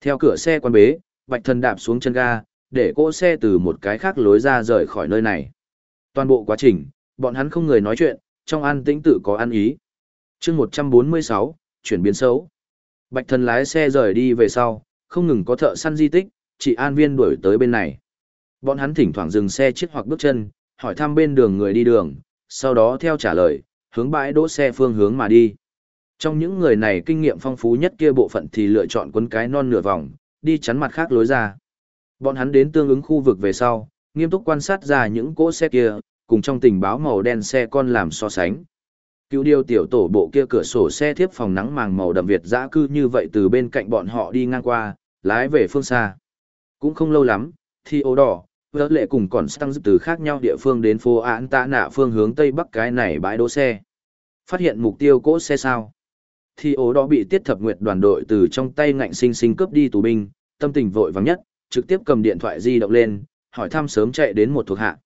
Theo cửa xe quan bế, bạch thần đạp xuống chân ga, để cỗ xe từ một cái khác lối ra rời khỏi nơi này. Toàn bộ quá trình, bọn hắn không người nói chuyện, trong an tĩnh tự có ăn ý. chương 146, chuyển biến xấu. Bạch thần lái xe rời đi về sau, không ngừng có thợ săn di tích, chị an viên đuổi tới bên này. Bọn hắn thỉnh thoảng dừng xe chiếc hoặc bước chân, hỏi thăm bên đường người đi đường, sau đó theo trả lời, hướng bãi đỗ xe phương hướng mà đi. Trong những người này kinh nghiệm phong phú nhất kia bộ phận thì lựa chọn quấn cái non nửa vòng, đi chắn mặt khác lối ra. Bọn hắn đến tương ứng khu vực về sau, nghiêm túc quan sát ra những cỗ xe kia, cùng trong tình báo màu đen xe con làm so sánh. Cứu điều tiểu tổ bộ kia cửa sổ xe thiếp phòng nắng màng màu đậm Việt dã cư như vậy từ bên cạnh bọn họ đi ngang qua, lái về phương xa. Cũng không lâu lắm, thì ố đỏ, vỡ lệ cùng còn tăng từ khác nhau địa phương đến phố án tạ nạ phương hướng tây bắc cái này bãi đỗ xe. Phát hiện mục tiêu cỗ xe sao. Thì ố đó bị tiết thập nguyệt đoàn đội từ trong tay ngạnh sinh sinh cướp đi tù binh, tâm tình vội vàng nhất, trực tiếp cầm điện thoại di động lên, hỏi thăm sớm chạy đến một thuộc hạ.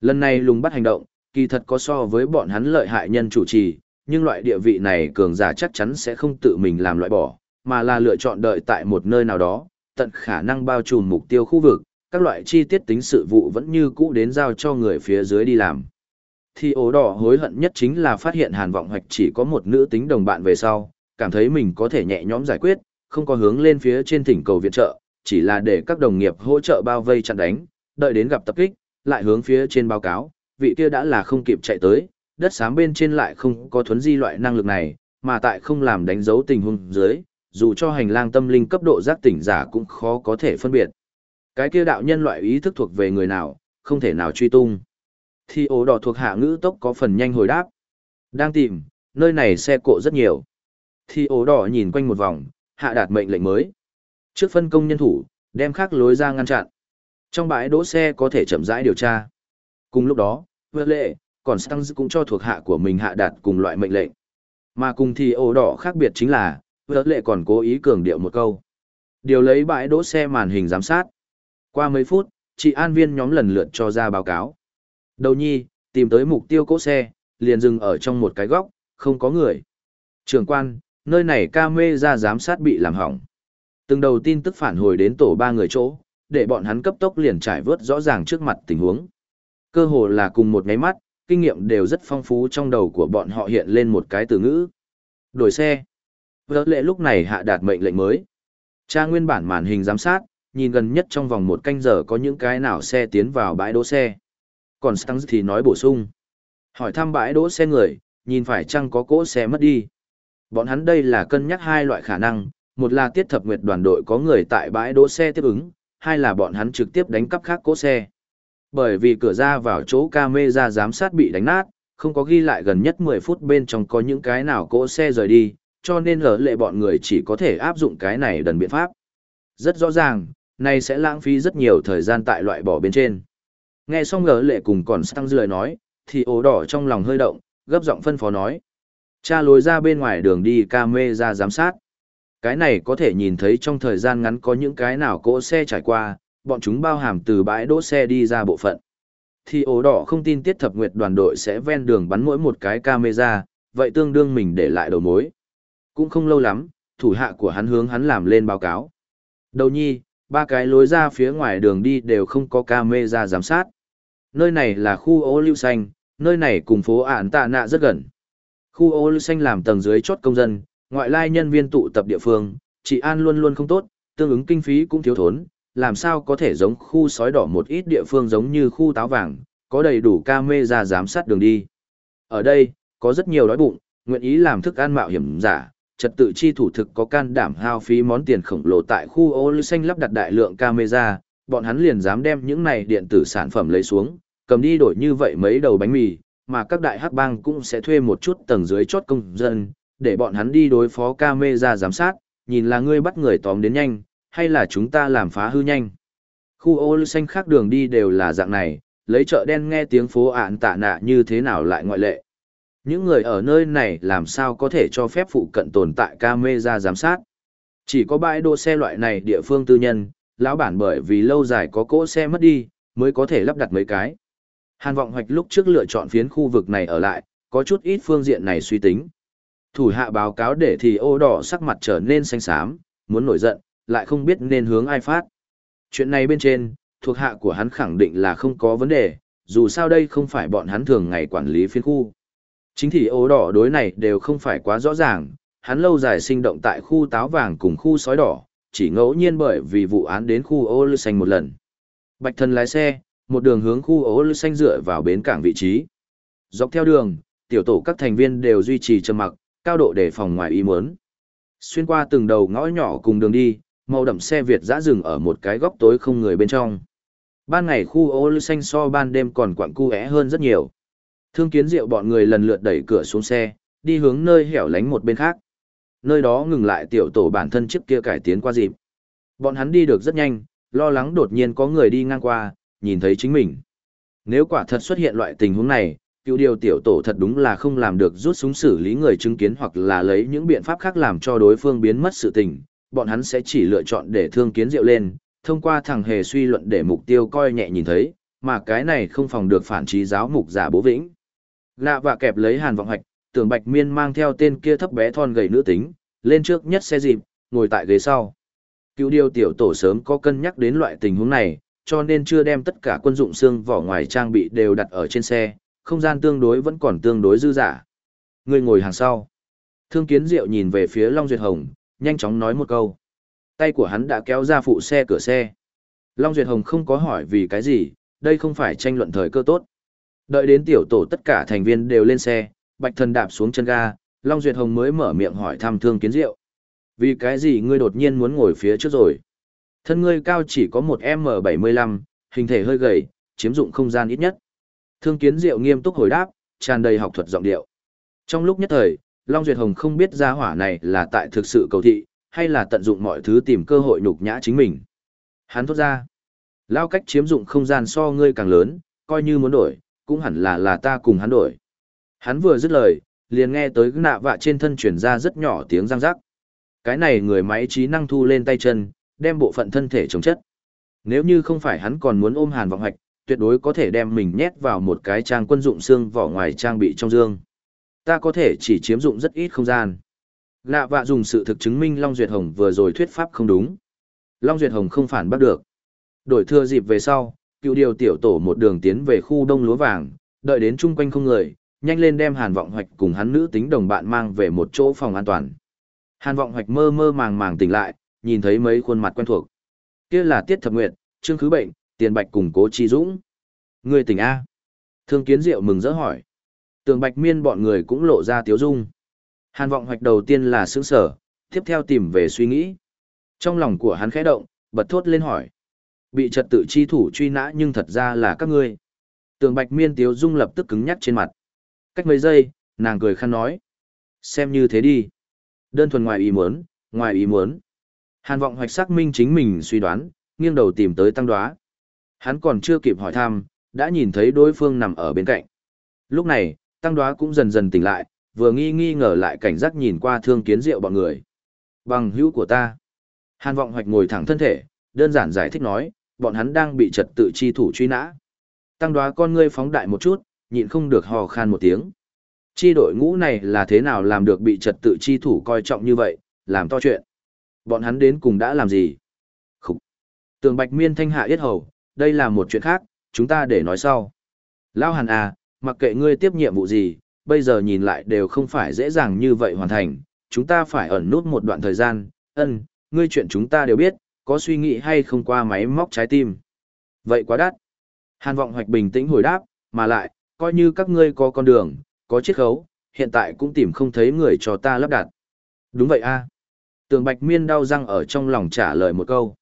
Lần này lùng bắt hành động, kỳ thật có so với bọn hắn lợi hại nhân chủ trì, nhưng loại địa vị này cường giả chắc chắn sẽ không tự mình làm loại bỏ, mà là lựa chọn đợi tại một nơi nào đó, tận khả năng bao trùm mục tiêu khu vực, các loại chi tiết tính sự vụ vẫn như cũ đến giao cho người phía dưới đi làm. Thì ố đỏ hối hận nhất chính là phát hiện hàn vọng hoạch chỉ có một nữ tính đồng bạn về sau, cảm thấy mình có thể nhẹ nhõm giải quyết, không có hướng lên phía trên thỉnh cầu viện trợ, chỉ là để các đồng nghiệp hỗ trợ bao vây chặn đánh, đợi đến gặp tập kích, lại hướng phía trên báo cáo, vị kia đã là không kịp chạy tới, đất xám bên trên lại không có thuấn di loại năng lực này, mà tại không làm đánh dấu tình huống dưới, dù cho hành lang tâm linh cấp độ giác tỉnh giả cũng khó có thể phân biệt. Cái kia đạo nhân loại ý thức thuộc về người nào, không thể nào truy tung. Thì ổ đỏ thuộc hạ ngữ tốc có phần nhanh hồi đáp. Đang tìm, nơi này xe cộ rất nhiều. Thì ổ đỏ nhìn quanh một vòng, hạ đạt mệnh lệnh mới. Trước phân công nhân thủ, đem khác lối ra ngăn chặn. Trong bãi đỗ xe có thể chậm rãi điều tra. Cùng lúc đó, vợ lệ, còn Stang cũng cho thuộc hạ của mình hạ đạt cùng loại mệnh lệnh. Mà cùng thì ổ đỏ khác biệt chính là, vợ lệ còn cố ý cường điệu một câu. Điều lấy bãi đỗ xe màn hình giám sát. Qua mấy phút, chị an viên nhóm lần lượt cho ra báo cáo. Đầu nhi, tìm tới mục tiêu cỗ xe, liền dừng ở trong một cái góc, không có người. Trường quan, nơi này ca mê ra giám sát bị làm hỏng. Từng đầu tin tức phản hồi đến tổ ba người chỗ, để bọn hắn cấp tốc liền trải vớt rõ ràng trước mặt tình huống. Cơ hồ là cùng một ngáy mắt, kinh nghiệm đều rất phong phú trong đầu của bọn họ hiện lên một cái từ ngữ. Đổi xe. Vợ lệ lúc này hạ đạt mệnh lệnh mới. Tra nguyên bản màn hình giám sát, nhìn gần nhất trong vòng một canh giờ có những cái nào xe tiến vào bãi đỗ xe. Còn Stang thì nói bổ sung. Hỏi thăm bãi đỗ xe người, nhìn phải chăng có cỗ xe mất đi. Bọn hắn đây là cân nhắc hai loại khả năng, một là tiết thập nguyệt đoàn đội có người tại bãi đỗ xe tiếp ứng, hai là bọn hắn trực tiếp đánh cắp khác cỗ xe. Bởi vì cửa ra vào chỗ camera giám sát bị đánh nát, không có ghi lại gần nhất 10 phút bên trong có những cái nào cỗ xe rời đi, cho nên lỡ lệ bọn người chỉ có thể áp dụng cái này đần biện pháp. Rất rõ ràng, này sẽ lãng phí rất nhiều thời gian tại loại bỏ bên trên. Nghe xong ngờ lệ cùng còn tăng lời nói, thì ố đỏ trong lòng hơi động, gấp giọng phân phó nói. Cha lối ra bên ngoài đường đi camera giám sát. Cái này có thể nhìn thấy trong thời gian ngắn có những cái nào cỗ xe trải qua, bọn chúng bao hàm từ bãi đỗ xe đi ra bộ phận. Thì ố đỏ không tin tiết thập nguyệt đoàn đội sẽ ven đường bắn mỗi một cái camera, vậy tương đương mình để lại đầu mối. Cũng không lâu lắm, thủ hạ của hắn hướng hắn làm lên báo cáo. Đầu nhi, ba cái lối ra phía ngoài đường đi đều không có camera giám sát. Nơi này là khu ô lưu xanh, nơi này cùng phố ản tạ nạ rất gần. Khu ô lưu xanh làm tầng dưới chốt công dân, ngoại lai nhân viên tụ tập địa phương, trị an luôn luôn không tốt, tương ứng kinh phí cũng thiếu thốn, làm sao có thể giống khu sói đỏ một ít địa phương giống như khu táo vàng, có đầy đủ camera giám sát đường đi. Ở đây, có rất nhiều đói bụng, nguyện ý làm thức ăn mạo hiểm giả, trật tự chi thủ thực có can đảm hao phí món tiền khổng lồ tại khu ô lưu xanh lắp đặt đại lượng camera, bọn hắn liền dám đem những này điện tử sản phẩm lấy xuống, cầm đi đổi như vậy mấy đầu bánh mì, mà các đại hắc bang cũng sẽ thuê một chút tầng dưới chốt công dân, để bọn hắn đi đối phó camera giám sát, nhìn là ngươi bắt người tóm đến nhanh, hay là chúng ta làm phá hư nhanh. Khu ô lưu xanh khác đường đi đều là dạng này, lấy chợ đen nghe tiếng phố ạn tạ nạ như thế nào lại ngoại lệ. Những người ở nơi này làm sao có thể cho phép phụ cận tồn tại camera giám sát. Chỉ có bãi đỗ xe loại này địa phương tư nhân, lão bản bởi vì lâu dài có cỗ xe mất đi, mới có thể lắp đặt mấy cái. Hàn vọng hoạch lúc trước lựa chọn phiến khu vực này ở lại, có chút ít phương diện này suy tính. Thủ hạ báo cáo để thì ô đỏ sắc mặt trở nên xanh xám, muốn nổi giận, lại không biết nên hướng ai phát. Chuyện này bên trên, thuộc hạ của hắn khẳng định là không có vấn đề, dù sao đây không phải bọn hắn thường ngày quản lý phiên khu. Chính thì ố đỏ đối này đều không phải quá rõ ràng, hắn lâu dài sinh động tại khu táo vàng cùng khu sói đỏ, chỉ ngẫu nhiên bởi vì vụ án đến khu ô lưu xanh một lần. Bạch thần lái xe, một đường hướng khu ố lư xanh dựa vào bến cảng vị trí. Dọc theo đường, tiểu tổ các thành viên đều duy trì trầm mặc, cao độ đề phòng ngoài ý muốn. Xuyên qua từng đầu ngõ nhỏ cùng đường đi, màu đậm xe Việt dã dừng ở một cái góc tối không người bên trong. Ban ngày khu ô lư xanh so ban đêm còn quặng cu é hơn rất nhiều. Thương kiến diệu bọn người lần lượt đẩy cửa xuống xe, đi hướng nơi hẻo lánh một bên khác. Nơi đó ngừng lại tiểu tổ bản thân trước kia cải tiến qua dịp. Bọn hắn đi được rất nhanh, lo lắng đột nhiên có người đi ngang qua, nhìn thấy chính mình. Nếu quả thật xuất hiện loại tình huống này, cựu điều tiểu tổ thật đúng là không làm được rút súng xử lý người chứng kiến hoặc là lấy những biện pháp khác làm cho đối phương biến mất sự tình, bọn hắn sẽ chỉ lựa chọn để thương kiến diệu lên, thông qua thằng hề suy luận để mục tiêu coi nhẹ nhìn thấy, mà cái này không phòng được phản trí giáo mục giả bố vĩnh. Lạ và kẹp lấy hàn vọng hạch, tưởng bạch miên mang theo tên kia thấp bé thon gầy nữ tính, lên trước nhất xe dịp, ngồi tại ghế sau. Cựu điều tiểu tổ sớm có cân nhắc đến loại tình huống này, cho nên chưa đem tất cả quân dụng xương vỏ ngoài trang bị đều đặt ở trên xe, không gian tương đối vẫn còn tương đối dư giả. Người ngồi hàng sau. Thương kiến diệu nhìn về phía Long Duyệt Hồng, nhanh chóng nói một câu. Tay của hắn đã kéo ra phụ xe cửa xe. Long Duyệt Hồng không có hỏi vì cái gì, đây không phải tranh luận thời cơ tốt. Đợi đến tiểu tổ tất cả thành viên đều lên xe, Bạch Thần đạp xuống chân ga, Long Duyệt Hồng mới mở miệng hỏi thăm Thương Kiến Diệu. Vì cái gì ngươi đột nhiên muốn ngồi phía trước rồi? Thân ngươi cao chỉ có một M75, hình thể hơi gầy, chiếm dụng không gian ít nhất. Thương Kiến Diệu nghiêm túc hồi đáp, tràn đầy học thuật giọng điệu. Trong lúc nhất thời, Long Duyệt Hồng không biết gia hỏa này là tại thực sự cầu thị, hay là tận dụng mọi thứ tìm cơ hội nhục nhã chính mình. Hắn thốt ra, lao cách chiếm dụng không gian so ngươi càng lớn, coi như muốn đổi, cũng hẳn là là ta cùng hắn đổi. Hắn vừa dứt lời, liền nghe tới nạ vạ trên thân chuyển ra rất nhỏ tiếng răng rắc. Cái này người máy trí năng thu lên tay chân, đem bộ phận thân thể chống chất. Nếu như không phải hắn còn muốn ôm hàn vọng hoạch, tuyệt đối có thể đem mình nhét vào một cái trang quân dụng xương vỏ ngoài trang bị trong dương. Ta có thể chỉ chiếm dụng rất ít không gian. Lạ vạ dùng sự thực chứng minh Long Duyệt Hồng vừa rồi thuyết pháp không đúng. Long Duyệt Hồng không phản bắt được. Đổi thừa dịp về sau, cựu điều tiểu tổ một đường tiến về khu đông lúa vàng, đợi đến chung quanh không người, nhanh lên đem Hàn Vọng Hoạch cùng hắn nữ tính đồng bạn mang về một chỗ phòng an toàn. Hàn Vọng Hoạch mơ mơ màng màng tỉnh lại, nhìn thấy mấy khuôn mặt quen thuộc. Kia là Tiết Thập Nguyệt, Trương Khứ Bệnh, Tiền Bạch cùng Cố Chi Dũng. Người tỉnh A. Thương Kiến Diệu mừng rỡ hỏi. Tường Bạch Miên bọn người cũng lộ ra tiếu dung. Hàn Vọng Hoạch đầu tiên là sướng sở, tiếp theo tìm về suy nghĩ. Trong lòng của hắn khẽ động, bật thốt lên hỏi. Bị trật tự chi thủ truy nã nhưng thật ra là các ngươi. Tường Bạch Miên tiếu dung lập tức cứng nhắc trên mặt. Cách mấy giây, nàng cười khăn nói. Xem như thế đi. Đơn thuần ngoài ý muốn, ngoài ý muốn. Hàn vọng hoạch xác minh chính mình suy đoán, nghiêng đầu tìm tới tăng đoá. Hắn còn chưa kịp hỏi thăm, đã nhìn thấy đối phương nằm ở bên cạnh. Lúc này, tăng đoá cũng dần dần tỉnh lại, vừa nghi nghi ngờ lại cảnh giác nhìn qua thương kiến rượu bọn người. Bằng hữu của ta. Hàn vọng hoạch ngồi thẳng thân thể, đơn giản giải thích nói, bọn hắn đang bị trật tự chi thủ truy nã. Tăng đoá con ngươi phóng đại một chút, nhịn không được hò khan một tiếng. Chi đội ngũ này là thế nào làm được bị trật tự chi thủ coi trọng như vậy, làm to chuyện. Bọn hắn đến cùng đã làm gì? Khúc! Tường Bạch Miên thanh hạ yết hầu, đây là một chuyện khác, chúng ta để nói sau. Lao Hàn à, mặc kệ ngươi tiếp nhiệm vụ gì, bây giờ nhìn lại đều không phải dễ dàng như vậy hoàn thành, chúng ta phải ẩn nút một đoạn thời gian, ân, ngươi chuyện chúng ta đều biết, có suy nghĩ hay không qua máy móc trái tim. Vậy quá đắt. Hàn vọng hoạch bình tĩnh hồi đáp, mà lại, coi như các ngươi có con đường, có chiết khấu, hiện tại cũng tìm không thấy người cho ta lắp đặt. Đúng vậy a. Tường Bạch Miên đau răng ở trong lòng trả lời một câu.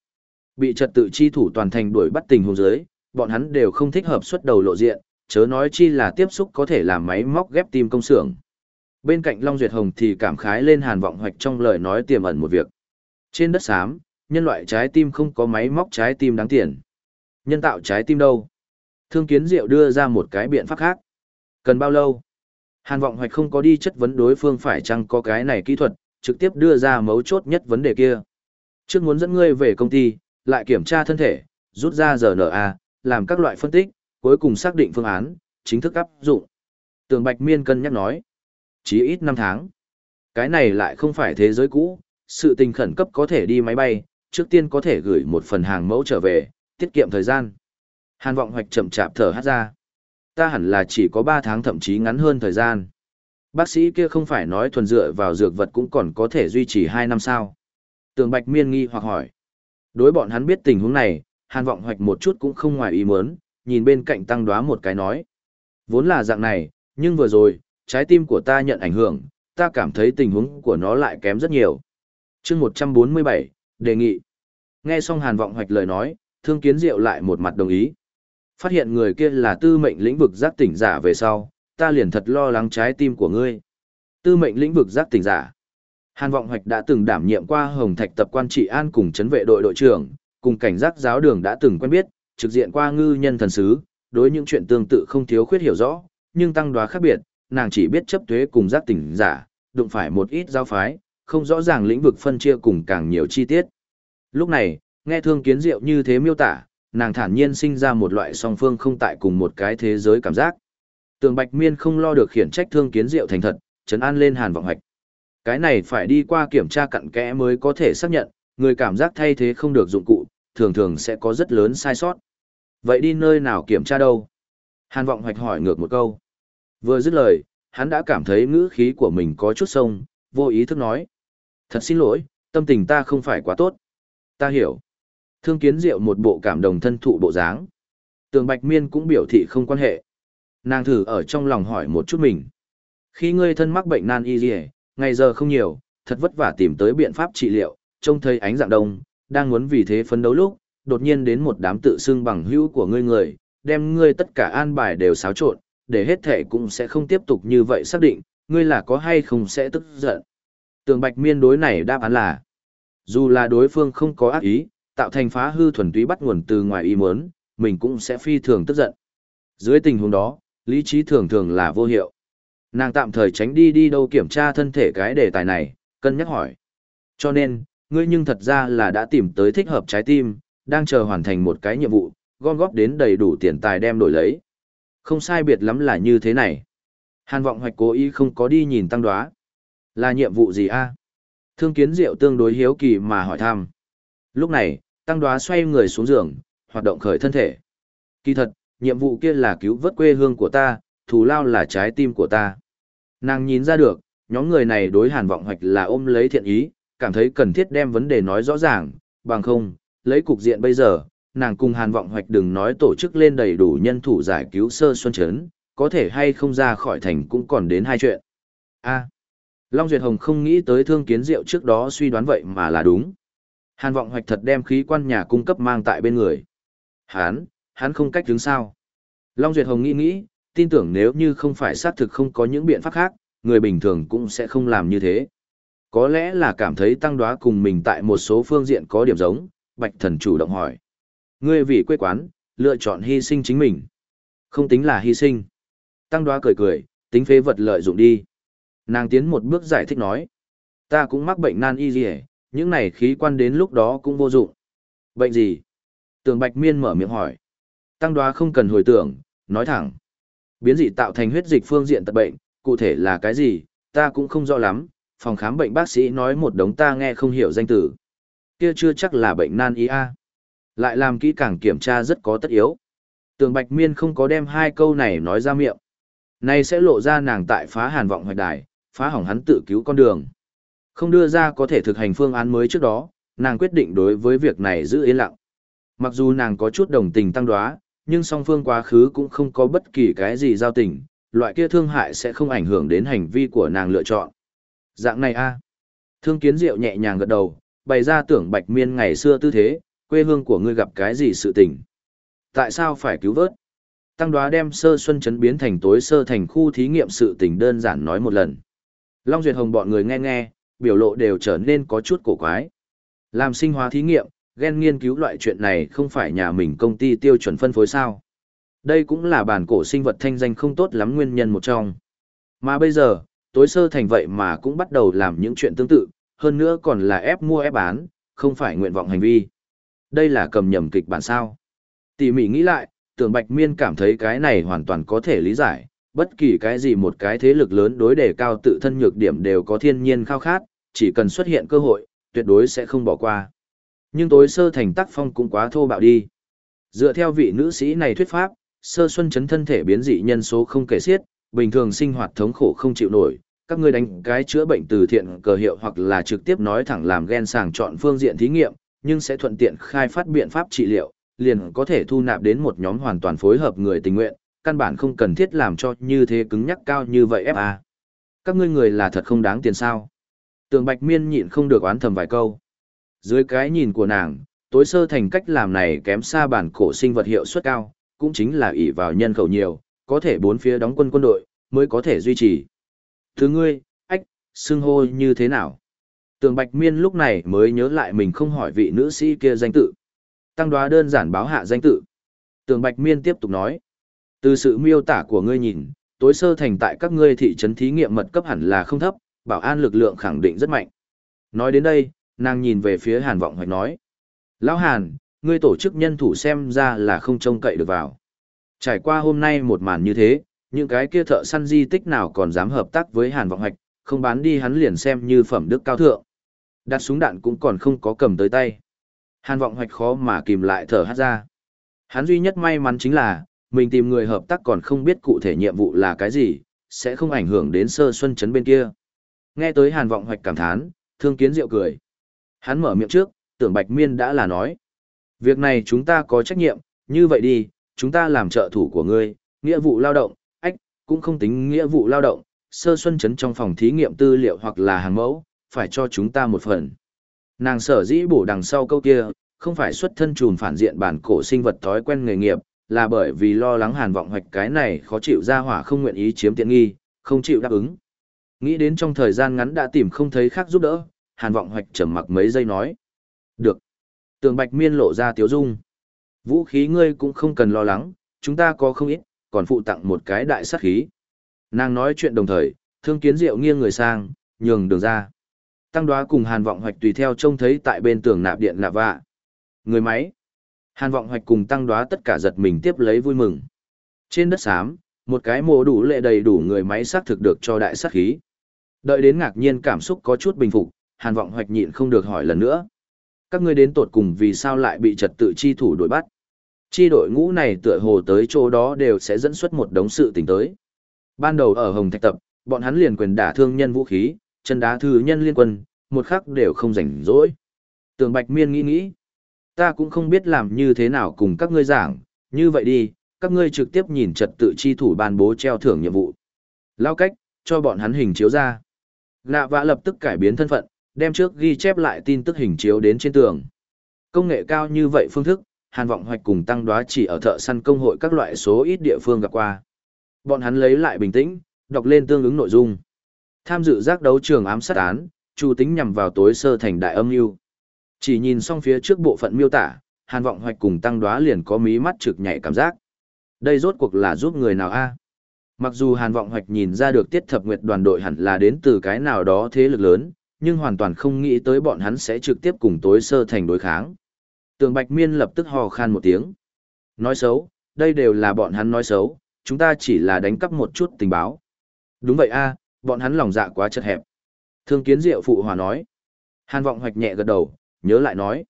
Bị trật tự chi thủ toàn thành đuổi bắt tình huống dưới, bọn hắn đều không thích hợp xuất đầu lộ diện, chớ nói chi là tiếp xúc có thể làm máy móc ghép tim công xưởng. Bên cạnh Long Duyệt Hồng thì cảm khái lên hàn vọng hoạch trong lời nói tiềm ẩn một việc. Trên đất xám, nhân loại trái tim không có máy móc trái tim đáng tiền. Nhân tạo trái tim đâu? Thương Kiến Diệu đưa ra một cái biện pháp khác. Cần bao lâu? Hàn vọng hoạch không có đi chất vấn đối phương phải chăng có cái này kỹ thuật, trực tiếp đưa ra mấu chốt nhất vấn đề kia. Trước muốn dẫn ngươi về công ty, lại kiểm tra thân thể, rút ra RNA, làm các loại phân tích, cuối cùng xác định phương án, chính thức áp dụng. Tường Bạch Miên cân nhắc nói, chỉ ít 5 tháng. Cái này lại không phải thế giới cũ, sự tình khẩn cấp có thể đi máy bay, trước tiên có thể gửi một phần hàng mẫu trở về, tiết kiệm thời gian. Hàn vọng hoạch chậm chạp thở hát ra. Ta hẳn là chỉ có 3 tháng thậm chí ngắn hơn thời gian. Bác sĩ kia không phải nói thuần dựa vào dược vật cũng còn có thể duy trì 2 năm sao. Tường Bạch miên nghi hoặc hỏi. Đối bọn hắn biết tình huống này, hàn vọng hoạch một chút cũng không ngoài ý muốn, nhìn bên cạnh tăng đoá một cái nói. Vốn là dạng này, nhưng vừa rồi, trái tim của ta nhận ảnh hưởng, ta cảm thấy tình huống của nó lại kém rất nhiều. chương 147, đề nghị. Nghe xong hàn vọng hoạch lời nói, thương kiến diệu lại một mặt đồng ý. Phát hiện người kia là tư mệnh lĩnh vực giác tỉnh giả về sau, ta liền thật lo lắng trái tim của ngươi. Tư mệnh lĩnh vực giác tỉnh giả. Hàn Vọng Hoạch đã từng đảm nhiệm qua Hồng Thạch tập quan trị an cùng chấn vệ đội đội trưởng, cùng cảnh giác giáo đường đã từng quen biết, trực diện qua ngư nhân thần sứ, đối những chuyện tương tự không thiếu khuyết hiểu rõ, nhưng tăng đoá khác biệt, nàng chỉ biết chấp thuế cùng giác tỉnh giả, đụng phải một ít giáo phái, không rõ ràng lĩnh vực phân chia cùng càng nhiều chi tiết. Lúc này, nghe thương kiến diệu như thế miêu tả, nàng thản nhiên sinh ra một loại song phương không tại cùng một cái thế giới cảm giác. Tường Bạch Miên không lo được khiển trách thương kiến diệu thành thật, chấn an lên Hàn Vọng Hoạch. Cái này phải đi qua kiểm tra cặn kẽ mới có thể xác nhận, người cảm giác thay thế không được dụng cụ, thường thường sẽ có rất lớn sai sót. Vậy đi nơi nào kiểm tra đâu? Hàn Vọng Hoạch hỏi ngược một câu. Vừa dứt lời, hắn đã cảm thấy ngữ khí của mình có chút sông, vô ý thức nói. Thật xin lỗi, tâm tình ta không phải quá tốt. Ta hiểu. Thương kiến diệu một bộ cảm đồng thân thụ bộ dáng. Tường Bạch Miên cũng biểu thị không quan hệ. Nàng thử ở trong lòng hỏi một chút mình. Khi ngươi thân mắc bệnh nan y dì ngày giờ không nhiều, thật vất vả tìm tới biện pháp trị liệu, trông thấy ánh dạng đông, đang muốn vì thế phấn đấu lúc, đột nhiên đến một đám tự xưng bằng hữu của ngươi người, đem ngươi tất cả an bài đều xáo trộn, để hết thể cũng sẽ không tiếp tục như vậy xác định, ngươi là có hay không sẽ tức giận. Tường Bạch Miên đối này đáp án là, dù là đối phương không có ác ý, tạo thành phá hư thuần túy bắt nguồn từ ngoài ý muốn, mình cũng sẽ phi thường tức giận. Dưới tình huống đó, lý trí thường thường là vô hiệu. Nàng tạm thời tránh đi đi đâu kiểm tra thân thể cái đề tài này, cân nhắc hỏi. Cho nên, ngươi nhưng thật ra là đã tìm tới thích hợp trái tim, đang chờ hoàn thành một cái nhiệm vụ, gom góp đến đầy đủ tiền tài đem đổi lấy. Không sai biệt lắm là như thế này. Hàn vọng hoạch cố ý không có đi nhìn tăng đoá. Là nhiệm vụ gì a? Thương kiến diệu tương đối hiếu kỳ mà hỏi thăm. Lúc này, tăng đoá xoay người xuống giường, hoạt động khởi thân thể. Kỳ thật, nhiệm vụ kia là cứu vớt quê hương của ta, thù lao là trái tim của ta. Nàng nhìn ra được, nhóm người này đối hàn vọng hoạch là ôm lấy thiện ý, cảm thấy cần thiết đem vấn đề nói rõ ràng, bằng không, lấy cục diện bây giờ, nàng cùng hàn vọng hoạch đừng nói tổ chức lên đầy đủ nhân thủ giải cứu sơ xuân chấn, có thể hay không ra khỏi thành cũng còn đến hai chuyện. A. Long Duyệt Hồng không nghĩ tới thương kiến diệu trước đó suy đoán vậy mà là đúng. Hàn vọng hoạch thật đem khí quan nhà cung cấp mang tại bên người. Hán, hắn không cách đứng sao. Long Duyệt Hồng nghĩ nghĩ, tin tưởng nếu như không phải xác thực không có những biện pháp khác, người bình thường cũng sẽ không làm như thế. Có lẽ là cảm thấy tăng đoá cùng mình tại một số phương diện có điểm giống, Bạch Thần chủ động hỏi. Ngươi vì quê quán, lựa chọn hy sinh chính mình. Không tính là hy sinh. Tăng đoá cười cười, tính phế vật lợi dụng đi. Nàng tiến một bước giải thích nói. Ta cũng mắc bệnh nan y gì những này khí quan đến lúc đó cũng vô dụng. Bệnh gì? Tường Bạch Miên mở miệng hỏi. Tăng đoá không cần hồi tưởng, nói thẳng. Biến dị tạo thành huyết dịch phương diện tật bệnh, cụ thể là cái gì, ta cũng không rõ lắm, phòng khám bệnh bác sĩ nói một đống ta nghe không hiểu danh từ. Kia chưa chắc là bệnh nan y a. Lại làm kỹ càng kiểm tra rất có tất yếu. Tường Bạch Miên không có đem hai câu này nói ra miệng. Này sẽ lộ ra nàng tại phá hàn vọng hoạch đài, phá hỏng hắn tự cứu con đường. Không đưa ra có thể thực hành phương án mới trước đó, nàng quyết định đối với việc này giữ yên lặng. Mặc dù nàng có chút đồng tình tăng đoá, nhưng song phương quá khứ cũng không có bất kỳ cái gì giao tình, loại kia thương hại sẽ không ảnh hưởng đến hành vi của nàng lựa chọn. Dạng này a à. Thương kiến diệu nhẹ nhàng gật đầu, bày ra tưởng bạch miên ngày xưa tư thế, quê hương của ngươi gặp cái gì sự tình. Tại sao phải cứu vớt? Tăng đoá đem sơ xuân chấn biến thành tối sơ thành khu thí nghiệm sự tình đơn giản nói một lần. Long Duyệt Hồng bọn người nghe nghe, biểu lộ đều trở nên có chút cổ quái. Làm sinh hóa thí nghiệm, ghen nghiên cứu loại chuyện này không phải nhà mình công ty tiêu chuẩn phân phối sao. Đây cũng là bản cổ sinh vật thanh danh không tốt lắm nguyên nhân một trong. Mà bây giờ, tối sơ thành vậy mà cũng bắt đầu làm những chuyện tương tự, hơn nữa còn là ép mua ép bán, không phải nguyện vọng hành vi. Đây là cầm nhầm kịch bản sao. Tỉ mỉ nghĩ lại, tưởng Bạch Miên cảm thấy cái này hoàn toàn có thể lý giải, bất kỳ cái gì một cái thế lực lớn đối đề cao tự thân nhược điểm đều có thiên nhiên khao khát, chỉ cần xuất hiện cơ hội, tuyệt đối sẽ không bỏ qua. Nhưng tối sơ thành tác phong cũng quá thô bạo đi. Dựa theo vị nữ sĩ này thuyết pháp, sơ xuân chấn thân thể biến dị nhân số không kể xiết, bình thường sinh hoạt thống khổ không chịu nổi, các ngươi đánh cái chữa bệnh từ thiện cờ hiệu hoặc là trực tiếp nói thẳng làm ghen sàng chọn phương diện thí nghiệm, nhưng sẽ thuận tiện khai phát biện pháp trị liệu, liền có thể thu nạp đến một nhóm hoàn toàn phối hợp người tình nguyện, căn bản không cần thiết làm cho như thế cứng nhắc cao như vậy FA. Các ngươi người là thật không đáng tiền sao. Tường Bạch Miên nhịn không được oán thầm vài câu. Dưới cái nhìn của nàng, tối sơ thành cách làm này kém xa bản cổ sinh vật hiệu suất cao, cũng chính là ỷ vào nhân khẩu nhiều, có thể bốn phía đóng quân quân đội, mới có thể duy trì. Thứ ngươi, ách, xưng hô như thế nào? Tường Bạch Miên lúc này mới nhớ lại mình không hỏi vị nữ sĩ kia danh tự. Tăng đoá đơn giản báo hạ danh tự. Tường Bạch Miên tiếp tục nói. Từ sự miêu tả của ngươi nhìn, tối sơ thành tại các ngươi thị trấn thí nghiệm mật cấp hẳn là không thấp, bảo an lực lượng khẳng định rất mạnh. Nói đến đây, nàng nhìn về phía Hàn Vọng Hoạch nói. Lão Hàn, ngươi tổ chức nhân thủ xem ra là không trông cậy được vào. Trải qua hôm nay một màn như thế, những cái kia thợ săn di tích nào còn dám hợp tác với Hàn Vọng Hoạch, không bán đi hắn liền xem như phẩm đức cao thượng. Đặt súng đạn cũng còn không có cầm tới tay. Hàn Vọng Hoạch khó mà kìm lại thở hát ra. Hắn duy nhất may mắn chính là, mình tìm người hợp tác còn không biết cụ thể nhiệm vụ là cái gì, sẽ không ảnh hưởng đến sơ xuân chấn bên kia. Nghe tới Hàn Vọng Hoạch cảm thán, thương kiến diệu cười. Hắn mở miệng trước, tưởng Bạch Miên đã là nói. Việc này chúng ta có trách nhiệm, như vậy đi, chúng ta làm trợ thủ của ngươi, nghĩa vụ lao động, ách, cũng không tính nghĩa vụ lao động, sơ xuân chấn trong phòng thí nghiệm tư liệu hoặc là hàng mẫu, phải cho chúng ta một phần. Nàng sở dĩ bổ đằng sau câu kia, không phải xuất thân trùn phản diện bản cổ sinh vật thói quen nghề nghiệp, là bởi vì lo lắng hàn vọng hoạch cái này khó chịu ra hỏa không nguyện ý chiếm tiện nghi, không chịu đáp ứng. Nghĩ đến trong thời gian ngắn đã tìm không thấy khác giúp đỡ, hàn vọng hoạch trầm mặc mấy giây nói. Được. Tường bạch miên lộ ra tiếu dung. Vũ khí ngươi cũng không cần lo lắng, chúng ta có không ít, còn phụ tặng một cái đại sát khí. Nàng nói chuyện đồng thời, thương kiến diệu nghiêng người sang, nhường đường ra. Tăng đoá cùng hàn vọng hoạch tùy theo trông thấy tại bên tường nạp điện nạp vạ. Người máy. Hàn vọng hoạch cùng tăng đoá tất cả giật mình tiếp lấy vui mừng. Trên đất xám, một cái mồ đủ lệ đầy đủ người máy xác thực được cho đại sát khí. Đợi đến ngạc nhiên cảm xúc có chút bình phục, hàn vọng hoạch nhịn không được hỏi lần nữa. Các ngươi đến tột cùng vì sao lại bị trật tự chi thủ đuổi bắt? Chi đội ngũ này tựa hồ tới chỗ đó đều sẽ dẫn xuất một đống sự tình tới. Ban đầu ở Hồng Thạch Tập, bọn hắn liền quyền đả thương nhân vũ khí, chân đá thư nhân liên quân, một khắc đều không rảnh rỗi. Tường Bạch Miên nghĩ nghĩ, ta cũng không biết làm như thế nào cùng các ngươi giảng, như vậy đi, các ngươi trực tiếp nhìn trật tự chi thủ ban bố treo thưởng nhiệm vụ. Lao cách, cho bọn hắn hình chiếu ra. Lạ vã lập tức cải biến thân phận, đem trước ghi chép lại tin tức hình chiếu đến trên tường. Công nghệ cao như vậy phương thức, Hàn Vọng Hoạch cùng tăng đoá chỉ ở thợ săn công hội các loại số ít địa phương gặp qua. Bọn hắn lấy lại bình tĩnh, đọc lên tương ứng nội dung. Tham dự giác đấu trường ám sát án, chủ tính nhằm vào tối sơ thành đại âm mưu. Chỉ nhìn xong phía trước bộ phận miêu tả, Hàn Vọng Hoạch cùng tăng đoá liền có mí mắt trực nhảy cảm giác. Đây rốt cuộc là giúp người nào a? Mặc dù Hàn Vọng Hoạch nhìn ra được Tiết Thập Nguyệt đoàn đội hẳn là đến từ cái nào đó thế lực lớn, nhưng hoàn toàn không nghĩ tới bọn hắn sẽ trực tiếp cùng tối sơ thành đối kháng. Tường Bạch Miên lập tức hò khan một tiếng. Nói xấu, đây đều là bọn hắn nói xấu, chúng ta chỉ là đánh cắp một chút tình báo. Đúng vậy a, bọn hắn lòng dạ quá chật hẹp. Thương kiến diệu phụ hòa nói. Hàn vọng hoạch nhẹ gật đầu, nhớ lại nói.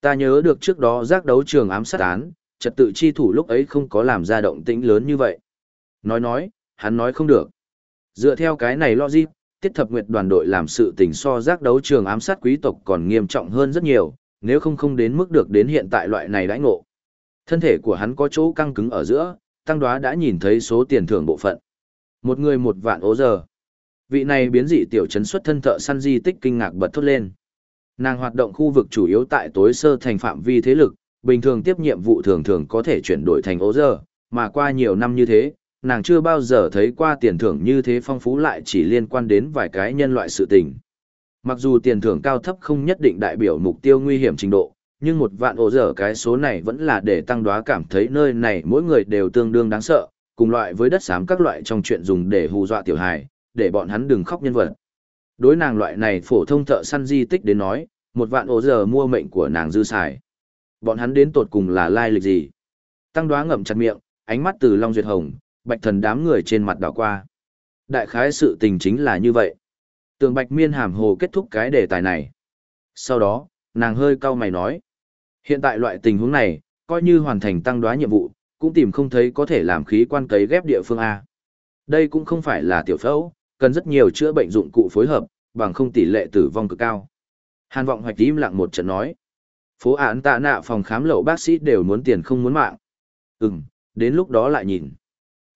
Ta nhớ được trước đó giác đấu trường ám sát án, trật tự chi thủ lúc ấy không có làm ra động tĩnh lớn như vậy. Nói nói, hắn nói không được. Dựa theo cái này logic, tiết thập nguyệt đoàn đội làm sự tình so giác đấu trường ám sát quý tộc còn nghiêm trọng hơn rất nhiều, nếu không không đến mức được đến hiện tại loại này đãi ngộ. Thân thể của hắn có chỗ căng cứng ở giữa, tăng đoá đã nhìn thấy số tiền thưởng bộ phận. Một người một vạn ố giờ. Vị này biến dị tiểu trấn xuất thân thợ săn di tích kinh ngạc bật thốt lên. Nàng hoạt động khu vực chủ yếu tại tối sơ thành phạm vi thế lực, bình thường tiếp nhiệm vụ thường thường có thể chuyển đổi thành ố giờ, mà qua nhiều năm như thế, nàng chưa bao giờ thấy qua tiền thưởng như thế phong phú lại chỉ liên quan đến vài cái nhân loại sự tình. Mặc dù tiền thưởng cao thấp không nhất định đại biểu mục tiêu nguy hiểm trình độ, nhưng một vạn ổ dở cái số này vẫn là để tăng đoá cảm thấy nơi này mỗi người đều tương đương đáng sợ, cùng loại với đất xám các loại trong chuyện dùng để hù dọa tiểu hài, để bọn hắn đừng khóc nhân vật. Đối nàng loại này phổ thông thợ săn di tích đến nói, một vạn ổ dở mua mệnh của nàng dư xài. Bọn hắn đến tột cùng là lai lịch gì? Tăng đoá ngậm chặt miệng, ánh mắt từ Long Duyệt Hồng, bạch thần đám người trên mặt đảo qua. Đại khái sự tình chính là như vậy. Tường bạch miên hàm hồ kết thúc cái đề tài này. Sau đó, nàng hơi cau mày nói. Hiện tại loại tình huống này, coi như hoàn thành tăng đoá nhiệm vụ, cũng tìm không thấy có thể làm khí quan cấy ghép địa phương A. Đây cũng không phải là tiểu phẫu, cần rất nhiều chữa bệnh dụng cụ phối hợp, bằng không tỷ lệ tử vong cực cao. Hàn vọng hoạch im lặng một trận nói. Phố án tạ nạ phòng khám lậu bác sĩ đều muốn tiền không muốn mạng. Ừm, đến lúc đó lại nhìn.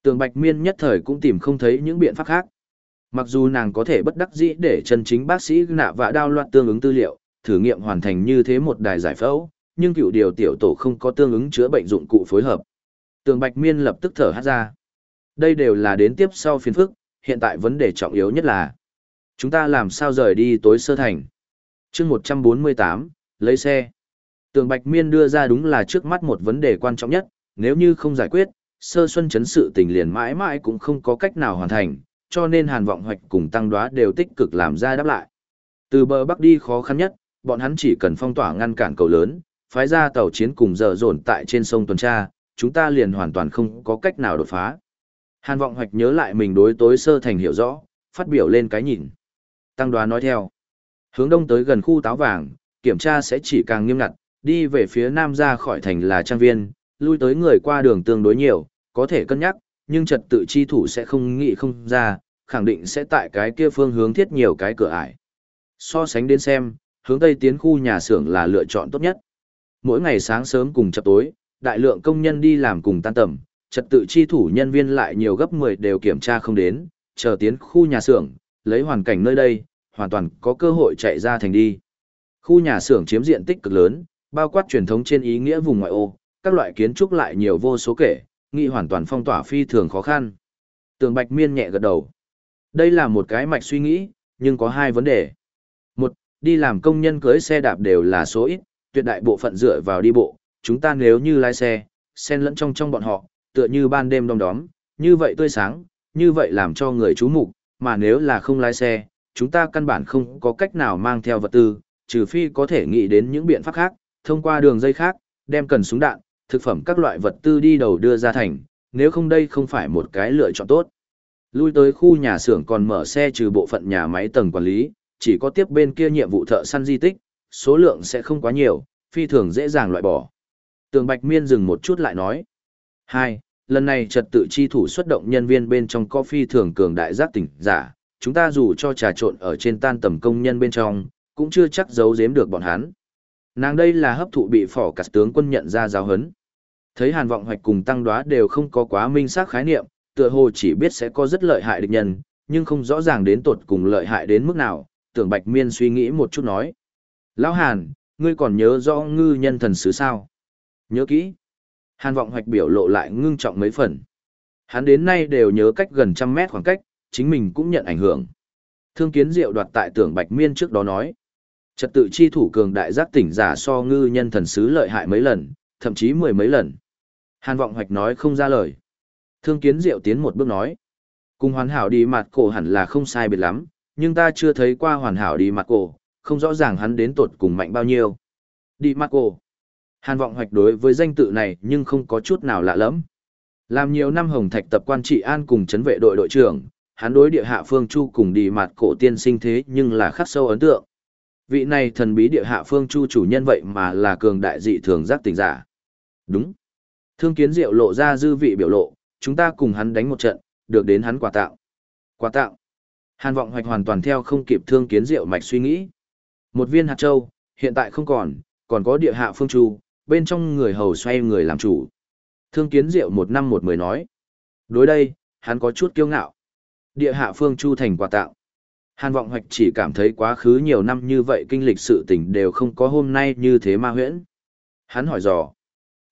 Tường Bạch Miên nhất thời cũng tìm không thấy những biện pháp khác. Mặc dù nàng có thể bất đắc dĩ để chân chính bác sĩ nạ vạ đao loạn tương ứng tư liệu, thử nghiệm hoàn thành như thế một đài giải phẫu, nhưng cựu điều tiểu tổ không có tương ứng chữa bệnh dụng cụ phối hợp. Tường Bạch Miên lập tức thở hát ra. Đây đều là đến tiếp sau phiền phức, hiện tại vấn đề trọng yếu nhất là chúng ta làm sao rời đi tối sơ thành. chương 148, lấy xe. Tường Bạch Miên đưa ra đúng là trước mắt một vấn đề quan trọng nhất, nếu như không giải quyết, sơ xuân chấn sự tình liền mãi mãi cũng không có cách nào hoàn thành, cho nên Hàn Vọng Hoạch cùng Tăng Đoá đều tích cực làm ra đáp lại. Từ bờ Bắc đi khó khăn nhất, bọn hắn chỉ cần phong tỏa ngăn cản cầu lớn, phái ra tàu chiến cùng dở dồn tại trên sông tuần tra, chúng ta liền hoàn toàn không có cách nào đột phá. Hàn Vọng Hoạch nhớ lại mình đối tối sơ thành hiểu rõ, phát biểu lên cái nhìn. Tăng Đoá nói theo. Hướng đông tới gần khu táo vàng, kiểm tra sẽ chỉ càng nghiêm ngặt, đi về phía nam ra khỏi thành là trang viên, lui tới người qua đường tương đối nhiều, có thể cân nhắc, nhưng trật tự chi thủ sẽ không nghĩ không ra, khẳng định sẽ tại cái kia phương hướng thiết nhiều cái cửa ải. So sánh đến xem, hướng tây tiến khu nhà xưởng là lựa chọn tốt nhất. Mỗi ngày sáng sớm cùng chập tối, đại lượng công nhân đi làm cùng tan tầm, trật tự chi thủ nhân viên lại nhiều gấp 10 đều kiểm tra không đến, chờ tiến khu nhà xưởng, lấy hoàn cảnh nơi đây, hoàn toàn có cơ hội chạy ra thành đi. Khu nhà xưởng chiếm diện tích cực lớn, bao quát truyền thống trên ý nghĩa vùng ngoại ô, các loại kiến trúc lại nhiều vô số kể, nghị hoàn toàn phong tỏa phi thường khó khăn. Tường Bạch Miên nhẹ gật đầu. Đây là một cái mạch suy nghĩ, nhưng có hai vấn đề. Một, đi làm công nhân cưới xe đạp đều là số ít, tuyệt đại bộ phận dựa vào đi bộ, chúng ta nếu như lái xe, xen lẫn trong trong bọn họ, tựa như ban đêm đông đóm, như vậy tươi sáng, như vậy làm cho người chú mục, mà nếu là không lái xe, chúng ta căn bản không có cách nào mang theo vật tư, trừ phi có thể nghĩ đến những biện pháp khác, thông qua đường dây khác, đem cần súng đạn, thực phẩm các loại vật tư đi đầu đưa ra thành, nếu không đây không phải một cái lựa chọn tốt. Lui tới khu nhà xưởng còn mở xe trừ bộ phận nhà máy tầng quản lý, chỉ có tiếp bên kia nhiệm vụ thợ săn di tích, số lượng sẽ không quá nhiều, phi thường dễ dàng loại bỏ. Tường Bạch Miên dừng một chút lại nói. hai Lần này trật tự chi thủ xuất động nhân viên bên trong có phi thường cường đại giác tỉnh giả, chúng ta dù cho trà trộn ở trên tan tầm công nhân bên trong, cũng chưa chắc giấu giếm được bọn hắn. Nàng đây là hấp thụ bị phỏ cắt tướng quân nhận ra giáo hấn. Thấy Hàn Vọng Hoạch cùng Tăng Đoá đều không có quá minh xác khái niệm, tựa hồ chỉ biết sẽ có rất lợi hại địch nhân, nhưng không rõ ràng đến tột cùng lợi hại đến mức nào, tưởng Bạch Miên suy nghĩ một chút nói. Lão Hàn, ngươi còn nhớ rõ ngư nhân thần sứ sao? Nhớ kỹ. Hàn Vọng Hoạch biểu lộ lại ngưng trọng mấy phần. Hắn đến nay đều nhớ cách gần trăm mét khoảng cách, chính mình cũng nhận ảnh hưởng. Thương kiến diệu đoạt tại tưởng Bạch Miên trước đó nói. Trật tự chi thủ cường đại giác tỉnh giả so ngư nhân thần sứ lợi hại mấy lần, thậm chí mười mấy lần. Hàn Vọng Hoạch nói không ra lời. Thương kiến diệu tiến một bước nói. Cùng hoàn hảo đi mặt cổ hẳn là không sai biệt lắm, nhưng ta chưa thấy qua hoàn hảo đi mặt cổ, không rõ ràng hắn đến tột cùng mạnh bao nhiêu. Đi mặt cổ. Hàn Vọng Hoạch đối với danh tự này nhưng không có chút nào lạ lắm. Làm nhiều năm Hồng Thạch tập quan trị an cùng chấn vệ đội đội trưởng, hắn đối địa hạ phương chu cùng đi mặt cổ tiên sinh thế nhưng là khắc sâu ấn tượng. Vị này thần bí địa hạ phương chu chủ nhân vậy mà là cường đại dị thường giác tỉnh giả. Đúng. Thương kiến diệu lộ ra dư vị biểu lộ, chúng ta cùng hắn đánh một trận, được đến hắn quà tạo. Quà tạo. Hàn vọng hoạch hoàn toàn theo không kịp thương kiến diệu mạch suy nghĩ. Một viên hạt châu, hiện tại không còn, còn có địa hạ phương chu, bên trong người hầu xoay người làm chủ. Thương kiến diệu một năm một mười nói. Đối đây, hắn có chút kiêu ngạo. Địa hạ phương chu thành quà tạo. Hàn vọng hoạch chỉ cảm thấy quá khứ nhiều năm như vậy kinh lịch sự tình đều không có hôm nay như thế ma huyễn. Hắn hỏi dò.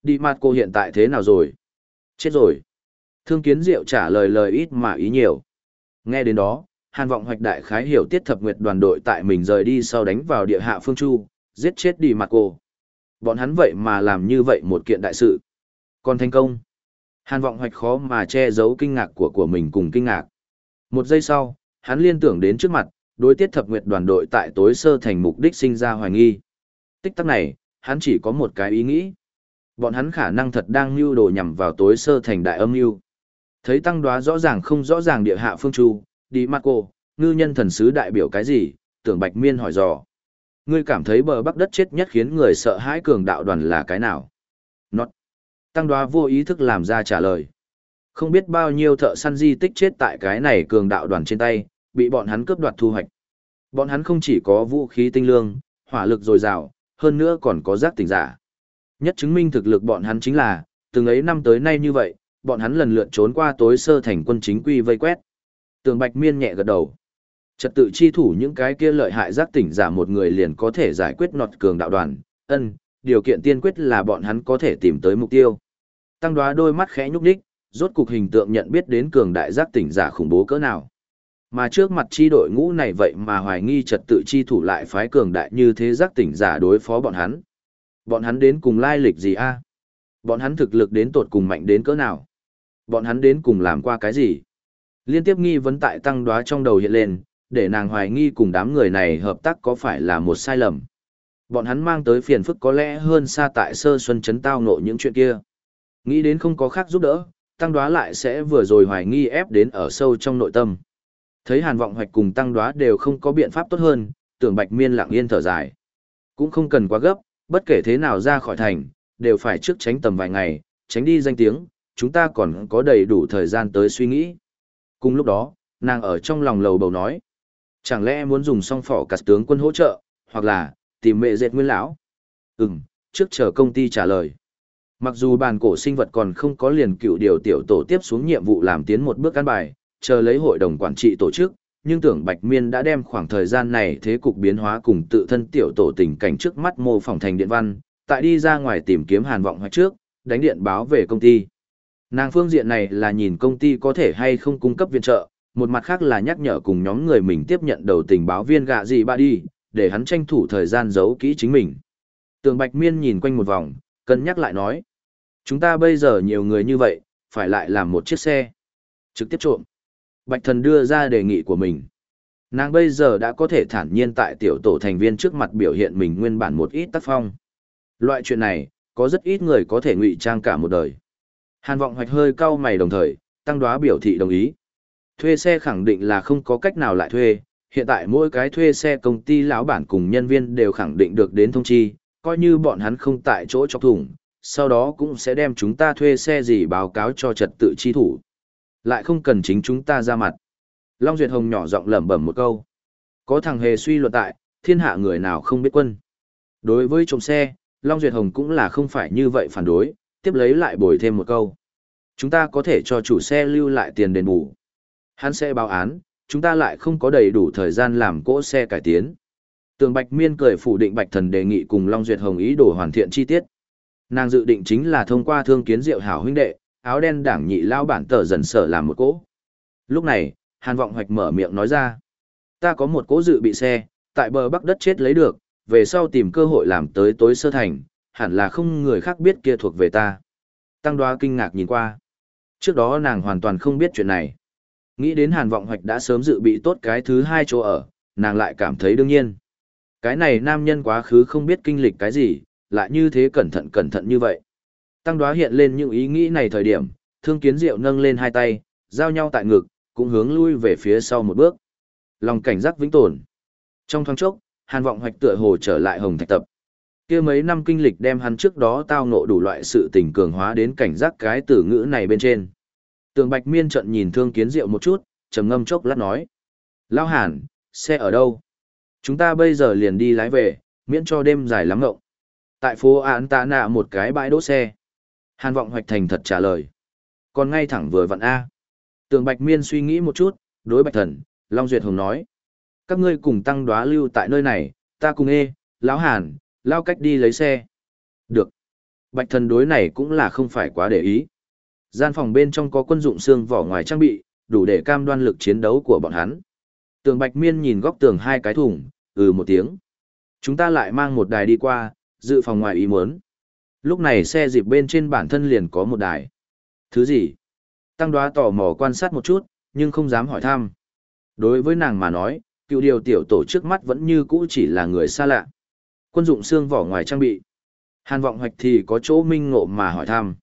Đi mặt cô hiện tại thế nào rồi? Chết rồi. Thương kiến diệu trả lời lời ít mà ý nhiều. Nghe đến đó, hàn vọng hoạch đại khái hiểu tiết thập nguyệt đoàn đội tại mình rời đi sau đánh vào địa hạ phương chu, giết chết đi mặt cô. Bọn hắn vậy mà làm như vậy một kiện đại sự. Còn thành công. Hàn vọng hoạch khó mà che giấu kinh ngạc của của mình cùng kinh ngạc. Một giây sau, hắn liên tưởng đến trước mặt, đối tiết thập nguyệt đoàn đội tại tối sơ thành mục đích sinh ra hoài nghi. Tích tắc này, hắn chỉ có một cái ý nghĩ. Bọn hắn khả năng thật đang mưu đồ nhằm vào tối sơ thành đại âm mưu. Thấy tăng đoá rõ ràng không rõ ràng địa hạ phương chu, đi mặt cô, ngư nhân thần sứ đại biểu cái gì, tưởng bạch miên hỏi dò. Ngươi cảm thấy bờ bắc đất chết nhất khiến người sợ hãi cường đạo đoàn là cái nào? Nó. Tăng đoá vô ý thức làm ra trả lời. Không biết bao nhiêu thợ săn di tích chết tại cái này cường đạo đoàn trên tay, bị bọn hắn cướp đoạt thu hoạch. Bọn hắn không chỉ có vũ khí tinh lương, hỏa lực dồi dào, hơn nữa còn có giác tỉnh giả. Nhất chứng minh thực lực bọn hắn chính là, từng ấy năm tới nay như vậy, bọn hắn lần lượt trốn qua tối sơ thành quân chính quy vây quét. Tường Bạch Miên nhẹ gật đầu. Trật tự chi thủ những cái kia lợi hại giác tỉnh giả một người liền có thể giải quyết nọt cường đạo đoàn, ân, điều kiện tiên quyết là bọn hắn có thể tìm tới mục tiêu. Tăng đoá đôi mắt khẽ nhúc đích, rốt cục hình tượng nhận biết đến cường đại giác tỉnh giả khủng bố cỡ nào. Mà trước mặt chi đội ngũ này vậy mà hoài nghi trật tự chi thủ lại phái cường đại như thế giác tỉnh giả đối phó bọn hắn. Bọn hắn đến cùng lai lịch gì a? Bọn hắn thực lực đến tột cùng mạnh đến cỡ nào? Bọn hắn đến cùng làm qua cái gì? Liên tiếp nghi vấn tại tăng đoá trong đầu hiện lên, để nàng hoài nghi cùng đám người này hợp tác có phải là một sai lầm. Bọn hắn mang tới phiền phức có lẽ hơn xa tại sơ xuân chấn tao nộ những chuyện kia. Nghĩ đến không có khác giúp đỡ, tăng đoá lại sẽ vừa rồi hoài nghi ép đến ở sâu trong nội tâm. Thấy hàn vọng hoạch cùng tăng đoá đều không có biện pháp tốt hơn, tưởng bạch miên lặng yên thở dài. Cũng không cần quá gấp, bất kể thế nào ra khỏi thành, đều phải trước tránh tầm vài ngày, tránh đi danh tiếng, chúng ta còn có đầy đủ thời gian tới suy nghĩ. Cùng lúc đó, nàng ở trong lòng lầu bầu nói, chẳng lẽ muốn dùng song phỏ cả tướng quân hỗ trợ, hoặc là, tìm mẹ dệt nguyên lão? Ừm, trước chờ công ty trả lời. Mặc dù bàn cổ sinh vật còn không có liền cựu điều tiểu tổ tiếp xuống nhiệm vụ làm tiến một bước căn bài, chờ lấy hội đồng quản trị tổ chức, nhưng tưởng Bạch Miên đã đem khoảng thời gian này thế cục biến hóa cùng tự thân tiểu tổ tình cảnh trước mắt mô phỏng thành điện văn, tại đi ra ngoài tìm kiếm hàn vọng hoặc trước, đánh điện báo về công ty. Nàng phương diện này là nhìn công ty có thể hay không cung cấp viện trợ, một mặt khác là nhắc nhở cùng nhóm người mình tiếp nhận đầu tình báo viên gạ gì ba đi, để hắn tranh thủ thời gian giấu kỹ chính mình. Tường Bạch Miên nhìn quanh một vòng, cân nhắc lại nói. Chúng ta bây giờ nhiều người như vậy, phải lại làm một chiếc xe. Trực tiếp trộm. Bạch thần đưa ra đề nghị của mình. Nàng bây giờ đã có thể thản nhiên tại tiểu tổ thành viên trước mặt biểu hiện mình nguyên bản một ít tác phong. Loại chuyện này, có rất ít người có thể ngụy trang cả một đời. Hàn vọng hoạch hơi cau mày đồng thời, tăng đoá biểu thị đồng ý. Thuê xe khẳng định là không có cách nào lại thuê, hiện tại mỗi cái thuê xe công ty lão bản cùng nhân viên đều khẳng định được đến thông chi, coi như bọn hắn không tại chỗ chọc thủng, sau đó cũng sẽ đem chúng ta thuê xe gì báo cáo cho trật tự chi thủ. Lại không cần chính chúng ta ra mặt. Long Duyệt Hồng nhỏ giọng lẩm bẩm một câu. Có thằng hề suy luận tại, thiên hạ người nào không biết quân. Đối với trộm xe, Long Duyệt Hồng cũng là không phải như vậy phản đối, tiếp lấy lại bồi thêm một câu. Chúng ta có thể cho chủ xe lưu lại tiền đền bù. Hắn sẽ báo án, chúng ta lại không có đầy đủ thời gian làm cỗ xe cải tiến. Tường Bạch Miên cười phủ định Bạch Thần đề nghị cùng Long Duyệt Hồng ý đồ hoàn thiện chi tiết. Nàng dự định chính là thông qua thương kiến diệu hảo huynh đệ, áo đen đảng nhị lao bản tờ dần sở làm một cỗ. Lúc này, Hàn Vọng Hoạch mở miệng nói ra. Ta có một cỗ dự bị xe, tại bờ bắc đất chết lấy được, về sau tìm cơ hội làm tới tối sơ thành, hẳn là không người khác biết kia thuộc về ta. Tăng đoá kinh ngạc nhìn qua. Trước đó nàng hoàn toàn không biết chuyện này. Nghĩ đến Hàn Vọng Hoạch đã sớm dự bị tốt cái thứ hai chỗ ở, nàng lại cảm thấy đương nhiên. Cái này nam nhân quá khứ không biết kinh lịch cái gì, lại như thế cẩn thận cẩn thận như vậy. Tăng đoá hiện lên những ý nghĩ này thời điểm, thương kiến diệu nâng lên hai tay, giao nhau tại ngực, cũng hướng lui về phía sau một bước. Lòng cảnh giác vĩnh tồn. Trong thoáng chốc, Hàn Vọng Hoạch tựa hồ trở lại Hồng Thạch Tập. Kia mấy năm kinh lịch đem hắn trước đó tao ngộ đủ loại sự tình cường hóa đến cảnh giác cái từ ngữ này bên trên. Tường Bạch Miên trận nhìn Thương Kiến Diệu một chút, trầm ngâm chốc lát nói: "Lão Hàn, xe ở đâu? Chúng ta bây giờ liền đi lái về, miễn cho đêm dài lắm ngộng." Tại phố Án Tạ Nạ một cái bãi đỗ xe. Hàn Vọng Hoạch thành thật trả lời: "Còn ngay thẳng vừa vặn a." Tường Bạch Miên suy nghĩ một chút, đối Bạch Thần, Long Duyệt Hồng nói: "Các ngươi cùng tăng đoá lưu tại nơi này, ta cùng ê, lão Hàn, lao cách đi lấy xe." "Được." Bạch Thần đối này cũng là không phải quá để ý. Gian phòng bên trong có quân dụng xương vỏ ngoài trang bị, đủ để cam đoan lực chiến đấu của bọn hắn. Tường Bạch Miên nhìn góc tường hai cái thùng, ừ một tiếng. Chúng ta lại mang một đài đi qua, dự phòng ngoài ý muốn. Lúc này xe dịp bên trên bản thân liền có một đài. Thứ gì? Tăng đoá tò mò quan sát một chút, nhưng không dám hỏi thăm. Đối với nàng mà nói, cựu điều tiểu tổ trước mắt vẫn như cũ chỉ là người xa lạ. Quân dụng xương vỏ ngoài trang bị. Hàn vọng hoạch thì có chỗ minh ngộ mà hỏi thăm.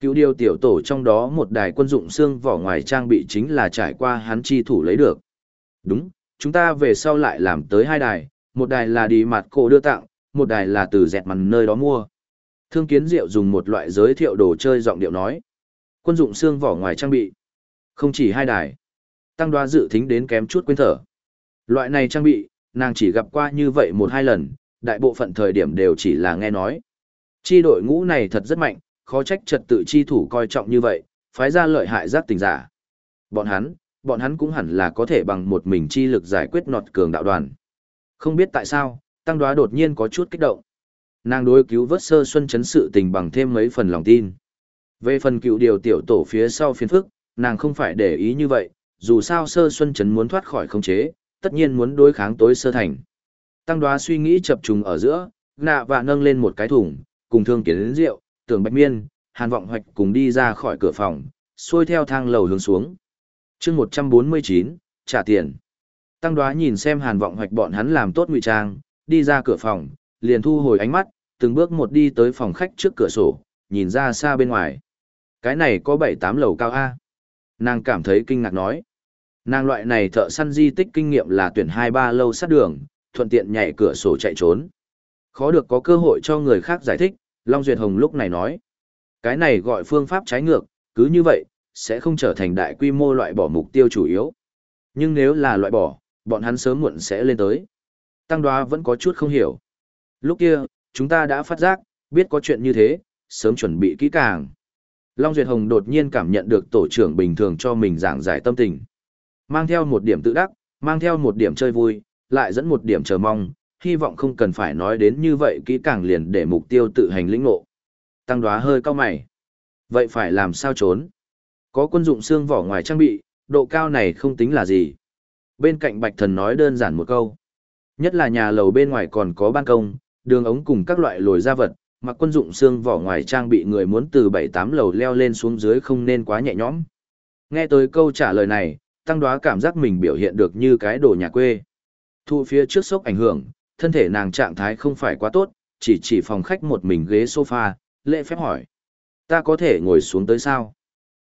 Cựu điều tiểu tổ trong đó một đài quân dụng xương vỏ ngoài trang bị chính là trải qua hắn chi thủ lấy được. Đúng, chúng ta về sau lại làm tới hai đài, một đài là đi mặt cổ đưa tặng, một đài là từ dẹt mặt nơi đó mua. Thương kiến diệu dùng một loại giới thiệu đồ chơi giọng điệu nói. Quân dụng xương vỏ ngoài trang bị. Không chỉ hai đài. Tăng đoá dự thính đến kém chút quên thở. Loại này trang bị, nàng chỉ gặp qua như vậy một hai lần, đại bộ phận thời điểm đều chỉ là nghe nói. Chi đội ngũ này thật rất mạnh, khó trách trật tự chi thủ coi trọng như vậy, phái ra lợi hại giác tình giả. Bọn hắn, bọn hắn cũng hẳn là có thể bằng một mình chi lực giải quyết nọt cường đạo đoàn. Không biết tại sao, tăng đoá đột nhiên có chút kích động. Nàng đối cứu vớt sơ xuân chấn sự tình bằng thêm mấy phần lòng tin. Về phần cựu điều tiểu tổ phía sau phiến phức, nàng không phải để ý như vậy, dù sao sơ xuân chấn muốn thoát khỏi khống chế, tất nhiên muốn đối kháng tối sơ thành. Tăng đoá suy nghĩ chập trùng ở giữa, nạ và nâng lên một cái thùng, cùng thương kiến đến rượu, tưởng bạch miên, hàn vọng hoạch cùng đi ra khỏi cửa phòng, xuôi theo thang lầu hướng xuống. chương một trăm bốn mươi chín trả tiền. Tăng đoá nhìn xem hàn vọng hoạch bọn hắn làm tốt ngụy trang, đi ra cửa phòng, liền thu hồi ánh mắt, từng bước một đi tới phòng khách trước cửa sổ, nhìn ra xa bên ngoài. Cái này có bảy tám lầu cao A. Nàng cảm thấy kinh ngạc nói. Nàng loại này thợ săn di tích kinh nghiệm là tuyển hai ba lâu sát đường, thuận tiện nhảy cửa sổ chạy trốn. Khó được có cơ hội cho người khác giải thích, Long Duyệt Hồng lúc này nói. Cái này gọi phương pháp trái ngược, cứ như vậy, sẽ không trở thành đại quy mô loại bỏ mục tiêu chủ yếu. Nhưng nếu là loại bỏ, bọn hắn sớm muộn sẽ lên tới. Tăng đoá vẫn có chút không hiểu. Lúc kia, chúng ta đã phát giác, biết có chuyện như thế, sớm chuẩn bị kỹ càng. Long Duyệt Hồng đột nhiên cảm nhận được tổ trưởng bình thường cho mình giảng giải tâm tình. Mang theo một điểm tự đắc, mang theo một điểm chơi vui, lại dẫn một điểm chờ mong, hy vọng không cần phải nói đến như vậy kỹ càng liền để mục tiêu tự hành lĩnh ngộ. Tăng đoá hơi cao mày. Vậy phải làm sao trốn? Có quân dụng xương vỏ ngoài trang bị, độ cao này không tính là gì. Bên cạnh bạch thần nói đơn giản một câu. Nhất là nhà lầu bên ngoài còn có ban công, đường ống cùng các loại lồi ra vật, mặc quân dụng xương vỏ ngoài trang bị người muốn từ 7-8 lầu leo lên xuống dưới không nên quá nhẹ nhõm. Nghe tới câu trả lời này, tăng đoá cảm giác mình biểu hiện được như cái đồ nhà quê. Thu phía trước sốc ảnh hưởng, thân thể nàng trạng thái không phải quá tốt, chỉ chỉ phòng khách một mình ghế sofa, lễ phép hỏi. Ta có thể ngồi xuống tới sao?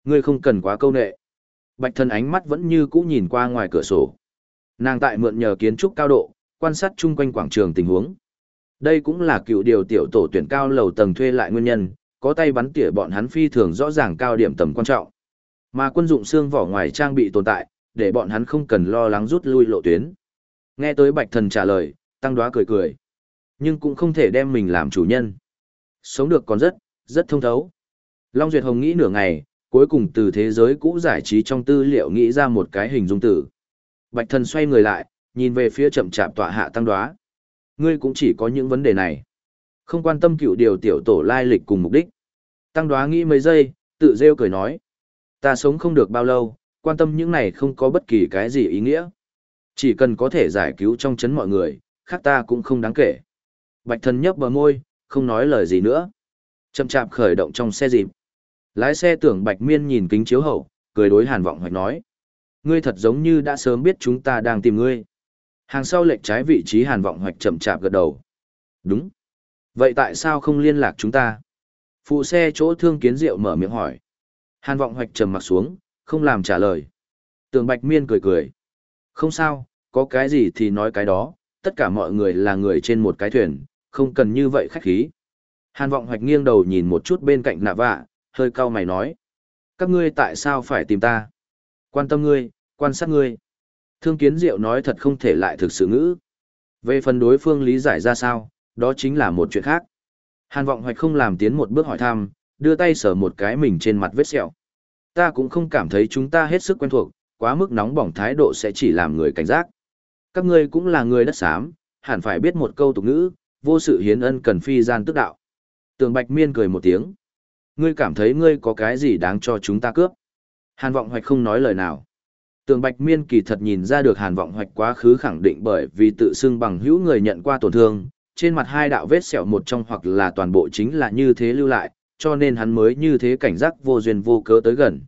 Ngươi không cần quá câu nệ. Bạch thân ánh mắt vẫn như cũ nhìn qua ngoài cửa sổ. Nàng tại mượn nhờ kiến trúc cao độ, quan sát chung quanh quảng trường tình huống. Đây cũng là cựu điều tiểu tổ tuyển cao lầu tầng thuê lại nguyên nhân, có tay bắn tỉa bọn hắn phi thường rõ ràng cao điểm tầm quan trọng. Mà quân dụng xương vỏ ngoài trang bị tồn tại, để bọn hắn không cần lo lắng rút lui lộ tuyến. Nghe tới bạch thần trả lời, tăng đoá cười cười. Nhưng cũng không thể đem mình làm chủ nhân. Sống được còn rất, rất thông thấu. Long Duyệt Hồng nghĩ nửa ngày, cuối cùng từ thế giới cũ giải trí trong tư liệu nghĩ ra một cái hình dung tử. Bạch thần xoay người lại, nhìn về phía chậm chạp tọa hạ tăng đoá. Ngươi cũng chỉ có những vấn đề này. Không quan tâm cựu điều tiểu tổ lai lịch cùng mục đích. Tăng đoá nghĩ mấy giây, tự rêu cười nói. Ta sống không được bao lâu, quan tâm những này không có bất kỳ cái gì ý nghĩa. Chỉ cần có thể giải cứu trong chấn mọi người, khác ta cũng không đáng kể. Bạch thần nhấp bờ môi, không nói lời gì nữa. Chậm chạp khởi động trong xe dịp. Lái xe tưởng Bạch Miên nhìn kính chiếu hậu, cười đối Hàn Vọng Hoạch nói. Ngươi thật giống như đã sớm biết chúng ta đang tìm ngươi. Hàng sau lệch trái vị trí Hàn Vọng Hoạch chậm chạp gật đầu. Đúng. Vậy tại sao không liên lạc chúng ta? Phụ xe chỗ thương kiến diệu mở miệng hỏi. Hàn Vọng Hoạch trầm mặt xuống, không làm trả lời. Tường Bạch Miên cười cười. Không sao, có cái gì thì nói cái đó, tất cả mọi người là người trên một cái thuyền, không cần như vậy khách khí. Hàn Vọng Hoạch nghiêng đầu nhìn một chút bên cạnh nạ vạ, hơi cau mày nói. Các ngươi tại sao phải tìm ta? Quan tâm ngươi, quan sát ngươi. Thương kiến diệu nói thật không thể lại thực sự ngữ. Về phần đối phương lý giải ra sao, đó chính là một chuyện khác. Hàn vọng hoạch không làm tiến một bước hỏi thăm, đưa tay sờ một cái mình trên mặt vết sẹo. Ta cũng không cảm thấy chúng ta hết sức quen thuộc, quá mức nóng bỏng thái độ sẽ chỉ làm người cảnh giác. Các ngươi cũng là người đất xám, hẳn phải biết một câu tục ngữ, vô sự hiến ân cần phi gian tức đạo. Tường Bạch Miên cười một tiếng. Ngươi cảm thấy ngươi có cái gì đáng cho chúng ta cướp? Hàn Vọng Hoạch không nói lời nào. Tường Bạch Miên kỳ thật nhìn ra được Hàn Vọng Hoạch quá khứ khẳng định bởi vì tự xưng bằng hữu người nhận qua tổn thương, trên mặt hai đạo vết sẹo một trong hoặc là toàn bộ chính là như thế lưu lại, cho nên hắn mới như thế cảnh giác vô duyên vô cớ tới gần.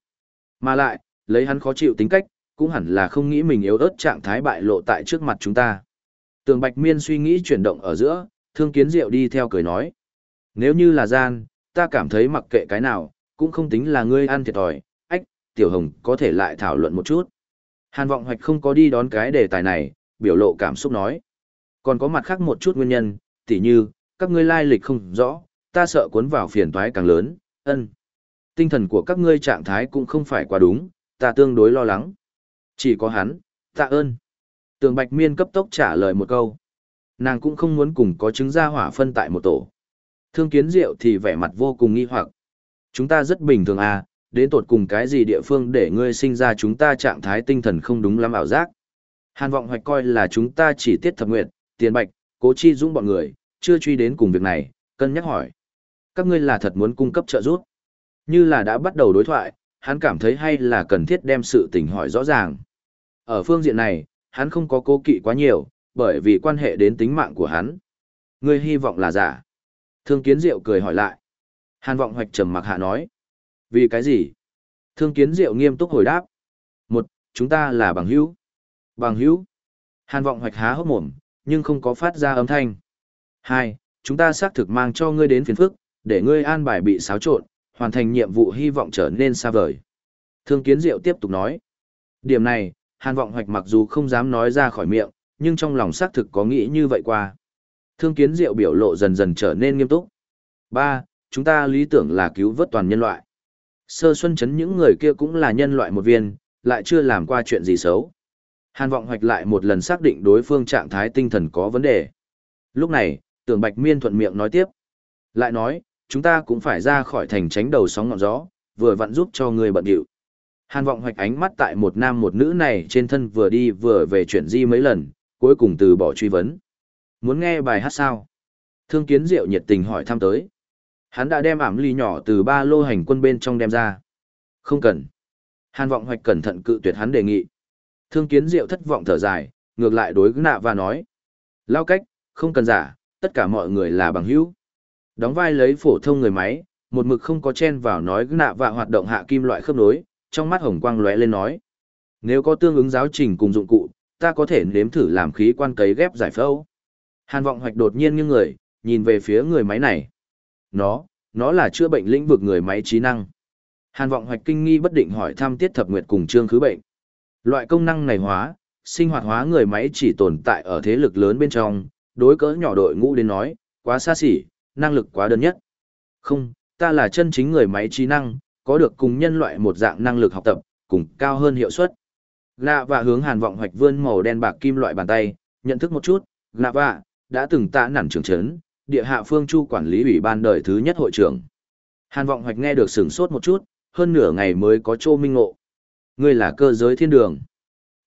Mà lại, lấy hắn khó chịu tính cách, cũng hẳn là không nghĩ mình yếu ớt trạng thái bại lộ tại trước mặt chúng ta. Tường Bạch Miên suy nghĩ chuyển động ở giữa, Thương Kiến Diệu đi theo cười nói. Nếu như là gian, ta cảm thấy mặc kệ cái nào, cũng không tính là ngươi ăn thiệt thòi, ách, Tiểu Hồng có thể lại thảo luận một chút. Hàn Vọng Hoạch không có đi đón cái đề tài này, biểu lộ cảm xúc nói. Còn có mặt khác một chút nguyên nhân, tỉ như, các ngươi lai lịch không rõ, ta sợ cuốn vào phiền toái càng lớn, ân. Tinh thần của các ngươi trạng thái cũng không phải quá đúng, ta tương đối lo lắng. Chỉ có hắn, tạ ơn. Tường Bạch Miên cấp tốc trả lời một câu. Nàng cũng không muốn cùng có chứng ra hỏa phân tại một tổ. Thương kiến diệu thì vẻ mặt vô cùng nghi hoặc. Chúng ta rất bình thường à, đến tột cùng cái gì địa phương để ngươi sinh ra chúng ta trạng thái tinh thần không đúng lắm ảo giác. Hàn vọng hoạch coi là chúng ta chỉ tiết thập nguyện, tiền bạch, cố chi dũng bọn người, chưa truy đến cùng việc này, cân nhắc hỏi. Các ngươi là thật muốn cung cấp trợ giúp. Như là đã bắt đầu đối thoại, hắn cảm thấy hay là cần thiết đem sự tình hỏi rõ ràng. Ở phương diện này, hắn không có cố kỵ quá nhiều, bởi vì quan hệ đến tính mạng của hắn. Ngươi hy vọng là giả. Thương kiến diệu cười hỏi lại. Hàn vọng hoạch trầm mặc hạ nói. Vì cái gì? Thương kiến diệu nghiêm túc hồi đáp. Một, chúng ta là bằng hữu. Bằng hữu. Hàn vọng hoạch há hốc mồm, nhưng không có phát ra âm thanh. Hai, chúng ta xác thực mang cho ngươi đến phiền phức, để ngươi an bài bị xáo trộn, hoàn thành nhiệm vụ hy vọng trở nên xa vời. Thương kiến diệu tiếp tục nói. Điểm này, hàn vọng hoạch mặc dù không dám nói ra khỏi miệng, nhưng trong lòng xác thực có nghĩ như vậy qua. Thương kiến diệu biểu lộ dần dần trở nên nghiêm túc. Ba, chúng ta lý tưởng là cứu vớt toàn nhân loại. Sơ Xuân chấn những người kia cũng là nhân loại một viên, lại chưa làm qua chuyện gì xấu. Hàn vọng hoạch lại một lần xác định đối phương trạng thái tinh thần có vấn đề. Lúc này, tưởng Bạch Miên thuận miệng nói tiếp. Lại nói, chúng ta cũng phải ra khỏi thành tránh đầu sóng ngọn gió, vừa vặn giúp cho người bận điệu. Hàn vọng hoạch ánh mắt tại một nam một nữ này trên thân vừa đi vừa về chuyển di mấy lần, cuối cùng từ bỏ truy vấn. Muốn nghe bài hát sao? Thương kiến diệu nhiệt tình hỏi thăm tới. Hắn đã đem ảm ly nhỏ từ ba lô hành quân bên trong đem ra. Không cần. Hàn vọng hoạch cẩn thận cự tuyệt hắn đề nghị. Thương kiến diệu thất vọng thở dài, ngược lại đối nạ và nói. Lao cách, không cần giả, tất cả mọi người là bằng hữu. Đóng vai lấy phổ thông người máy, một mực không có chen vào nói nạ và hoạt động hạ kim loại khớp nối, trong mắt hồng quang lóe lên nói. Nếu có tương ứng giáo trình cùng dụng cụ, ta có thể nếm thử làm khí quan cấy ghép giải phẫu. Hàn vọng hoạch đột nhiên nghiêng người, nhìn về phía người máy này. Nó, nó là chữa bệnh lĩnh vực người máy trí năng. Hàn vọng hoạch kinh nghi bất định hỏi thăm tiết thập nguyệt cùng trương khứ bệnh. Loại công năng này hóa, sinh hoạt hóa người máy chỉ tồn tại ở thế lực lớn bên trong, đối cỡ nhỏ đội ngũ đến nói, quá xa xỉ, năng lực quá đơn nhất. Không, ta là chân chính người máy trí năng, có được cùng nhân loại một dạng năng lực học tập, cùng cao hơn hiệu suất. Lạ và hướng hàn vọng hoạch vươn màu đen bạc kim loại bàn tay, nhận thức một chút, Lạ và, đã từng tạ nản trưởng chấn, địa hạ phương chu quản lý ủy ban đời thứ nhất hội trưởng. Hàn vọng hoạch nghe được sửng sốt một chút, hơn nửa ngày mới có chô minh ngộ. Ngươi là cơ giới thiên đường.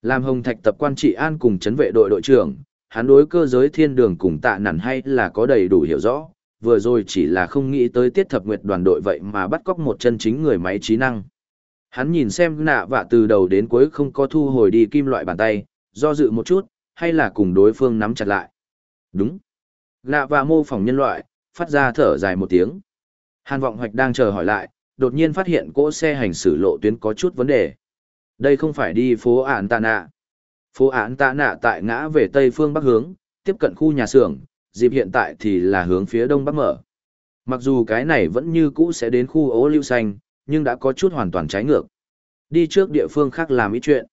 Làm hồng thạch tập quan trị an cùng chấn vệ đội đội trưởng, hắn đối cơ giới thiên đường cùng tạ nản hay là có đầy đủ hiểu rõ, vừa rồi chỉ là không nghĩ tới tiết thập nguyệt đoàn đội vậy mà bắt cóc một chân chính người máy trí năng. Hắn nhìn xem nạ vạ từ đầu đến cuối không có thu hồi đi kim loại bàn tay, do dự một chút, hay là cùng đối phương nắm chặt lại. Đúng. Nạ và mô phỏng nhân loại, phát ra thở dài một tiếng. Hàn vọng hoạch đang chờ hỏi lại, đột nhiên phát hiện cỗ xe hành xử lộ tuyến có chút vấn đề. Đây không phải đi phố Án tạ nạ. Phố Án tạ nạ tại ngã về tây phương bắc hướng, tiếp cận khu nhà xưởng, dịp hiện tại thì là hướng phía đông bắc mở. Mặc dù cái này vẫn như cũ sẽ đến khu ố lưu xanh, nhưng đã có chút hoàn toàn trái ngược. Đi trước địa phương khác làm ít chuyện.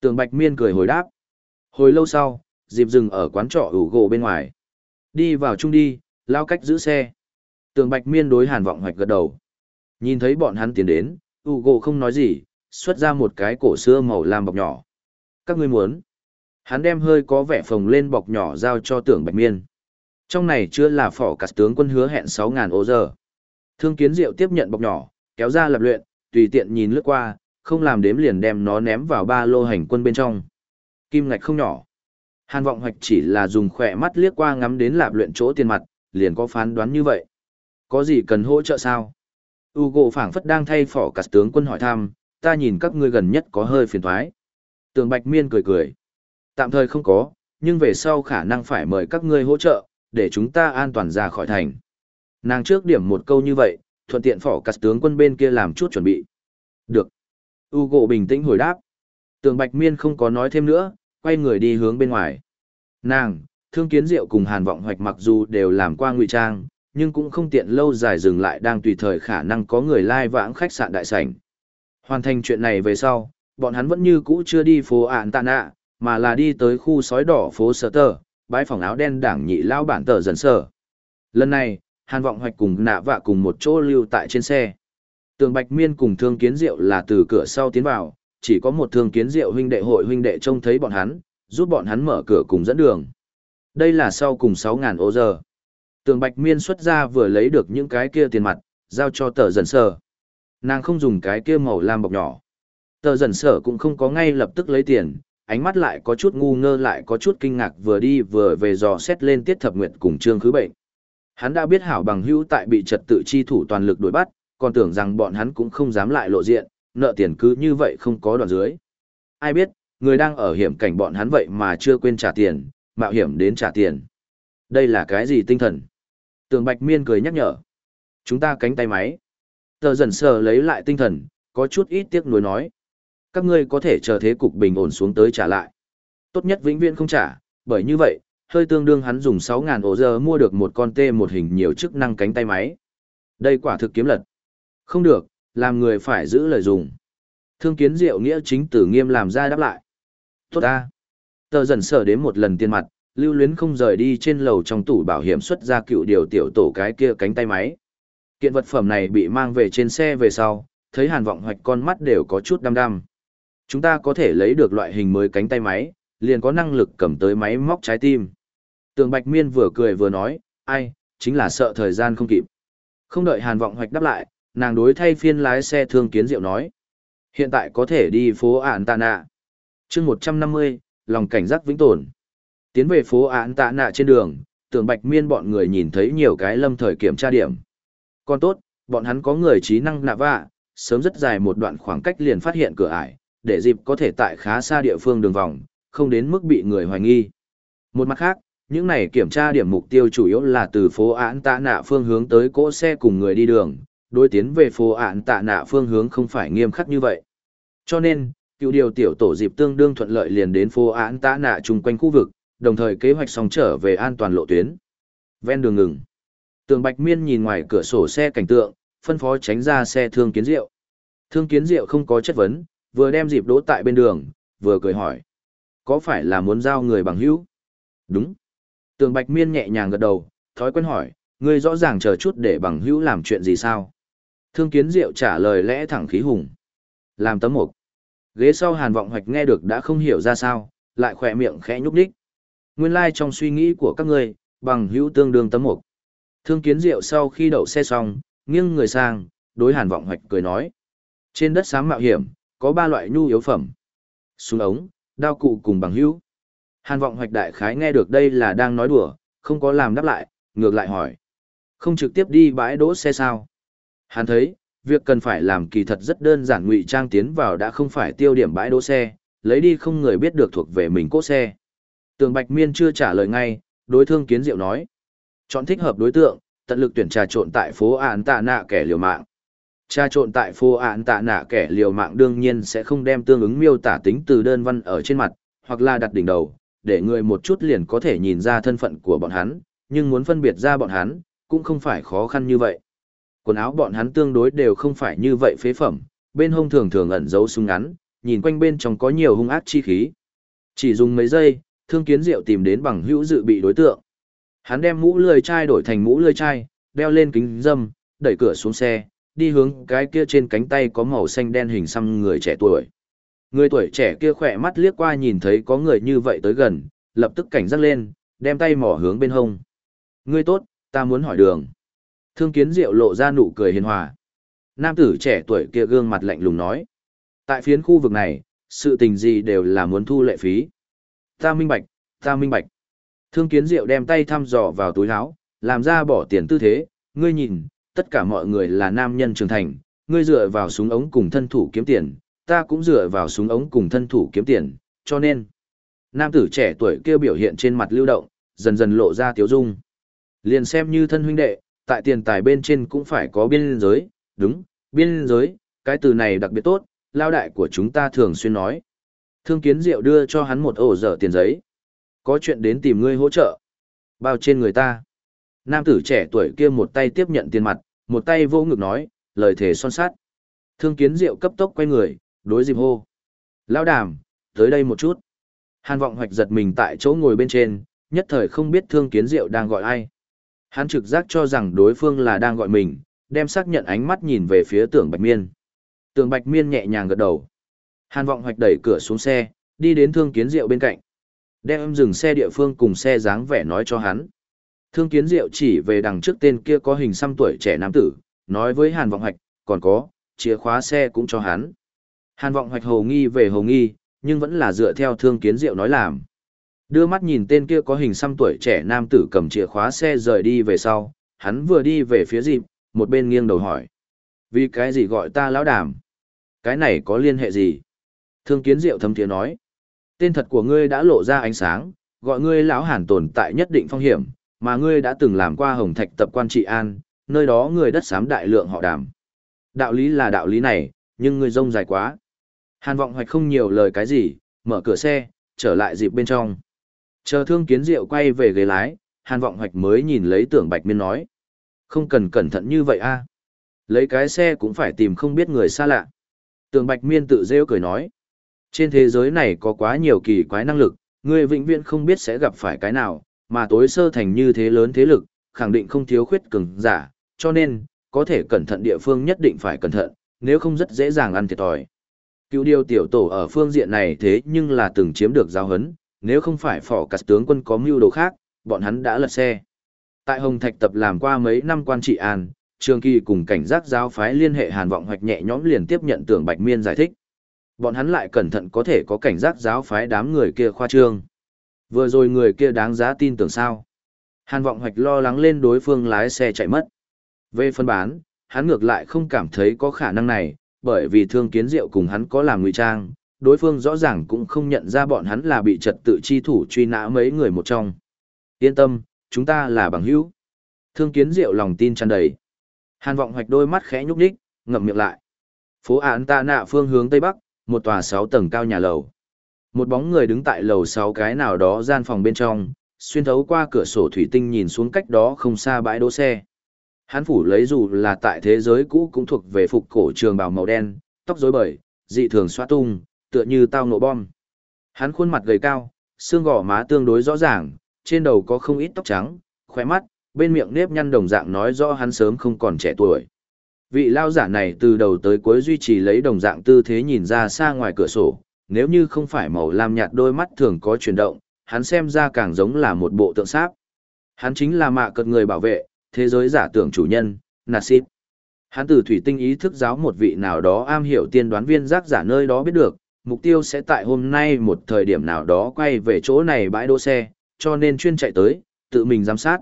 Tường Bạch Miên cười hồi đáp. Hồi lâu sau, dịp dừng ở quán trọ ủ gỗ bên ngoài. Đi vào chung đi, lao cách giữ xe. Tường Bạch Miên đối hàn vọng hoạch gật đầu. Nhìn thấy bọn hắn tiến đến, ủ gỗ không nói gì, xuất ra một cái cổ xưa màu lam bọc nhỏ. Các ngươi muốn. Hắn đem hơi có vẻ phồng lên bọc nhỏ giao cho tưởng Bạch Miên. Trong này chưa là phỏ cả tướng quân hứa hẹn 6.000 ô giờ. Thương kiến diệu tiếp nhận bọc nhỏ, kéo ra lập luyện, tùy tiện nhìn lướt qua, không làm đếm liền đem nó ném vào ba lô hành quân bên trong. Kim ngạch không nhỏ. Hàn vọng hoạch chỉ là dùng khỏe mắt liếc qua ngắm đến lạp luyện chỗ tiền mặt, liền có phán đoán như vậy. Có gì cần hỗ trợ sao? Ugo phảng phất đang thay phỏ cả tướng quân hỏi thăm, ta nhìn các ngươi gần nhất có hơi phiền thoái. Tường Bạch Miên cười cười. Tạm thời không có, nhưng về sau khả năng phải mời các ngươi hỗ trợ, để chúng ta an toàn ra khỏi thành. Nàng trước điểm một câu như vậy, thuận tiện phỏ cắt tướng quân bên kia làm chút chuẩn bị. Được. Ugo bình tĩnh hồi đáp. Tường Bạch Miên không có nói thêm nữa, quay người đi hướng bên ngoài. Nàng, Thương Kiến Diệu cùng Hàn Vọng Hoạch mặc dù đều làm qua ngụy trang, nhưng cũng không tiện lâu dài dừng lại đang tùy thời khả năng có người lai vãng khách sạn đại sảnh. Hoàn thành chuyện này về sau, bọn hắn vẫn như cũ chưa đi phố ạn tạ nạ, mà là đi tới khu sói đỏ phố sở tờ, bãi phòng áo đen đảng nhị lao bản tờ dần sở. Lần này, Hàn Vọng Hoạch cùng nạ vạ cùng một chỗ lưu tại trên xe. Tường Bạch Miên cùng Thương Kiến Diệu là từ cửa sau tiến vào, chỉ có một Thương Kiến Diệu huynh đệ hội huynh đệ trông thấy bọn hắn, giúp bọn hắn mở cửa cùng dẫn đường. Đây là sau cùng 6.000 ô giờ. Tường Bạch Miên xuất ra vừa lấy được những cái kia tiền mặt, giao cho tờ dần sở. Nàng không dùng cái kia màu lam bọc nhỏ. Tờ dần sở cũng không có ngay lập tức lấy tiền, ánh mắt lại có chút ngu ngơ lại có chút kinh ngạc vừa đi vừa về dò xét lên tiết thập nguyệt cùng trương khứ bệnh. Hắn đã biết hảo bằng hữu tại bị trật tự chi thủ toàn lực đuổi bắt, còn tưởng rằng bọn hắn cũng không dám lại lộ diện, nợ tiền cứ như vậy không có đoạn dưới. Ai biết, người đang ở hiểm cảnh bọn hắn vậy mà chưa quên trả tiền, mạo hiểm đến trả tiền. Đây là cái gì tinh thần? Tường Bạch Miên cười nhắc nhở. Chúng ta cánh tay máy. Tờ dần sờ lấy lại tinh thần, có chút ít tiếc nuối nói. Các ngươi có thể chờ thế cục bình ổn xuống tới trả lại. Tốt nhất vĩnh viễn không trả, bởi như vậy, hơi tương đương hắn dùng 6.000 ổ giờ mua được một con tê một hình nhiều chức năng cánh tay máy. Đây quả thực kiếm lật. Không được, làm người phải giữ lời dùng. Thương kiến diệu nghĩa chính tử nghiêm làm ra đáp lại. Tốt ta. Tờ dần sở đến một lần tiền mặt, lưu luyến không rời đi trên lầu trong tủ bảo hiểm xuất ra cựu điều tiểu tổ cái kia cánh tay máy. Kiện vật phẩm này bị mang về trên xe về sau, thấy hàn vọng hoạch con mắt đều có chút đăm đăm. Chúng ta có thể lấy được loại hình mới cánh tay máy, liền có năng lực cầm tới máy móc trái tim. Tường Bạch Miên vừa cười vừa nói, ai, chính là sợ thời gian không kịp. Không đợi Hàn Vọng Hoạch đáp lại, nàng đối thay phiên lái xe thương kiến diệu nói. Hiện tại có thể đi phố Ản Tạ Nạ. chương 150, lòng cảnh giác vĩnh tồn. Tiến về phố Ản Tạ Nạ trên đường, Tường Bạch Miên bọn người nhìn thấy nhiều cái lâm thời kiểm tra điểm. Còn tốt, bọn hắn có người trí năng nạ vạ, sớm rất dài một đoạn khoảng cách liền phát hiện cửa ải, để dịp có thể tại khá xa địa phương đường vòng, không đến mức bị người hoài nghi. Một mặt khác, những này kiểm tra điểm mục tiêu chủ yếu là từ phố án tạ nạ phương hướng tới cỗ xe cùng người đi đường, đối tiến về phố án tạ nạ phương hướng không phải nghiêm khắc như vậy. Cho nên, cựu điều tiểu tổ dịp tương đương thuận lợi liền đến phố án tạ nạ chung quanh khu vực, đồng thời kế hoạch xong trở về an toàn lộ tuyến. Ven đường ngừng. Tường Bạch Miên nhìn ngoài cửa sổ xe cảnh tượng, phân phó tránh ra xe thương kiến rượu. Thương kiến rượu không có chất vấn, vừa đem dịp đỗ tại bên đường, vừa cười hỏi. Có phải là muốn giao người bằng hữu? Đúng. Tường Bạch Miên nhẹ nhàng gật đầu, thói quen hỏi, ngươi rõ ràng chờ chút để bằng hữu làm chuyện gì sao? Thương kiến diệu trả lời lẽ thẳng khí hùng. Làm tấm mục. Ghế sau hàn vọng hoạch nghe được đã không hiểu ra sao, lại khỏe miệng khẽ nhúc đích. Nguyên lai like trong suy nghĩ của các ngươi, bằng hữu tương đương tấm mục. Thương kiến diệu sau khi đậu xe xong, nghiêng người sang, đối hàn vọng hoạch cười nói. Trên đất sáng mạo hiểm, có ba loại nhu yếu phẩm. Súng ống, đao cụ cùng bằng hữu. Hàn vọng hoạch đại khái nghe được đây là đang nói đùa, không có làm đáp lại, ngược lại hỏi. Không trực tiếp đi bãi đỗ xe sao? Hắn thấy, việc cần phải làm kỳ thật rất đơn giản ngụy trang tiến vào đã không phải tiêu điểm bãi đỗ xe, lấy đi không người biết được thuộc về mình cốt xe. Tường Bạch Miên chưa trả lời ngay, đối thương kiến diệu nói. Chọn thích hợp đối tượng, tận lực tuyển trà trộn tại phố án tạ nạ kẻ liều mạng. Trà trộn tại phố án tạ nạ kẻ liều mạng đương nhiên sẽ không đem tương ứng miêu tả tính từ đơn văn ở trên mặt, hoặc là đặt đỉnh đầu, để người một chút liền có thể nhìn ra thân phận của bọn hắn, nhưng muốn phân biệt ra bọn hắn, cũng không phải khó khăn như vậy. Quần áo bọn hắn tương đối đều không phải như vậy phế phẩm, bên hông thường thường ẩn giấu súng ngắn, nhìn quanh bên trong có nhiều hung ác chi khí. Chỉ dùng mấy giây, thương kiến diệu tìm đến bằng hữu dự bị đối tượng. Hắn đem mũ lười chai đổi thành mũ lười chai, đeo lên kính dâm, đẩy cửa xuống xe, đi hướng cái kia trên cánh tay có màu xanh đen hình xăm người trẻ tuổi. Người tuổi trẻ kia khỏe mắt liếc qua nhìn thấy có người như vậy tới gần, lập tức cảnh giác lên, đem tay mỏ hướng bên hông. Ngươi tốt, ta muốn hỏi đường. Thương kiến diệu lộ ra nụ cười hiền hòa. Nam tử trẻ tuổi kia gương mặt lạnh lùng nói. Tại phiến khu vực này, sự tình gì đều là muốn thu lệ phí. Ta minh bạch, ta minh bạch. Thương kiến diệu đem tay thăm dò vào túi áo, làm ra bỏ tiền tư thế. Ngươi nhìn, tất cả mọi người là nam nhân trưởng thành, ngươi dựa vào súng ống cùng thân thủ kiếm tiền, ta cũng dựa vào súng ống cùng thân thủ kiếm tiền, cho nên. Nam tử trẻ tuổi kêu biểu hiện trên mặt lưu động, dần dần lộ ra tiếu dung. Liền xem như thân huynh đệ, tại tiền tài bên trên cũng phải có biên giới, đúng, biên giới, cái từ này đặc biệt tốt, lao đại của chúng ta thường xuyên nói. Thương kiến diệu đưa cho hắn một ổ dở tiền giấy. Có chuyện đến tìm ngươi hỗ trợ. Bao trên người ta. Nam tử trẻ tuổi kia một tay tiếp nhận tiền mặt, một tay vô ngực nói, lời thề son sát. Thương kiến diệu cấp tốc quay người, đối dịp hô. lao đàm, tới đây một chút. Hàn vọng hoạch giật mình tại chỗ ngồi bên trên, nhất thời không biết thương kiến diệu đang gọi ai. Hắn trực giác cho rằng đối phương là đang gọi mình, đem xác nhận ánh mắt nhìn về phía tưởng bạch miên. Tưởng bạch miên nhẹ nhàng gật đầu. Hàn vọng hoạch đẩy cửa xuống xe, đi đến thương kiến diệu bên cạnh. Đem dừng xe địa phương cùng xe dáng vẻ nói cho hắn. Thương kiến diệu chỉ về đằng trước tên kia có hình xăm tuổi trẻ nam tử, nói với hàn vọng hoạch, còn có, chìa khóa xe cũng cho hắn. Hàn vọng hoạch hồ nghi về hồ nghi, nhưng vẫn là dựa theo thương kiến diệu nói làm. Đưa mắt nhìn tên kia có hình xăm tuổi trẻ nam tử cầm chìa khóa xe rời đi về sau, hắn vừa đi về phía dịp, một bên nghiêng đầu hỏi. Vì cái gì gọi ta lão đàm? Cái này có liên hệ gì? Thương kiến diệu thâm tiếng nói. Tên thật của ngươi đã lộ ra ánh sáng, gọi ngươi lão hàn tồn tại nhất định phong hiểm, mà ngươi đã từng làm qua hồng thạch tập quan trị an, nơi đó người đất xám đại lượng họ đàm. Đạo lý là đạo lý này, nhưng ngươi rông dài quá. Hàn vọng hoạch không nhiều lời cái gì, mở cửa xe, trở lại dịp bên trong. Chờ thương kiến diệu quay về ghế lái, hàn vọng hoạch mới nhìn lấy tưởng bạch miên nói. Không cần cẩn thận như vậy a Lấy cái xe cũng phải tìm không biết người xa lạ. Tưởng bạch miên tự rêu cười nói. Trên thế giới này có quá nhiều kỳ quái năng lực, người vĩnh viễn không biết sẽ gặp phải cái nào, mà tối sơ thành như thế lớn thế lực, khẳng định không thiếu khuyết cường giả, cho nên, có thể cẩn thận địa phương nhất định phải cẩn thận, nếu không rất dễ dàng ăn thiệt thòi. Cựu điều tiểu tổ ở phương diện này thế nhưng là từng chiếm được giáo hấn, nếu không phải phỏ cắt tướng quân có mưu đồ khác, bọn hắn đã lật xe. Tại Hồng Thạch tập làm qua mấy năm quan trị an, Trường Kỳ cùng cảnh giác giáo phái liên hệ Hàn Vọng Hoạch nhẹ nhõm liền tiếp nhận tưởng Bạch Miên giải thích. Bọn hắn lại cẩn thận có thể có cảnh giác giáo phái đám người kia khoa trương. Vừa rồi người kia đáng giá tin tưởng sao? Hàn Vọng Hoạch lo lắng lên đối phương lái xe chạy mất. Về phân bán, hắn ngược lại không cảm thấy có khả năng này, bởi vì thương kiến diệu cùng hắn có làm ngụy trang, đối phương rõ ràng cũng không nhận ra bọn hắn là bị trật tự chi thủ truy nã mấy người một trong. Yên tâm, chúng ta là bằng hữu. Thương kiến diệu lòng tin tràn đầy. Hàn vọng hoạch đôi mắt khẽ nhúc nhích, ngậm miệng lại. Phố án ta nạ phương hướng tây bắc, một tòa sáu tầng cao nhà lầu. Một bóng người đứng tại lầu sáu cái nào đó gian phòng bên trong, xuyên thấu qua cửa sổ thủy tinh nhìn xuống cách đó không xa bãi đỗ xe. Hán phủ lấy dù là tại thế giới cũ cũng thuộc về phục cổ trường bào màu đen, tóc rối bời, dị thường xoa tung, tựa như tao nổ bom. Hắn khuôn mặt gầy cao, xương gò má tương đối rõ ràng, trên đầu có không ít tóc trắng, khóe mắt, bên miệng nếp nhăn đồng dạng nói rõ hắn sớm không còn trẻ tuổi. Vị lao giả này từ đầu tới cuối duy trì lấy đồng dạng tư thế nhìn ra xa ngoài cửa sổ, nếu như không phải màu lam nhạt đôi mắt thường có chuyển động, hắn xem ra càng giống là một bộ tượng sáp. Hắn chính là mạ cật người bảo vệ, thế giới giả tưởng chủ nhân, Nasip. Hắn từ thủy tinh ý thức giáo một vị nào đó am hiểu tiên đoán viên giác giả nơi đó biết được, mục tiêu sẽ tại hôm nay một thời điểm nào đó quay về chỗ này bãi đỗ xe, cho nên chuyên chạy tới, tự mình giám sát.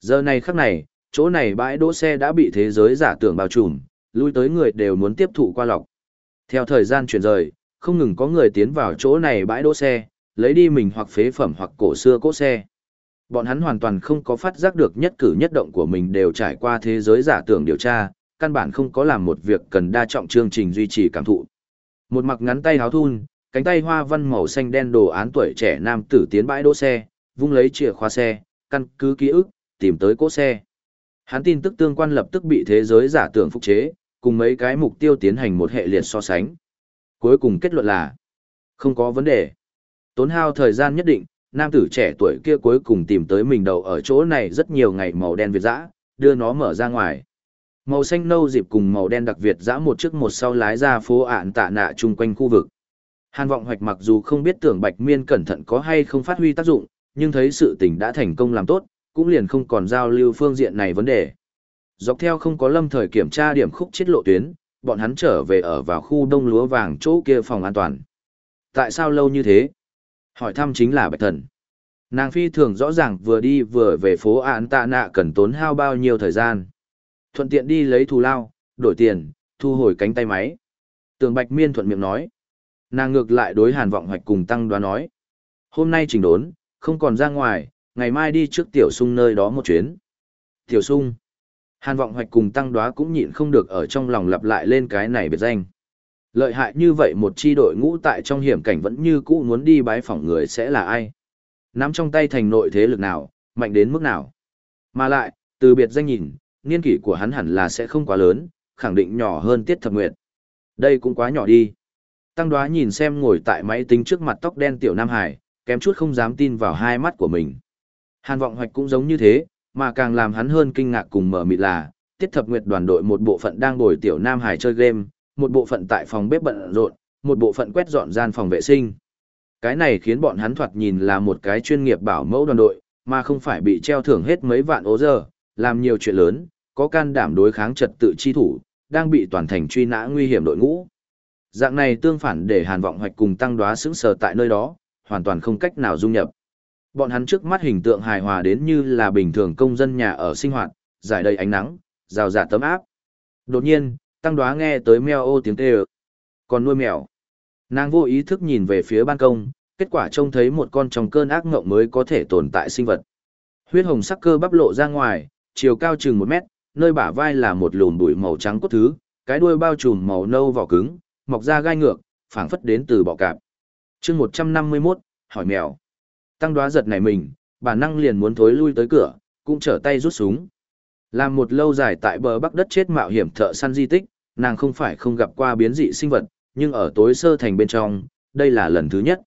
Giờ này khắc này, chỗ này bãi đỗ xe đã bị thế giới giả tưởng bao trùm, lui tới người đều muốn tiếp thụ qua lọc. Theo thời gian chuyển rời, không ngừng có người tiến vào chỗ này bãi đỗ xe, lấy đi mình hoặc phế phẩm hoặc cổ xưa cỗ xe. Bọn hắn hoàn toàn không có phát giác được nhất cử nhất động của mình đều trải qua thế giới giả tưởng điều tra, căn bản không có làm một việc cần đa trọng chương trình duy trì cảm thụ. Một mặc ngắn tay háo thun, cánh tay hoa văn màu xanh đen đồ án tuổi trẻ nam tử tiến bãi đỗ xe, vung lấy chìa khóa xe, căn cứ ký ức, tìm tới cỗ xe. Hắn tin tức tương quan lập tức bị thế giới giả tưởng phục chế, cùng mấy cái mục tiêu tiến hành một hệ liệt so sánh. Cuối cùng kết luận là, không có vấn đề. Tốn hao thời gian nhất định, nam tử trẻ tuổi kia cuối cùng tìm tới mình đầu ở chỗ này rất nhiều ngày màu đen Việt dã, đưa nó mở ra ngoài. Màu xanh nâu dịp cùng màu đen đặc biệt dã một trước một sau lái ra phố ạn tạ nạ chung quanh khu vực. Hàn vọng hoạch mặc dù không biết tưởng bạch miên cẩn thận có hay không phát huy tác dụng, nhưng thấy sự tình đã thành công làm tốt, cũng liền không còn giao lưu phương diện này vấn đề. Dọc theo không có lâm thời kiểm tra điểm khúc chết lộ tuyến, bọn hắn trở về ở vào khu đông lúa vàng chỗ kia phòng an toàn. Tại sao lâu như thế? Hỏi thăm chính là bạch thần. Nàng phi thường rõ ràng vừa đi vừa về phố ạn tạ nạ cần tốn hao bao nhiêu thời gian. Thuận tiện đi lấy thù lao, đổi tiền, thu hồi cánh tay máy. Tường bạch miên thuận miệng nói. Nàng ngược lại đối hàn vọng hoạch cùng tăng đoán nói. Hôm nay chỉnh đốn, không còn ra ngoài, ngày mai đi trước tiểu sung nơi đó một chuyến. Tiểu sung. Hàn vọng hoạch cùng tăng đoá cũng nhịn không được ở trong lòng lặp lại lên cái này biệt danh. Lợi hại như vậy một chi đội ngũ tại trong hiểm cảnh vẫn như cũ muốn đi bái phỏng người sẽ là ai. Nắm trong tay thành nội thế lực nào, mạnh đến mức nào. Mà lại, từ biệt danh nhìn, niên kỷ của hắn hẳn là sẽ không quá lớn, khẳng định nhỏ hơn tiết thập nguyệt. Đây cũng quá nhỏ đi. Tăng đoá nhìn xem ngồi tại máy tính trước mặt tóc đen tiểu Nam Hải, kém chút không dám tin vào hai mắt của mình. Hàn vọng hoạch cũng giống như thế, mà càng làm hắn hơn kinh ngạc cùng mở mịt là, tiết thập nguyệt đoàn đội một bộ phận đang ngồi tiểu Nam Hải chơi game, một bộ phận tại phòng bếp bận rộn, một bộ phận quét dọn gian phòng vệ sinh. Cái này khiến bọn hắn thoạt nhìn là một cái chuyên nghiệp bảo mẫu đoàn đội, mà không phải bị treo thưởng hết mấy vạn ố giờ, làm nhiều chuyện lớn, có can đảm đối kháng trật tự chi thủ, đang bị toàn thành truy nã nguy hiểm đội ngũ. Dạng này tương phản để Hàn Vọng Hoạch cùng tăng đoá sững sờ tại nơi đó, hoàn toàn không cách nào dung nhập. Bọn hắn trước mắt hình tượng hài hòa đến như là bình thường công dân nhà ở sinh hoạt, giải đầy ánh nắng, rào rạt tấm áp. Đột nhiên, tăng đoá nghe tới meo ô tiếng kêu. Còn nuôi mèo. Nàng vô ý thức nhìn về phía ban công, kết quả trông thấy một con trong cơn ác ngộng mới có thể tồn tại sinh vật. Huyết hồng sắc cơ bắp lộ ra ngoài, chiều cao chừng một mét, nơi bả vai là một lùm bụi màu trắng cốt thứ, cái đuôi bao trùm màu nâu vỏ cứng, mọc ra gai ngược, phảng phất đến từ bọ cạp. chương 151, hỏi mèo. Tăng đoá giật này mình, bản năng liền muốn thối lui tới cửa, cũng trở tay rút súng. Làm một lâu dài tại bờ bắc đất chết mạo hiểm thợ săn di tích, nàng không phải không gặp qua biến dị sinh vật, nhưng ở tối sơ thành bên trong, đây là lần thứ nhất.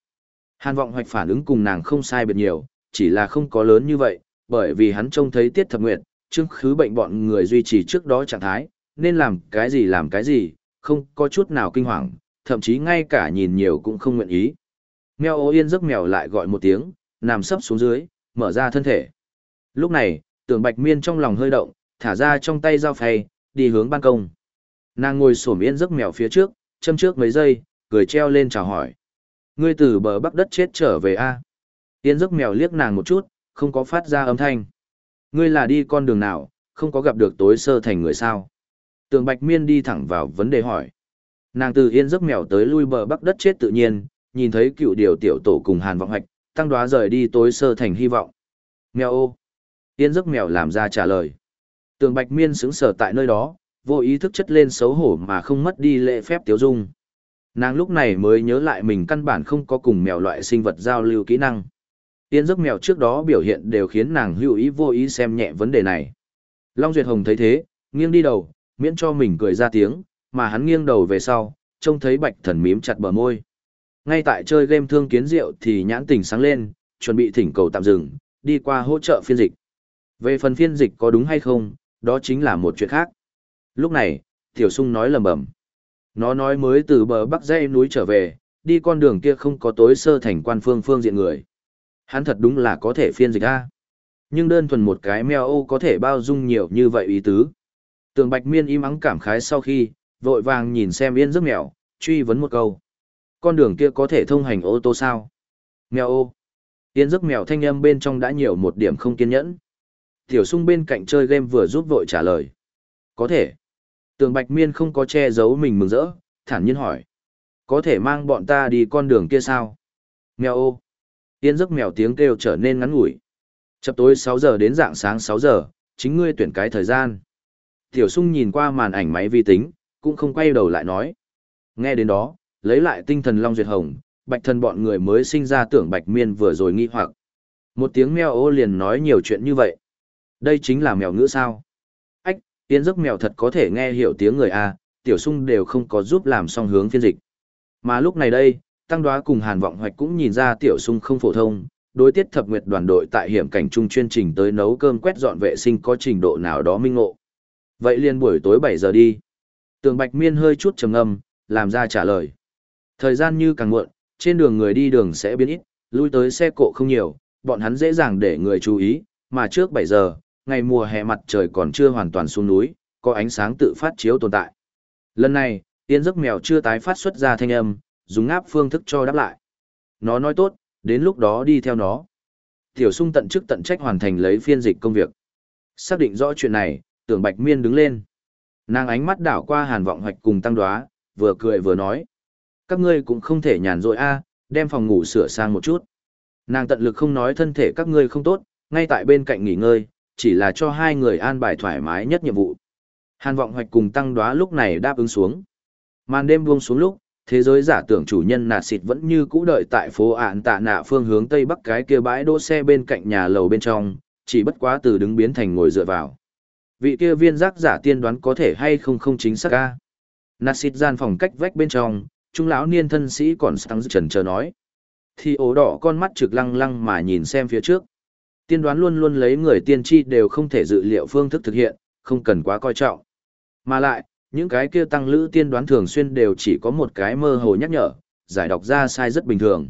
Hàn vọng hoạch phản ứng cùng nàng không sai biệt nhiều, chỉ là không có lớn như vậy, bởi vì hắn trông thấy tiết thập nguyệt, trước khứ bệnh bọn người duy trì trước đó trạng thái, nên làm cái gì làm cái gì, không có chút nào kinh hoàng, thậm chí ngay cả nhìn nhiều cũng không nguyện ý. Mèo ô yên giấc mèo lại gọi một tiếng, nằm sấp xuống dưới, mở ra thân thể. Lúc này, tưởng bạch miên trong lòng hơi động, thả ra trong tay dao phay, đi hướng ban công. Nàng ngồi sổm yên giấc mèo phía trước, châm trước mấy giây, cười treo lên chào hỏi. Ngươi từ bờ bắc đất chết trở về a Yên giấc mèo liếc nàng một chút, không có phát ra âm thanh. Ngươi là đi con đường nào, không có gặp được tối sơ thành người sao. Tường bạch miên đi thẳng vào vấn đề hỏi. Nàng từ yên giấc mèo tới lui bờ bắc đất chết tự nhiên, nhìn thấy cựu điều tiểu tổ cùng hàn vọng hạch, tăng đoá rời đi tối sơ thành hy vọng. Mèo ô. Yên giấc mèo làm ra trả lời. Tường Bạch Miên sững sờ tại nơi đó, vô ý thức chất lên xấu hổ mà không mất đi lễ phép tiếu dung. Nàng lúc này mới nhớ lại mình căn bản không có cùng mèo loại sinh vật giao lưu kỹ năng. Yên giấc mèo trước đó biểu hiện đều khiến nàng hữu ý vô ý xem nhẹ vấn đề này. Long Duyệt Hồng thấy thế, nghiêng đi đầu, miễn cho mình cười ra tiếng, mà hắn nghiêng đầu về sau, trông thấy bạch thần mím chặt bờ môi. Ngay tại chơi game thương kiến rượu thì nhãn tình sáng lên, chuẩn bị thỉnh cầu tạm dừng, đi qua hỗ trợ phiên dịch. Về phần phiên dịch có đúng hay không, đó chính là một chuyện khác. Lúc này, Tiểu Sung nói lầm bầm. Nó nói mới từ bờ bắc dãy núi trở về, đi con đường kia không có tối sơ thành quan phương phương diện người. Hắn thật đúng là có thể phiên dịch a. Nhưng đơn thuần một cái mèo ô có thể bao dung nhiều như vậy ý tứ. Tường Bạch Miên im ắng cảm khái sau khi, vội vàng nhìn xem yên giấc mèo, truy vấn một câu. Con đường kia có thể thông hành ô tô sao? Mèo ô. Yên giấc mèo thanh âm bên trong đã nhiều một điểm không kiên nhẫn. Tiểu sung bên cạnh chơi game vừa giúp vội trả lời. Có thể. Tường Bạch Miên không có che giấu mình mừng rỡ, thản nhiên hỏi. Có thể mang bọn ta đi con đường kia sao? Mèo ô. Yên giấc mèo tiếng kêu trở nên ngắn ngủi. Chập tối 6 giờ đến dạng sáng 6 giờ, chính ngươi tuyển cái thời gian. Tiểu sung nhìn qua màn ảnh máy vi tính, cũng không quay đầu lại nói. Nghe đến đó, lấy lại tinh thần Long Duyệt Hồng, bạch thần bọn người mới sinh ra tưởng bạch miên vừa rồi nghi hoặc. Một tiếng mèo ô liền nói nhiều chuyện như vậy. Đây chính là mèo ngữ sao. Ách, yên giấc mèo thật có thể nghe hiểu tiếng người A, tiểu sung đều không có giúp làm song hướng phiên dịch. Mà lúc này đây, tăng đoá cùng hàn vọng hoạch cũng nhìn ra tiểu sung không phổ thông, đối tiết thập nguyệt đoàn đội tại hiểm cảnh trung chuyên trình tới nấu cơm quét dọn vệ sinh có trình độ nào đó minh ngộ. Vậy liền buổi tối 7 giờ đi. Tường Bạch Miên hơi chút trầm ngâm, làm ra trả lời. Thời gian như càng muộn, trên đường người đi đường sẽ biến ít, lui tới xe cộ không nhiều, bọn hắn dễ dàng để người chú ý, mà trước 7 giờ, ngày mùa hè mặt trời còn chưa hoàn toàn xuống núi, có ánh sáng tự phát chiếu tồn tại. Lần này, tiên giấc mèo chưa tái phát xuất ra thanh âm, dùng áp phương thức cho đáp lại. Nó nói tốt, đến lúc đó đi theo nó. Tiểu sung tận chức tận trách hoàn thành lấy phiên dịch công việc. Xác định rõ chuyện này, tưởng bạch miên đứng lên. Nàng ánh mắt đảo qua hàn vọng hoạch cùng tăng đoá, vừa cười vừa nói. Các ngươi cũng không thể nhàn rỗi a, đem phòng ngủ sửa sang một chút. Nàng tận lực không nói thân thể các ngươi không tốt, ngay tại bên cạnh nghỉ ngơi, chỉ là cho hai người an bài thoải mái nhất nhiệm vụ. Hàn vọng hoạch cùng tăng đoá lúc này đáp ứng xuống. Màn đêm buông xuống lúc, thế giới giả tưởng chủ nhân nạt xịt vẫn như cũ đợi tại phố ạn tạ nạ phương hướng tây bắc cái kia bãi đỗ xe bên cạnh nhà lầu bên trong, chỉ bất quá từ đứng biến thành ngồi dựa vào. Vị kia viên giác giả tiên đoán có thể hay không không chính xác ca. Nạt xịt gian phòng cách vách bên trong, trung lão niên thân sĩ còn sáng trần chờ nói. Thì ố đỏ con mắt trực lăng lăng mà nhìn xem phía trước. Tiên đoán luôn luôn lấy người tiên tri đều không thể dự liệu phương thức thực hiện, không cần quá coi trọng. Mà lại, những cái kia tăng lữ tiên đoán thường xuyên đều chỉ có một cái mơ hồ nhắc nhở, giải đọc ra sai rất bình thường.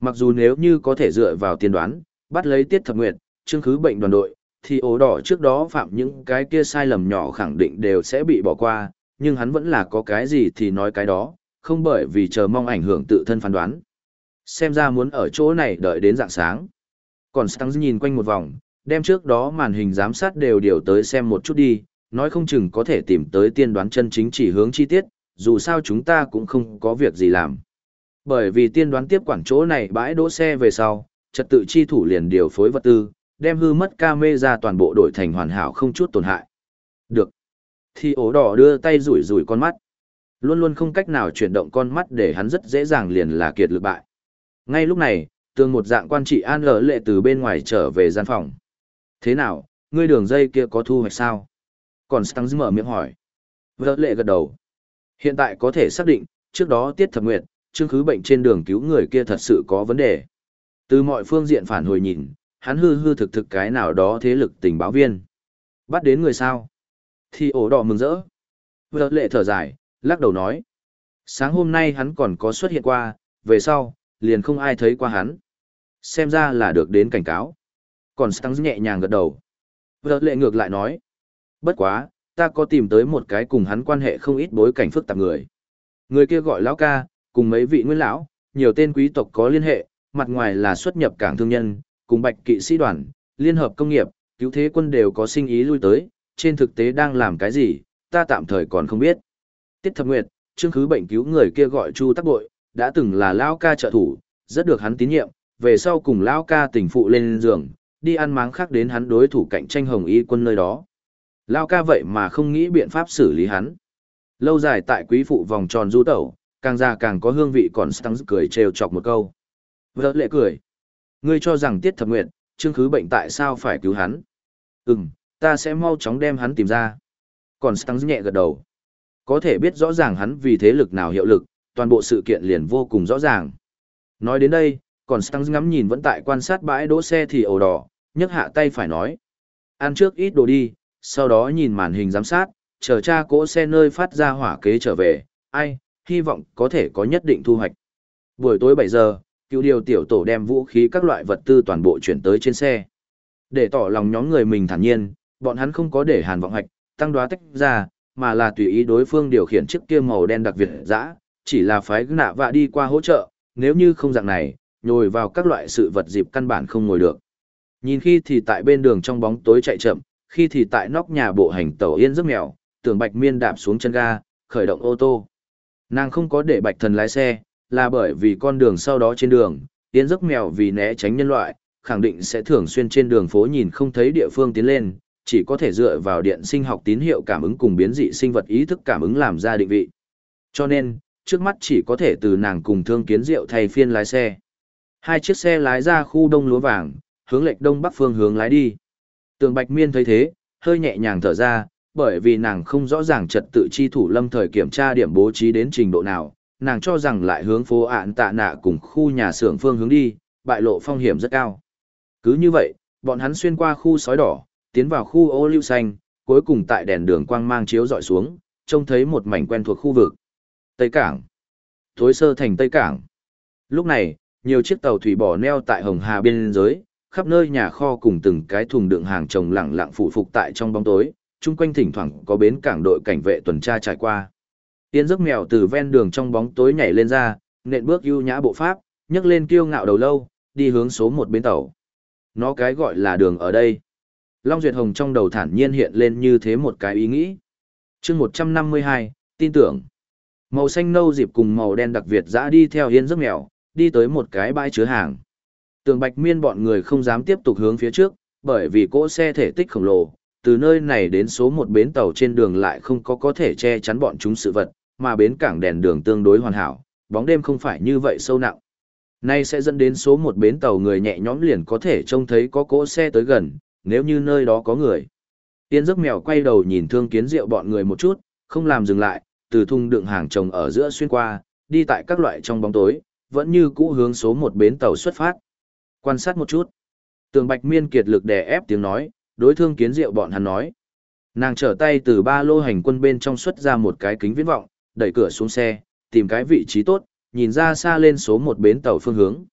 Mặc dù nếu như có thể dựa vào tiên đoán, bắt lấy tiết thập nguyệt, chứng khứ bệnh đoàn đội, thì ố đỏ trước đó phạm những cái kia sai lầm nhỏ khẳng định đều sẽ bị bỏ qua, nhưng hắn vẫn là có cái gì thì nói cái đó, không bởi vì chờ mong ảnh hưởng tự thân phán đoán. Xem ra muốn ở chỗ này đợi đến dạng sáng. Còn Stang nhìn quanh một vòng, đem trước đó màn hình giám sát đều điều tới xem một chút đi, nói không chừng có thể tìm tới tiên đoán chân chính chỉ hướng chi tiết, dù sao chúng ta cũng không có việc gì làm. Bởi vì tiên đoán tiếp quản chỗ này bãi đỗ xe về sau, trật tự chi thủ liền điều phối vật tư, đem hư mất ca mê ra toàn bộ đổi thành hoàn hảo không chút tổn hại. Được. Thì ố đỏ đưa tay rủi rủi con mắt. Luôn luôn không cách nào chuyển động con mắt để hắn rất dễ dàng liền là kiệt lực bại. Ngay lúc này, tương một dạng quan trị an lỡ lệ từ bên ngoài trở về gian phòng. Thế nào, ngươi đường dây kia có thu hoạch sao? Còn Stang mở miệng hỏi. Vợ lệ gật đầu. Hiện tại có thể xác định, trước đó tiết thập nguyệt, chương khứ bệnh trên đường cứu người kia thật sự có vấn đề. Từ mọi phương diện phản hồi nhìn, hắn hư hư thực thực cái nào đó thế lực tình báo viên. Bắt đến người sao? Thì ổ đỏ mừng rỡ. Vợ lệ thở dài, lắc đầu nói. Sáng hôm nay hắn còn có xuất hiện qua, về sau, liền không ai thấy qua hắn. Xem ra là được đến cảnh cáo. Còn Stang nhẹ nhàng gật đầu. Vợ lệ ngược lại nói. Bất quá, ta có tìm tới một cái cùng hắn quan hệ không ít bối cảnh phức tạp người. Người kia gọi lão ca, cùng mấy vị nguyên lão, nhiều tên quý tộc có liên hệ, mặt ngoài là xuất nhập cảng thương nhân, cùng bạch kỵ sĩ đoàn, liên hợp công nghiệp, cứu thế quân đều có sinh ý lui tới, trên thực tế đang làm cái gì, ta tạm thời còn không biết. Tiết Thập Nguyệt, chương Khứ bệnh cứu người kia gọi Chu Tắc Bội, đã từng là lão ca trợ thủ, rất được hắn tín nhiệm, về sau cùng lão ca tỉnh phụ lên giường, đi ăn máng khác đến hắn đối thủ cạnh tranh hồng y quân nơi đó. Lao ca vậy mà không nghĩ biện pháp xử lý hắn. Lâu dài tại quý phụ vòng tròn du tẩu, càng già càng có hương vị còn Stang cười trêu chọc một câu. Vợ lệ cười. Ngươi cho rằng tiết thập nguyện, trương khứ bệnh tại sao phải cứu hắn? Ừm, ta sẽ mau chóng đem hắn tìm ra. Còn Stang nhẹ gật đầu. Có thể biết rõ ràng hắn vì thế lực nào hiệu lực, toàn bộ sự kiện liền vô cùng rõ ràng. Nói đến đây, còn Stang ngắm nhìn vẫn tại quan sát bãi đỗ xe thì ồ đỏ, nhấc hạ tay phải nói. Ăn trước ít đồ đi, sau đó nhìn màn hình giám sát, chờ cha cỗ xe nơi phát ra hỏa kế trở về, ai, hy vọng có thể có nhất định thu hoạch. Buổi tối 7 giờ, cựu điều tiểu tổ đem vũ khí các loại vật tư toàn bộ chuyển tới trên xe. Để tỏ lòng nhóm người mình thản nhiên, bọn hắn không có để hàn vọng hạch, tăng đoá tách ra, mà là tùy ý đối phương điều khiển chiếc kia màu đen đặc biệt dã, chỉ là phái nạ vạ đi qua hỗ trợ, nếu như không dạng này, nhồi vào các loại sự vật dịp căn bản không ngồi được. Nhìn khi thì tại bên đường trong bóng tối chạy chậm, khi thì tại nóc nhà bộ hành tàu yên giấc mèo, tưởng bạch miên đạp xuống chân ga, khởi động ô tô. Nàng không có để bạch thần lái xe, là bởi vì con đường sau đó trên đường, yên giấc mèo vì né tránh nhân loại, khẳng định sẽ thường xuyên trên đường phố nhìn không thấy địa phương tiến lên, chỉ có thể dựa vào điện sinh học tín hiệu cảm ứng cùng biến dị sinh vật ý thức cảm ứng làm ra định vị. Cho nên, trước mắt chỉ có thể từ nàng cùng thương kiến diệu thay phiên lái xe. Hai chiếc xe lái ra khu đông lúa vàng, hướng lệch đông bắc phương hướng lái đi. Tường Bạch Miên thấy thế, hơi nhẹ nhàng thở ra, bởi vì nàng không rõ ràng trật tự chi thủ lâm thời kiểm tra điểm bố trí đến trình độ nào, nàng cho rằng lại hướng phố ạn tạ nạ cùng khu nhà xưởng phương hướng đi, bại lộ phong hiểm rất cao. Cứ như vậy, bọn hắn xuyên qua khu sói đỏ, tiến vào khu ô lưu xanh, cuối cùng tại đèn đường quang mang chiếu dọi xuống, trông thấy một mảnh quen thuộc khu vực. Tây Cảng. Thối sơ thành Tây Cảng. Lúc này, nhiều chiếc tàu thủy bỏ neo tại Hồng Hà biên giới, khắp nơi nhà kho cùng từng cái thùng đựng hàng trồng lẳng lặng phủ phục tại trong bóng tối, chung quanh thỉnh thoảng có bến cảng đội cảnh vệ tuần tra trải qua. Tiên giấc mèo từ ven đường trong bóng tối nhảy lên ra, nện bước ưu nhã bộ pháp, nhấc lên kiêu ngạo đầu lâu, đi hướng số một bến tàu. Nó cái gọi là đường ở đây. Long Duyệt Hồng trong đầu thản nhiên hiện lên như thế một cái ý nghĩ. chương 152, tin tưởng. Màu xanh nâu dịp cùng màu đen đặc biệt dã đi theo yên giấc mèo, đi tới một cái bãi chứa hàng. Tường Bạch Miên bọn người không dám tiếp tục hướng phía trước, bởi vì cỗ xe thể tích khổng lồ, từ nơi này đến số một bến tàu trên đường lại không có có thể che chắn bọn chúng sự vật, mà bến cảng đèn đường tương đối hoàn hảo, bóng đêm không phải như vậy sâu nặng. Nay sẽ dẫn đến số một bến tàu người nhẹ nhõm liền có thể trông thấy có cỗ xe tới gần, nếu như nơi đó có người. Tiên giấc mèo quay đầu nhìn thương kiến rượu bọn người một chút, không làm dừng lại, từ thung đựng hàng trồng ở giữa xuyên qua, đi tại các loại trong bóng tối, vẫn như cũ hướng số một bến tàu xuất phát. Quan sát một chút. Tường Bạch Miên kiệt lực đè ép tiếng nói, đối thương kiến diệu bọn hắn nói. Nàng trở tay từ ba lô hành quân bên trong xuất ra một cái kính viễn vọng, đẩy cửa xuống xe, tìm cái vị trí tốt, nhìn ra xa lên số một bến tàu phương hướng.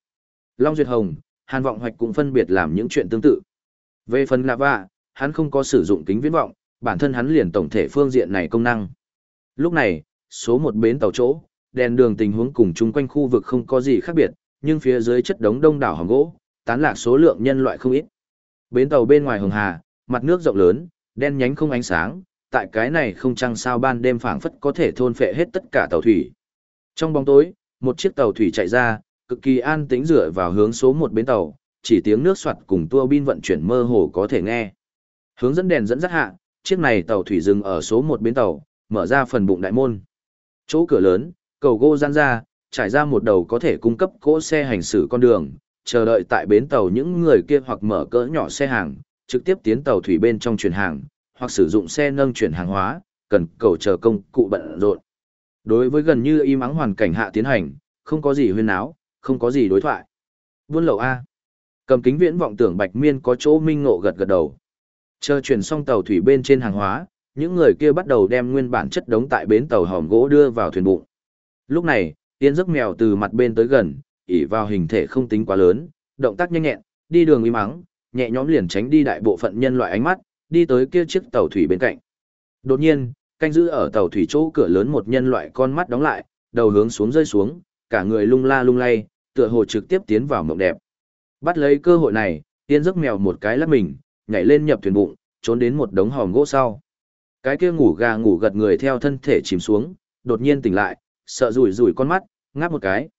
Long Duyệt Hồng, Hàn Vọng Hoạch cũng phân biệt làm những chuyện tương tự. Về phần lạ vạ, hắn không có sử dụng kính viễn vọng, bản thân hắn liền tổng thể phương diện này công năng. Lúc này, số một bến tàu chỗ, đèn đường tình huống cùng chung quanh khu vực không có gì khác biệt, nhưng phía dưới chất đống đông đảo hòn gỗ, tán lạc số lượng nhân loại không ít. Bến tàu bên ngoài Hồng Hà, mặt nước rộng lớn, đen nhánh không ánh sáng, tại cái này không trăng sao ban đêm phảng phất có thể thôn phệ hết tất cả tàu thủy. Trong bóng tối, một chiếc tàu thủy chạy ra, cực kỳ an tĩnh dựa vào hướng số một bến tàu, chỉ tiếng nước soạt cùng tua bin vận chuyển mơ hồ có thể nghe. Hướng dẫn đèn dẫn dắt hạ, chiếc này tàu thủy dừng ở số một bến tàu, mở ra phần bụng đại môn. Chỗ cửa lớn, cầu gỗ gian ra, trải ra một đầu có thể cung cấp cỗ xe hành xử con đường, chờ đợi tại bến tàu những người kia hoặc mở cỡ nhỏ xe hàng, trực tiếp tiến tàu thủy bên trong chuyển hàng, hoặc sử dụng xe nâng chuyển hàng hóa, cần cầu chờ công cụ bận rộn. Đối với gần như im ắng hoàn cảnh hạ tiến hành, không có gì huyên náo, không có gì đối thoại. Buôn lậu A. Cầm kính viễn vọng tưởng Bạch Miên có chỗ minh ngộ gật gật đầu. Chờ chuyển xong tàu thủy bên trên hàng hóa, những người kia bắt đầu đem nguyên bản chất đống tại bến tàu hòm gỗ đưa vào thuyền bụng. Lúc này, tiên giấc mèo từ mặt bên tới gần, ỉ vào hình thể không tính quá lớn, động tác nhanh nhẹn, đi đường im mắng, nhẹ nhõm liền tránh đi đại bộ phận nhân loại ánh mắt, đi tới kia chiếc tàu thủy bên cạnh. Đột nhiên, canh giữ ở tàu thủy chỗ cửa lớn một nhân loại con mắt đóng lại, đầu hướng xuống rơi xuống, cả người lung la lung lay, tựa hồ trực tiếp tiến vào mộng đẹp. Bắt lấy cơ hội này, tiên giấc mèo một cái lắc mình, nhảy lên nhập thuyền bụng, trốn đến một đống hòm gỗ sau. Cái kia ngủ gà ngủ gật người theo thân thể chìm xuống, đột nhiên tỉnh lại, sợ rủi rủi con mắt, ngáp một cái.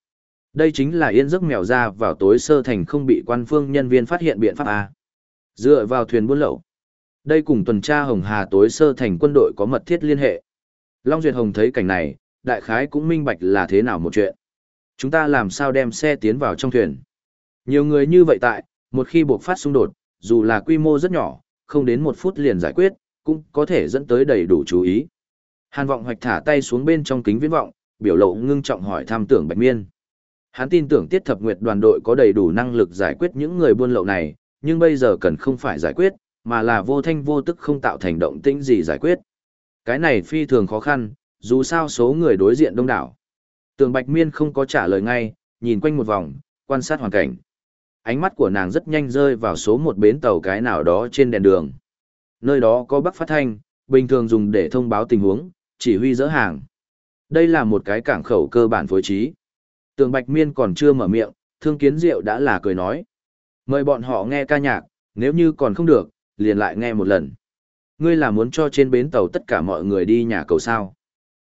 Đây chính là yên giấc mèo ra vào tối sơ thành không bị quan phương nhân viên phát hiện biện pháp A. Dựa vào thuyền buôn lậu. Đây cùng tuần tra Hồng Hà tối sơ thành quân đội có mật thiết liên hệ. Long Duyệt Hồng thấy cảnh này, đại khái cũng minh bạch là thế nào một chuyện. Chúng ta làm sao đem xe tiến vào trong thuyền. Nhiều người như vậy tại, một khi buộc phát xung đột, dù là quy mô rất nhỏ, không đến một phút liền giải quyết, cũng có thể dẫn tới đầy đủ chú ý. Hàn vọng hoạch thả tay xuống bên trong kính viễn vọng, biểu lộ ngưng trọng hỏi tham tưởng Bạch Miên. Hắn tin tưởng Tiết Thập Nguyệt đoàn đội có đầy đủ năng lực giải quyết những người buôn lậu này, nhưng bây giờ cần không phải giải quyết, mà là vô thanh vô tức không tạo thành động tĩnh gì giải quyết. Cái này phi thường khó khăn, dù sao số người đối diện đông đảo. Tường Bạch Miên không có trả lời ngay, nhìn quanh một vòng, quan sát hoàn cảnh. Ánh mắt của nàng rất nhanh rơi vào số một bến tàu cái nào đó trên đèn đường. Nơi đó có bắc phát thanh, bình thường dùng để thông báo tình huống, chỉ huy dỡ hàng. Đây là một cái cảng khẩu cơ bản phối trí. Tường Bạch Miên còn chưa mở miệng, Thương Kiến Diệu đã là cười nói. Mời bọn họ nghe ca nhạc, nếu như còn không được, liền lại nghe một lần. Ngươi là muốn cho trên bến tàu tất cả mọi người đi nhà cầu sao.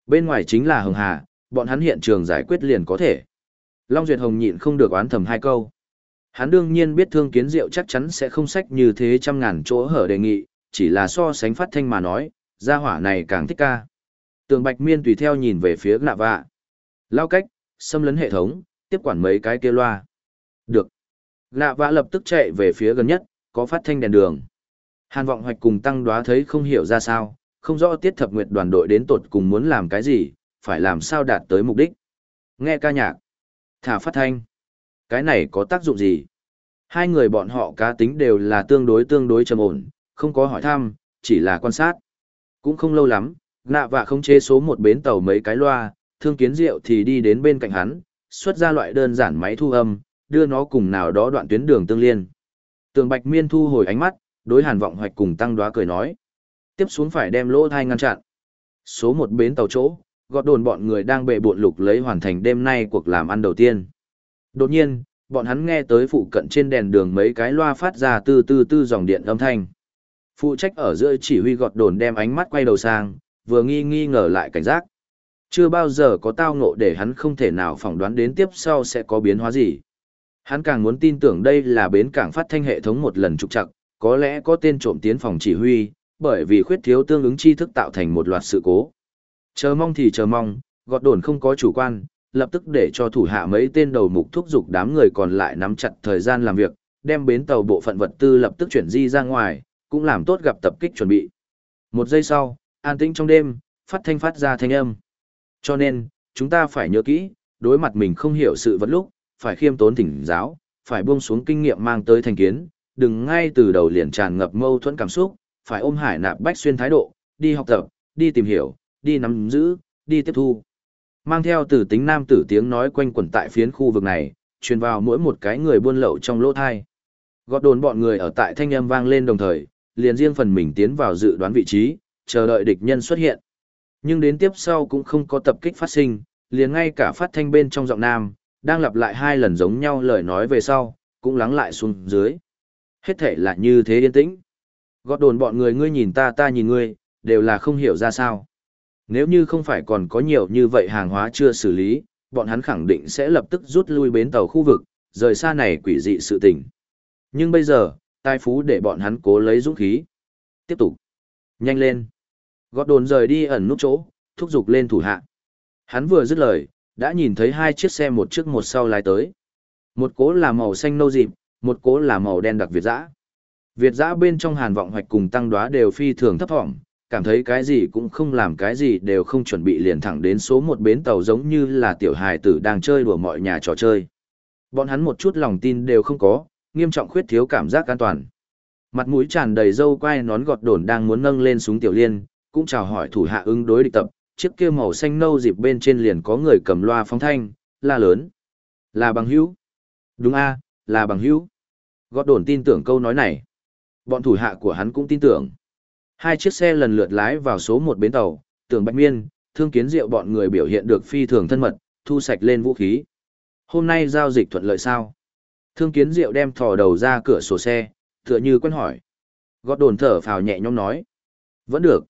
Bên ngoài chính là Hồng Hà, bọn hắn hiện trường giải quyết liền có thể. Long Duyệt Hồng nhịn không được oán thầm hai câu. Hắn đương nhiên biết Thương Kiến Diệu chắc chắn sẽ không sách như thế trăm ngàn chỗ hở đề nghị, chỉ là so sánh phát thanh mà nói, gia hỏa này càng thích ca. Tường Bạch Miên tùy theo nhìn về phía nạ vạ. Lao cách, xâm lấn hệ thống, tiếp quản mấy cái kia loa. Được. Nạ vã lập tức chạy về phía gần nhất, có phát thanh đèn đường. Hàn vọng hoạch cùng tăng đoá thấy không hiểu ra sao, không rõ tiết thập nguyệt đoàn đội đến tột cùng muốn làm cái gì, phải làm sao đạt tới mục đích. Nghe ca nhạc, thả phát thanh. Cái này có tác dụng gì? Hai người bọn họ cá tính đều là tương đối tương đối trầm ổn, không có hỏi thăm, chỉ là quan sát. Cũng không lâu lắm, nạ vạ không chế số một bến tàu mấy cái loa, thương kiến diệu thì đi đến bên cạnh hắn, xuất ra loại đơn giản máy thu âm, đưa nó cùng nào đó đoạn tuyến đường tương liên. Tường Bạch Miên thu hồi ánh mắt, đối Hàn Vọng Hoạch cùng tăng đoá cười nói. Tiếp xuống phải đem lỗ thai ngăn chặn. Số một bến tàu chỗ, gọt đồn bọn người đang bệ bộn lục lấy hoàn thành đêm nay cuộc làm ăn đầu tiên. Đột nhiên, bọn hắn nghe tới phụ cận trên đèn đường mấy cái loa phát ra từ từ từ dòng điện âm thanh. Phụ trách ở giữa chỉ huy gọt đồn đem ánh mắt quay đầu sang, vừa nghi nghi ngờ lại cảnh giác. Chưa bao giờ có tao ngộ để hắn không thể nào phỏng đoán đến tiếp sau sẽ có biến hóa gì. Hắn càng muốn tin tưởng đây là bến cảng phát thanh hệ thống một lần trục trặc, có lẽ có tên trộm tiến phòng chỉ huy, bởi vì khuyết thiếu tương ứng tri thức tạo thành một loạt sự cố. Chờ mong thì chờ mong, gọt đồn không có chủ quan, lập tức để cho thủ hạ mấy tên đầu mục thúc giục đám người còn lại nắm chặt thời gian làm việc, đem bến tàu bộ phận vật tư lập tức chuyển di ra ngoài, cũng làm tốt gặp tập kích chuẩn bị. Một giây sau, an tĩnh trong đêm, phát thanh phát ra thanh âm. Cho nên, chúng ta phải nhớ kỹ, đối mặt mình không hiểu sự vật lúc, phải khiêm tốn thỉnh giáo, phải buông xuống kinh nghiệm mang tới thành kiến, đừng ngay từ đầu liền tràn ngập mâu thuẫn cảm xúc, phải ôm hải nạp bách xuyên thái độ, đi học tập, đi tìm hiểu, đi nắm giữ, đi tiếp thu. Mang theo từ tính nam tử tiếng nói quanh quẩn tại phiến khu vực này, truyền vào mỗi một cái người buôn lậu trong lỗ thai. Gọt đồn bọn người ở tại thanh âm vang lên đồng thời, liền riêng phần mình tiến vào dự đoán vị trí, chờ đợi địch nhân xuất hiện. Nhưng đến tiếp sau cũng không có tập kích phát sinh, liền ngay cả phát thanh bên trong giọng nam, đang lặp lại hai lần giống nhau lời nói về sau, cũng lắng lại xuống dưới. Hết thể là như thế yên tĩnh. Gọt đồn bọn người ngươi nhìn ta ta nhìn ngươi, đều là không hiểu ra sao. Nếu như không phải còn có nhiều như vậy hàng hóa chưa xử lý, bọn hắn khẳng định sẽ lập tức rút lui bến tàu khu vực, rời xa này quỷ dị sự tình. Nhưng bây giờ, tai phú để bọn hắn cố lấy dũng khí. Tiếp tục. Nhanh lên. Gọt đồn rời đi ẩn nút chỗ, thúc giục lên thủ hạ. Hắn vừa dứt lời, đã nhìn thấy hai chiếc xe một trước một sau lái tới. Một cố là màu xanh nâu dịp, một cố là màu đen đặc Việt dã. Việt dã bên trong hàn vọng hoạch cùng tăng đoá đều phi thường thấp thỏm, cảm thấy cái gì cũng không làm cái gì đều không chuẩn bị liền thẳng đến số một bến tàu giống như là tiểu hài tử đang chơi đùa mọi nhà trò chơi. Bọn hắn một chút lòng tin đều không có, nghiêm trọng khuyết thiếu cảm giác an toàn. Mặt mũi tràn đầy dâu quai nón gọt đồn đang muốn nâng lên súng tiểu liên, cũng chào hỏi thủ hạ ứng đối địch tập, chiếc kia màu xanh nâu dịp bên trên liền có người cầm loa phóng thanh, la lớn. Là bằng hữu. Đúng a, là bằng hữu. Gót đồn tin tưởng câu nói này. Bọn thủ hạ của hắn cũng tin tưởng. Hai chiếc xe lần lượt lái vào số một bến tàu, tưởng bạch miên, thương kiến diệu bọn người biểu hiện được phi thường thân mật, thu sạch lên vũ khí. Hôm nay giao dịch thuận lợi sao? Thương kiến diệu đem thò đầu ra cửa sổ xe, tựa như quen hỏi. Gót đồn thở phào nhẹ nhõm nói. Vẫn được.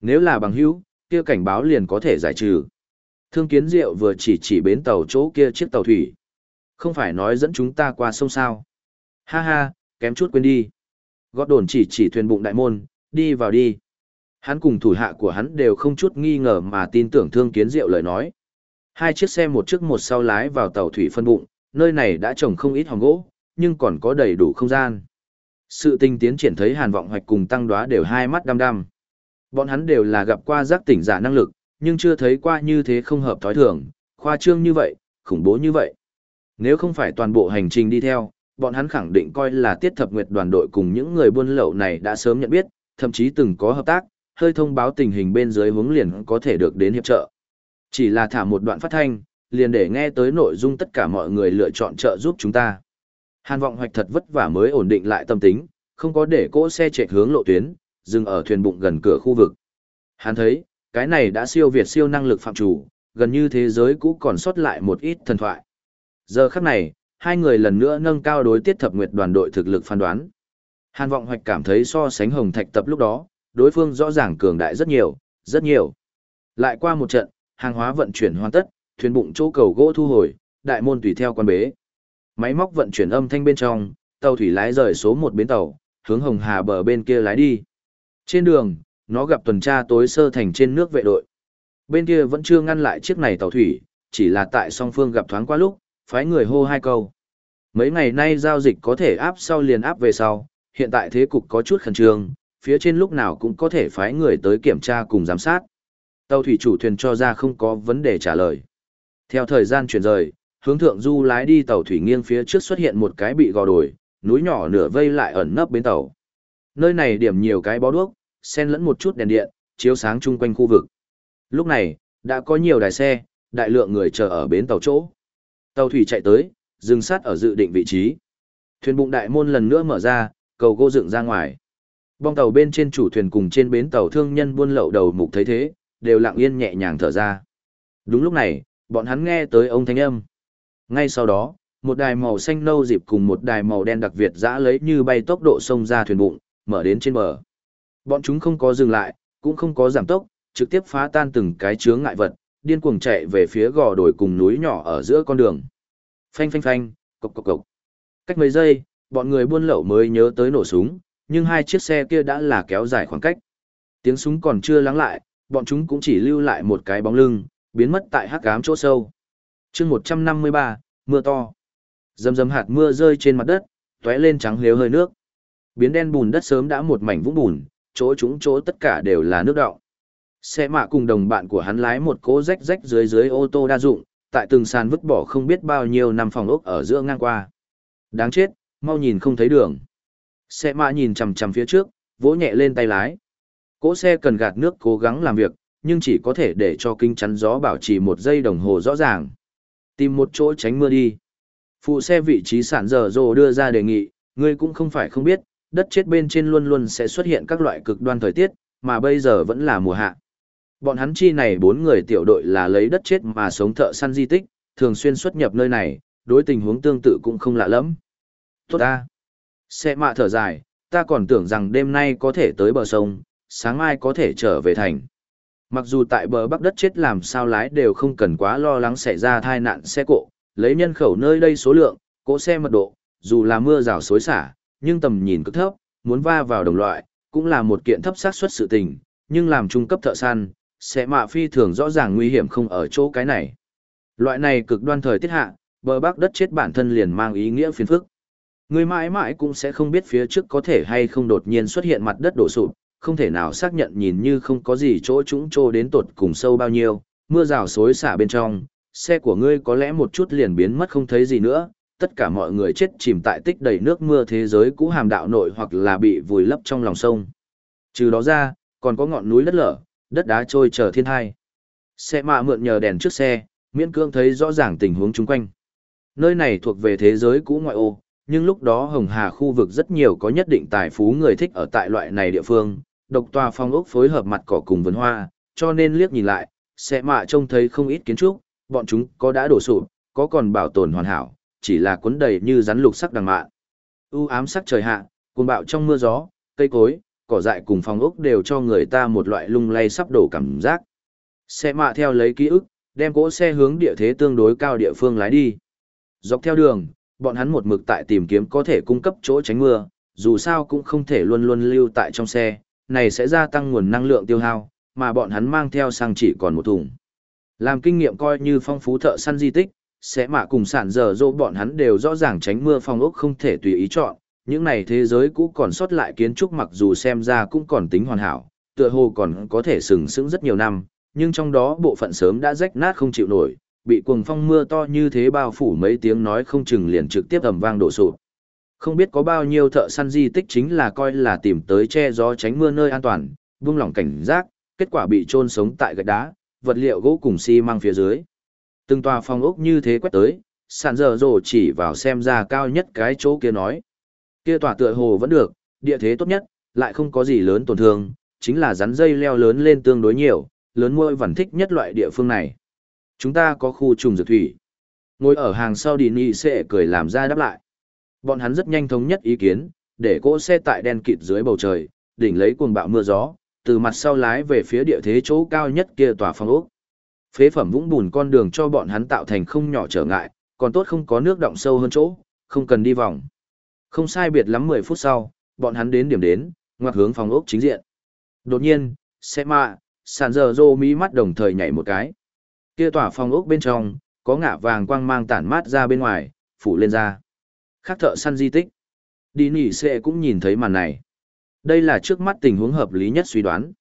Nếu là bằng hữu, kia cảnh báo liền có thể giải trừ. Thương kiến diệu vừa chỉ chỉ bến tàu chỗ kia chiếc tàu thủy. Không phải nói dẫn chúng ta qua sông sao. Ha ha, kém chút quên đi. Gót đồn chỉ chỉ thuyền bụng đại môn, đi vào đi. Hắn cùng thủ hạ của hắn đều không chút nghi ngờ mà tin tưởng thương kiến diệu lời nói. Hai chiếc xe một trước một sau lái vào tàu thủy phân bụng, nơi này đã trồng không ít hòn gỗ, nhưng còn có đầy đủ không gian. Sự tinh tiến triển thấy hàn vọng hoạch cùng tăng đoá đều hai mắt đăm đăm. Bọn hắn đều là gặp qua giác tỉnh giả năng lực, nhưng chưa thấy qua như thế không hợp thói thường, khoa trương như vậy, khủng bố như vậy. Nếu không phải toàn bộ hành trình đi theo, bọn hắn khẳng định coi là tiết thập nguyệt đoàn đội cùng những người buôn lậu này đã sớm nhận biết, thậm chí từng có hợp tác, hơi thông báo tình hình bên dưới hướng liền có thể được đến hiệp trợ. Chỉ là thả một đoạn phát thanh, liền để nghe tới nội dung tất cả mọi người lựa chọn trợ giúp chúng ta. Hàn vọng hoạch thật vất vả mới ổn định lại tâm tính, không có để cỗ xe chạy hướng lộ tuyến, dừng ở thuyền bụng gần cửa khu vực. Hắn thấy, cái này đã siêu việt siêu năng lực phạm chủ, gần như thế giới cũ còn sót lại một ít thần thoại. Giờ khắc này, hai người lần nữa nâng cao đối tiết thập nguyệt đoàn đội thực lực phán đoán. Hàn vọng hoạch cảm thấy so sánh hồng thạch tập lúc đó, đối phương rõ ràng cường đại rất nhiều, rất nhiều. Lại qua một trận, hàng hóa vận chuyển hoàn tất, thuyền bụng chỗ cầu gỗ thu hồi, đại môn tùy theo quan bế. Máy móc vận chuyển âm thanh bên trong, tàu thủy lái rời số một bến tàu, hướng Hồng Hà bờ bên kia lái đi. Trên đường, nó gặp tuần tra tối sơ thành trên nước vệ đội. Bên kia vẫn chưa ngăn lại chiếc này tàu thủy, chỉ là tại song phương gặp thoáng qua lúc, phái người hô hai câu. Mấy ngày nay giao dịch có thể áp sau liền áp về sau, hiện tại thế cục có chút khẩn trương, phía trên lúc nào cũng có thể phái người tới kiểm tra cùng giám sát. Tàu thủy chủ thuyền cho ra không có vấn đề trả lời. Theo thời gian chuyển rời, hướng thượng du lái đi tàu thủy nghiêng phía trước xuất hiện một cái bị gò đồi, núi nhỏ nửa vây lại ẩn nấp bên tàu. Nơi này điểm nhiều cái bó đuốc, xen lẫn một chút đèn điện, chiếu sáng chung quanh khu vực. Lúc này, đã có nhiều đài xe, đại lượng người chờ ở bến tàu chỗ. Tàu thủy chạy tới, dừng sát ở dự định vị trí. Thuyền bụng đại môn lần nữa mở ra, cầu gỗ dựng ra ngoài. Bong tàu bên trên chủ thuyền cùng trên bến tàu thương nhân buôn lậu đầu mục thấy thế, đều lặng yên nhẹ nhàng thở ra. Đúng lúc này, bọn hắn nghe tới ông thanh âm. Ngay sau đó, một đài màu xanh nâu dịp cùng một đài màu đen đặc Việt dã lấy như bay tốc độ sông ra thuyền bụng, mở đến trên bờ. Bọn chúng không có dừng lại, cũng không có giảm tốc, trực tiếp phá tan từng cái chướng ngại vật, điên cuồng chạy về phía gò đồi cùng núi nhỏ ở giữa con đường. Phanh phanh phanh, cộc cộc cộc. Cách mấy giây, bọn người buôn lậu mới nhớ tới nổ súng, nhưng hai chiếc xe kia đã là kéo dài khoảng cách. Tiếng súng còn chưa lắng lại, bọn chúng cũng chỉ lưu lại một cái bóng lưng, biến mất tại hắc ám chỗ sâu. chương 153, mưa to. Dầm dầm hạt mưa rơi trên mặt đất, tóe lên trắng liếu hơi nước. Biến đen bùn đất sớm đã một mảnh vũng bùn, chỗ chúng chỗ tất cả đều là nước đọng. Xe mạ cùng đồng bạn của hắn lái một cố rách rách dưới dưới ô tô đa dụng, tại từng sàn vứt bỏ không biết bao nhiêu năm phòng ốc ở giữa ngang qua. Đáng chết, mau nhìn không thấy đường. Xe mạ nhìn chằm chằm phía trước, vỗ nhẹ lên tay lái. Cỗ xe cần gạt nước cố gắng làm việc, nhưng chỉ có thể để cho kinh chắn gió bảo trì một giây đồng hồ rõ ràng. Tìm một chỗ tránh mưa đi. Phụ xe vị trí sản dở rồ đưa ra đề nghị, ngươi cũng không phải không biết, đất chết bên trên luôn luôn sẽ xuất hiện các loại cực đoan thời tiết, mà bây giờ vẫn là mùa hạ. Bọn hắn chi này bốn người tiểu đội là lấy đất chết mà sống thợ săn di tích, thường xuyên xuất nhập nơi này, đối tình huống tương tự cũng không lạ lắm. Tốt ta. Xe mạ thở dài, ta còn tưởng rằng đêm nay có thể tới bờ sông, sáng mai có thể trở về thành. Mặc dù tại bờ bắc đất chết làm sao lái đều không cần quá lo lắng xảy ra tai nạn xe cộ, lấy nhân khẩu nơi đây số lượng, cỗ xe mật độ, dù là mưa rào xối xả, nhưng tầm nhìn cực thấp, muốn va vào đồng loại, cũng là một kiện thấp xác suất sự tình, nhưng làm trung cấp thợ săn, sẽ mạ phi thường rõ ràng nguy hiểm không ở chỗ cái này. Loại này cực đoan thời tiết hạ, bờ bắc đất chết bản thân liền mang ý nghĩa phiền phức. Người mãi mãi cũng sẽ không biết phía trước có thể hay không đột nhiên xuất hiện mặt đất đổ sụp, không thể nào xác nhận nhìn như không có gì chỗ trũng trô đến tột cùng sâu bao nhiêu, mưa rào xối xả bên trong, xe của ngươi có lẽ một chút liền biến mất không thấy gì nữa, tất cả mọi người chết chìm tại tích đầy nước mưa thế giới cũ hàm đạo nội hoặc là bị vùi lấp trong lòng sông. Trừ đó ra, còn có ngọn núi đất lở, đất đá trôi chờ thiên hai. Xe mạ mượn nhờ đèn trước xe, miễn cương thấy rõ ràng tình huống chung quanh. Nơi này thuộc về thế giới cũ ngoại ô, nhưng lúc đó Hồng Hà khu vực rất nhiều có nhất định tài phú người thích ở tại loại này địa phương, độc tòa phong ốc phối hợp mặt cỏ cùng vườn hoa, cho nên liếc nhìn lại, xe mạ trông thấy không ít kiến trúc, bọn chúng có đã đổ sụp, có còn bảo tồn hoàn hảo, chỉ là cuốn đầy như rắn lục sắc đằng mạ. U ám sắc trời hạ, cuồng bạo trong mưa gió, cây cối, cỏ dại cùng phong ốc đều cho người ta một loại lung lay sắp đổ cảm giác. Xe mạ theo lấy ký ức, đem cỗ xe hướng địa thế tương đối cao địa phương lái đi. Dọc theo đường, bọn hắn một mực tại tìm kiếm có thể cung cấp chỗ tránh mưa, dù sao cũng không thể luôn luôn lưu tại trong xe, này sẽ gia tăng nguồn năng lượng tiêu hao, mà bọn hắn mang theo sang chỉ còn một thùng. Làm kinh nghiệm coi như phong phú thợ săn di tích, sẽ mạ cùng sản giờ dỗ bọn hắn đều rõ ràng tránh mưa phong ốc không thể tùy ý chọn, những này thế giới cũ còn sót lại kiến trúc mặc dù xem ra cũng còn tính hoàn hảo, tựa hồ còn có thể sừng sững rất nhiều năm, nhưng trong đó bộ phận sớm đã rách nát không chịu nổi, bị cuồng phong mưa to như thế bao phủ mấy tiếng nói không chừng liền trực tiếp ầm vang đổ sụp. Không biết có bao nhiêu thợ săn di tích chính là coi là tìm tới che gió tránh mưa nơi an toàn, buông lỏng cảnh giác, kết quả bị chôn sống tại gạch đá, vật liệu gỗ cùng xi măng phía dưới. Từng tòa phòng ốc như thế quét tới, sàn dở dồ chỉ vào xem ra cao nhất cái chỗ kia nói. Kia tòa tựa hồ vẫn được, địa thế tốt nhất, lại không có gì lớn tổn thương, chính là rắn dây leo lớn lên tương đối nhiều, lớn môi vẫn thích nhất loại địa phương này. Chúng ta có khu trùng dược thủy. Ngồi ở hàng sau đi nị sẽ cười làm ra đáp lại. Bọn hắn rất nhanh thống nhất ý kiến, để cỗ xe tại đen kịt dưới bầu trời, đỉnh lấy cuồng bạo mưa gió, từ mặt sau lái về phía địa thế chỗ cao nhất kia tòa phòng ốc. Phế phẩm vũng bùn con đường cho bọn hắn tạo thành không nhỏ trở ngại, còn tốt không có nước động sâu hơn chỗ, không cần đi vòng. Không sai biệt lắm 10 phút sau, bọn hắn đến điểm đến, ngoặt hướng phòng ốc chính diện. Đột nhiên, xe mạ, sàn giờ rô mí mắt đồng thời nhảy một cái. Kia tỏa phòng ốc bên trong, có ngả vàng quang mang tản mát ra bên ngoài, phủ lên ra. Khác thợ săn di tích. Đi nỉ xe cũng nhìn thấy màn này. Đây là trước mắt tình huống hợp lý nhất suy đoán.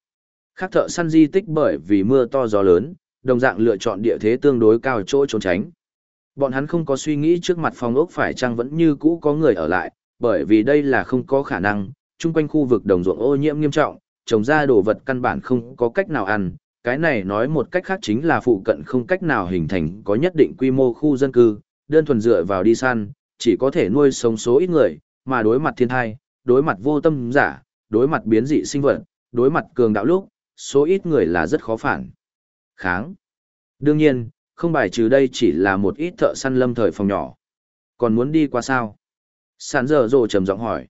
Khác thợ săn di tích bởi vì mưa to gió lớn, đồng dạng lựa chọn địa thế tương đối cao chỗ trốn tránh. Bọn hắn không có suy nghĩ trước mặt phòng ốc phải chăng vẫn như cũ có người ở lại, bởi vì đây là không có khả năng, chung quanh khu vực đồng ruộng ô nhiễm nghiêm trọng, trồng ra đồ vật căn bản không có cách nào ăn. Cái này nói một cách khác chính là phụ cận không cách nào hình thành có nhất định quy mô khu dân cư, đơn thuần dựa vào đi săn, chỉ có thể nuôi sống số ít người, mà đối mặt thiên thai, đối mặt vô tâm giả, đối mặt biến dị sinh vật, đối mặt cường đạo lúc, số ít người là rất khó phản. Kháng. Đương nhiên, không bài trừ đây chỉ là một ít thợ săn lâm thời phòng nhỏ. Còn muốn đi qua sao? Sản dở rồ trầm giọng hỏi.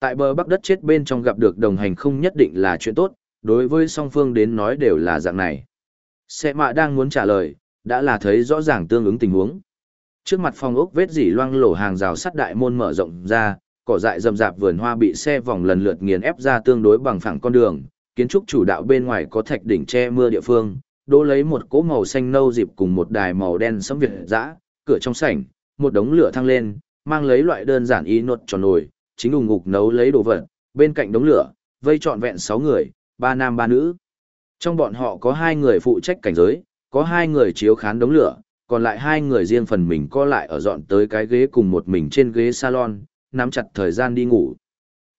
Tại bờ bắc đất chết bên trong gặp được đồng hành không nhất định là chuyện tốt, đối với song phương đến nói đều là dạng này. Xe mạ đang muốn trả lời, đã là thấy rõ ràng tương ứng tình huống. Trước mặt phòng ốc vết dỉ loang lổ hàng rào sắt đại môn mở rộng ra, cỏ dại rậm rạp vườn hoa bị xe vòng lần lượt nghiền ép ra tương đối bằng phẳng con đường, kiến trúc chủ đạo bên ngoài có thạch đỉnh che mưa địa phương, đỗ lấy một cỗ màu xanh nâu dịp cùng một đài màu đen sẫm việt dã, cửa trong sảnh, một đống lửa thăng lên, mang lấy loại đơn giản y nốt tròn nồi, chính ủng ngục nấu lấy đồ vật, bên cạnh đống lửa, vây trọn vẹn 6 người, ba nam ba nữ. Trong bọn họ có hai người phụ trách cảnh giới, có hai người chiếu khán đống lửa, còn lại hai người riêng phần mình co lại ở dọn tới cái ghế cùng một mình trên ghế salon, nắm chặt thời gian đi ngủ.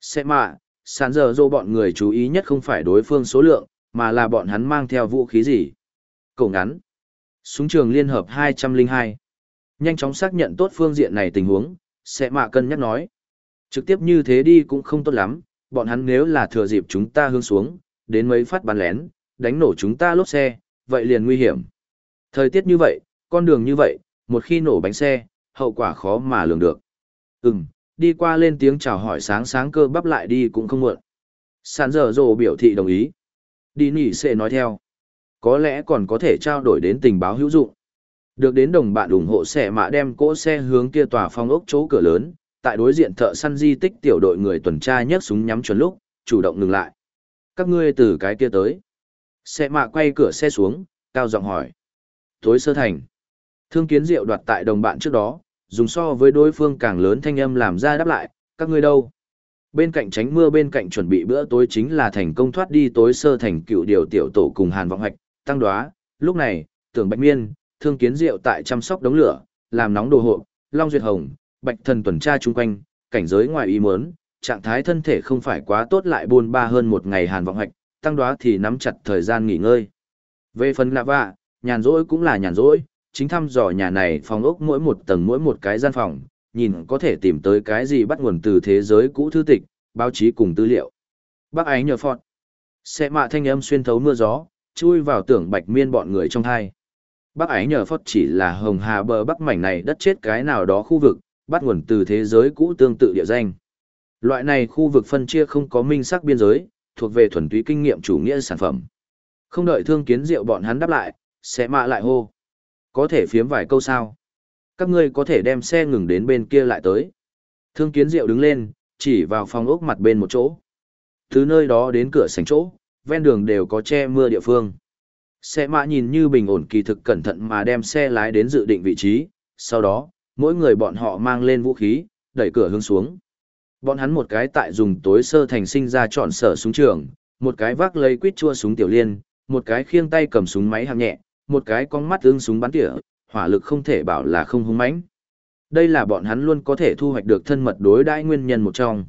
Sẽ mạ, sàn giờ dô bọn người chú ý nhất không phải đối phương số lượng, mà là bọn hắn mang theo vũ khí gì. Cổ ngắn. Súng trường liên hợp 202. Nhanh chóng xác nhận tốt phương diện này tình huống, sẽ mạ cân nhắc nói. Trực tiếp như thế đi cũng không tốt lắm, bọn hắn nếu là thừa dịp chúng ta hướng xuống, đến mấy phát bắn lén, đánh nổ chúng ta lốp xe, vậy liền nguy hiểm. Thời tiết như vậy, con đường như vậy, một khi nổ bánh xe, hậu quả khó mà lường được. Ừm, đi qua lên tiếng chào hỏi sáng sáng cơ bắp lại đi cũng không muộn. Sàn dở dồ biểu thị đồng ý. Đi nỉ sẽ nói theo. Có lẽ còn có thể trao đổi đến tình báo hữu dụng. Được đến đồng bạn ủng hộ xe mạ đem cỗ xe hướng kia tòa phong ốc chỗ cửa lớn, tại đối diện thợ săn di tích tiểu đội người tuần tra nhấc súng nhắm chuẩn lúc, chủ động ngừng lại. Các ngươi từ cái kia tới. Xe mạ quay cửa xe xuống, cao giọng hỏi. Tối sơ thành. Thương kiến diệu đoạt tại đồng bạn trước đó, dùng so với đối phương càng lớn thanh âm làm ra đáp lại, các ngươi đâu? Bên cạnh tránh mưa bên cạnh chuẩn bị bữa tối chính là thành công thoát đi tối sơ thành cựu điều tiểu tổ cùng Hàn Vọng Hoạch, tăng đoá, lúc này, tưởng Bạch Miên, thương kiến diệu tại chăm sóc đống lửa, làm nóng đồ hộ, Long Duyệt Hồng, Bạch Thần tuần tra chung quanh, cảnh giới ngoài ý muốn, trạng thái thân thể không phải quá tốt lại buồn ba hơn một ngày Hàn Vọng Hoạch, tăng đoá thì nắm chặt thời gian nghỉ ngơi. Về phần lạ vạ, nhàn rỗi cũng là nhàn rỗi, chính thăm dò nhà này phòng ốc mỗi một tầng mỗi một cái gian phòng, nhìn có thể tìm tới cái gì bắt nguồn từ thế giới cũ thư tịch, báo chí cùng tư liệu. Bác ái nhờ phọt. Xe mạ thanh âm xuyên thấu mưa gió, chui vào tưởng bạch miên bọn người trong hai. Bác ái nhờ phót chỉ là hồng hà bờ bắc mảnh này đất chết cái nào đó khu vực, bắt nguồn từ thế giới cũ tương tự địa danh. Loại này khu vực phân chia không có minh sắc biên giới, thuộc về thuần túy kinh nghiệm chủ nghĩa sản phẩm. Không đợi thương kiến diệu bọn hắn đáp lại, sẽ mạ lại hô. Có thể phiếm vài câu sao? Các ngươi có thể đem xe ngừng đến bên kia lại tới. Thương kiến diệu đứng lên, chỉ vào phòng ốc mặt bên một chỗ. Từ nơi đó đến cửa sảnh chỗ, ven đường đều có che mưa địa phương. Xe mã nhìn như bình ổn kỳ thực cẩn thận mà đem xe lái đến dự định vị trí, sau đó, mỗi người bọn họ mang lên vũ khí, đẩy cửa hướng xuống. Bọn hắn một cái tại dùng tối sơ thành sinh ra chọn sở súng trường, một cái vác lấy quýt chua súng tiểu liên, một cái khiêng tay cầm súng máy hạng nhẹ, một cái con mắt ương súng bắn tỉa, hỏa lực không thể bảo là không hung mãnh. Đây là bọn hắn luôn có thể thu hoạch được thân mật đối đãi nguyên nhân một trong.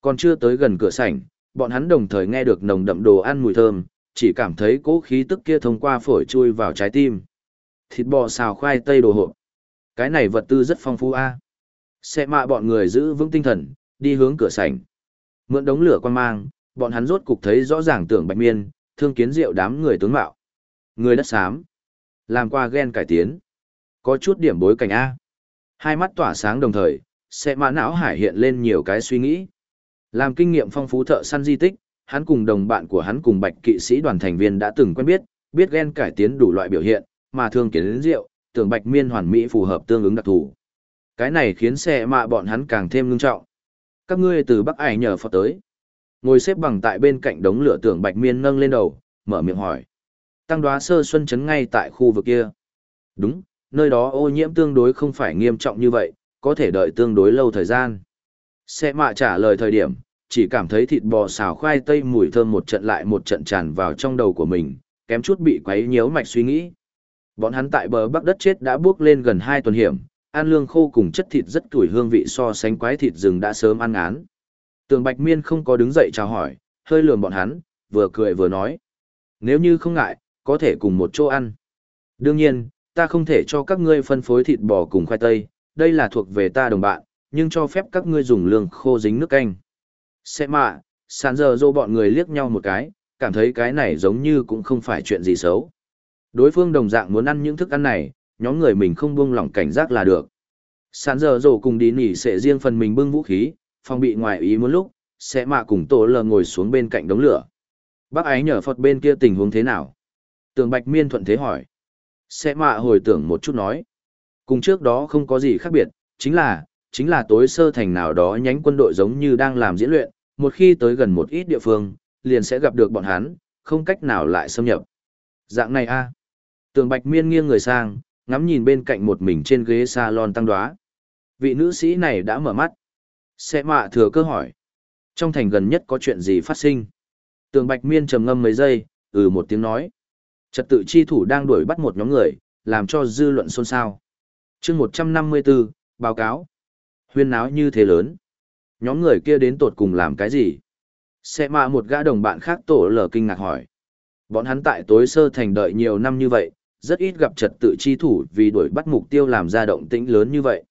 Còn chưa tới gần cửa sảnh, bọn hắn đồng thời nghe được nồng đậm đồ ăn mùi thơm, chỉ cảm thấy cỗ khí tức kia thông qua phổi chui vào trái tim. Thịt bò xào khoai tây đồ hộp. Cái này vật tư rất phong phú a. Sẽ mạ bọn người giữ vững tinh thần, đi hướng cửa sảnh. Mượn đống lửa quan mang, bọn hắn rốt cục thấy rõ ràng tưởng bạch miên, thương kiến diệu đám người tướng mạo. Người đất xám. Làm qua ghen cải tiến. Có chút điểm bối cảnh A. Hai mắt tỏa sáng đồng thời, sẽ mã não hải hiện lên nhiều cái suy nghĩ. Làm kinh nghiệm phong phú thợ săn di tích, hắn cùng đồng bạn của hắn cùng bạch kỵ sĩ đoàn thành viên đã từng quen biết, biết ghen cải tiến đủ loại biểu hiện, mà thường kiến đến rượu, tưởng bạch miên hoàn mỹ phù hợp tương ứng đặc thù. Cái này khiến xe mạ bọn hắn càng thêm ngưng trọng. Các ngươi từ Bắc Ải nhờ Phật tới. Ngồi xếp bằng tại bên cạnh đống lửa tưởng bạch miên nâng lên đầu, mở miệng hỏi. Tăng đoá sơ xuân chấn ngay tại khu vực kia. Đúng, nơi đó ô nhiễm tương đối không phải nghiêm trọng như vậy, có thể đợi tương đối lâu thời gian. Xe mạ trả lời thời điểm, chỉ cảm thấy thịt bò xào khoai tây mùi thơm một trận lại một trận tràn vào trong đầu của mình, kém chút bị quấy nhiễu mạch suy nghĩ. Bọn hắn tại bờ bắc đất chết đã bước lên gần 2 tuần hiểm, ăn lương khô cùng chất thịt rất tuổi hương vị so sánh quái thịt rừng đã sớm ăn án. Tường Bạch Miên không có đứng dậy chào hỏi, hơi lườm bọn hắn, vừa cười vừa nói. Nếu như không ngại, có thể cùng một chỗ ăn. Đương nhiên, ta không thể cho các ngươi phân phối thịt bò cùng khoai tây, đây là thuộc về ta đồng bạn, nhưng cho phép các ngươi dùng lương khô dính nước canh. Sẽ mạ, sàn giờ dô bọn người liếc nhau một cái, cảm thấy cái này giống như cũng không phải chuyện gì xấu. Đối phương đồng dạng muốn ăn những thức ăn này, nhóm người mình không buông lỏng cảnh giác là được. Sàn giờ dô cùng đi nỉ sẽ riêng phần mình bưng vũ khí, phòng bị ngoài ý muốn lúc, sẽ mạ cùng tổ lờ ngồi xuống bên cạnh đống lửa. Bác ái nhờ Phật bên kia tình huống thế nào? Tường Bạch Miên thuận thế hỏi. Sẽ mạ hồi tưởng một chút nói. Cùng trước đó không có gì khác biệt, chính là, chính là tối sơ thành nào đó nhánh quân đội giống như đang làm diễn luyện, một khi tới gần một ít địa phương, liền sẽ gặp được bọn hắn, không cách nào lại xâm nhập. Dạng này a Tường Bạch Miên nghiêng người sang, ngắm nhìn bên cạnh một mình trên ghế salon tăng đoá. Vị nữ sĩ này đã mở mắt. Sẽ mạ thừa cơ hỏi. Trong thành gần nhất có chuyện gì phát sinh? Tường Bạch Miên trầm ngâm mấy giây, ừ một tiếng nói. Trật tự chi thủ đang đuổi bắt một nhóm người, làm cho dư luận xôn xao. chương 154, báo cáo. Huyên náo như thế lớn. Nhóm người kia đến tột cùng làm cái gì? Xe mạ một gã đồng bạn khác tổ lờ kinh ngạc hỏi. Bọn hắn tại tối sơ thành đợi nhiều năm như vậy, rất ít gặp trật tự chi thủ vì đuổi bắt mục tiêu làm ra động tĩnh lớn như vậy.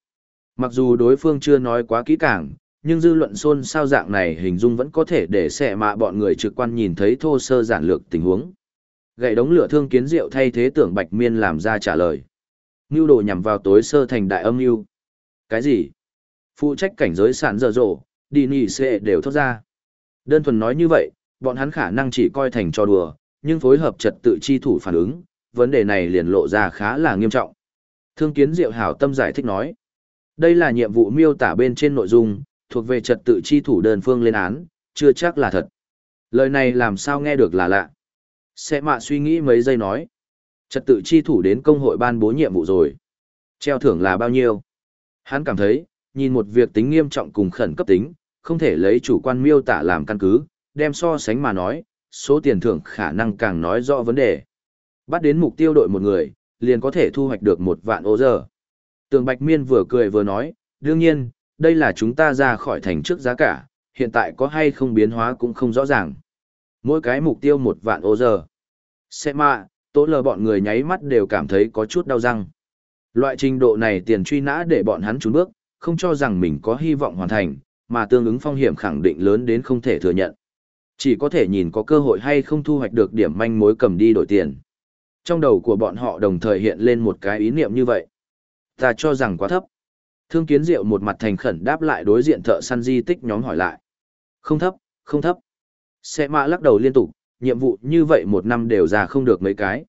Mặc dù đối phương chưa nói quá kỹ càng, nhưng dư luận xôn xao dạng này hình dung vẫn có thể để xẻ mạ bọn người trực quan nhìn thấy thô sơ giản lược tình huống. Gậy đống lửa thương kiến diệu thay thế tưởng bạch miên làm ra trả lời. Ngưu đồ nhằm vào tối sơ thành đại âm mưu. Cái gì? Phụ trách cảnh giới sản dở dộ, đi nỉ xệ đều thoát ra. Đơn thuần nói như vậy, bọn hắn khả năng chỉ coi thành trò đùa, nhưng phối hợp trật tự chi thủ phản ứng, vấn đề này liền lộ ra khá là nghiêm trọng. Thương kiến diệu hảo tâm giải thích nói. Đây là nhiệm vụ miêu tả bên trên nội dung, thuộc về trật tự chi thủ đơn phương lên án, chưa chắc là thật. Lời này làm sao nghe được là lạ. Sẽ mạ suy nghĩ mấy giây nói. Trật tự chi thủ đến công hội ban bố nhiệm vụ rồi. Treo thưởng là bao nhiêu? Hắn cảm thấy, nhìn một việc tính nghiêm trọng cùng khẩn cấp tính, không thể lấy chủ quan miêu tả làm căn cứ, đem so sánh mà nói, số tiền thưởng khả năng càng nói rõ vấn đề. Bắt đến mục tiêu đội một người, liền có thể thu hoạch được một vạn ô giờ. Tường Bạch Miên vừa cười vừa nói, đương nhiên, đây là chúng ta ra khỏi thành trước giá cả, hiện tại có hay không biến hóa cũng không rõ ràng. Mỗi cái mục tiêu một vạn ô giờ. Xe mạ, tố lờ bọn người nháy mắt đều cảm thấy có chút đau răng. Loại trình độ này tiền truy nã để bọn hắn trốn bước, không cho rằng mình có hy vọng hoàn thành, mà tương ứng phong hiểm khẳng định lớn đến không thể thừa nhận. Chỉ có thể nhìn có cơ hội hay không thu hoạch được điểm manh mối cầm đi đổi tiền. Trong đầu của bọn họ đồng thời hiện lên một cái ý niệm như vậy. Ta cho rằng quá thấp. Thương kiến diệu một mặt thành khẩn đáp lại đối diện thợ săn di tích nhóm hỏi lại. Không thấp, không thấp. Xe mã lắc đầu liên tục, nhiệm vụ như vậy một năm đều ra không được mấy cái.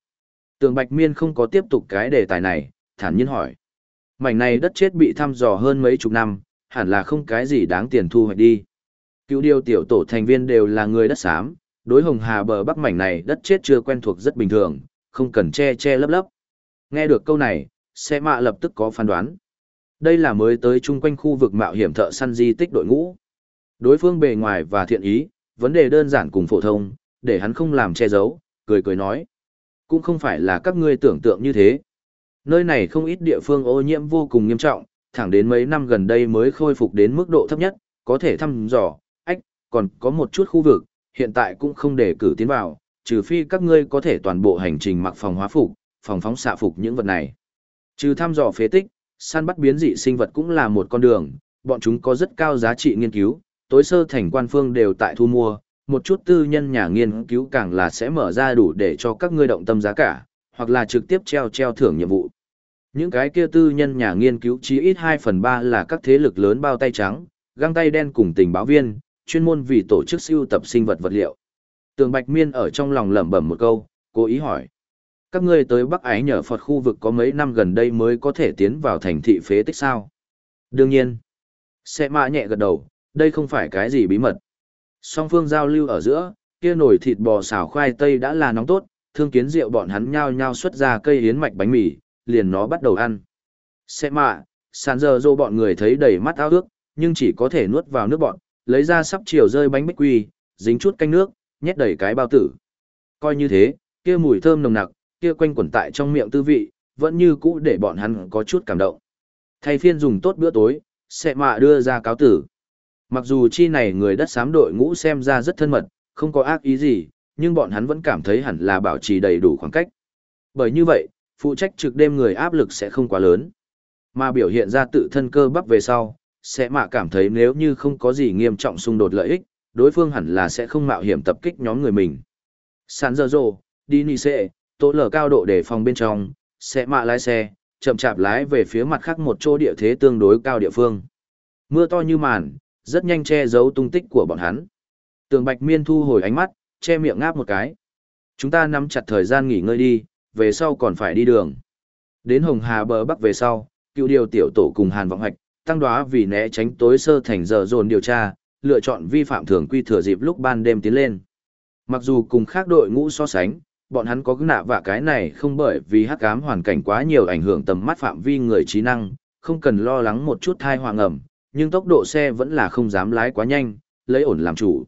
Tường Bạch Miên không có tiếp tục cái đề tài này, thản nhiên hỏi. Mảnh này đất chết bị thăm dò hơn mấy chục năm, hẳn là không cái gì đáng tiền thu hoạch đi. Cựu điều tiểu tổ thành viên đều là người đất xám, đối hồng hà bờ bắc mảnh này đất chết chưa quen thuộc rất bình thường, không cần che che lấp lấp. Nghe được câu này, xe mạ lập tức có phán đoán. Đây là mới tới chung quanh khu vực mạo hiểm thợ săn di tích đội ngũ. Đối phương bề ngoài và thiện ý, vấn đề đơn giản cùng phổ thông, để hắn không làm che giấu, cười cười nói. Cũng không phải là các ngươi tưởng tượng như thế. Nơi này không ít địa phương ô nhiễm vô cùng nghiêm trọng, thẳng đến mấy năm gần đây mới khôi phục đến mức độ thấp nhất, có thể thăm dò, ách, còn có một chút khu vực, hiện tại cũng không để cử tiến vào, trừ phi các ngươi có thể toàn bộ hành trình mặc phòng hóa phục, phòng phóng xạ phục những vật này. Trừ thăm dò phế tích, săn bắt biến dị sinh vật cũng là một con đường, bọn chúng có rất cao giá trị nghiên cứu, tối sơ thành quan phương đều tại thu mua, một chút tư nhân nhà nghiên cứu càng là sẽ mở ra đủ để cho các ngươi động tâm giá cả, hoặc là trực tiếp treo treo thưởng nhiệm vụ. Những cái kia tư nhân nhà nghiên cứu chí ít 2 phần 3 là các thế lực lớn bao tay trắng, găng tay đen cùng tình báo viên, chuyên môn vì tổ chức siêu tập sinh vật vật liệu. Tường Bạch Miên ở trong lòng lẩm bẩm một câu, cố ý hỏi. Các ngươi tới Bắc Ái nhờ Phật khu vực có mấy năm gần đây mới có thể tiến vào thành thị phế tích sao? Đương nhiên. Sẽ mã nhẹ gật đầu, đây không phải cái gì bí mật. Song phương giao lưu ở giữa, kia nồi thịt bò xào khoai tây đã là nóng tốt, thương kiến rượu bọn hắn nhao nhao xuất ra cây yến mạch bánh mì, liền nó bắt đầu ăn. Sẽ mạ, sàn giờ dô bọn người thấy đầy mắt ao ước, nhưng chỉ có thể nuốt vào nước bọn, lấy ra sắp chiều rơi bánh bích quy, dính chút canh nước, nhét đầy cái bao tử. Coi như thế, kia mùi thơm nồng nặc, kia quanh quẩn tại trong miệng tư vị, vẫn như cũ để bọn hắn có chút cảm động. Thay phiên dùng tốt bữa tối, sẽ mạ đưa ra cáo tử. Mặc dù chi này người đất xám đội ngũ xem ra rất thân mật, không có ác ý gì, nhưng bọn hắn vẫn cảm thấy hẳn là bảo trì đầy đủ khoảng cách. Bởi như vậy, phụ trách trực đêm người áp lực sẽ không quá lớn. Mà biểu hiện ra tự thân cơ bắp về sau, sẽ mạ cảm thấy nếu như không có gì nghiêm trọng xung đột lợi ích, đối phương hẳn là sẽ không mạo hiểm tập kích nhóm người mình. San dơ rồ, đi nì xệ, tổ lở cao độ để phòng bên trong, sẽ mạ lái xe, chậm chạp lái về phía mặt khác một chỗ địa thế tương đối cao địa phương. Mưa to như màn, rất nhanh che giấu tung tích của bọn hắn. Tường Bạch Miên thu hồi ánh mắt, che miệng ngáp một cái. Chúng ta nắm chặt thời gian nghỉ ngơi đi, về sau còn phải đi đường. Đến Hồng Hà bờ bắc về sau, cựu điều tiểu tổ cùng Hàn Vọng Hoạch, tăng đoá vì né tránh tối sơ thành giờ dồn điều tra, lựa chọn vi phạm thường quy thừa dịp lúc ban đêm tiến lên. Mặc dù cùng khác đội ngũ so sánh, bọn hắn có nạ và cái này không bởi vì hắc ám hoàn cảnh quá nhiều ảnh hưởng tầm mắt phạm vi người trí năng, không cần lo lắng một chút thai hoàng ẩm, nhưng tốc độ xe vẫn là không dám lái quá nhanh, lấy ổn làm chủ.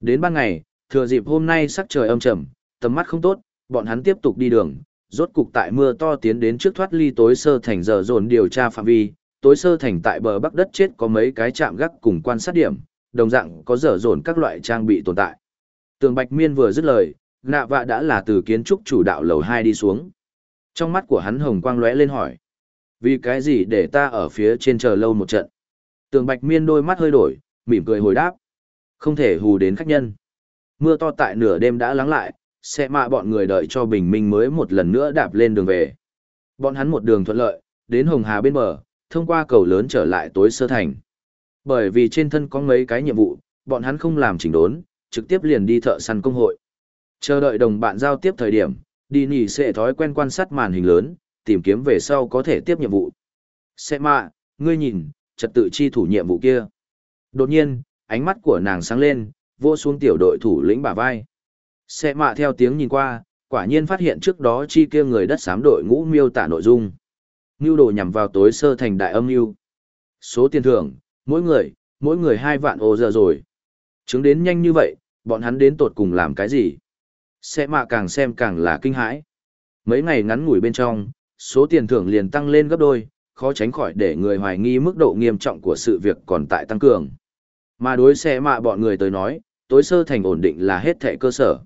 Đến ban ngày, thừa dịp hôm nay sắc trời âm trầm, tầm mắt không tốt, bọn hắn tiếp tục đi đường, rốt cục tại mưa to tiến đến trước thoát ly tối sơ thành giờ dồn điều tra phạm vi, tối sơ thành tại bờ bắc đất chết có mấy cái chạm gác cùng quan sát điểm, đồng dạng có dở dồn các loại trang bị tồn tại. Tường Bạch Miên vừa dứt lời, nạ vạ đã là từ kiến trúc chủ đạo lầu 2 đi xuống. Trong mắt của hắn hồng quang lóe lên hỏi. Vì cái gì để ta ở phía trên chờ lâu một trận? Tường Bạch Miên đôi mắt hơi đổi, mỉm cười hồi đáp. Không thể hù đến khách nhân. Mưa to tại nửa đêm đã lắng lại, xe mạ bọn người đợi cho bình minh mới một lần nữa đạp lên đường về. Bọn hắn một đường thuận lợi, đến Hồng Hà bên bờ, thông qua cầu lớn trở lại tối sơ thành. Bởi vì trên thân có mấy cái nhiệm vụ, bọn hắn không làm chỉnh đốn, trực tiếp liền đi thợ săn công hội. Chờ đợi đồng bạn giao tiếp thời điểm, đi nhỉ sẽ thói quen quan sát màn hình lớn, tìm kiếm về sau có thể tiếp nhiệm vụ. Xe mạ, ngươi nhìn, trật tự chi thủ nhiệm vụ kia. Đột nhiên, ánh mắt của nàng sáng lên, vô xuống tiểu đội thủ lĩnh bả vai. Xe mạ theo tiếng nhìn qua, quả nhiên phát hiện trước đó chi kia người đất xám đội ngũ miêu tả nội dung. Ngưu đồ nhằm vào tối sơ thành đại âm mưu. Số tiền thưởng, mỗi người, mỗi người hai vạn ô giờ rồi. Chứng đến nhanh như vậy, bọn hắn đến tột cùng làm cái gì? Xe mạ càng xem càng là kinh hãi. Mấy ngày ngắn ngủi bên trong, số tiền thưởng liền tăng lên gấp đôi, khó tránh khỏi để người hoài nghi mức độ nghiêm trọng của sự việc còn tại tăng cường. Mà đối xe mạ bọn người tới nói, tối sơ thành ổn định là hết thệ cơ sở.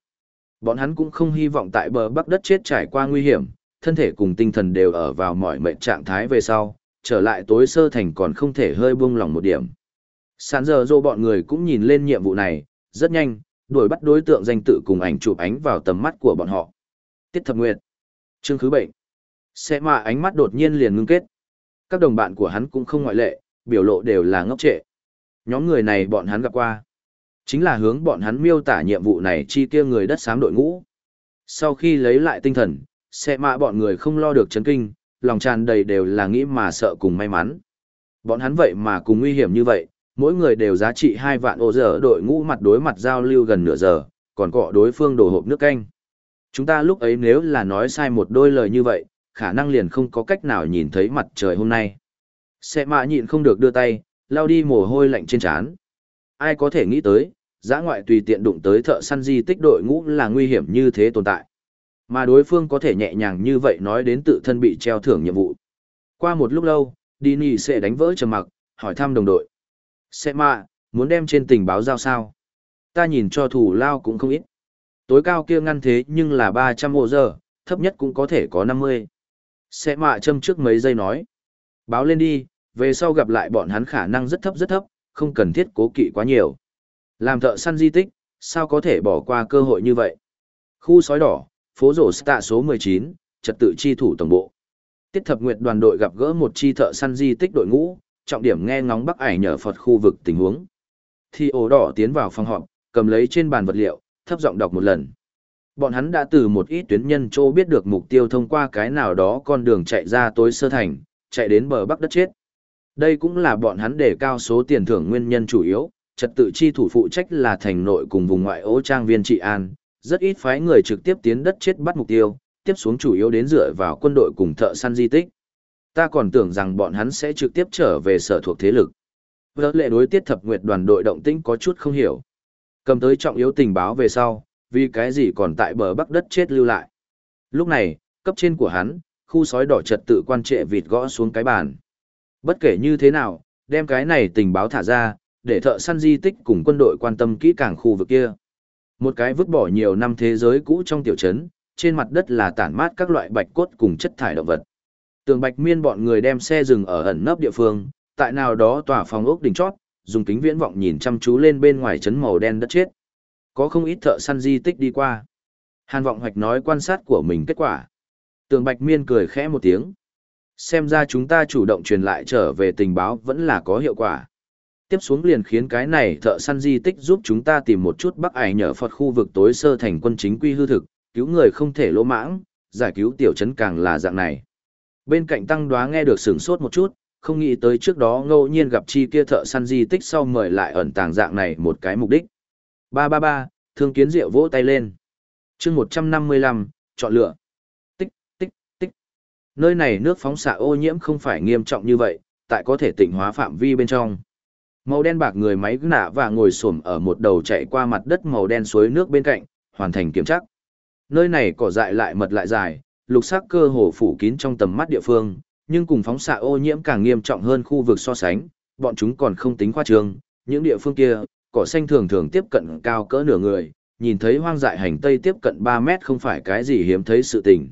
Bọn hắn cũng không hy vọng tại bờ bắc đất chết trải qua nguy hiểm, thân thể cùng tinh thần đều ở vào mọi mệnh trạng thái về sau, trở lại tối sơ thành còn không thể hơi buông lòng một điểm. Sán giờ dô bọn người cũng nhìn lên nhiệm vụ này, rất nhanh, đuổi bắt đối tượng danh tự cùng ảnh chụp ánh vào tầm mắt của bọn họ. Tiết thập nguyệt. Trương khứ bệnh. Sẽ mà ánh mắt đột nhiên liền ngưng kết. Các đồng bạn của hắn cũng không ngoại lệ, biểu lộ đều là ngốc trệ. Nhóm người này bọn hắn gặp qua. Chính là hướng bọn hắn miêu tả nhiệm vụ này chi kia người đất xám đội ngũ. Sau khi lấy lại tinh thần, xe mạ bọn người không lo được chấn kinh, lòng tràn đầy đều là nghĩ mà sợ cùng may mắn. Bọn hắn vậy mà cùng nguy hiểm như vậy, mỗi người đều giá trị hai vạn ô giờ đội ngũ mặt đối mặt giao lưu gần nửa giờ, còn cọ đối phương đổ hộp nước canh. Chúng ta lúc ấy nếu là nói sai một đôi lời như vậy, khả năng liền không có cách nào nhìn thấy mặt trời hôm nay. Xe mạ nhịn không được đưa tay, lao đi mồ hôi lạnh trên trán. Ai có thể nghĩ tới, giã ngoại tùy tiện đụng tới thợ săn di tích đội ngũ là nguy hiểm như thế tồn tại. Mà đối phương có thể nhẹ nhàng như vậy nói đến tự thân bị treo thưởng nhiệm vụ. Qua một lúc lâu, Dini sẽ đánh vỡ trầm mặc, hỏi thăm đồng đội. Sẽ mạ, muốn đem trên tình báo giao sao? Ta nhìn cho thủ lao cũng không ít. Tối cao kia ngăn thế nhưng là 300 ô giờ, thấp nhất cũng có thể có 50. Sẽ mạ châm trước mấy giây nói. Báo lên đi, về sau gặp lại bọn hắn khả năng rất thấp rất thấp, không cần thiết cố kỵ quá nhiều. Làm thợ săn di tích, sao có thể bỏ qua cơ hội như vậy? Khu sói đỏ, phố rổ tạ số 19, trật tự chi thủ tổng bộ. Tiết thập nguyệt đoàn đội gặp gỡ một chi thợ săn di tích đội ngũ, trọng điểm nghe ngóng bắc ải nhở Phật khu vực tình huống. Thì ổ đỏ tiến vào phòng họp, cầm lấy trên bàn vật liệu, thấp giọng đọc một lần. Bọn hắn đã từ một ít tuyến nhân châu biết được mục tiêu thông qua cái nào đó con đường chạy ra tối sơ thành, chạy đến bờ bắc đất chết. Đây cũng là bọn hắn đề cao số tiền thưởng nguyên nhân chủ yếu, trật tự chi thủ phụ trách là thành nội cùng vùng ngoại ô trang viên trị an, rất ít phái người trực tiếp tiến đất chết bắt mục tiêu, tiếp xuống chủ yếu đến dựa vào quân đội cùng thợ săn di tích. Ta còn tưởng rằng bọn hắn sẽ trực tiếp trở về sở thuộc thế lực. Vỡ lệ đối tiết thập nguyệt đoàn đội động tĩnh có chút không hiểu. Cầm tới trọng yếu tình báo về sau, vì cái gì còn tại bờ bắc đất chết lưu lại. Lúc này, cấp trên của hắn, khu sói đỏ trật tự quan trệ vịt gõ xuống cái bàn. Bất kể như thế nào, đem cái này tình báo thả ra, để thợ săn di tích cùng quân đội quan tâm kỹ càng khu vực kia. Một cái vứt bỏ nhiều năm thế giới cũ trong tiểu trấn, trên mặt đất là tản mát các loại bạch cốt cùng chất thải động vật. Tường Bạch Miên bọn người đem xe dừng ở ẩn nấp địa phương, tại nào đó tòa phòng ốc đỉnh chót, dùng kính viễn vọng nhìn chăm chú lên bên ngoài trấn màu đen đất chết. Có không ít thợ săn di tích đi qua. Hàn Vọng Hoạch nói quan sát của mình kết quả. Tường Bạch Miên cười khẽ một tiếng. Xem ra chúng ta chủ động truyền lại trở về tình báo vẫn là có hiệu quả. Tiếp xuống liền khiến cái này thợ săn di tích giúp chúng ta tìm một chút bắc ải nhờ Phật khu vực tối sơ thành quân chính quy hư thực, cứu người không thể lỗ mãng, giải cứu tiểu trấn càng là dạng này. Bên cạnh tăng đoá nghe được sửng sốt một chút, không nghĩ tới trước đó ngẫu nhiên gặp chi kia thợ săn di tích sau mời lại ẩn tàng dạng này một cái mục đích. Ba ba ba, thương kiến diệu vỗ tay lên. chương một trăm năm mươi lăm chọn lựa. Nơi này nước phóng xạ ô nhiễm không phải nghiêm trọng như vậy, tại có thể tịnh hóa phạm vi bên trong. Màu đen bạc người máy nạ và ngồi xổm ở một đầu chạy qua mặt đất màu đen suối nước bên cạnh, hoàn thành kiểm tra. Nơi này cỏ dại lại mật lại dài, lục sắc cơ hồ phủ kín trong tầm mắt địa phương, nhưng cùng phóng xạ ô nhiễm càng nghiêm trọng hơn khu vực so sánh, bọn chúng còn không tính khoa trương, những địa phương kia, cỏ xanh thường thường tiếp cận cao cỡ nửa người, nhìn thấy hoang dại hành tây tiếp cận 3 mét không phải cái gì hiếm thấy sự tình.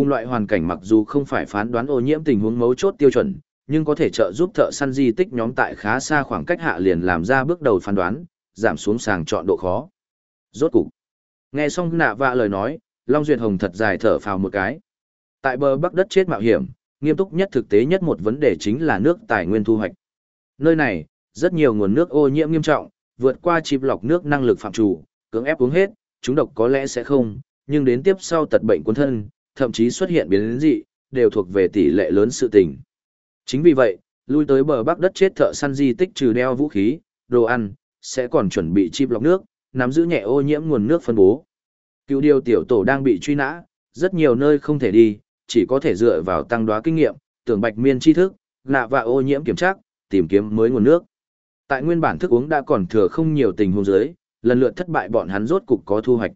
Cùng loại hoàn cảnh mặc dù không phải phán đoán ô nhiễm tình huống mấu chốt tiêu chuẩn, nhưng có thể trợ giúp thợ săn di tích nhóm tại khá xa khoảng cách hạ liền làm ra bước đầu phán đoán, giảm xuống sàng chọn độ khó. Rốt cục. Nghe xong nạ vạ lời nói, Long Duyệt Hồng thật dài thở phào một cái. Tại bờ bắc đất chết mạo hiểm, nghiêm túc nhất thực tế nhất một vấn đề chính là nước tài nguyên thu hoạch. Nơi này, rất nhiều nguồn nước ô nhiễm nghiêm trọng, vượt qua chịp lọc nước năng lực phạm chủ, cưỡng ép uống hết, chúng độc có lẽ sẽ không, nhưng đến tiếp sau tật bệnh cuốn thân, thậm chí xuất hiện biến dị, đều thuộc về tỷ lệ lớn sự tình. Chính vì vậy, lui tới bờ bắc đất chết thợ săn di tích trừ đeo vũ khí, đồ ăn, sẽ còn chuẩn bị chip lọc nước, nắm giữ nhẹ ô nhiễm nguồn nước phân bố. Cựu điều tiểu tổ đang bị truy nã, rất nhiều nơi không thể đi, chỉ có thể dựa vào tăng đoá kinh nghiệm, tưởng bạch miên tri thức, nạ và ô nhiễm kiểm tra, tìm kiếm mới nguồn nước. Tại nguyên bản thức uống đã còn thừa không nhiều tình huống dưới, lần lượt thất bại bọn hắn rốt cục có thu hoạch.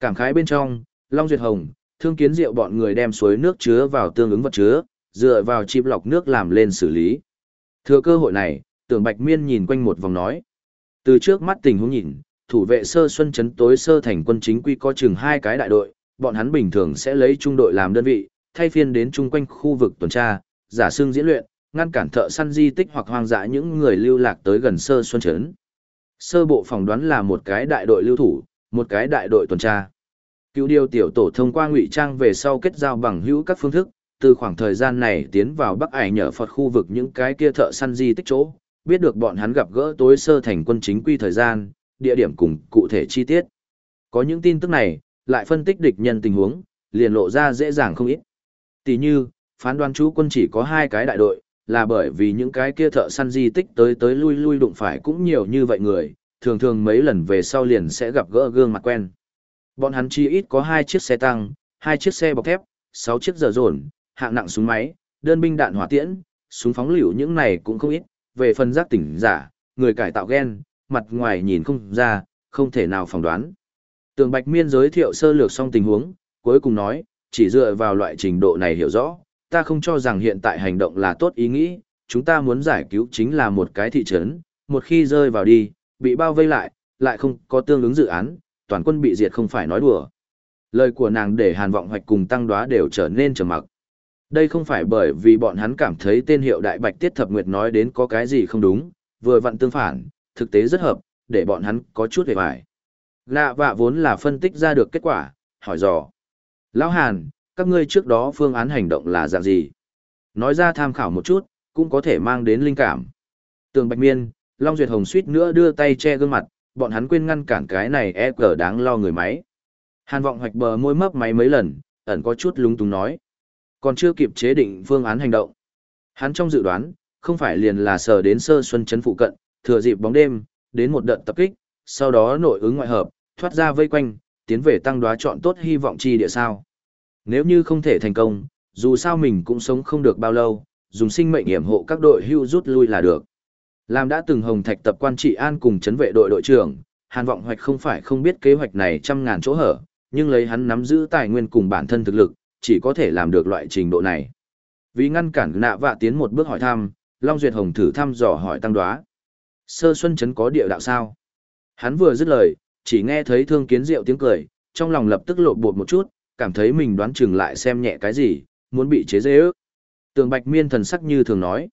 Cảm khái bên trong, Long Duyệt Hồng, thương kiến rượu bọn người đem suối nước chứa vào tương ứng vật chứa, dựa vào chip lọc nước làm lên xử lý. Thừa cơ hội này, tưởng Bạch Miên nhìn quanh một vòng nói. Từ trước mắt tình huống nhìn, thủ vệ sơ xuân chấn tối sơ thành quân chính quy có chừng hai cái đại đội, bọn hắn bình thường sẽ lấy trung đội làm đơn vị, thay phiên đến chung quanh khu vực tuần tra, giả xương diễn luyện, ngăn cản thợ săn di tích hoặc hoang dã những người lưu lạc tới gần sơ xuân chấn. Sơ bộ phỏng đoán là một cái đại đội lưu thủ, một cái đại đội tuần tra. Cựu điều tiểu tổ thông qua ngụy trang về sau kết giao bằng hữu các phương thức, từ khoảng thời gian này tiến vào Bắc Ải nhờ Phật khu vực những cái kia thợ săn di tích chỗ, biết được bọn hắn gặp gỡ tối sơ thành quân chính quy thời gian, địa điểm cùng cụ thể chi tiết. Có những tin tức này, lại phân tích địch nhân tình huống, liền lộ ra dễ dàng không ít. Tỷ như, phán đoán chú quân chỉ có hai cái đại đội, là bởi vì những cái kia thợ săn di tích tới tới lui lui đụng phải cũng nhiều như vậy người, thường thường mấy lần về sau liền sẽ gặp gỡ gương mặt quen. Bọn hắn chi ít có hai chiếc xe tăng, hai chiếc xe bọc thép, sáu chiếc dở dồn, hạng nặng súng máy, đơn binh đạn hỏa tiễn, súng phóng lựu những này cũng không ít, về phần giác tỉnh giả, người cải tạo gen, mặt ngoài nhìn không ra, không thể nào phỏng đoán. Tường Bạch Miên giới thiệu sơ lược xong tình huống, cuối cùng nói, chỉ dựa vào loại trình độ này hiểu rõ, ta không cho rằng hiện tại hành động là tốt ý nghĩ, chúng ta muốn giải cứu chính là một cái thị trấn, một khi rơi vào đi, bị bao vây lại, lại không có tương ứng dự án, toàn quân bị diệt không phải nói đùa. Lời của nàng để Hàn Vọng Hoạch cùng Tăng Đoá đều trở nên trầm mặc. Đây không phải bởi vì bọn hắn cảm thấy tên hiệu Đại Bạch Tiết Thập Nguyệt nói đến có cái gì không đúng, vừa vặn tương phản, thực tế rất hợp, để bọn hắn có chút hề vải. Lạ vạ vốn là phân tích ra được kết quả, hỏi dò. Lão Hàn, các ngươi trước đó phương án hành động là dạng gì? Nói ra tham khảo một chút, cũng có thể mang đến linh cảm. Tường Bạch Miên, Long Duyệt Hồng suýt nữa đưa tay che gương mặt, bọn hắn quên ngăn cản cái này e cờ đáng lo người máy. Hàn vọng hoạch bờ môi mấp máy mấy lần, ẩn có chút lúng túng nói. Còn chưa kịp chế định phương án hành động. Hắn trong dự đoán, không phải liền là sờ đến sơ xuân chấn phụ cận, thừa dịp bóng đêm, đến một đợt tập kích, sau đó nội ứng ngoại hợp, thoát ra vây quanh, tiến về tăng đoá chọn tốt hy vọng chi địa sao. Nếu như không thể thành công, dù sao mình cũng sống không được bao lâu, dùng sinh mệnh hiểm hộ các đội hưu rút lui là được. Làm đã từng hồng thạch tập quan trị an cùng chấn vệ đội đội trưởng, Hàn Vọng Hoạch không phải không biết kế hoạch này trăm ngàn chỗ hở, nhưng lấy hắn nắm giữ tài nguyên cùng bản thân thực lực, chỉ có thể làm được loại trình độ này. Vì ngăn cản nạ vạ tiến một bước hỏi thăm, Long Duyệt Hồng thử thăm dò hỏi tăng đoá. Sơ Xuân Trấn có địa đạo sao? Hắn vừa dứt lời, chỉ nghe thấy thương kiến diệu tiếng cười, trong lòng lập tức lộ bột một chút, cảm thấy mình đoán chừng lại xem nhẹ cái gì, muốn bị chế dễ ước. Tường Bạch Miên thần sắc như thường nói.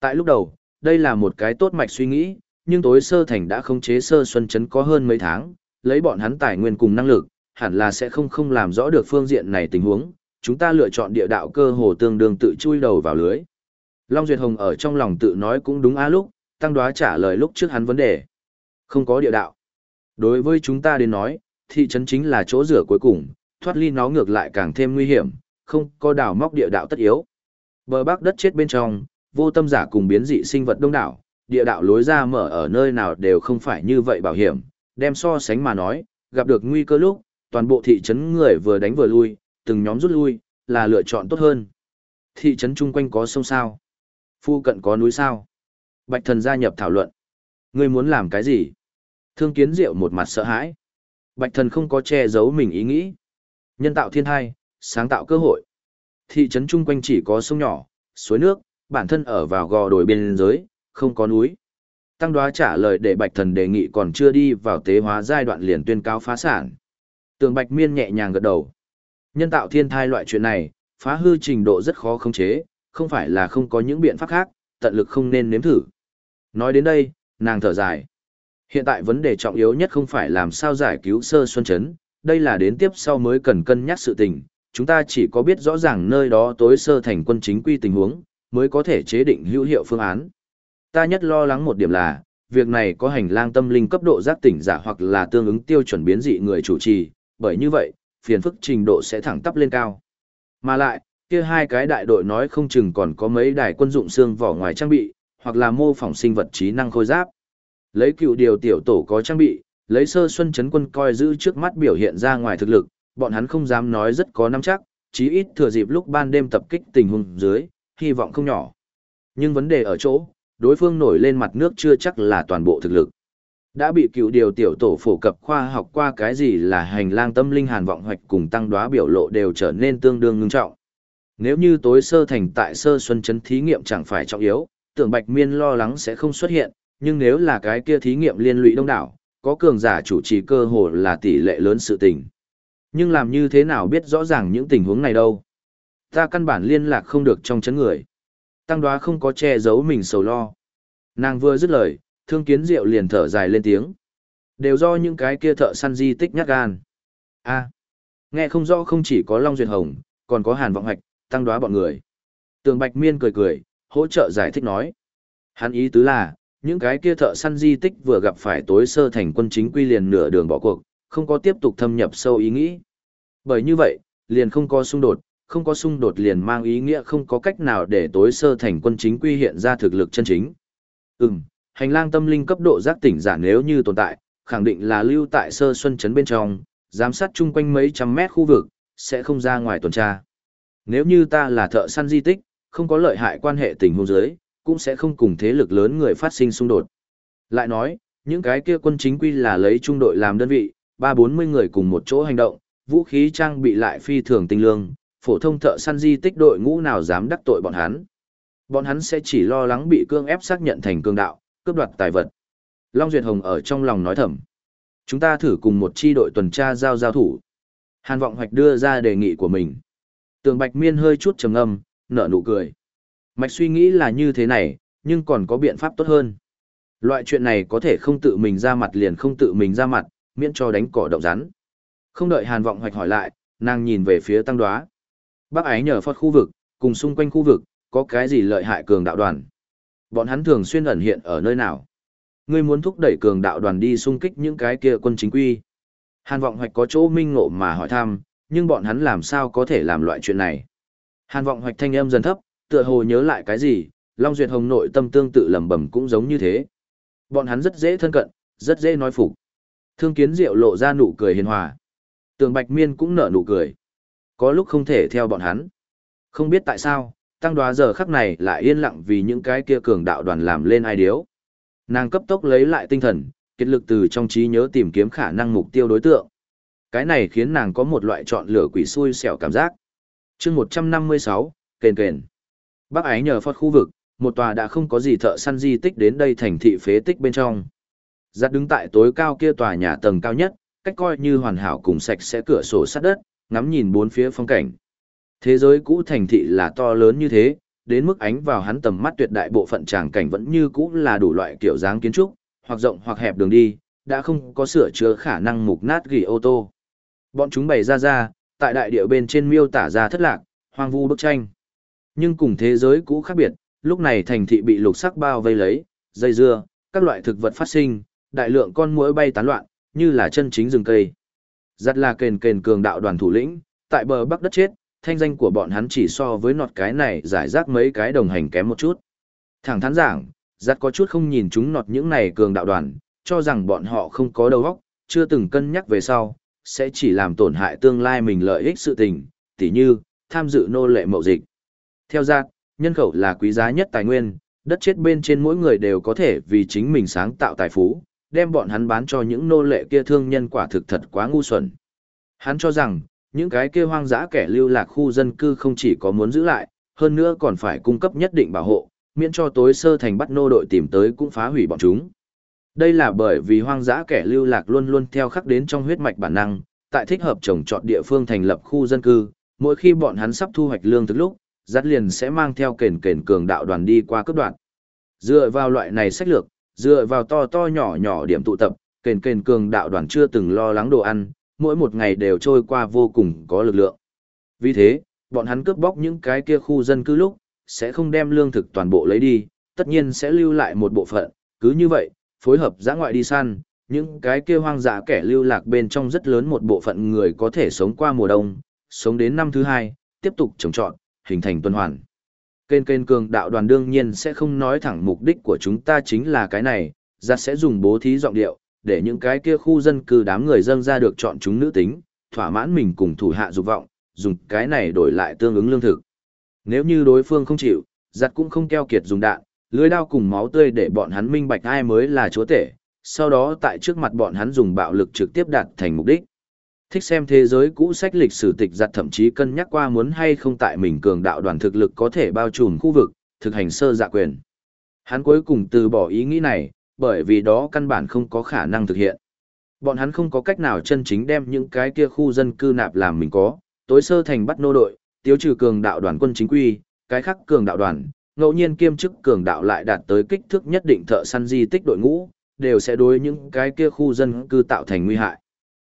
Tại lúc đầu, đây là một cái tốt mạch suy nghĩ, nhưng tối sơ thành đã không chế sơ xuân chấn có hơn mấy tháng, lấy bọn hắn tài nguyên cùng năng lực, hẳn là sẽ không không làm rõ được phương diện này tình huống, chúng ta lựa chọn địa đạo cơ hồ tương đương tự chui đầu vào lưới. Long Duyệt Hồng ở trong lòng tự nói cũng đúng á lúc, tăng đoá trả lời lúc trước hắn vấn đề. Không có địa đạo. Đối với chúng ta đến nói, thị trấn chính là chỗ rửa cuối cùng, thoát ly nó ngược lại càng thêm nguy hiểm, không có đào móc địa đạo tất yếu. Bờ bắc đất chết bên trong, vô tâm giả cùng biến dị sinh vật đông đảo, địa đạo lối ra mở ở nơi nào đều không phải như vậy bảo hiểm, đem so sánh mà nói, gặp được nguy cơ lúc, toàn bộ thị trấn người vừa đánh vừa lui, từng nhóm rút lui, là lựa chọn tốt hơn. Thị trấn chung quanh có sông sao? Phu cận có núi sao? Bạch thần gia nhập thảo luận. Ngươi muốn làm cái gì? Thương kiến diệu một mặt sợ hãi. Bạch thần không có che giấu mình ý nghĩ. Nhân tạo thiên thai, sáng tạo cơ hội. Thị trấn chung quanh chỉ có sông nhỏ, suối nước, bản thân ở vào gò đồi biên giới, không có núi. Tăng đoá trả lời để bạch thần đề nghị còn chưa đi vào tế hóa giai đoạn liền tuyên cáo phá sản. Tường bạch miên nhẹ nhàng gật đầu. Nhân tạo thiên thai loại chuyện này, phá hư trình độ rất khó khống chế, không phải là không có những biện pháp khác, tận lực không nên nếm thử. Nói đến đây, nàng thở dài. Hiện tại vấn đề trọng yếu nhất không phải làm sao giải cứu sơ xuân chấn, đây là đến tiếp sau mới cần cân nhắc sự tình. Chúng ta chỉ có biết rõ ràng nơi đó tối sơ thành quân chính quy tình huống, mới có thể chế định hữu hiệu phương án. Ta nhất lo lắng một điểm là, việc này có hành lang tâm linh cấp độ giác tỉnh giả hoặc là tương ứng tiêu chuẩn biến dị người chủ trì, bởi như vậy, phiền phức trình độ sẽ thẳng tắp lên cao. Mà lại, kia hai cái đại đội nói không chừng còn có mấy đài quân dụng xương vỏ ngoài trang bị, hoặc là mô phỏng sinh vật trí năng khôi giáp. Lấy cựu điều tiểu tổ có trang bị, lấy sơ xuân chấn quân coi giữ trước mắt biểu hiện ra ngoài thực lực, bọn hắn không dám nói rất có nắm chắc, chí ít thừa dịp lúc ban đêm tập kích tình huống dưới, hy vọng không nhỏ. Nhưng vấn đề ở chỗ, đối phương nổi lên mặt nước chưa chắc là toàn bộ thực lực. Đã bị cựu điều tiểu tổ phổ cập khoa học qua cái gì là hành lang tâm linh hàn vọng hoạch cùng tăng đoá biểu lộ đều trở nên tương đương ngưng trọng. Nếu như tối sơ thành tại sơ xuân chấn thí nghiệm chẳng phải trọng yếu, tưởng bạch miên lo lắng sẽ không xuất hiện, nhưng nếu là cái kia thí nghiệm liên lụy đông đảo, có cường giả chủ trì cơ hội là tỷ lệ lớn sự tình. Nhưng làm như thế nào biết rõ ràng những tình huống này đâu? Ta căn bản liên lạc không được trong chấn người. Tăng đoá không có che giấu mình sầu lo. Nàng vừa dứt lời, thương kiến diệu liền thở dài lên tiếng. Đều do những cái kia thợ săn di tích nhát gan. a nghe không rõ không chỉ có Long Duyệt Hồng, còn có Hàn Vọng Hạch, tăng đoá bọn người. Tường Bạch Miên cười cười, hỗ trợ giải thích nói. Hắn ý tứ là, những cái kia thợ săn di tích vừa gặp phải tối sơ thành quân chính quy liền nửa đường bỏ cuộc, không có tiếp tục thâm nhập sâu ý nghĩ. Bởi như vậy, liền không có xung đột, không có xung đột liền mang ý nghĩa không có cách nào để tối sơ thành quân chính quy hiện ra thực lực chân chính. Ừm, hành lang tâm linh cấp độ giác tỉnh giả nếu như tồn tại, khẳng định là lưu tại sơ xuân chấn bên trong, giám sát chung quanh mấy trăm mét khu vực, sẽ không ra ngoài tuần tra. Nếu như ta là thợ săn di tích, không có lợi hại quan hệ tình huống giới, cũng sẽ không cùng thế lực lớn người phát sinh xung đột. Lại nói, những cái kia quân chính quy là lấy trung đội làm đơn vị, ba bốn mươi người cùng một chỗ hành động, vũ khí trang bị lại phi thường tinh lương, phổ thông thợ săn di tích đội ngũ nào dám đắc tội bọn hắn. Bọn hắn sẽ chỉ lo lắng bị cương ép xác nhận thành cương đạo, cướp đoạt tài vật. Long Duyệt Hồng ở trong lòng nói thầm. Chúng ta thử cùng một chi đội tuần tra giao giao thủ. Hàn Vọng Hoạch đưa ra đề nghị của mình. Tường Bạch Miên hơi chút trầm ngâm, nở nụ cười. Mạch suy nghĩ là như thế này, nhưng còn có biện pháp tốt hơn. Loại chuyện này có thể không tự mình ra mặt liền không tự mình ra mặt, miễn cho đánh cỏ động rắn. Không đợi Hàn Vọng Hoạch hỏi lại, nàng nhìn về phía tăng đoá. Bác ái nhờ phót khu vực, cùng xung quanh khu vực, có cái gì lợi hại cường đạo đoàn. Bọn hắn thường xuyên ẩn hiện ở nơi nào. Ngươi muốn thúc đẩy cường đạo đoàn đi xung kích những cái kia quân chính quy. Hàn Vọng Hoạch có chỗ minh ngộ mà hỏi thăm, nhưng bọn hắn làm sao có thể làm loại chuyện này. Hàn Vọng Hoạch thanh âm dần thấp, tựa hồ nhớ lại cái gì, Long Duyệt Hồng nội tâm tương tự lẩm bẩm cũng giống như thế. Bọn hắn rất dễ thân cận, rất dễ nói phục. Thương Kiến Diệu lộ ra nụ cười hiền hòa. Tường Bạch Miên cũng nở nụ cười. Có lúc không thể theo bọn hắn. Không biết tại sao, tăng đoá giờ khắc này lại yên lặng vì những cái kia cường đạo đoàn làm lên ai điếu. Nàng cấp tốc lấy lại tinh thần, kết lực từ trong trí nhớ tìm kiếm khả năng mục tiêu đối tượng. Cái này khiến nàng có một loại chọn lửa quỷ xui xẻo cảm giác. chương 156, kền kền. Bác ái nhờ phót khu vực, một tòa đã không có gì thợ săn di tích đến đây thành thị phế tích bên trong. Giặt đứng tại tối cao kia tòa nhà tầng cao nhất, cách coi như hoàn hảo cùng sạch sẽ cửa sổ sát đất, ngắm nhìn bốn phía phong cảnh. Thế giới cũ thành thị là to lớn như thế, đến mức ánh vào hắn tầm mắt tuyệt đại bộ phận tràng cảnh vẫn như cũ là đủ loại kiểu dáng kiến trúc, hoặc rộng hoặc hẹp đường đi, đã không có sửa chữa khả năng mục nát gỉ ô tô. Bọn chúng bày ra ra, tại đại địa bên trên miêu tả ra thất lạc, hoang vu bức tranh. Nhưng cùng thế giới cũ khác biệt, lúc này thành thị bị lục sắc bao vây lấy, dây dưa, các loại thực vật phát sinh, đại lượng con muỗi bay tán loạn, như là chân chính rừng cây. Giặt là kền kền cường đạo đoàn thủ lĩnh, tại bờ bắc đất chết, thanh danh của bọn hắn chỉ so với nọt cái này giải rác mấy cái đồng hành kém một chút. Thẳng thắn giảng, giặt có chút không nhìn chúng nọt những này cường đạo đoàn, cho rằng bọn họ không có đầu óc, chưa từng cân nhắc về sau, sẽ chỉ làm tổn hại tương lai mình lợi ích sự tình, tỉ như, tham dự nô lệ mậu dịch. Theo giặt, nhân khẩu là quý giá nhất tài nguyên, đất chết bên trên mỗi người đều có thể vì chính mình sáng tạo tài phú, đem bọn hắn bán cho những nô lệ kia thương nhân quả thực thật quá ngu xuẩn. Hắn cho rằng, những cái kia hoang dã kẻ lưu lạc khu dân cư không chỉ có muốn giữ lại, hơn nữa còn phải cung cấp nhất định bảo hộ, miễn cho tối sơ thành bắt nô đội tìm tới cũng phá hủy bọn chúng. Đây là bởi vì hoang dã kẻ lưu lạc luôn luôn theo khắc đến trong huyết mạch bản năng, tại thích hợp trồng trọt địa phương thành lập khu dân cư, mỗi khi bọn hắn sắp thu hoạch lương thực lúc, dắt liền sẽ mang theo kền kền cường đạo đoàn đi qua cấp đoạn. Dựa vào loại này sách lược, dựa vào to to nhỏ nhỏ điểm tụ tập, kền kền cường đạo đoàn chưa từng lo lắng đồ ăn, mỗi một ngày đều trôi qua vô cùng có lực lượng. Vì thế, bọn hắn cướp bóc những cái kia khu dân cư lúc, sẽ không đem lương thực toàn bộ lấy đi, tất nhiên sẽ lưu lại một bộ phận, cứ như vậy, phối hợp giã ngoại đi săn, những cái kia hoang dã kẻ lưu lạc bên trong rất lớn một bộ phận người có thể sống qua mùa đông, sống đến năm thứ hai, tiếp tục trồng trọt, hình thành tuần hoàn. Kênh kênh cường đạo đoàn đương nhiên sẽ không nói thẳng mục đích của chúng ta chính là cái này, ra sẽ dùng bố thí giọng điệu, để những cái kia khu dân cư đám người dân ra được chọn chúng nữ tính, thỏa mãn mình cùng thủ hạ dục vọng, dùng cái này đổi lại tương ứng lương thực. Nếu như đối phương không chịu, giặt cũng không keo kiệt dùng đạn, lưới đao cùng máu tươi để bọn hắn minh bạch ai mới là chúa tể, sau đó tại trước mặt bọn hắn dùng bạo lực trực tiếp đạt thành mục đích. Thích xem thế giới cũ sách lịch sử tịch giặt thậm chí cân nhắc qua muốn hay không tại mình cường đạo đoàn thực lực có thể bao trùm khu vực, thực hành sơ dạ quyền. Hắn cuối cùng từ bỏ ý nghĩ này, bởi vì đó căn bản không có khả năng thực hiện. Bọn hắn không có cách nào chân chính đem những cái kia khu dân cư nạp làm mình có, tối sơ thành bắt nô đội, tiêu trừ cường đạo đoàn quân chính quy, cái khác cường đạo đoàn, ngẫu nhiên kiêm chức cường đạo lại đạt tới kích thước nhất định thợ săn di tích đội ngũ, đều sẽ đối những cái kia khu dân cư tạo thành nguy hại.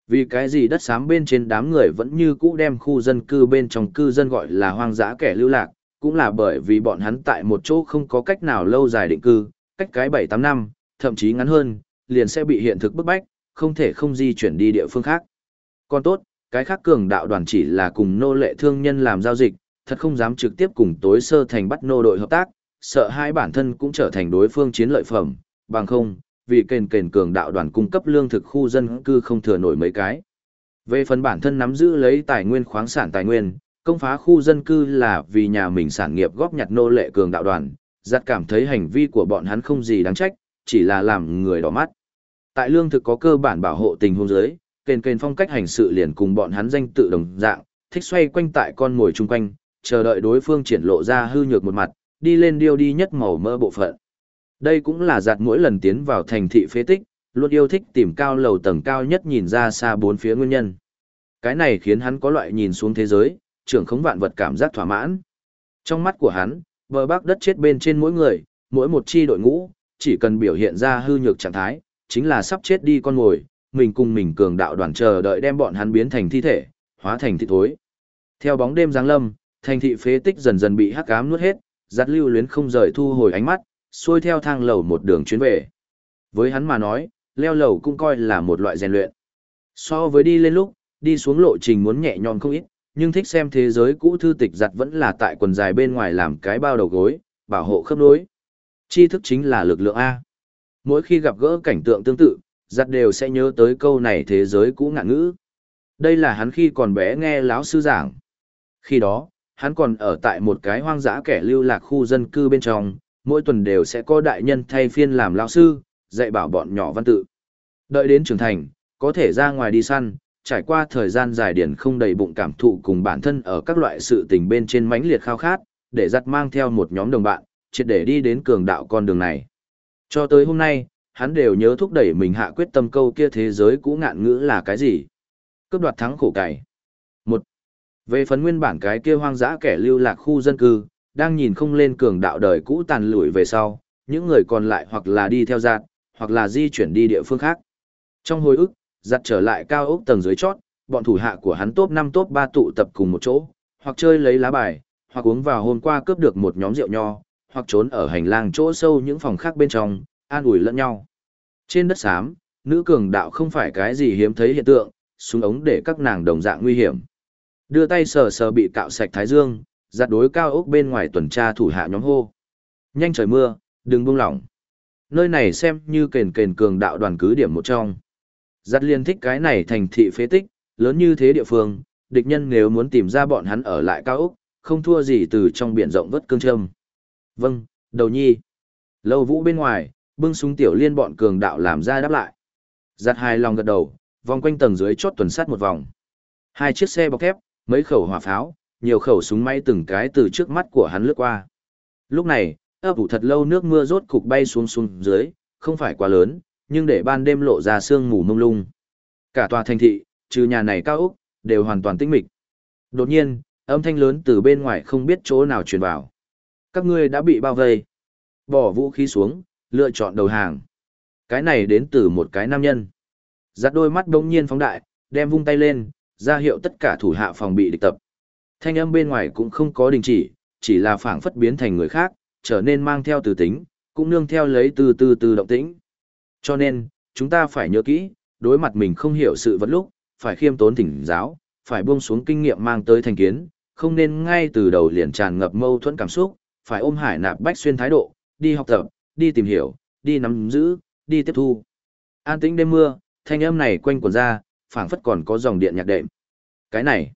Vì cái gì đất xám bên trên đám người vẫn như cũ đem khu dân cư bên trong cư dân gọi là hoang dã kẻ lưu lạc, cũng là bởi vì bọn hắn tại một chỗ không có cách nào lâu dài định cư, cách cái 7-8 năm, thậm chí ngắn hơn, liền sẽ bị hiện thực bức bách, không thể không di chuyển đi địa phương khác. Còn tốt, cái khác cường đạo đoàn chỉ là cùng nô lệ thương nhân làm giao dịch, thật không dám trực tiếp cùng tối sơ thành bắt nô đội hợp tác, sợ hai bản thân cũng trở thành đối phương chiến lợi phẩm, bằng không, vì kền kền cường đạo đoàn cung cấp lương thực khu dân cư không thừa nổi mấy cái. Về phần bản thân nắm giữ lấy tài nguyên khoáng sản tài nguyên, công phá khu dân cư là vì nhà mình sản nghiệp góp nhặt nô lệ cường đạo đoàn, giặt cảm thấy hành vi của bọn hắn không gì đáng trách, chỉ là làm người đỏ mắt. Tại lương thực có cơ bản bảo hộ tình huống giới, kền kền phong cách hành sự liền cùng bọn hắn danh tự đồng dạng, thích xoay quanh tại con ngồi chung quanh, chờ đợi đối phương triển lộ ra hư nhược một mặt, đi lên điêu đi nhất màu mơ bộ phận. Đây cũng là giặt mỗi lần tiến vào thành thị phế tích, luôn yêu thích tìm cao lầu tầng cao nhất nhìn ra xa bốn phía nguyên nhân. Cái này khiến hắn có loại nhìn xuống thế giới, trưởng khống vạn vật cảm giác thỏa mãn. Trong mắt của hắn, bờ bắc đất chết bên trên mỗi người, mỗi một chi đội ngũ, chỉ cần biểu hiện ra hư nhược trạng thái, chính là sắp chết đi con ngồi, mình cùng mình cường đạo đoàn chờ đợi đem bọn hắn biến thành thi thể, hóa thành thịt thối. Theo bóng đêm giáng lâm, thành thị phế tích dần dần bị hắc ám nuốt hết, giặt lưu luyến không rời thu hồi ánh mắt, xuôi theo thang lầu một đường chuyến về. Với hắn mà nói, leo lầu cũng coi là một loại rèn luyện. So với đi lên lúc, đi xuống lộ trình muốn nhẹ nhõm không ít, nhưng thích xem thế giới cũ thư tịch giặt vẫn là tại quần dài bên ngoài làm cái bao đầu gối, bảo hộ khớp nối. Tri thức chính là lực lượng A. Mỗi khi gặp gỡ cảnh tượng tương tự, giặt đều sẽ nhớ tới câu này thế giới cũ ngạn ngữ. Đây là hắn khi còn bé nghe lão sư giảng. Khi đó, hắn còn ở tại một cái hoang dã kẻ lưu lạc khu dân cư bên trong, mỗi tuần đều sẽ có đại nhân thay phiên làm lão sư, dạy bảo bọn nhỏ văn tự. Đợi đến trưởng thành, có thể ra ngoài đi săn, trải qua thời gian dài điển không đầy bụng cảm thụ cùng bản thân ở các loại sự tình bên trên mãnh liệt khao khát, để giặt mang theo một nhóm đồng bạn, triệt để đi đến cường đạo con đường này. Cho tới hôm nay, hắn đều nhớ thúc đẩy mình hạ quyết tâm câu kia thế giới cũ ngạn ngữ là cái gì. Cướp đoạt thắng khổ cày. Một. Về phần nguyên bản cái kia hoang dã kẻ lưu lạc khu dân cư, đang nhìn không lên cường đạo đời cũ tàn lủi về sau, những người còn lại hoặc là đi theo giạt, hoặc là di chuyển đi địa phương khác. Trong hồi ức, giặt trở lại cao ốc tầng dưới chót, bọn thủ hạ của hắn top 5 top 3 tụ tập cùng một chỗ, hoặc chơi lấy lá bài, hoặc uống vào hôm qua cướp được một nhóm rượu nho, hoặc trốn ở hành lang chỗ sâu những phòng khác bên trong, an ủi lẫn nhau. Trên đất xám, nữ cường đạo không phải cái gì hiếm thấy hiện tượng, súng ống để các nàng đồng dạng nguy hiểm. Đưa tay sờ sờ bị cạo sạch thái dương, giặt đối cao ốc bên ngoài tuần tra thủ hạ nhóm hô. Nhanh trời mưa, đừng buông lỏng. Nơi này xem như kền kền cường đạo đoàn cứ điểm một trong. Giặt liên thích cái này thành thị phế tích, lớn như thế địa phương, địch nhân nếu muốn tìm ra bọn hắn ở lại cao ốc, không thua gì từ trong biển rộng vất cương trâm. Vâng, đầu nhi. Lâu vũ bên ngoài, bưng súng tiểu liên bọn cường đạo làm ra đáp lại. Giặt hai lòng gật đầu, vòng quanh tầng dưới chốt tuần sát một vòng. Hai chiếc xe bọc thép, mấy khẩu hỏa pháo, nhiều khẩu súng máy từng cái từ trước mắt của hắn lướt qua. Lúc này, ấp ủ thật lâu nước mưa rốt cục bay xuống xuống dưới, không phải quá lớn, nhưng để ban đêm lộ ra sương mù mông lung. Cả tòa thành thị, trừ nhà này cao ốc, đều hoàn toàn tĩnh mịch. Đột nhiên, âm thanh lớn từ bên ngoài không biết chỗ nào truyền vào. Các ngươi đã bị bao vây. Bỏ vũ khí xuống, lựa chọn đầu hàng. Cái này đến từ một cái nam nhân. Giặt đôi mắt đông nhiên phóng đại, đem vung tay lên, ra hiệu tất cả thủ hạ phòng bị địch tập. Thanh âm bên ngoài cũng không có đình chỉ, chỉ là phảng phất biến thành người khác, trở nên mang theo từ tính, cũng nương theo lấy từ từ từ động tĩnh. Cho nên, chúng ta phải nhớ kỹ, đối mặt mình không hiểu sự vật lúc, phải khiêm tốn thỉnh giáo, phải buông xuống kinh nghiệm mang tới thành kiến, không nên ngay từ đầu liền tràn ngập mâu thuẫn cảm xúc, phải ôm hải nạp bách xuyên thái độ, đi học tập, đi tìm hiểu, đi nắm giữ, đi tiếp thu. An tĩnh đêm mưa, thanh âm này quanh quẩn ra, phảng phất còn có dòng điện nhạc đệm. Cái này,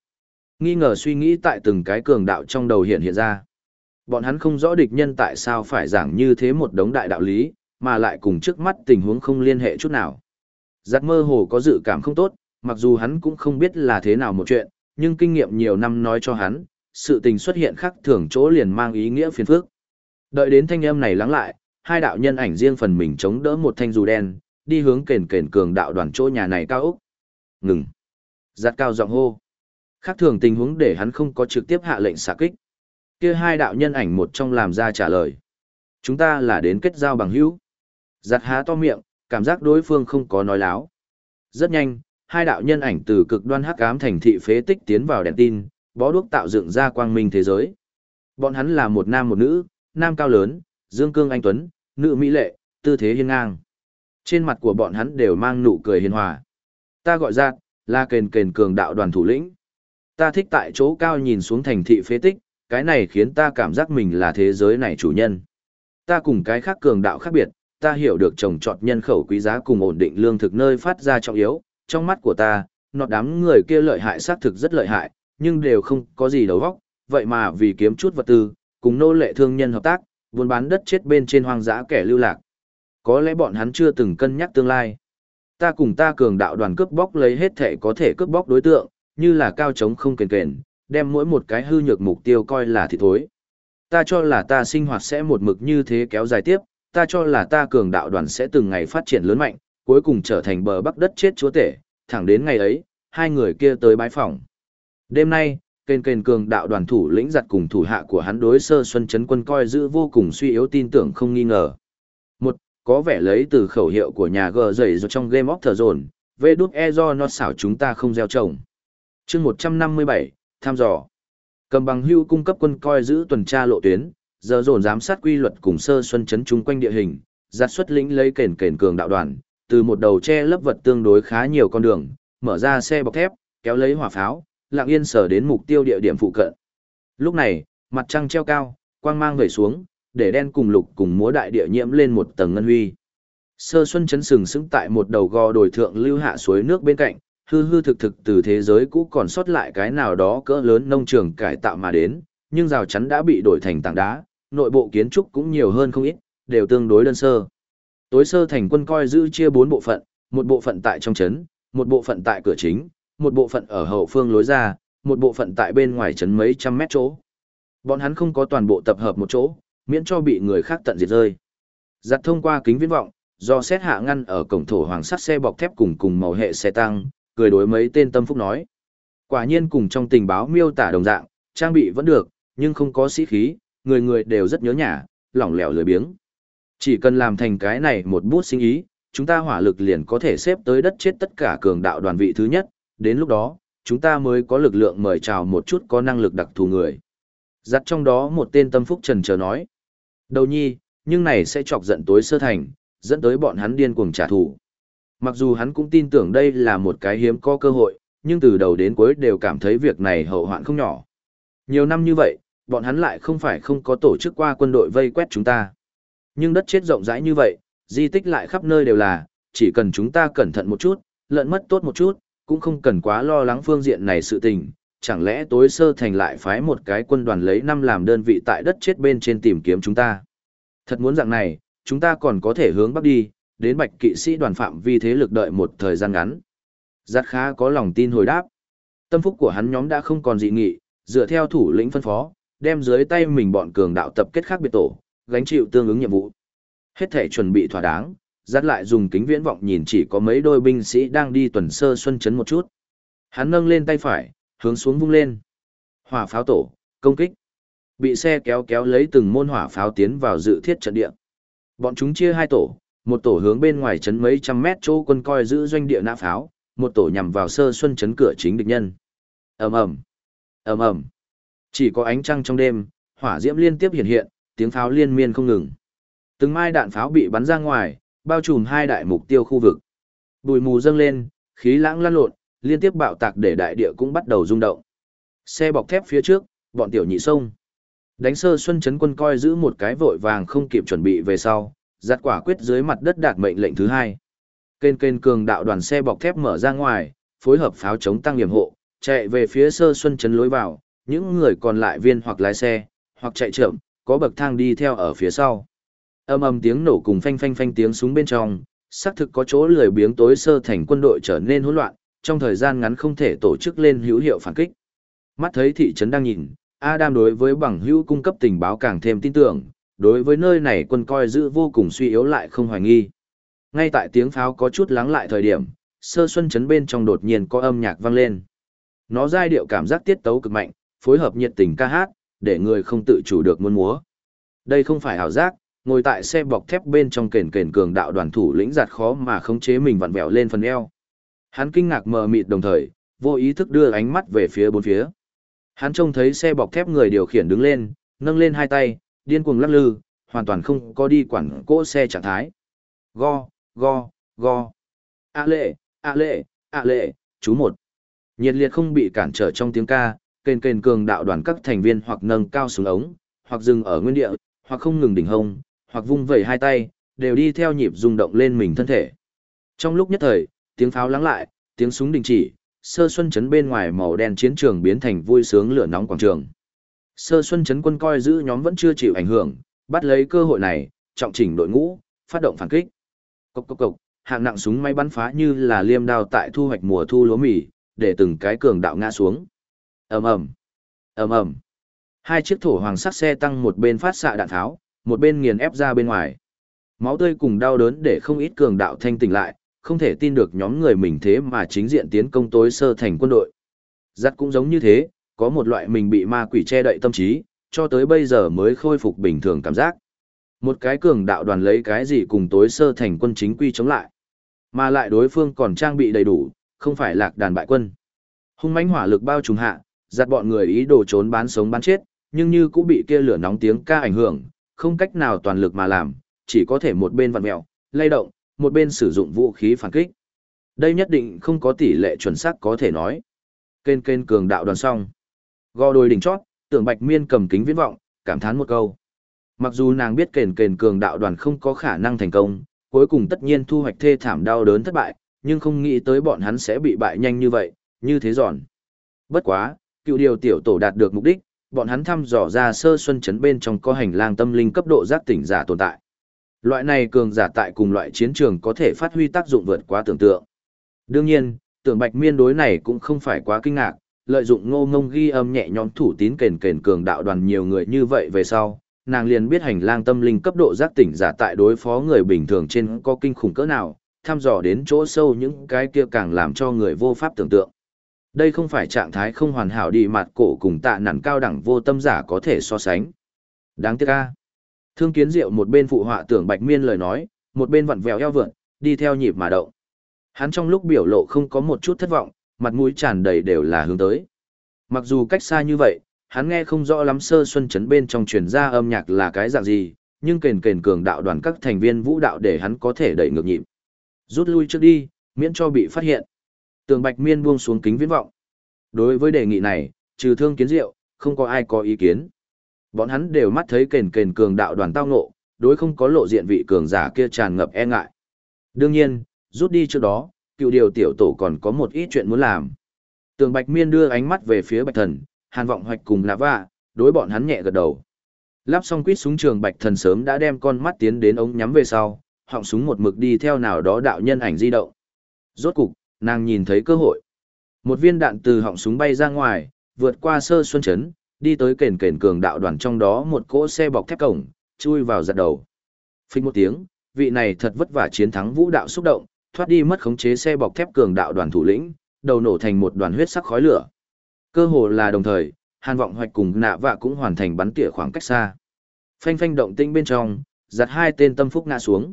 nghi ngờ suy nghĩ tại từng cái cường đạo trong đầu hiện hiện ra. Bọn hắn không rõ địch nhân tại sao phải giảng như thế một đống đại đạo lý, mà lại cùng trước mắt tình huống không liên hệ chút nào. Giặt mơ hồ có dự cảm không tốt, mặc dù hắn cũng không biết là thế nào một chuyện, nhưng kinh nghiệm nhiều năm nói cho hắn, sự tình xuất hiện khác thường chỗ liền mang ý nghĩa phiền phức. Đợi đến thanh âm này lắng lại, hai đạo nhân ảnh riêng phần mình chống đỡ một thanh dù đen, đi hướng kền kền cường đạo đoàn chỗ nhà này cao ốc. Ngừng. Giặt cao giọng hô. Khác thường tình huống để hắn không có trực tiếp hạ lệnh xạ kích. Kia hai đạo nhân ảnh một trong làm ra trả lời. Chúng ta là đến kết giao bằng hữu. Giặt há to miệng, cảm giác đối phương không có nói láo. Rất nhanh, hai đạo nhân ảnh từ cực đoan hắc ám thành thị phế tích tiến vào đèn tin, bó đuốc tạo dựng ra quang minh thế giới. Bọn hắn là một nam một nữ, nam cao lớn, dương cương anh tuấn, nữ mỹ lệ, tư thế hiên ngang. Trên mặt của bọn hắn đều mang nụ cười hiền hòa. Ta gọi ra, là kền kền cường đạo đoàn thủ lĩnh. Ta thích tại chỗ cao nhìn xuống thành thị phế tích, cái này khiến ta cảm giác mình là thế giới này chủ nhân. Ta cùng cái khác cường đạo khác biệt, ta hiểu được trồng trọt nhân khẩu quý giá cùng ổn định lương thực nơi phát ra trọng yếu, trong mắt của ta, nọt đám người kia lợi hại xác thực rất lợi hại, nhưng đều không có gì đầu óc, vậy mà vì kiếm chút vật tư, cùng nô lệ thương nhân hợp tác, buôn bán đất chết bên trên hoang dã kẻ lưu lạc. Có lẽ bọn hắn chưa từng cân nhắc tương lai. Ta cùng ta cường đạo đoàn cướp bóc lấy hết thể có thể cướp bóc đối tượng, như là cao trống không kền kền, đem mỗi một cái hư nhược mục tiêu coi là thịt thối. Ta cho là ta sinh hoạt sẽ một mực như thế kéo dài tiếp, ta cho là ta cường đạo đoàn sẽ từng ngày phát triển lớn mạnh, cuối cùng trở thành bờ bắc đất chết chúa tể, thẳng đến ngày ấy, hai người kia tới bái phòng. Đêm nay, kền kền cường đạo đoàn thủ lĩnh giặt cùng thủ hạ của hắn đối sơ xuân chấn quân coi giữ vô cùng suy yếu tin tưởng không nghi ngờ. Một, có vẻ lấy từ khẩu hiệu của nhà gờ dày rồi trong Game of Thrones, về đút e do nó xảo chúng ta không gieo trồng chương 157, tham dò. Cầm bằng hưu cung cấp quân coi giữ tuần tra lộ tuyến, giờ dồn giám sát quy luật cùng sơ xuân chấn chung quanh địa hình, giặt xuất lĩnh lấy kền kền cường đạo đoàn, từ một đầu che lấp vật tương đối khá nhiều con đường, mở ra xe bọc thép, kéo lấy hỏa pháo, lặng yên sở đến mục tiêu địa điểm phụ cận. Lúc này, mặt trăng treo cao, quang mang về xuống, để đen cùng lục cùng múa đại địa nhiễm lên một tầng ngân huy. Sơ Xuân chấn sừng sững tại một đầu gò đồi thượng lưu hạ suối nước bên cạnh, hư hư thực thực từ thế giới cũ còn sót lại cái nào đó cỡ lớn nông trường cải tạo mà đến, nhưng rào chắn đã bị đổi thành tảng đá, nội bộ kiến trúc cũng nhiều hơn không ít, đều tương đối đơn sơ. Tối sơ thành quân coi giữ chia bốn bộ phận, một bộ phận tại trong trấn, một bộ phận tại cửa chính, một bộ phận ở hậu phương lối ra, một bộ phận tại bên ngoài trấn mấy trăm mét chỗ. Bọn hắn không có toàn bộ tập hợp một chỗ, miễn cho bị người khác tận diệt rơi. Giặt thông qua kính viễn vọng, do xét hạ ngăn ở cổng thổ hoàng sắt xe bọc thép cùng cùng màu hệ xe tăng, cười đối mấy tên tâm phúc nói. Quả nhiên cùng trong tình báo miêu tả đồng dạng, trang bị vẫn được, nhưng không có sĩ khí, người người đều rất nhớ nhà, lỏng lẻo lười biếng. Chỉ cần làm thành cái này một bút sinh ý, chúng ta hỏa lực liền có thể xếp tới đất chết tất cả cường đạo đoàn vị thứ nhất, đến lúc đó, chúng ta mới có lực lượng mời chào một chút có năng lực đặc thù người. Giặt trong đó một tên tâm phúc trần chờ nói. Đầu nhi, nhưng này sẽ chọc giận tối sơ thành, dẫn tới bọn hắn điên cuồng trả thù. Mặc dù hắn cũng tin tưởng đây là một cái hiếm có cơ hội, nhưng từ đầu đến cuối đều cảm thấy việc này hậu hoạn không nhỏ. Nhiều năm như vậy, bọn hắn lại không phải không có tổ chức qua quân đội vây quét chúng ta. Nhưng đất chết rộng rãi như vậy, di tích lại khắp nơi đều là, chỉ cần chúng ta cẩn thận một chút, lợn mất tốt một chút, cũng không cần quá lo lắng phương diện này sự tình. Chẳng lẽ tối sơ thành lại phái một cái quân đoàn lấy năm làm đơn vị tại đất chết bên trên tìm kiếm chúng ta. Thật muốn dạng này, chúng ta còn có thể hướng bắc đi, đến bạch kỵ sĩ đoàn phạm vi thế lực đợi một thời gian ngắn. Giặt khá có lòng tin hồi đáp. Tâm phúc của hắn nhóm đã không còn dị nghị, dựa theo thủ lĩnh phân phó, đem dưới tay mình bọn cường đạo tập kết khác biệt tổ, gánh chịu tương ứng nhiệm vụ. Hết thể chuẩn bị thỏa đáng, dắt lại dùng kính viễn vọng nhìn chỉ có mấy đôi binh sĩ đang đi tuần sơ xuân chấn một chút. Hắn nâng lên tay phải, hướng xuống vung lên. Hỏa pháo tổ, công kích. Bị xe kéo kéo lấy từng môn hỏa pháo tiến vào dự thiết trận địa. Bọn chúng chia hai tổ, một tổ hướng bên ngoài trấn mấy trăm mét chỗ quân coi giữ doanh địa nã pháo, một tổ nhằm vào sơ xuân trấn cửa chính địch nhân. Ầm ầm, ầm ầm. Chỉ có ánh trăng trong đêm, hỏa diễm liên tiếp hiện hiện, tiếng pháo liên miên không ngừng. Từng mai đạn pháo bị bắn ra ngoài, bao trùm hai đại mục tiêu khu vực. Bụi mù dâng lên, khí lãng lăn lộn, liên tiếp bạo tạc để đại địa cũng bắt đầu rung động. Xe bọc thép phía trước, bọn tiểu nhị sông. Đánh sơ xuân chấn quân coi giữ một cái vội vàng không kịp chuẩn bị về sau, giặt quả quyết dưới mặt đất đạt mệnh lệnh thứ hai. Kên kên cường đạo đoàn xe bọc thép mở ra ngoài, phối hợp pháo chống tăng nghiệm hộ, chạy về phía sơ xuân chấn lối vào, những người còn lại viên hoặc lái xe, hoặc chạy chậm, có bậc thang đi theo ở phía sau. Âm âm tiếng nổ cùng phanh phanh phanh tiếng súng bên trong, xác thực có chỗ lười biếng tối sơ thành quân đội trở nên hỗn loạn, trong thời gian ngắn không thể tổ chức lên hữu hiệu phản kích. Mắt thấy thị trấn đang nhìn, Adam đối với bằng hữu cung cấp tình báo càng thêm tin tưởng, đối với nơi này quân coi giữ vô cùng suy yếu lại không hoài nghi. Ngay tại tiếng pháo có chút lắng lại thời điểm, sơ xuân chấn bên trong đột nhiên có âm nhạc vang lên. Nó giai điệu cảm giác tiết tấu cực mạnh, phối hợp nhiệt tình ca hát, để người không tự chủ được muốn múa. Đây không phải ảo giác, ngồi tại xe bọc thép bên trong kền kền cường đạo đoàn thủ lĩnh giặt khó mà khống chế mình vặn vẹo lên phần eo. Hắn kinh ngạc mờ mịt đồng thời, vô ý thức đưa ánh mắt về phía bốn phía. Hắn trông thấy xe bọc thép người điều khiển đứng lên, nâng lên hai tay, điên cuồng lắc lư, hoàn toàn không có đi quản cỗ xe trạng thái. Go, go, go. A lệ, a lệ, a lệ, chú một. Nhiệt liệt không bị cản trở trong tiếng ca, kền kền cường đạo đoàn các thành viên hoặc nâng cao xuống ống, hoặc dừng ở nguyên địa, hoặc không ngừng đỉnh hông, hoặc vung vẩy hai tay, đều đi theo nhịp rung động lên mình thân thể. Trong lúc nhất thời, tiếng pháo lắng lại, tiếng súng đình chỉ, sơ xuân chấn bên ngoài màu đen chiến trường biến thành vui sướng lửa nóng quảng trường. Sơ xuân chấn quân coi giữ nhóm vẫn chưa chịu ảnh hưởng, bắt lấy cơ hội này, trọng chỉnh đội ngũ, phát động phản kích. Cốc cốc cốc, hạng nặng súng máy bắn phá như là liêm đao tại thu hoạch mùa thu lúa mì, để từng cái cường đạo ngã xuống. Ầm ầm, ầm ầm. Hai chiếc thổ hoàng sắc xe tăng một bên phát xạ đạn tháo, một bên nghiền ép ra bên ngoài. Máu tươi cùng đau đớn để không ít cường đạo thanh tỉnh lại, không thể tin được nhóm người mình thế mà chính diện tiến công tối sơ thành quân đội. Giặt cũng giống như thế, có một loại mình bị ma quỷ che đậy tâm trí, cho tới bây giờ mới khôi phục bình thường cảm giác. Một cái cường đạo đoàn lấy cái gì cùng tối sơ thành quân chính quy chống lại. Mà lại đối phương còn trang bị đầy đủ, không phải lạc đàn bại quân. Hung mãnh hỏa lực bao trùm hạ, giặt bọn người ý đồ trốn bán sống bán chết, nhưng như cũng bị kia lửa nóng tiếng ca ảnh hưởng, không cách nào toàn lực mà làm, chỉ có thể một bên vặn mèo, lay động, một bên sử dụng vũ khí phản kích. Đây nhất định không có tỷ lệ chuẩn xác có thể nói. Kên kên cường đạo đoàn xong. Gò đồi đỉnh chót, tưởng bạch miên cầm kính viễn vọng, cảm thán một câu. Mặc dù nàng biết kền kền cường đạo đoàn không có khả năng thành công, cuối cùng tất nhiên thu hoạch thê thảm đau đớn thất bại, nhưng không nghĩ tới bọn hắn sẽ bị bại nhanh như vậy, như thế giòn. Bất quá, cựu điều tiểu tổ đạt được mục đích, bọn hắn thăm dò ra sơ xuân chấn bên trong có hành lang tâm linh cấp độ giác tỉnh giả tồn tại. Loại này cường giả tại cùng loại chiến trường có thể phát huy tác dụng vượt quá tưởng tượng. Đương nhiên, tưởng bạch miên đối này cũng không phải quá kinh ngạc, lợi dụng ngô ngông ghi âm nhẹ nhõm thủ tín kền kền cường đạo đoàn nhiều người như vậy về sau, nàng liền biết hành lang tâm linh cấp độ giác tỉnh giả tại đối phó người bình thường trên có kinh khủng cỡ nào, thăm dò đến chỗ sâu những cái kia càng làm cho người vô pháp tưởng tượng. Đây không phải trạng thái không hoàn hảo đi mặt cổ cùng tạ nản cao đẳng vô tâm giả có thể so sánh. Đáng tiếc ca. Thương kiến diệu một bên phụ họa tưởng bạch miên lời nói, một bên vặn vẹo eo vượn, đi theo nhịp mà động. Hắn trong lúc biểu lộ không có một chút thất vọng, mặt mũi tràn đầy đều là hướng tới. Mặc dù cách xa như vậy, hắn nghe không rõ lắm sơ xuân chấn bên trong truyền ra âm nhạc là cái dạng gì, nhưng kền kền cường đạo đoàn các thành viên vũ đạo để hắn có thể đẩy ngược nhịp. Rút lui trước đi, miễn cho bị phát hiện. Tường Bạch Miên buông xuống kính viễn vọng. Đối với đề nghị này, trừ thương kiến diệu, không có ai có ý kiến. Bọn hắn đều mắt thấy kền kền cường đạo đoàn tao ngộ, đối không có lộ diện vị cường giả kia tràn ngập e ngại. Đương nhiên, rút đi trước đó, cựu điều tiểu tổ còn có một ít chuyện muốn làm. Tường Bạch Miên đưa ánh mắt về phía Bạch Thần, Hàn Vọng Hoạch cùng Lạ Vạ, đối bọn hắn nhẹ gật đầu. Lắp xong quýt súng trường Bạch Thần sớm đã đem con mắt tiến đến ống nhắm về sau, họng súng một mực đi theo nào đó đạo nhân ảnh di động. Rốt cục, nàng nhìn thấy cơ hội. Một viên đạn từ họng súng bay ra ngoài, vượt qua sơ xuân chấn, đi tới kền kền cường đạo đoàn trong đó một cỗ xe bọc thép cổng, chui vào giật đầu. Phích một tiếng, vị này thật vất vả chiến thắng vũ đạo xúc động, thoát đi mất khống chế xe bọc thép cường đạo đoàn thủ lĩnh, đầu nổ thành một đoàn huyết sắc khói lửa. Cơ hồ là đồng thời, Hàn Vọng Hoạch cùng Nạ Vạ cũng hoàn thành bắn tỉa khoảng cách xa. Phanh phanh động tĩnh bên trong, giật hai tên tâm phúc ngã xuống.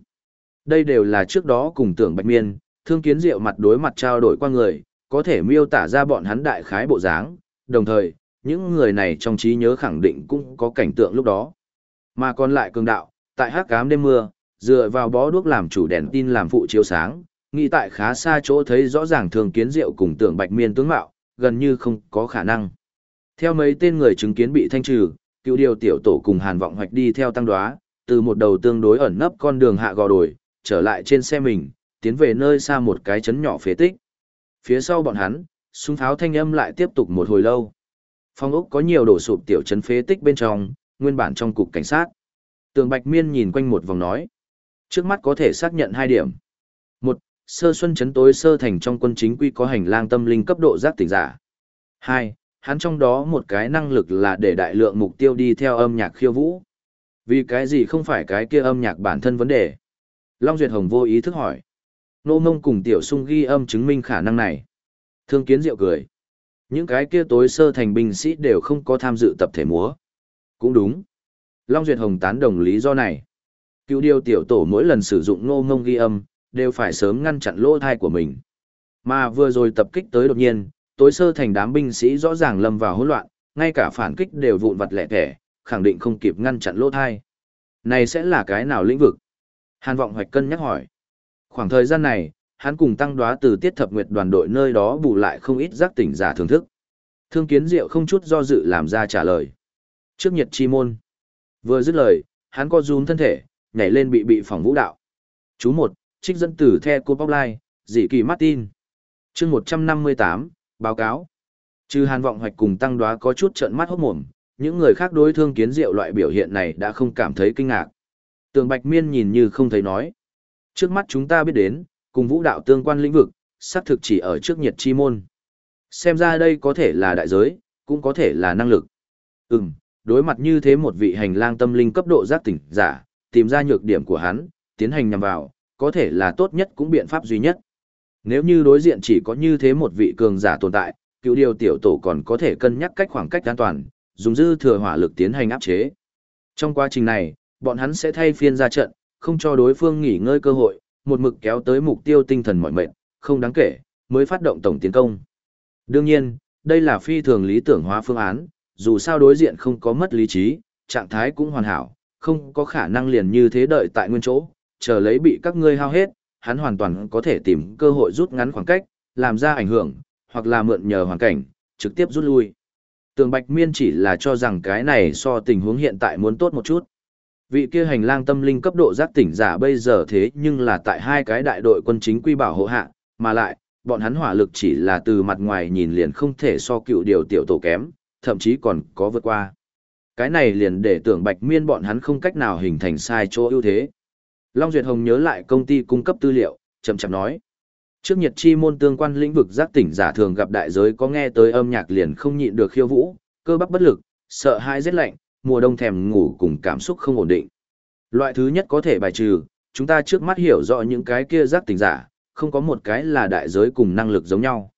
Đây đều là trước đó cùng tưởng Bạch Miên, thương kiến diệu mặt đối mặt trao đổi qua người, có thể miêu tả ra bọn hắn đại khái bộ dáng, đồng thời, những người này trong trí nhớ khẳng định cũng có cảnh tượng lúc đó. Mà còn lại cường đạo, tại hắc cám đêm mưa, dựa vào bó đuốc làm chủ đèn tin làm phụ chiếu sáng, nghĩ tại khá xa chỗ thấy rõ ràng thường kiến diệu cùng tưởng bạch miên tướng mạo, gần như không có khả năng. Theo mấy tên người chứng kiến bị thanh trừ, cựu điều tiểu tổ cùng hàn vọng hoạch đi theo tăng đoá, từ một đầu tương đối ẩn nấp con đường hạ gò đồi, trở lại trên xe mình, tiến về nơi xa một cái chấn nhỏ phế tích. Phía sau bọn hắn, súng tháo thanh âm lại tiếp tục một hồi lâu. Phong ốc có nhiều đổ sụp tiểu chấn phế tích bên trong, nguyên bản trong cục cảnh sát. Tường Bạch Miên nhìn quanh một vòng nói. Trước mắt có thể xác nhận hai điểm. Một, sơ xuân chấn tối sơ thành trong quân chính quy có hành lang tâm linh cấp độ giác tỉnh giả. Hai, hắn trong đó một cái năng lực là để đại lượng mục tiêu đi theo âm nhạc khiêu vũ. Vì cái gì không phải cái kia âm nhạc bản thân vấn đề? Long Duyệt Hồng vô ý thức hỏi. Nô mông cùng tiểu sung ghi âm chứng minh khả năng này. Thương kiến diệu cười. Những cái kia tối sơ thành binh sĩ đều không có tham dự tập thể múa. Cũng đúng. Long Duyệt Hồng tán đồng lý do này. Cựu điều tiểu tổ mỗi lần sử dụng nô mông ghi âm, đều phải sớm ngăn chặn lỗ thai của mình. Mà vừa rồi tập kích tới đột nhiên, tối sơ thành đám binh sĩ rõ ràng lâm vào hỗn loạn, ngay cả phản kích đều vụn vặt lẻ tẻ, khẳng định không kịp ngăn chặn lỗ thai. Này sẽ là cái nào lĩnh vực? Hàn vọng hoạch cân nhắc hỏi. Khoảng thời gian này, hắn cùng tăng đoá từ tiết thập nguyệt đoàn đội nơi đó bù lại không ít giác tỉnh giả thưởng thức. Thương kiến diệu không chút do dự làm ra trả lời. Trước nhiệt chi môn. Vừa dứt lời, hắn co rúm thân thể, nhảy lên bị bị phòng vũ đạo. Chú một, trích dẫn từ The Cô Bóc Lai, dị kỳ Martin. chương 158, báo cáo. Trừ hàn vọng hoạch cùng tăng đoá có chút trợn mắt hốt mồm, những người khác đối thương kiến diệu loại biểu hiện này đã không cảm thấy kinh ngạc. Tường Bạch Miên nhìn như không thấy nói. Trước mắt chúng ta biết đến, cùng vũ đạo tương quan lĩnh vực, xác thực chỉ ở trước nhiệt chi môn. Xem ra đây có thể là đại giới, cũng có thể là năng lực. Ừm, đối mặt như thế một vị hành lang tâm linh cấp độ giác tỉnh giả, tìm ra nhược điểm của hắn, tiến hành nhằm vào, có thể là tốt nhất cũng biện pháp duy nhất. Nếu như đối diện chỉ có như thế một vị cường giả tồn tại, cựu điều tiểu tổ còn có thể cân nhắc cách khoảng cách an toàn, dùng dư thừa hỏa lực tiến hành áp chế. Trong quá trình này, bọn hắn sẽ thay phiên ra trận, không cho đối phương nghỉ ngơi cơ hội, một mực kéo tới mục tiêu tinh thần mọi mệnh, không đáng kể, mới phát động tổng tiến công. Đương nhiên, đây là phi thường lý tưởng hóa phương án, dù sao đối diện không có mất lý trí, trạng thái cũng hoàn hảo, không có khả năng liền như thế đợi tại nguyên chỗ, chờ lấy bị các ngươi hao hết, hắn hoàn toàn có thể tìm cơ hội rút ngắn khoảng cách, làm ra ảnh hưởng, hoặc là mượn nhờ hoàn cảnh, trực tiếp rút lui. Tường Bạch Miên chỉ là cho rằng cái này so tình huống hiện tại muốn tốt một chút. Vị kia hành lang tâm linh cấp độ giác tỉnh giả bây giờ thế nhưng là tại hai cái đại đội quân chính quy bảo hộ hạ, mà lại, bọn hắn hỏa lực chỉ là từ mặt ngoài nhìn liền không thể so cựu điều tiểu tổ kém, thậm chí còn có vượt qua. Cái này liền để tưởng Bạch Miên bọn hắn không cách nào hình thành sai chỗ ưu thế. Long Duyệt Hồng nhớ lại công ty cung cấp tư liệu, chậm chậm nói. Trước nhiệt chi môn tương quan lĩnh vực giác tỉnh giả thường gặp đại giới có nghe tới âm nhạc liền không nhịn được khiêu vũ, cơ bắp bất lực, sợ hãi rét lạnh, mùa đông thèm ngủ cùng cảm xúc không ổn định. Loại thứ nhất có thể bài trừ, chúng ta trước mắt hiểu rõ những cái kia giác tỉnh giả, không có một cái là đại giới cùng năng lực giống nhau.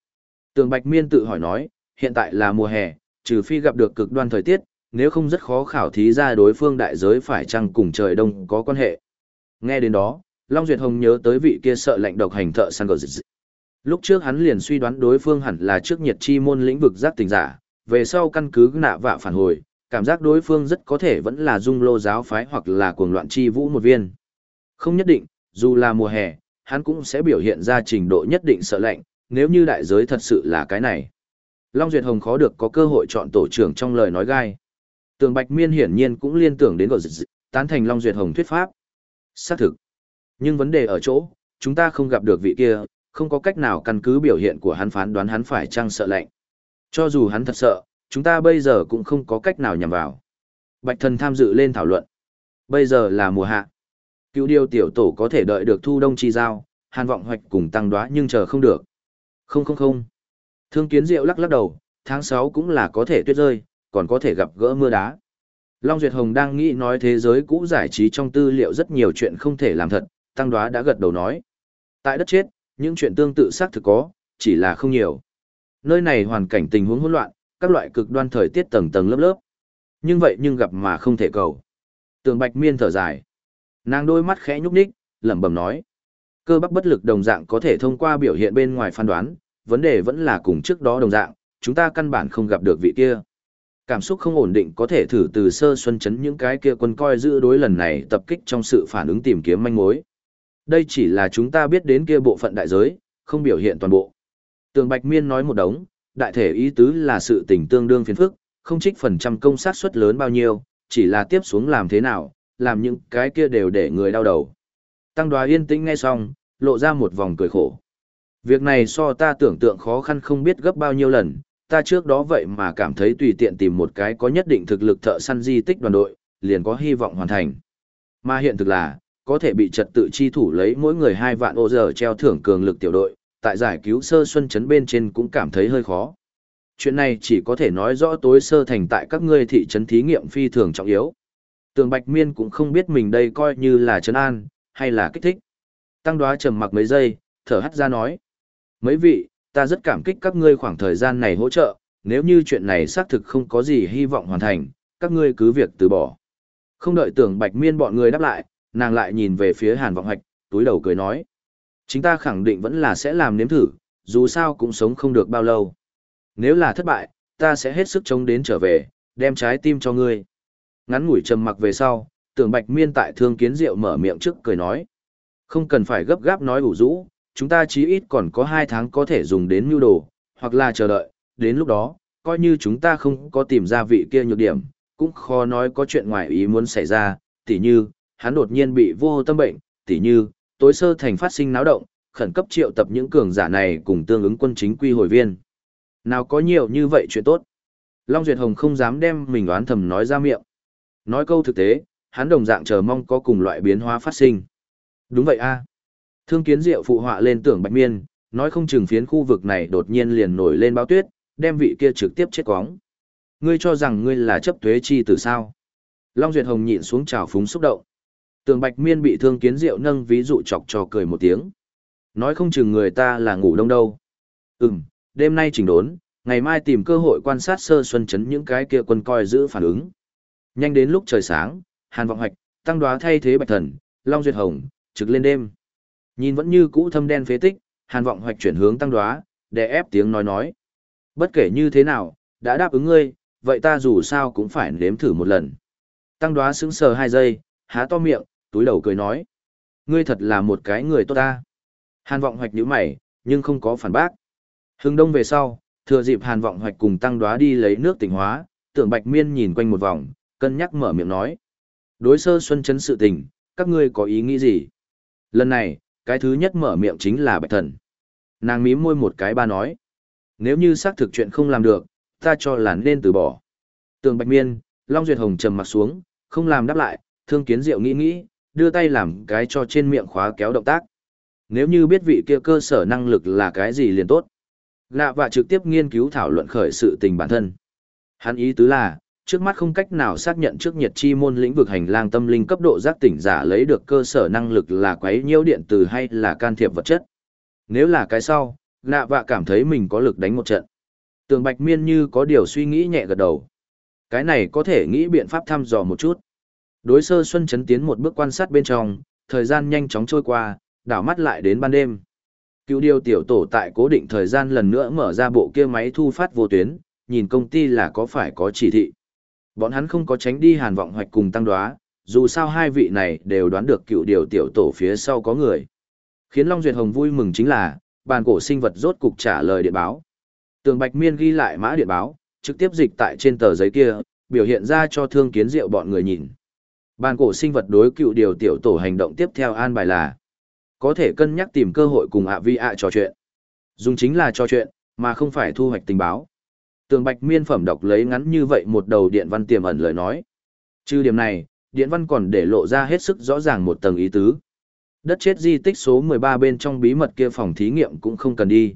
Tường Bạch Miên tự hỏi nói, hiện tại là mùa hè, trừ phi gặp được cực đoan thời tiết, nếu không rất khó khảo thí ra đối phương đại giới phải chăng cùng trời đông có quan hệ. Nghe đến đó, Long Duyệt Hồng nhớ tới vị kia sợ lệnh độc hành thợ săn gờ dịch. Lúc trước hắn liền suy đoán đối phương hẳn là trước nhiệt chi môn lĩnh vực giác tình giả, về sau căn cứ nạ vạ phản hồi, cảm giác đối phương rất có thể vẫn là dung lô giáo phái hoặc là cuồng loạn chi vũ một viên. Không nhất định, dù là mùa hè, hắn cũng sẽ biểu hiện ra trình độ nhất định sợ lạnh, nếu như đại giới thật sự là cái này. Long Duyệt Hồng khó được có cơ hội chọn tổ trưởng trong lời nói gai. Tường Bạch Miên hiển nhiên cũng liên tưởng đến gọi dịch, tán thành Long Duyệt Hồng thuyết pháp. Xác thực. Nhưng vấn đề ở chỗ, chúng ta không gặp được vị kia, không có cách nào căn cứ biểu hiện của hắn phán đoán hắn phải chăng sợ lạnh. Cho dù hắn thật sợ, chúng ta bây giờ cũng không có cách nào nhằm vào. Bạch thần tham dự lên thảo luận. Bây giờ là mùa hạ. cứu điều tiểu tổ có thể đợi được thu đông chi giao, hàn vọng hoạch cùng tăng đoá nhưng chờ không được. Không không không. Thương kiến diệu lắc lắc đầu, tháng 6 cũng là có thể tuyết rơi, còn có thể gặp gỡ mưa đá. Long Duyệt Hồng đang nghĩ nói thế giới cũ giải trí trong tư liệu rất nhiều chuyện không thể làm thật, tăng đoá đã gật đầu nói. Tại đất chết, những chuyện tương tự xác thực có, chỉ là không nhiều. Nơi này hoàn cảnh tình huống hỗn loạn, các loại cực đoan thời tiết tầng tầng lớp lớp. Nhưng vậy nhưng gặp mà không thể cầu. Tường Bạch Miên thở dài. Nàng đôi mắt khẽ nhúc nhích, lẩm bẩm nói. Cơ bắp bất lực đồng dạng có thể thông qua biểu hiện bên ngoài phán đoán, vấn đề vẫn là cùng trước đó đồng dạng, chúng ta căn bản không gặp được vị kia. Cảm xúc không ổn định có thể thử từ sơ xuân chấn những cái kia quân coi giữ đối lần này tập kích trong sự phản ứng tìm kiếm manh mối. Đây chỉ là chúng ta biết đến kia bộ phận đại giới, không biểu hiện toàn bộ. Tường Bạch Miên nói một đống, đại thể ý tứ là sự tình tương đương phiền phức, không trích phần trăm công sát suất lớn bao nhiêu, chỉ là tiếp xuống làm thế nào, làm những cái kia đều để người đau đầu. Tăng đoá yên tĩnh nghe xong, lộ ra một vòng cười khổ. Việc này so ta tưởng tượng khó khăn không biết gấp bao nhiêu lần, ta trước đó vậy mà cảm thấy tùy tiện tìm một cái có nhất định thực lực thợ săn di tích đoàn đội, liền có hy vọng hoàn thành. Mà hiện thực là, có thể bị trật tự chi thủ lấy mỗi người hai vạn ô giờ treo thưởng cường lực tiểu đội, tại giải cứu sơ xuân chấn bên trên cũng cảm thấy hơi khó. Chuyện này chỉ có thể nói rõ tối sơ thành tại các ngươi thị trấn thí nghiệm phi thường trọng yếu. Tường Bạch Miên cũng không biết mình đây coi như là trấn an, hay là kích thích. Tăng đoá trầm mặc mấy giây, thở hắt ra nói. Mấy vị, ta rất cảm kích các ngươi khoảng thời gian này hỗ trợ, nếu như chuyện này xác thực không có gì hy vọng hoàn thành, các ngươi cứ việc từ bỏ. Không đợi tưởng Bạch Miên bọn người đáp lại, nàng lại nhìn về phía Hàn Vọng Hạch, túi đầu cười nói. chính ta khẳng định vẫn là sẽ làm nếm thử, dù sao cũng sống không được bao lâu. Nếu là thất bại, ta sẽ hết sức chống đến trở về, đem trái tim cho ngươi. Ngắn ngủi trầm mặc về sau, tưởng bạch miên tại thương kiến diệu mở miệng trước cười nói. Không cần phải gấp gáp nói ủ rũ, chúng ta chí ít còn có 2 tháng có thể dùng đến mưu đồ, hoặc là chờ đợi, đến lúc đó, coi như chúng ta không có tìm ra vị kia nhược điểm, cũng khó nói có chuyện ngoài ý muốn xảy ra, tỉ như, hắn đột nhiên bị vô tâm bệnh, tỉ như, tối sơ thành phát sinh náo động, khẩn cấp triệu tập những cường giả này cùng tương ứng quân chính quy hồi viên. Nào có nhiều như vậy chuyện tốt. Long Duyệt Hồng không dám đem mình đoán thầm nói ra miệng. Nói câu thực tế, hắn đồng dạng chờ mong có cùng loại biến hóa phát sinh. Đúng vậy a. Thương kiến diệu phụ họa lên tưởng bạch miên, nói không chừng phiến khu vực này đột nhiên liền nổi lên báo tuyết, đem vị kia trực tiếp chết quóng. Ngươi cho rằng ngươi là chấp thuế chi từ sao? Long Duyệt Hồng nhịn xuống trào phúng xúc động. Tường Bạch Miên bị Thương Kiến Diệu nâng ví dụ chọc cho cười một tiếng. Nói không chừng người ta là ngủ đông đâu. Ừm, đêm nay chỉnh đốn, ngày mai tìm cơ hội quan sát sơ xuân chấn những cái kia quân coi giữ phản ứng. Nhanh đến lúc trời sáng, Hàn Vọng Hoạch, tăng đoá thay thế Bạch Thần, Long Duyệt Hồng, trực lên đêm. Nhìn vẫn như cũ thâm đen phế tích, Hàn Vọng Hoạch chuyển hướng tăng đoá, để ép tiếng nói nói. Bất kể như thế nào, đã đáp ứng ngươi, vậy ta dù sao cũng phải nếm thử một lần. Tăng đoá sững sờ hai giây, há to miệng, túi đầu cười nói. Ngươi thật là một cái người tốt ta. Hàn vọng hoạch nhíu mày, nhưng không có phản bác. Hưng đông về sau, thừa dịp hàn vọng hoạch cùng tăng đoá đi lấy nước tỉnh hóa, tưởng bạch miên nhìn quanh một vòng, cân nhắc mở miệng nói. Đối sơ xuân chấn sự tình, các ngươi có ý nghĩ gì? Lần này, cái thứ nhất mở miệng chính là bạch thần. Nàng mím môi một cái ba nói. Nếu như xác thực chuyện không làm được, ta cho là nên từ bỏ. Tường bạch miên, Long Duyệt Hồng trầm mặt xuống, không làm đáp lại, thương kiến diệu nghĩ nghĩ, đưa tay làm cái cho trên miệng khóa kéo động tác. Nếu như biết vị kia cơ sở năng lực là cái gì liền tốt. Lạ và trực tiếp nghiên cứu thảo luận khởi sự tình bản thân. Hắn ý tứ là, trước mắt không cách nào xác nhận trước nhiệt chi môn lĩnh vực hành lang tâm linh cấp độ giác tỉnh giả lấy được cơ sở năng lực là quấy nhiễu điện từ hay là can thiệp vật chất. Nếu là cái sau, lạ vạ cảm thấy mình có lực đánh một trận. Tường Bạch Miên như có điều suy nghĩ nhẹ gật đầu. Cái này có thể nghĩ biện pháp thăm dò một chút. Đối sơ Xuân chấn tiến một bước quan sát bên trong, thời gian nhanh chóng trôi qua, đảo mắt lại đến ban đêm. Cựu điều tiểu tổ tại cố định thời gian lần nữa mở ra bộ kia máy thu phát vô tuyến, nhìn công ty là có phải có chỉ thị. Bọn hắn không có tránh đi hàn vọng hoạch cùng tăng đoá, dù sao hai vị này đều đoán được cựu điều tiểu tổ phía sau có người. Khiến Long Duyệt Hồng vui mừng chính là, bàn cổ sinh vật rốt cục trả lời điện báo. Tường Bạch Miên ghi lại mã điện báo, trực tiếp dịch tại trên tờ giấy kia, biểu hiện ra cho thương kiến diệu bọn người nhìn. Bàn cổ sinh vật đối cựu điều tiểu tổ hành động tiếp theo an bài là có thể cân nhắc tìm cơ hội cùng ạ vi ạ trò chuyện. Dùng chính là trò chuyện, mà không phải thu hoạch tình báo. Tường Bạch Miên phẩm đọc lấy ngắn như vậy một đầu điện văn tiềm ẩn lời nói. Trừ điểm này, điện văn còn để lộ ra hết sức rõ ràng một tầng ý tứ. Đất chết di tích số 13 bên trong bí mật kia phòng thí nghiệm cũng không cần đi.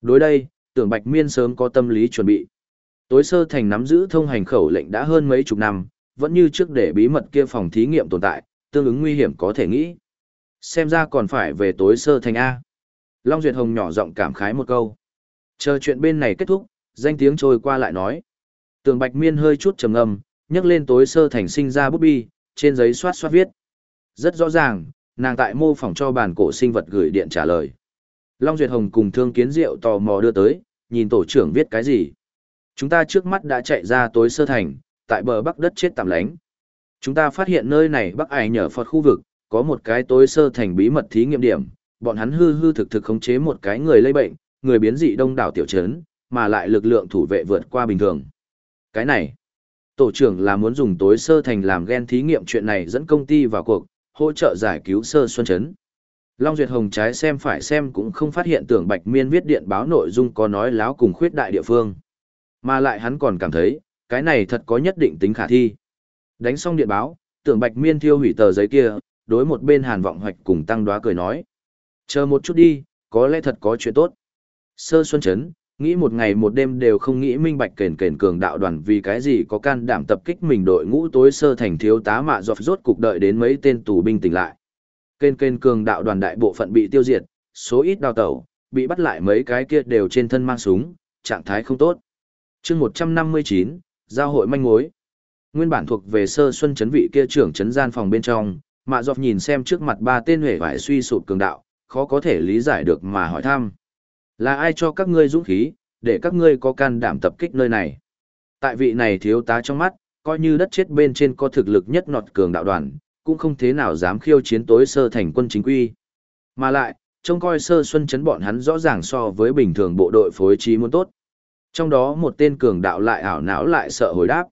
Đối đây, tưởng Bạch Miên sớm có tâm lý chuẩn bị. Tối sơ thành nắm giữ thông hành khẩu lệnh đã hơn mấy chục năm, vẫn như trước để bí mật kia phòng thí nghiệm tồn tại, tương ứng nguy hiểm có thể nghĩ. Xem ra còn phải về tối sơ thành A. Long Duyệt Hồng nhỏ giọng cảm khái một câu. Chờ chuyện bên này kết thúc, danh tiếng trôi qua lại nói. Tường Bạch Miên hơi chút trầm ngâm, nhấc lên tối sơ thành sinh ra bút bi, trên giấy soát soát viết. Rất rõ ràng, nàng tại mô phỏng cho bản cổ sinh vật gửi điện trả lời. Long Duyệt Hồng cùng Thương Kiến Diệu tò mò đưa tới, nhìn tổ trưởng viết cái gì. Chúng ta trước mắt đã chạy ra tối sơ thành, tại bờ bắc đất chết tạm lánh. Chúng ta phát hiện nơi này bắc ải nhở Phật khu vực, có một cái tối sơ thành bí mật thí nghiệm điểm, bọn hắn hư hư thực thực khống chế một cái người lây bệnh, người biến dị đông đảo tiểu trấn, mà lại lực lượng thủ vệ vượt qua bình thường. Cái này, tổ trưởng là muốn dùng tối sơ thành làm gen thí nghiệm chuyện này dẫn công ty vào cuộc, hỗ trợ giải cứu sơ xuân chấn. Long Duyệt Hồng trái xem phải xem cũng không phát hiện tưởng Bạch Miên viết điện báo nội dung có nói láo cùng khuyết đại địa phương. Mà lại hắn còn cảm thấy, cái này thật có nhất định tính khả thi. Đánh xong điện báo, tưởng Bạch Miên thiêu hủy tờ giấy kia, đối một bên hàn vọng hoạch cùng tăng đoá cười nói. Chờ một chút đi, có lẽ thật có chuyện tốt. Sơ Xuân Trấn, nghĩ một ngày một đêm đều không nghĩ minh bạch kền kền cường đạo đoàn vì cái gì có can đảm tập kích mình đội ngũ tối sơ thành thiếu tá mạ dọc rốt cục đợi đến mấy tên tù binh tỉnh lại. kền kền cường đạo đoàn đại bộ phận bị tiêu diệt, số ít đào tẩu, bị bắt lại mấy cái kia đều trên thân mang súng, trạng thái không tốt. chương 159, giao hội manh mối. Nguyên bản thuộc về sơ xuân chấn vị kia trưởng chấn gian phòng bên trong, mạ dọc nhìn xem trước mặt ba tên huệ vải suy sụp cường đạo, khó có thể lý giải được mà hỏi thăm. Là ai cho các ngươi dũng khí, để các ngươi có can đảm tập kích nơi này? Tại vị này thiếu tá trong mắt, coi như đất chết bên trên có thực lực nhất nọt cường đạo đoàn, cũng không thế nào dám khiêu chiến tối sơ thành quân chính quy. Mà lại, trông coi sơ xuân chấn bọn hắn rõ ràng so với bình thường bộ đội phối trí muốn tốt. Trong đó một tên cường đạo lại ảo não lại sợ hồi đáp.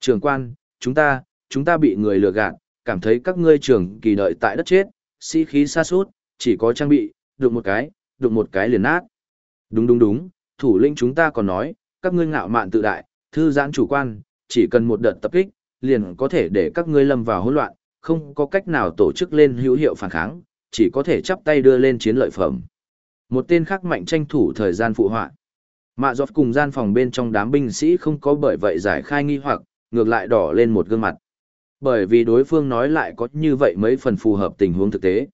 Trường quan, chúng ta, chúng ta bị người lừa gạt, cảm thấy các ngươi trường kỳ đợi tại đất chết, sĩ khí xa suốt, chỉ có trang bị, đụng một cái, đụng một cái liền nát. Đúng đúng đúng, thủ lĩnh chúng ta còn nói, các ngươi ngạo mạn tự đại, thư giãn chủ quan, chỉ cần một đợt tập kích, liền có thể để các ngươi lâm vào hỗn loạn, không có cách nào tổ chức lên hữu hiệu phản kháng, chỉ có thể chắp tay đưa lên chiến lợi phẩm. Một tên khác mạnh tranh thủ thời gian phụ họa. Mạ Giọt cùng gian phòng bên trong đám binh sĩ không có bởi vậy giải khai nghi hoặc, ngược lại đỏ lên một gương mặt. Bởi vì đối phương nói lại có như vậy mấy phần phù hợp tình huống thực tế.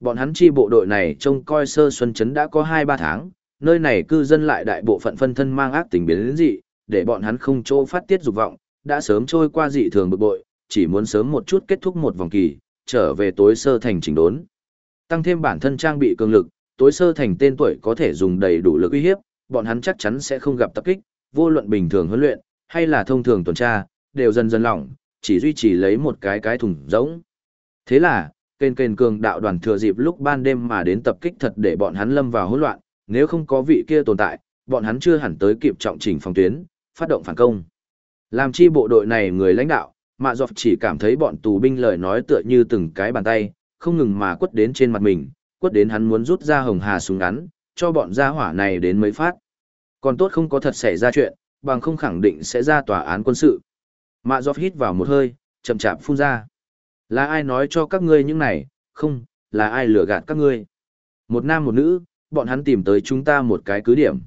Bọn hắn chi bộ đội này trông coi sơ xuân chấn đã có 2-3 tháng, nơi này cư dân lại đại bộ phận phân thân mang ác tình biến đến dị, để bọn hắn không chỗ phát tiết dục vọng, đã sớm trôi qua dị thường bực bội, chỉ muốn sớm một chút kết thúc một vòng kỳ, trở về tối sơ thành chỉnh đốn. Tăng thêm bản thân trang bị cường lực, tối sơ thành tên tuổi có thể dùng đầy đủ lực uy hiếp, bọn hắn chắc chắn sẽ không gặp tập kích, vô luận bình thường huấn luyện, hay là thông thường tuần tra, đều dần dần lỏng, chỉ duy trì lấy một cái cái thùng rỗng. Thế là, kênh kênh cường đạo đoàn thừa dịp lúc ban đêm mà đến tập kích thật để bọn hắn lâm vào hỗn loạn, nếu không có vị kia tồn tại, bọn hắn chưa hẳn tới kịp trọng chỉnh phòng tuyến, phát động phản công. Làm chi bộ đội này người lãnh đạo, Mạ Dọc chỉ cảm thấy bọn tù binh lời nói tựa như từng cái bàn tay, không ngừng mà quất đến trên mặt mình, quất đến hắn muốn rút ra hồng hà súng ngắn, cho bọn gia hỏa này đến mấy phát. Còn tốt không có thật xảy ra chuyện, bằng không khẳng định sẽ ra tòa án quân sự. Mạ Dọc hít vào một hơi, chậm chạp phun ra. Là ai nói cho các ngươi những này, không, là ai lừa gạt các ngươi. Một nam một nữ, bọn hắn tìm tới chúng ta một cái cứ điểm.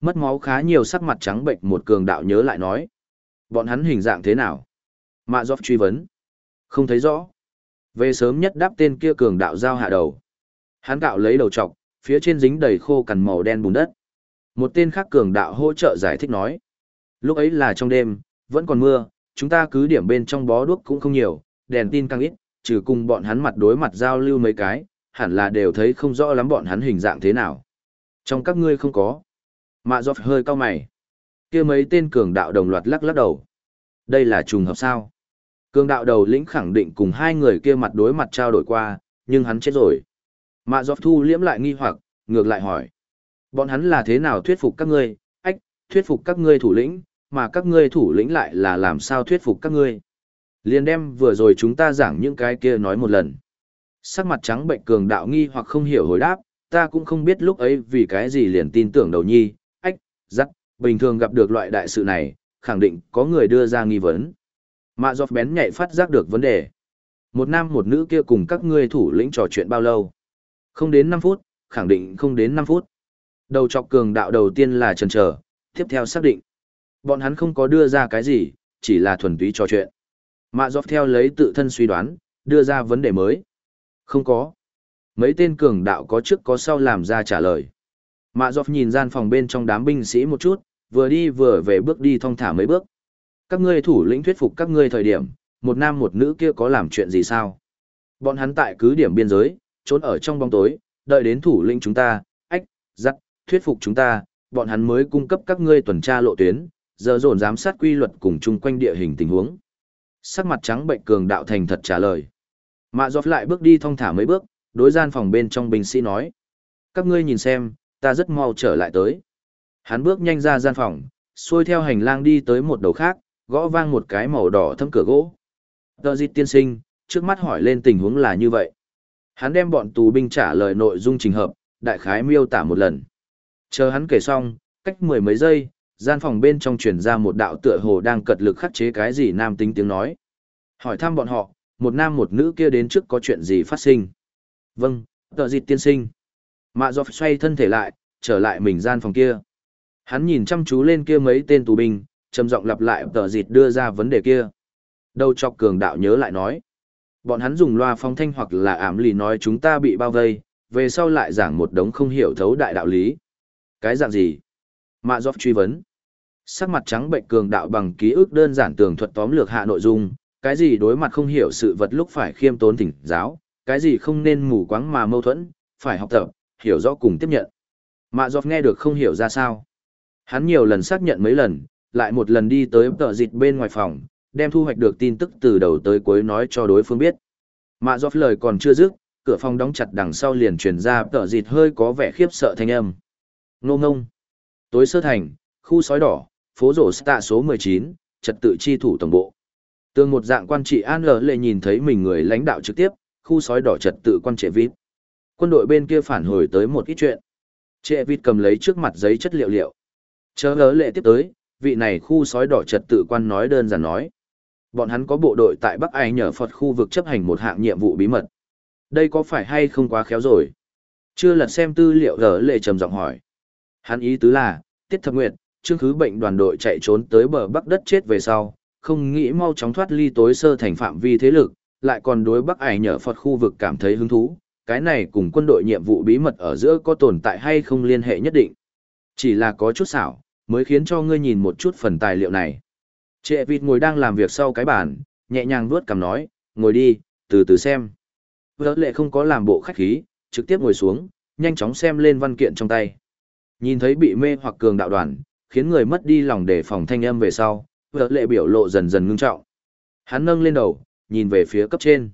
Mất máu khá nhiều sắc mặt trắng bệnh một cường đạo nhớ lại nói. Bọn hắn hình dạng thế nào? Mạ Dọc truy vấn. Không thấy rõ. Về sớm nhất đáp tên kia cường đạo giao hạ đầu. Hắn cạo lấy đầu trọc, phía trên dính đầy khô cằn màu đen bùn đất. Một tên khác cường đạo hỗ trợ giải thích nói. Lúc ấy là trong đêm, vẫn còn mưa, chúng ta cứ điểm bên trong bó đuốc cũng không nhiều, đèn tin càng ít, trừ cùng bọn hắn mặt đối mặt giao lưu mấy cái, hẳn là đều thấy không rõ lắm bọn hắn hình dạng thế nào. Trong các ngươi không có. Mạ Giọt hơi cao mày. kia mấy tên cường đạo đồng loạt lắc lắc đầu. Đây là trùng hợp sao? Cường đạo đầu lĩnh khẳng định cùng hai người kia mặt đối mặt trao đổi qua, nhưng hắn chết rồi. Mạ Giọt thu liễm lại nghi hoặc, ngược lại hỏi. Bọn hắn là thế nào thuyết phục các ngươi, ách, thuyết phục các ngươi thủ lĩnh, mà các ngươi thủ lĩnh lại là làm sao thuyết phục các ngươi. Liên đem vừa rồi chúng ta giảng những cái kia nói một lần. Sắc mặt trắng bệnh cường đạo nghi hoặc không hiểu hồi đáp, ta cũng không biết lúc ấy vì cái gì liền tin tưởng đầu nhi, ách, dắt, bình thường gặp được loại đại sự này, khẳng định có người đưa ra nghi vấn. Mạ Giọt bén nhạy phát giác được vấn đề. Một nam một nữ kia cùng các ngươi thủ lĩnh trò chuyện bao lâu? Không đến 5 phút, khẳng định không đến 5 phút. Đầu chọc cường đạo đầu tiên là trần trở, tiếp theo xác định. Bọn hắn không có đưa ra cái gì, chỉ là thuần túy trò chuyện. Mạ Giọt theo lấy tự thân suy đoán, đưa ra vấn đề mới. Không có. Mấy tên cường đạo có trước có sau làm ra trả lời. Mạ Dọc nhìn gian phòng bên trong đám binh sĩ một chút, vừa đi vừa về bước đi thong thả mấy bước. Các ngươi thủ lĩnh thuyết phục các ngươi thời điểm, một nam một nữ kia có làm chuyện gì sao? Bọn hắn tại cứ điểm biên giới, trốn ở trong bóng tối, đợi đến thủ lĩnh chúng ta, ách, dắt, thuyết phục chúng ta, bọn hắn mới cung cấp các ngươi tuần tra lộ tuyến, giờ dồn giám sát quy luật cùng chung quanh địa hình tình huống. Sắc mặt trắng bệnh cường đạo thành thật trả lời. Mạ Dọc lại bước đi thong thả mấy bước, đối gian phòng bên trong binh sĩ nói. Các ngươi nhìn xem, ta rất mau trở lại tới. Hắn bước nhanh ra gian phòng, xuôi theo hành lang đi tới một đầu khác, gõ vang một cái màu đỏ thâm cửa gỗ. Tờ dịch tiên sinh, trước mắt hỏi lên tình huống là như vậy. Hắn đem bọn tù binh trả lời nội dung trình hợp, đại khái miêu tả một lần. Chờ hắn kể xong, cách mười mấy giây, gian phòng bên trong truyền ra một đạo tựa hồ đang cật lực khắc chế cái gì nam tính tiếng nói. Hỏi thăm bọn họ, một nam một nữ kia đến trước có chuyện gì phát sinh. Vâng, tờ dịt tiên sinh. Mạ Dọc xoay thân thể lại, trở lại mình gian phòng kia. Hắn nhìn chăm chú lên kia mấy tên tù binh, trầm giọng lặp lại tờ dịt đưa ra vấn đề kia. Đầu chọc cường đạo nhớ lại nói. Bọn hắn dùng loa phóng thanh hoặc là ảm lì nói chúng ta bị bao vây, về sau lại giảng một đống không hiểu thấu đại đạo lý. Cái dạng gì? Mạ Dọc truy vấn. Sắc mặt trắng bệnh cường đạo bằng ký ức đơn giản tường thuật tóm lược hạ nội dung, cái gì đối mặt không hiểu sự vật lúc phải khiêm tốn thỉnh giáo, cái gì không nên mù quáng mà mâu thuẫn, phải học tập, hiểu rõ cùng tiếp nhận. Mạ Giọt nghe được không hiểu ra sao. Hắn nhiều lần xác nhận mấy lần, lại một lần đi tới tờ dịch bên ngoài phòng, đem thu hoạch được tin tức từ đầu tới cuối nói cho đối phương biết. Mạ Giọt lời còn chưa dứt, cửa phòng đóng chặt đằng sau liền truyền ra tờ dịch hơi có vẻ khiếp sợ thanh âm. Ngô ngông. Tối sơ thành, khu sói đỏ, phố rổ tạ số 19, trật tự chi thủ tổng bộ. Tương một dạng quan trị an lờ lệ nhìn thấy mình người lãnh đạo trực tiếp, khu sói đỏ trật tự quan trệ vít. Quân đội bên kia phản hồi tới một ít chuyện. Trệ vít cầm lấy trước mặt giấy chất liệu liệu. Chờ lờ lệ tiếp tới, vị này khu sói đỏ trật tự quan nói đơn giản nói. Bọn hắn có bộ đội tại Bắc Ai nhờ Phật khu vực chấp hành một hạng nhiệm vụ bí mật. Đây có phải hay không quá khéo rồi? Chưa lật xem tư liệu lờ lệ trầm giọng hỏi. Hắn ý tứ là, Tiết Thập Nguyệt, Trương Khứ bệnh đoàn đội chạy trốn tới bờ Bắc đất chết về sau, không nghĩ mau chóng thoát ly tối sơ thành phạm vi thế lực, lại còn đối Bắc ải nhờ Phật khu vực cảm thấy hứng thú, cái này cùng quân đội nhiệm vụ bí mật ở giữa có tồn tại hay không liên hệ nhất định. Chỉ là có chút xảo, mới khiến cho ngươi nhìn một chút phần tài liệu này. Trệ vịt ngồi đang làm việc sau cái bàn, nhẹ nhàng vuốt cằm nói, ngồi đi, từ từ xem. Vỡ lệ không có làm bộ khách khí, trực tiếp ngồi xuống, nhanh chóng xem lên văn kiện trong tay. Nhìn thấy bị mê hoặc cường đạo đoàn, khiến người mất đi lòng để phòng thanh âm về sau, vợ lệ biểu lộ dần dần ngưng trọng. Hắn nâng lên đầu, nhìn về phía cấp trên.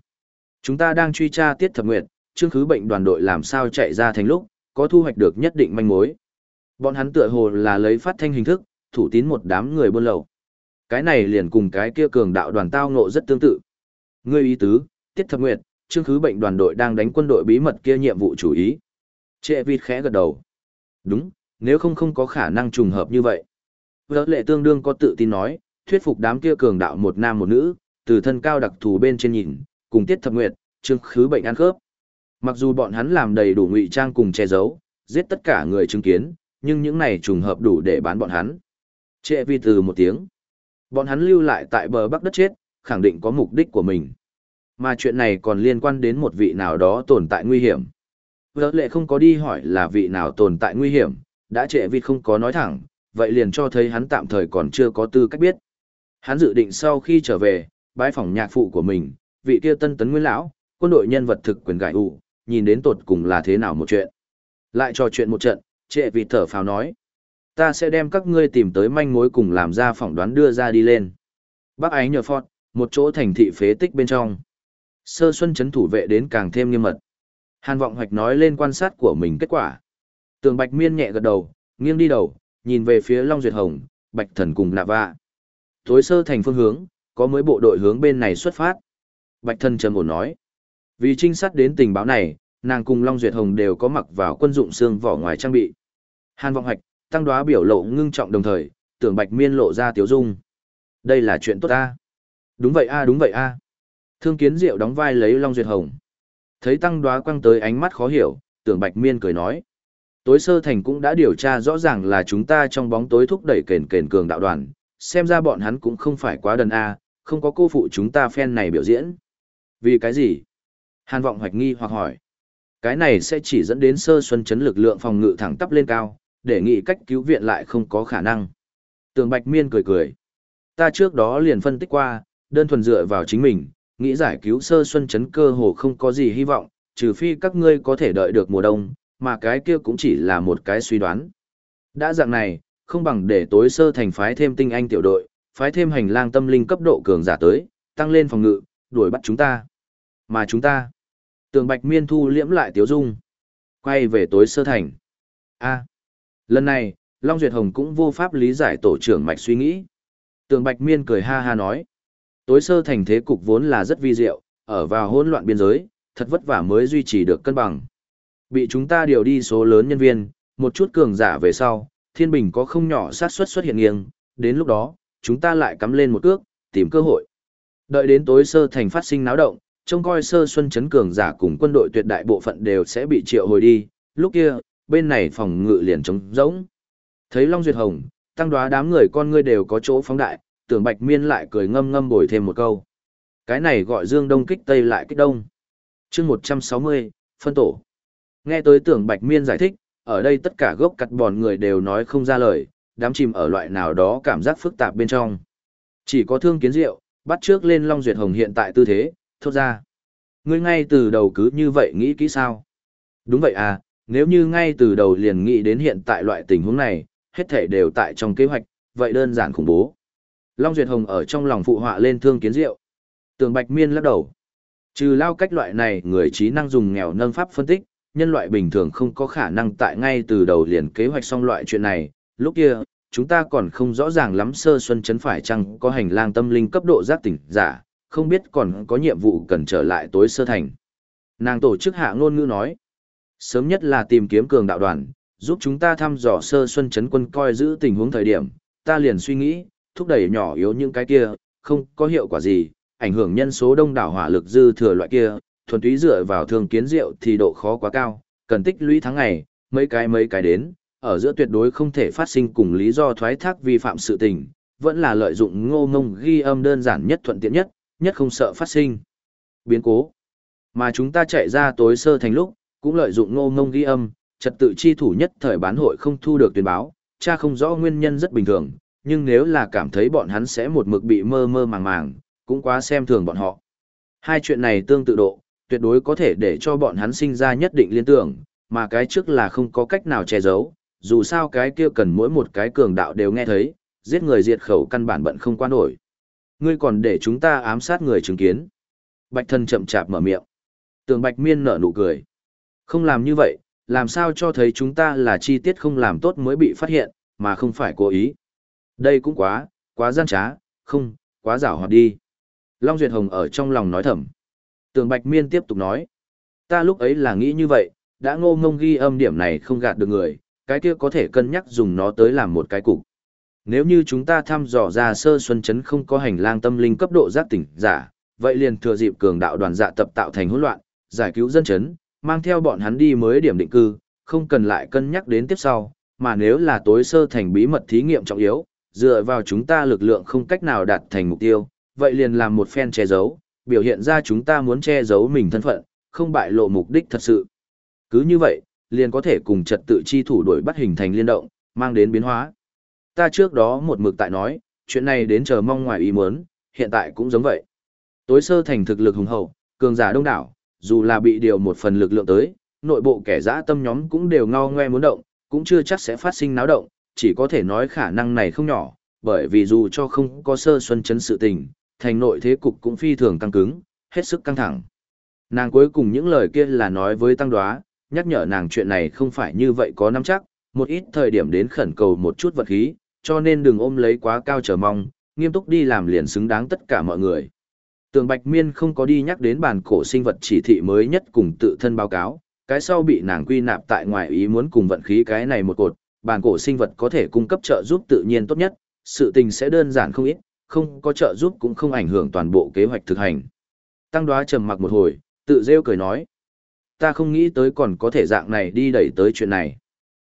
Chúng ta đang truy tra tiết thập nguyệt, chương khứ bệnh đoàn đội làm sao chạy ra thành lúc, có thu hoạch được nhất định manh mối. Bọn hắn tựa hồ là lấy phát thanh hình thức, thủ tín một đám người buôn lậu. Cái này liền cùng cái kia cường đạo đoàn tao ngộ rất tương tự. Ngươi ý tứ, tiết thập nguyệt, chương khứ bệnh đoàn đội đang đánh quân đội bí mật kia nhiệm vụ chủ ý. Trệ vịt khẽ gật đầu. Đúng, nếu không không có khả năng trùng hợp như vậy. Vợ lệ tương đương có tự tin nói, thuyết phục đám kia cường đạo một nam một nữ, từ thân cao đặc thù bên trên nhìn, cùng tiết thập nguyệt, trương khứ bệnh ăn khớp. Mặc dù bọn hắn làm đầy đủ ngụy trang cùng che giấu, giết tất cả người chứng kiến, nhưng những này trùng hợp đủ để bán bọn hắn. Trệ vi từ một tiếng. Bọn hắn lưu lại tại bờ bắc đất chết, khẳng định có mục đích của mình. Mà chuyện này còn liên quan đến một vị nào đó tồn tại nguy hiểm. Vợ lệ không có đi hỏi là vị nào tồn tại nguy hiểm, đã trệ vi không có nói thẳng, vậy liền cho thấy hắn tạm thời còn chưa có tư cách biết. Hắn dự định sau khi trở về, bái phỏng nhạc phụ của mình, vị kia tân tấn nguyên lão, quân đội nhân vật thực quyền gãi ủ, nhìn đến tột cùng là thế nào một chuyện. Lại trò chuyện một trận, trệ vị thở phào nói. Ta sẽ đem các ngươi tìm tới manh mối cùng làm ra phỏng đoán đưa ra đi lên. Bác ái nhờ phọt, một chỗ thành thị phế tích bên trong. Sơ xuân chấn thủ vệ đến càng thêm nghiêm mật. Hàn vọng hoạch nói lên quan sát của mình kết quả. Tường Bạch Miên nhẹ gật đầu, nghiêng đi đầu, nhìn về phía Long Duyệt Hồng, Bạch Thần cùng Nạ Vạ. Tối sơ thành phương hướng, có mấy bộ đội hướng bên này xuất phát. Bạch thân trầm ổn nói. Vì trinh sát đến tình báo này, nàng cùng Long Duyệt Hồng đều có mặc vào quân dụng xương vỏ ngoài trang bị. Hàn Vọng Hoạch, tăng đoá biểu lộ ngưng trọng đồng thời, tưởng Bạch Miên lộ ra tiếu dung. Đây là chuyện tốt ta. Đúng vậy a, đúng vậy a. Thương Kiến Diệu đóng vai lấy Long Duyệt Hồng. Thấy tăng đoá quăng tới ánh mắt khó hiểu, tưởng Bạch Miên cười nói tối sơ thành cũng đã điều tra rõ ràng là chúng ta trong bóng tối thúc đẩy kền kền cường đạo đoàn, xem ra bọn hắn cũng không phải quá đần A, không có cô phụ chúng ta phen này biểu diễn. Vì cái gì? Hàn vọng hoạch nghi hoặc hỏi. Cái này sẽ chỉ dẫn đến sơ xuân chấn lực lượng phòng ngự thẳng tắp lên cao, để nghị cách cứu viện lại không có khả năng. Tường Bạch Miên cười cười. Ta trước đó liền phân tích qua, đơn thuần dựa vào chính mình, nghĩ giải cứu sơ xuân chấn cơ hồ không có gì hy vọng, trừ phi các ngươi có thể đợi được mùa đông, mà cái kia cũng chỉ là một cái suy đoán. Đã dạng này, không bằng để tối sơ thành phái thêm tinh anh tiểu đội, phái thêm hành lang tâm linh cấp độ cường giả tới, tăng lên phòng ngự, đuổi bắt chúng ta. Mà chúng ta, tường bạch miên thu liễm lại tiếu dung, quay về tối sơ thành. a lần này, Long Duyệt Hồng cũng vô pháp lý giải tổ trưởng mạch suy nghĩ. Tường bạch miên cười ha ha nói, tối sơ thành thế cục vốn là rất vi diệu, ở vào hỗn loạn biên giới, thật vất vả mới duy trì được cân bằng. Bị chúng ta điều đi số lớn nhân viên, một chút cường giả về sau, thiên bình có không nhỏ sát suất xuất hiện nghiêng, đến lúc đó, chúng ta lại cắm lên một cước, tìm cơ hội. Đợi đến tối sơ thành phát sinh náo động, trông coi sơ xuân chấn cường giả cùng quân đội tuyệt đại bộ phận đều sẽ bị triệu hồi đi, lúc kia, bên này phòng ngự liền trống rỗng. Thấy Long Duyệt Hồng, tăng đoá đám người con ngươi đều có chỗ phóng đại, tưởng Bạch Miên lại cười ngâm ngâm bồi thêm một câu. Cái này gọi Dương Đông kích Tây lại kích Đông. chương 160, phân tổ. Nghe tới tưởng Bạch Miên giải thích, ở đây tất cả gốc cắt bòn người đều nói không ra lời, đám chìm ở loại nào đó cảm giác phức tạp bên trong. Chỉ có thương kiến diệu, bắt trước lên Long Duyệt Hồng hiện tại tư thế, thốt ra. Ngươi ngay từ đầu cứ như vậy nghĩ kỹ sao? Đúng vậy à, nếu như ngay từ đầu liền nghĩ đến hiện tại loại tình huống này, hết thể đều tại trong kế hoạch, vậy đơn giản khủng bố. Long Duyệt Hồng ở trong lòng phụ họa lên thương kiến diệu. Tường Bạch Miên lắc đầu. Trừ lao cách loại này người trí năng dùng nghèo nâng pháp phân tích, nhân loại bình thường không có khả năng tại ngay từ đầu liền kế hoạch xong loại chuyện này, lúc kia, chúng ta còn không rõ ràng lắm sơ xuân chấn phải chăng có hành lang tâm linh cấp độ giác tỉnh giả, không biết còn có nhiệm vụ cần trở lại tối sơ thành. Nàng tổ chức hạ ngôn ngữ nói, sớm nhất là tìm kiếm cường đạo đoàn, giúp chúng ta thăm dò sơ xuân chấn quân coi giữ tình huống thời điểm, ta liền suy nghĩ, thúc đẩy nhỏ yếu những cái kia, không có hiệu quả gì, ảnh hưởng nhân số đông đảo hỏa lực dư thừa loại kia, thuần túy dựa vào thường kiến rượu thì độ khó quá cao, cần tích lũy tháng ngày, mấy cái mấy cái đến, ở giữa tuyệt đối không thể phát sinh cùng lý do thoái thác vi phạm sự tình, vẫn là lợi dụng ngô ngông ghi âm đơn giản nhất thuận tiện nhất, nhất không sợ phát sinh. Biến cố. Mà chúng ta chạy ra tối sơ thành lúc, cũng lợi dụng ngô ngông ghi âm, trật tự chi thủ nhất thời bán hội không thu được tuyên báo, cha không rõ nguyên nhân rất bình thường, nhưng nếu là cảm thấy bọn hắn sẽ một mực bị mơ mơ màng màng, cũng quá xem thường bọn họ. Hai chuyện này tương tự độ, tuyệt đối có thể để cho bọn hắn sinh ra nhất định liên tưởng, mà cái trước là không có cách nào che giấu, dù sao cái kia cần mỗi một cái cường đạo đều nghe thấy, giết người diệt khẩu căn bản bận không qua nổi. Ngươi còn để chúng ta ám sát người chứng kiến. Bạch thân chậm chạp mở miệng. Tường Bạch Miên nở nụ cười. Không làm như vậy, làm sao cho thấy chúng ta là chi tiết không làm tốt mới bị phát hiện, mà không phải cố ý. Đây cũng quá, quá gian trá, không, quá rảo hoạt đi. Long Duyệt Hồng ở trong lòng nói thầm. Tường Bạch Miên tiếp tục nói. Ta lúc ấy là nghĩ như vậy, đã ngô ngông ghi âm điểm này không gạt được người, cái kia có thể cân nhắc dùng nó tới làm một cái cục. Nếu như chúng ta thăm dò ra sơ xuân chấn không có hành lang tâm linh cấp độ giác tỉnh giả, vậy liền thừa dịp cường đạo đoàn dạ tập tạo thành hỗn loạn, giải cứu dân chấn, mang theo bọn hắn đi mới điểm định cư, không cần lại cân nhắc đến tiếp sau, mà nếu là tối sơ thành bí mật thí nghiệm trọng yếu, dựa vào chúng ta lực lượng không cách nào đạt thành mục tiêu, vậy liền làm một phen che giấu, biểu hiện ra chúng ta muốn che giấu mình thân phận, không bại lộ mục đích thật sự. Cứ như vậy, liền có thể cùng trật tự chi thủ đổi bắt hình thành liên động, mang đến biến hóa. Ta trước đó một mực tại nói, chuyện này đến chờ mong ngoài ý muốn, hiện tại cũng giống vậy. Tối sơ thành thực lực hùng hậu, cường giả đông đảo, dù là bị điều một phần lực lượng tới, nội bộ kẻ dã tâm nhóm cũng đều ngao ngoe muốn động, cũng chưa chắc sẽ phát sinh náo động, chỉ có thể nói khả năng này không nhỏ, bởi vì dù cho không có sơ xuân chấn sự tình, thành nội thế cục cũng phi thường căng cứng, hết sức căng thẳng. Nàng cuối cùng những lời kia là nói với tăng đoá, nhắc nhở nàng chuyện này không phải như vậy có nắm chắc, một ít thời điểm đến khẩn cầu một chút vật khí, cho nên đừng ôm lấy quá cao chờ mong, nghiêm túc đi làm liền xứng đáng tất cả mọi người. Tường Bạch Miên không có đi nhắc đến bản cổ sinh vật chỉ thị mới nhất cùng tự thân báo cáo, cái sau bị nàng quy nạp tại ngoài ý muốn cùng vận khí cái này một cột, bản cổ sinh vật có thể cung cấp trợ giúp tự nhiên tốt nhất, sự tình sẽ đơn giản không ít, không có trợ giúp cũng không ảnh hưởng toàn bộ kế hoạch thực hành. Tăng đoá trầm mặc một hồi, tự rêu cười nói. Ta không nghĩ tới còn có thể dạng này đi đẩy tới chuyện này.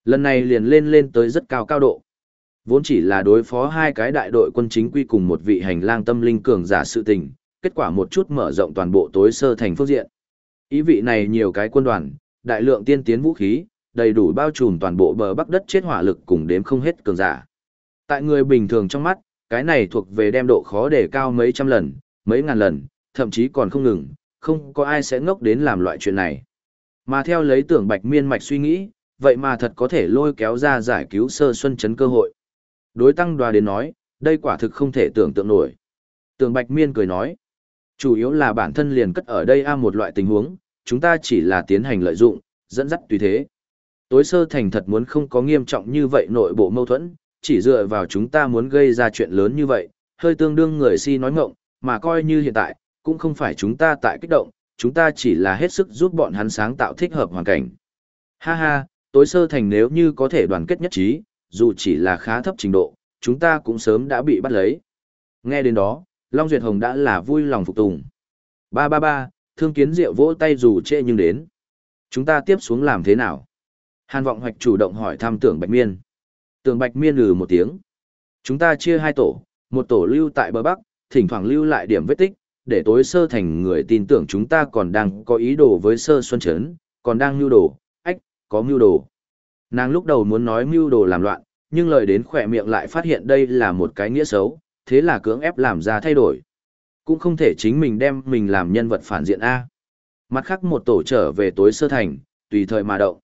Lần này liền lên lên tới rất cao cao độ. Vốn chỉ là đối phó hai cái đại đội quân chính quy cùng một vị hành lang tâm linh cường giả sự tình, kết quả một chút mở rộng toàn bộ tối sơ thành phương diện. Ý vị này nhiều cái quân đoàn, đại lượng tiên tiến vũ khí, đầy đủ bao trùm toàn bộ bờ bắc đất chết hỏa lực cùng đếm không hết cường giả. Tại người bình thường trong mắt, cái này thuộc về đem độ khó để cao mấy trăm lần, mấy ngàn lần, thậm chí còn không ngừng, không có ai sẽ ngốc đến làm loại chuyện này. Mà theo lấy tưởng bạch miên mạch suy nghĩ, vậy mà thật có thể lôi kéo ra giải cứu sơ xuân chấn cơ hội. Đối tăng đoà đến nói, đây quả thực không thể tưởng tượng nổi. Tưởng bạch miên cười nói, chủ yếu là bản thân liền cất ở đây a một loại tình huống, chúng ta chỉ là tiến hành lợi dụng, dẫn dắt tùy thế. Tối sơ thành thật muốn không có nghiêm trọng như vậy nội bộ mâu thuẫn, chỉ dựa vào chúng ta muốn gây ra chuyện lớn như vậy, hơi tương đương người si nói ngộng, mà coi như hiện tại, cũng không phải chúng ta tại kích động, chúng ta chỉ là hết sức giúp bọn hắn sáng tạo thích hợp hoàn cảnh. Ha ha, tối sơ thành nếu như có thể đoàn kết nhất trí, dù chỉ là khá thấp trình độ, chúng ta cũng sớm đã bị bắt lấy. Nghe đến đó, Long Duyệt Hồng đã là vui lòng phục tùng. Ba ba ba, thương kiến diệu vỗ tay dù trễ nhưng đến. Chúng ta tiếp xuống làm thế nào? Hàn vọng hoạch chủ động hỏi thăm tưởng Bạch Miên. Tường Bạch Miên lừ một tiếng. Chúng ta chia hai tổ, một tổ lưu tại bờ Bắc, thỉnh thoảng lưu lại điểm vết tích, để tối sơ thành người tin tưởng chúng ta còn đang có ý đồ với sơ xuân chấn, còn đang mưu đồ, ách, có mưu đồ. Nàng lúc đầu muốn nói mưu đồ làm loạn, nhưng lời đến khỏe miệng lại phát hiện đây là một cái nghĩa xấu, thế là cưỡng ép làm ra thay đổi. Cũng không thể chính mình đem mình làm nhân vật phản diện A. Mặt khác một tổ trở về tối sơ thành, tùy thời mà động.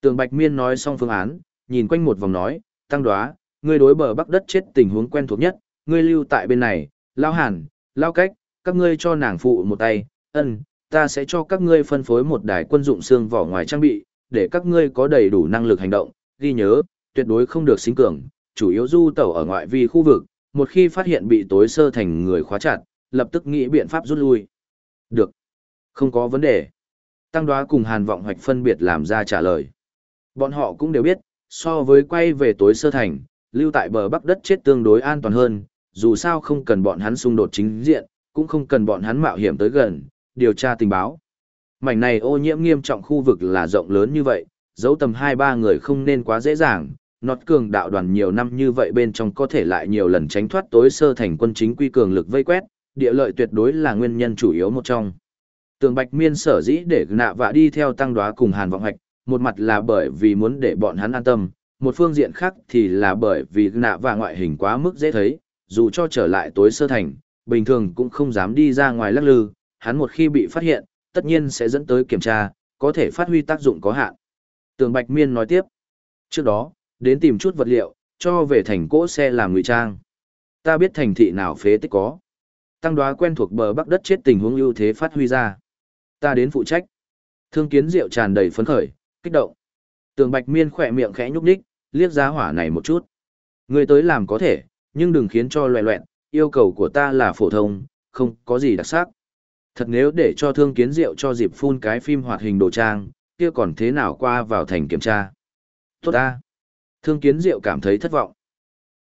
Tường Bạch Miên nói xong phương án, nhìn quanh một vòng nói, tăng đoá, ngươi đối bờ bắc đất chết tình huống quen thuộc nhất, ngươi lưu tại bên này, lao hàn, lao cách, các ngươi cho nàng phụ một tay, ân, ta sẽ cho các ngươi phân phối một đài quân dụng xương vỏ ngoài trang bị, để các ngươi có đầy đủ năng lực hành động, ghi nhớ, tuyệt đối không được xính cường, chủ yếu du tẩu ở ngoại vi khu vực, một khi phát hiện bị tối sơ thành người khóa chặt, lập tức nghĩ biện pháp rút lui. Được. Không có vấn đề. Tăng đoá cùng hàn vọng hoạch phân biệt làm ra trả lời. Bọn họ cũng đều biết, so với quay về tối sơ thành, lưu tại bờ bắc đất chết tương đối an toàn hơn, dù sao không cần bọn hắn xung đột chính diện, cũng không cần bọn hắn mạo hiểm tới gần, điều tra tình báo. Mảnh này ô nhiễm nghiêm trọng khu vực là rộng lớn như vậy, dấu tầm 2-3 người không nên quá dễ dàng, nọt cường đạo đoàn nhiều năm như vậy bên trong có thể lại nhiều lần tránh thoát tối sơ thành quân chính quy cường lực vây quét, địa lợi tuyệt đối là nguyên nhân chủ yếu một trong. Tường Bạch Miên sở dĩ để nạ vạ đi theo tăng đoá cùng Hàn Vọng Hạch, một mặt là bởi vì muốn để bọn hắn an tâm, một phương diện khác thì là bởi vì nạ và ngoại hình quá mức dễ thấy, dù cho trở lại tối sơ thành, bình thường cũng không dám đi ra ngoài lắc lư, hắn một khi bị phát hiện, tất nhiên sẽ dẫn tới kiểm tra, có thể phát huy tác dụng có hạn. Tường Bạch Miên nói tiếp, trước đó, đến tìm chút vật liệu, cho về thành cỗ xe làm ngụy trang. Ta biết thành thị nào phế tích có. Tăng đoá quen thuộc bờ bắc đất chết tình huống ưu thế phát huy ra. Ta đến phụ trách. Thương kiến diệu tràn đầy phấn khởi, kích động. Tường Bạch Miên khỏe miệng khẽ nhúc nhích, liếc giá hỏa này một chút. Người tới làm có thể, nhưng đừng khiến cho loẹ loẹn, yêu cầu của ta là phổ thông, không có gì đặc sắc. Thật nếu để cho thương kiến diệu cho dịp phun cái phim hoạt hình đồ trang, kia còn thế nào qua vào thành kiểm tra. Tốt ta. Thương kiến diệu cảm thấy thất vọng.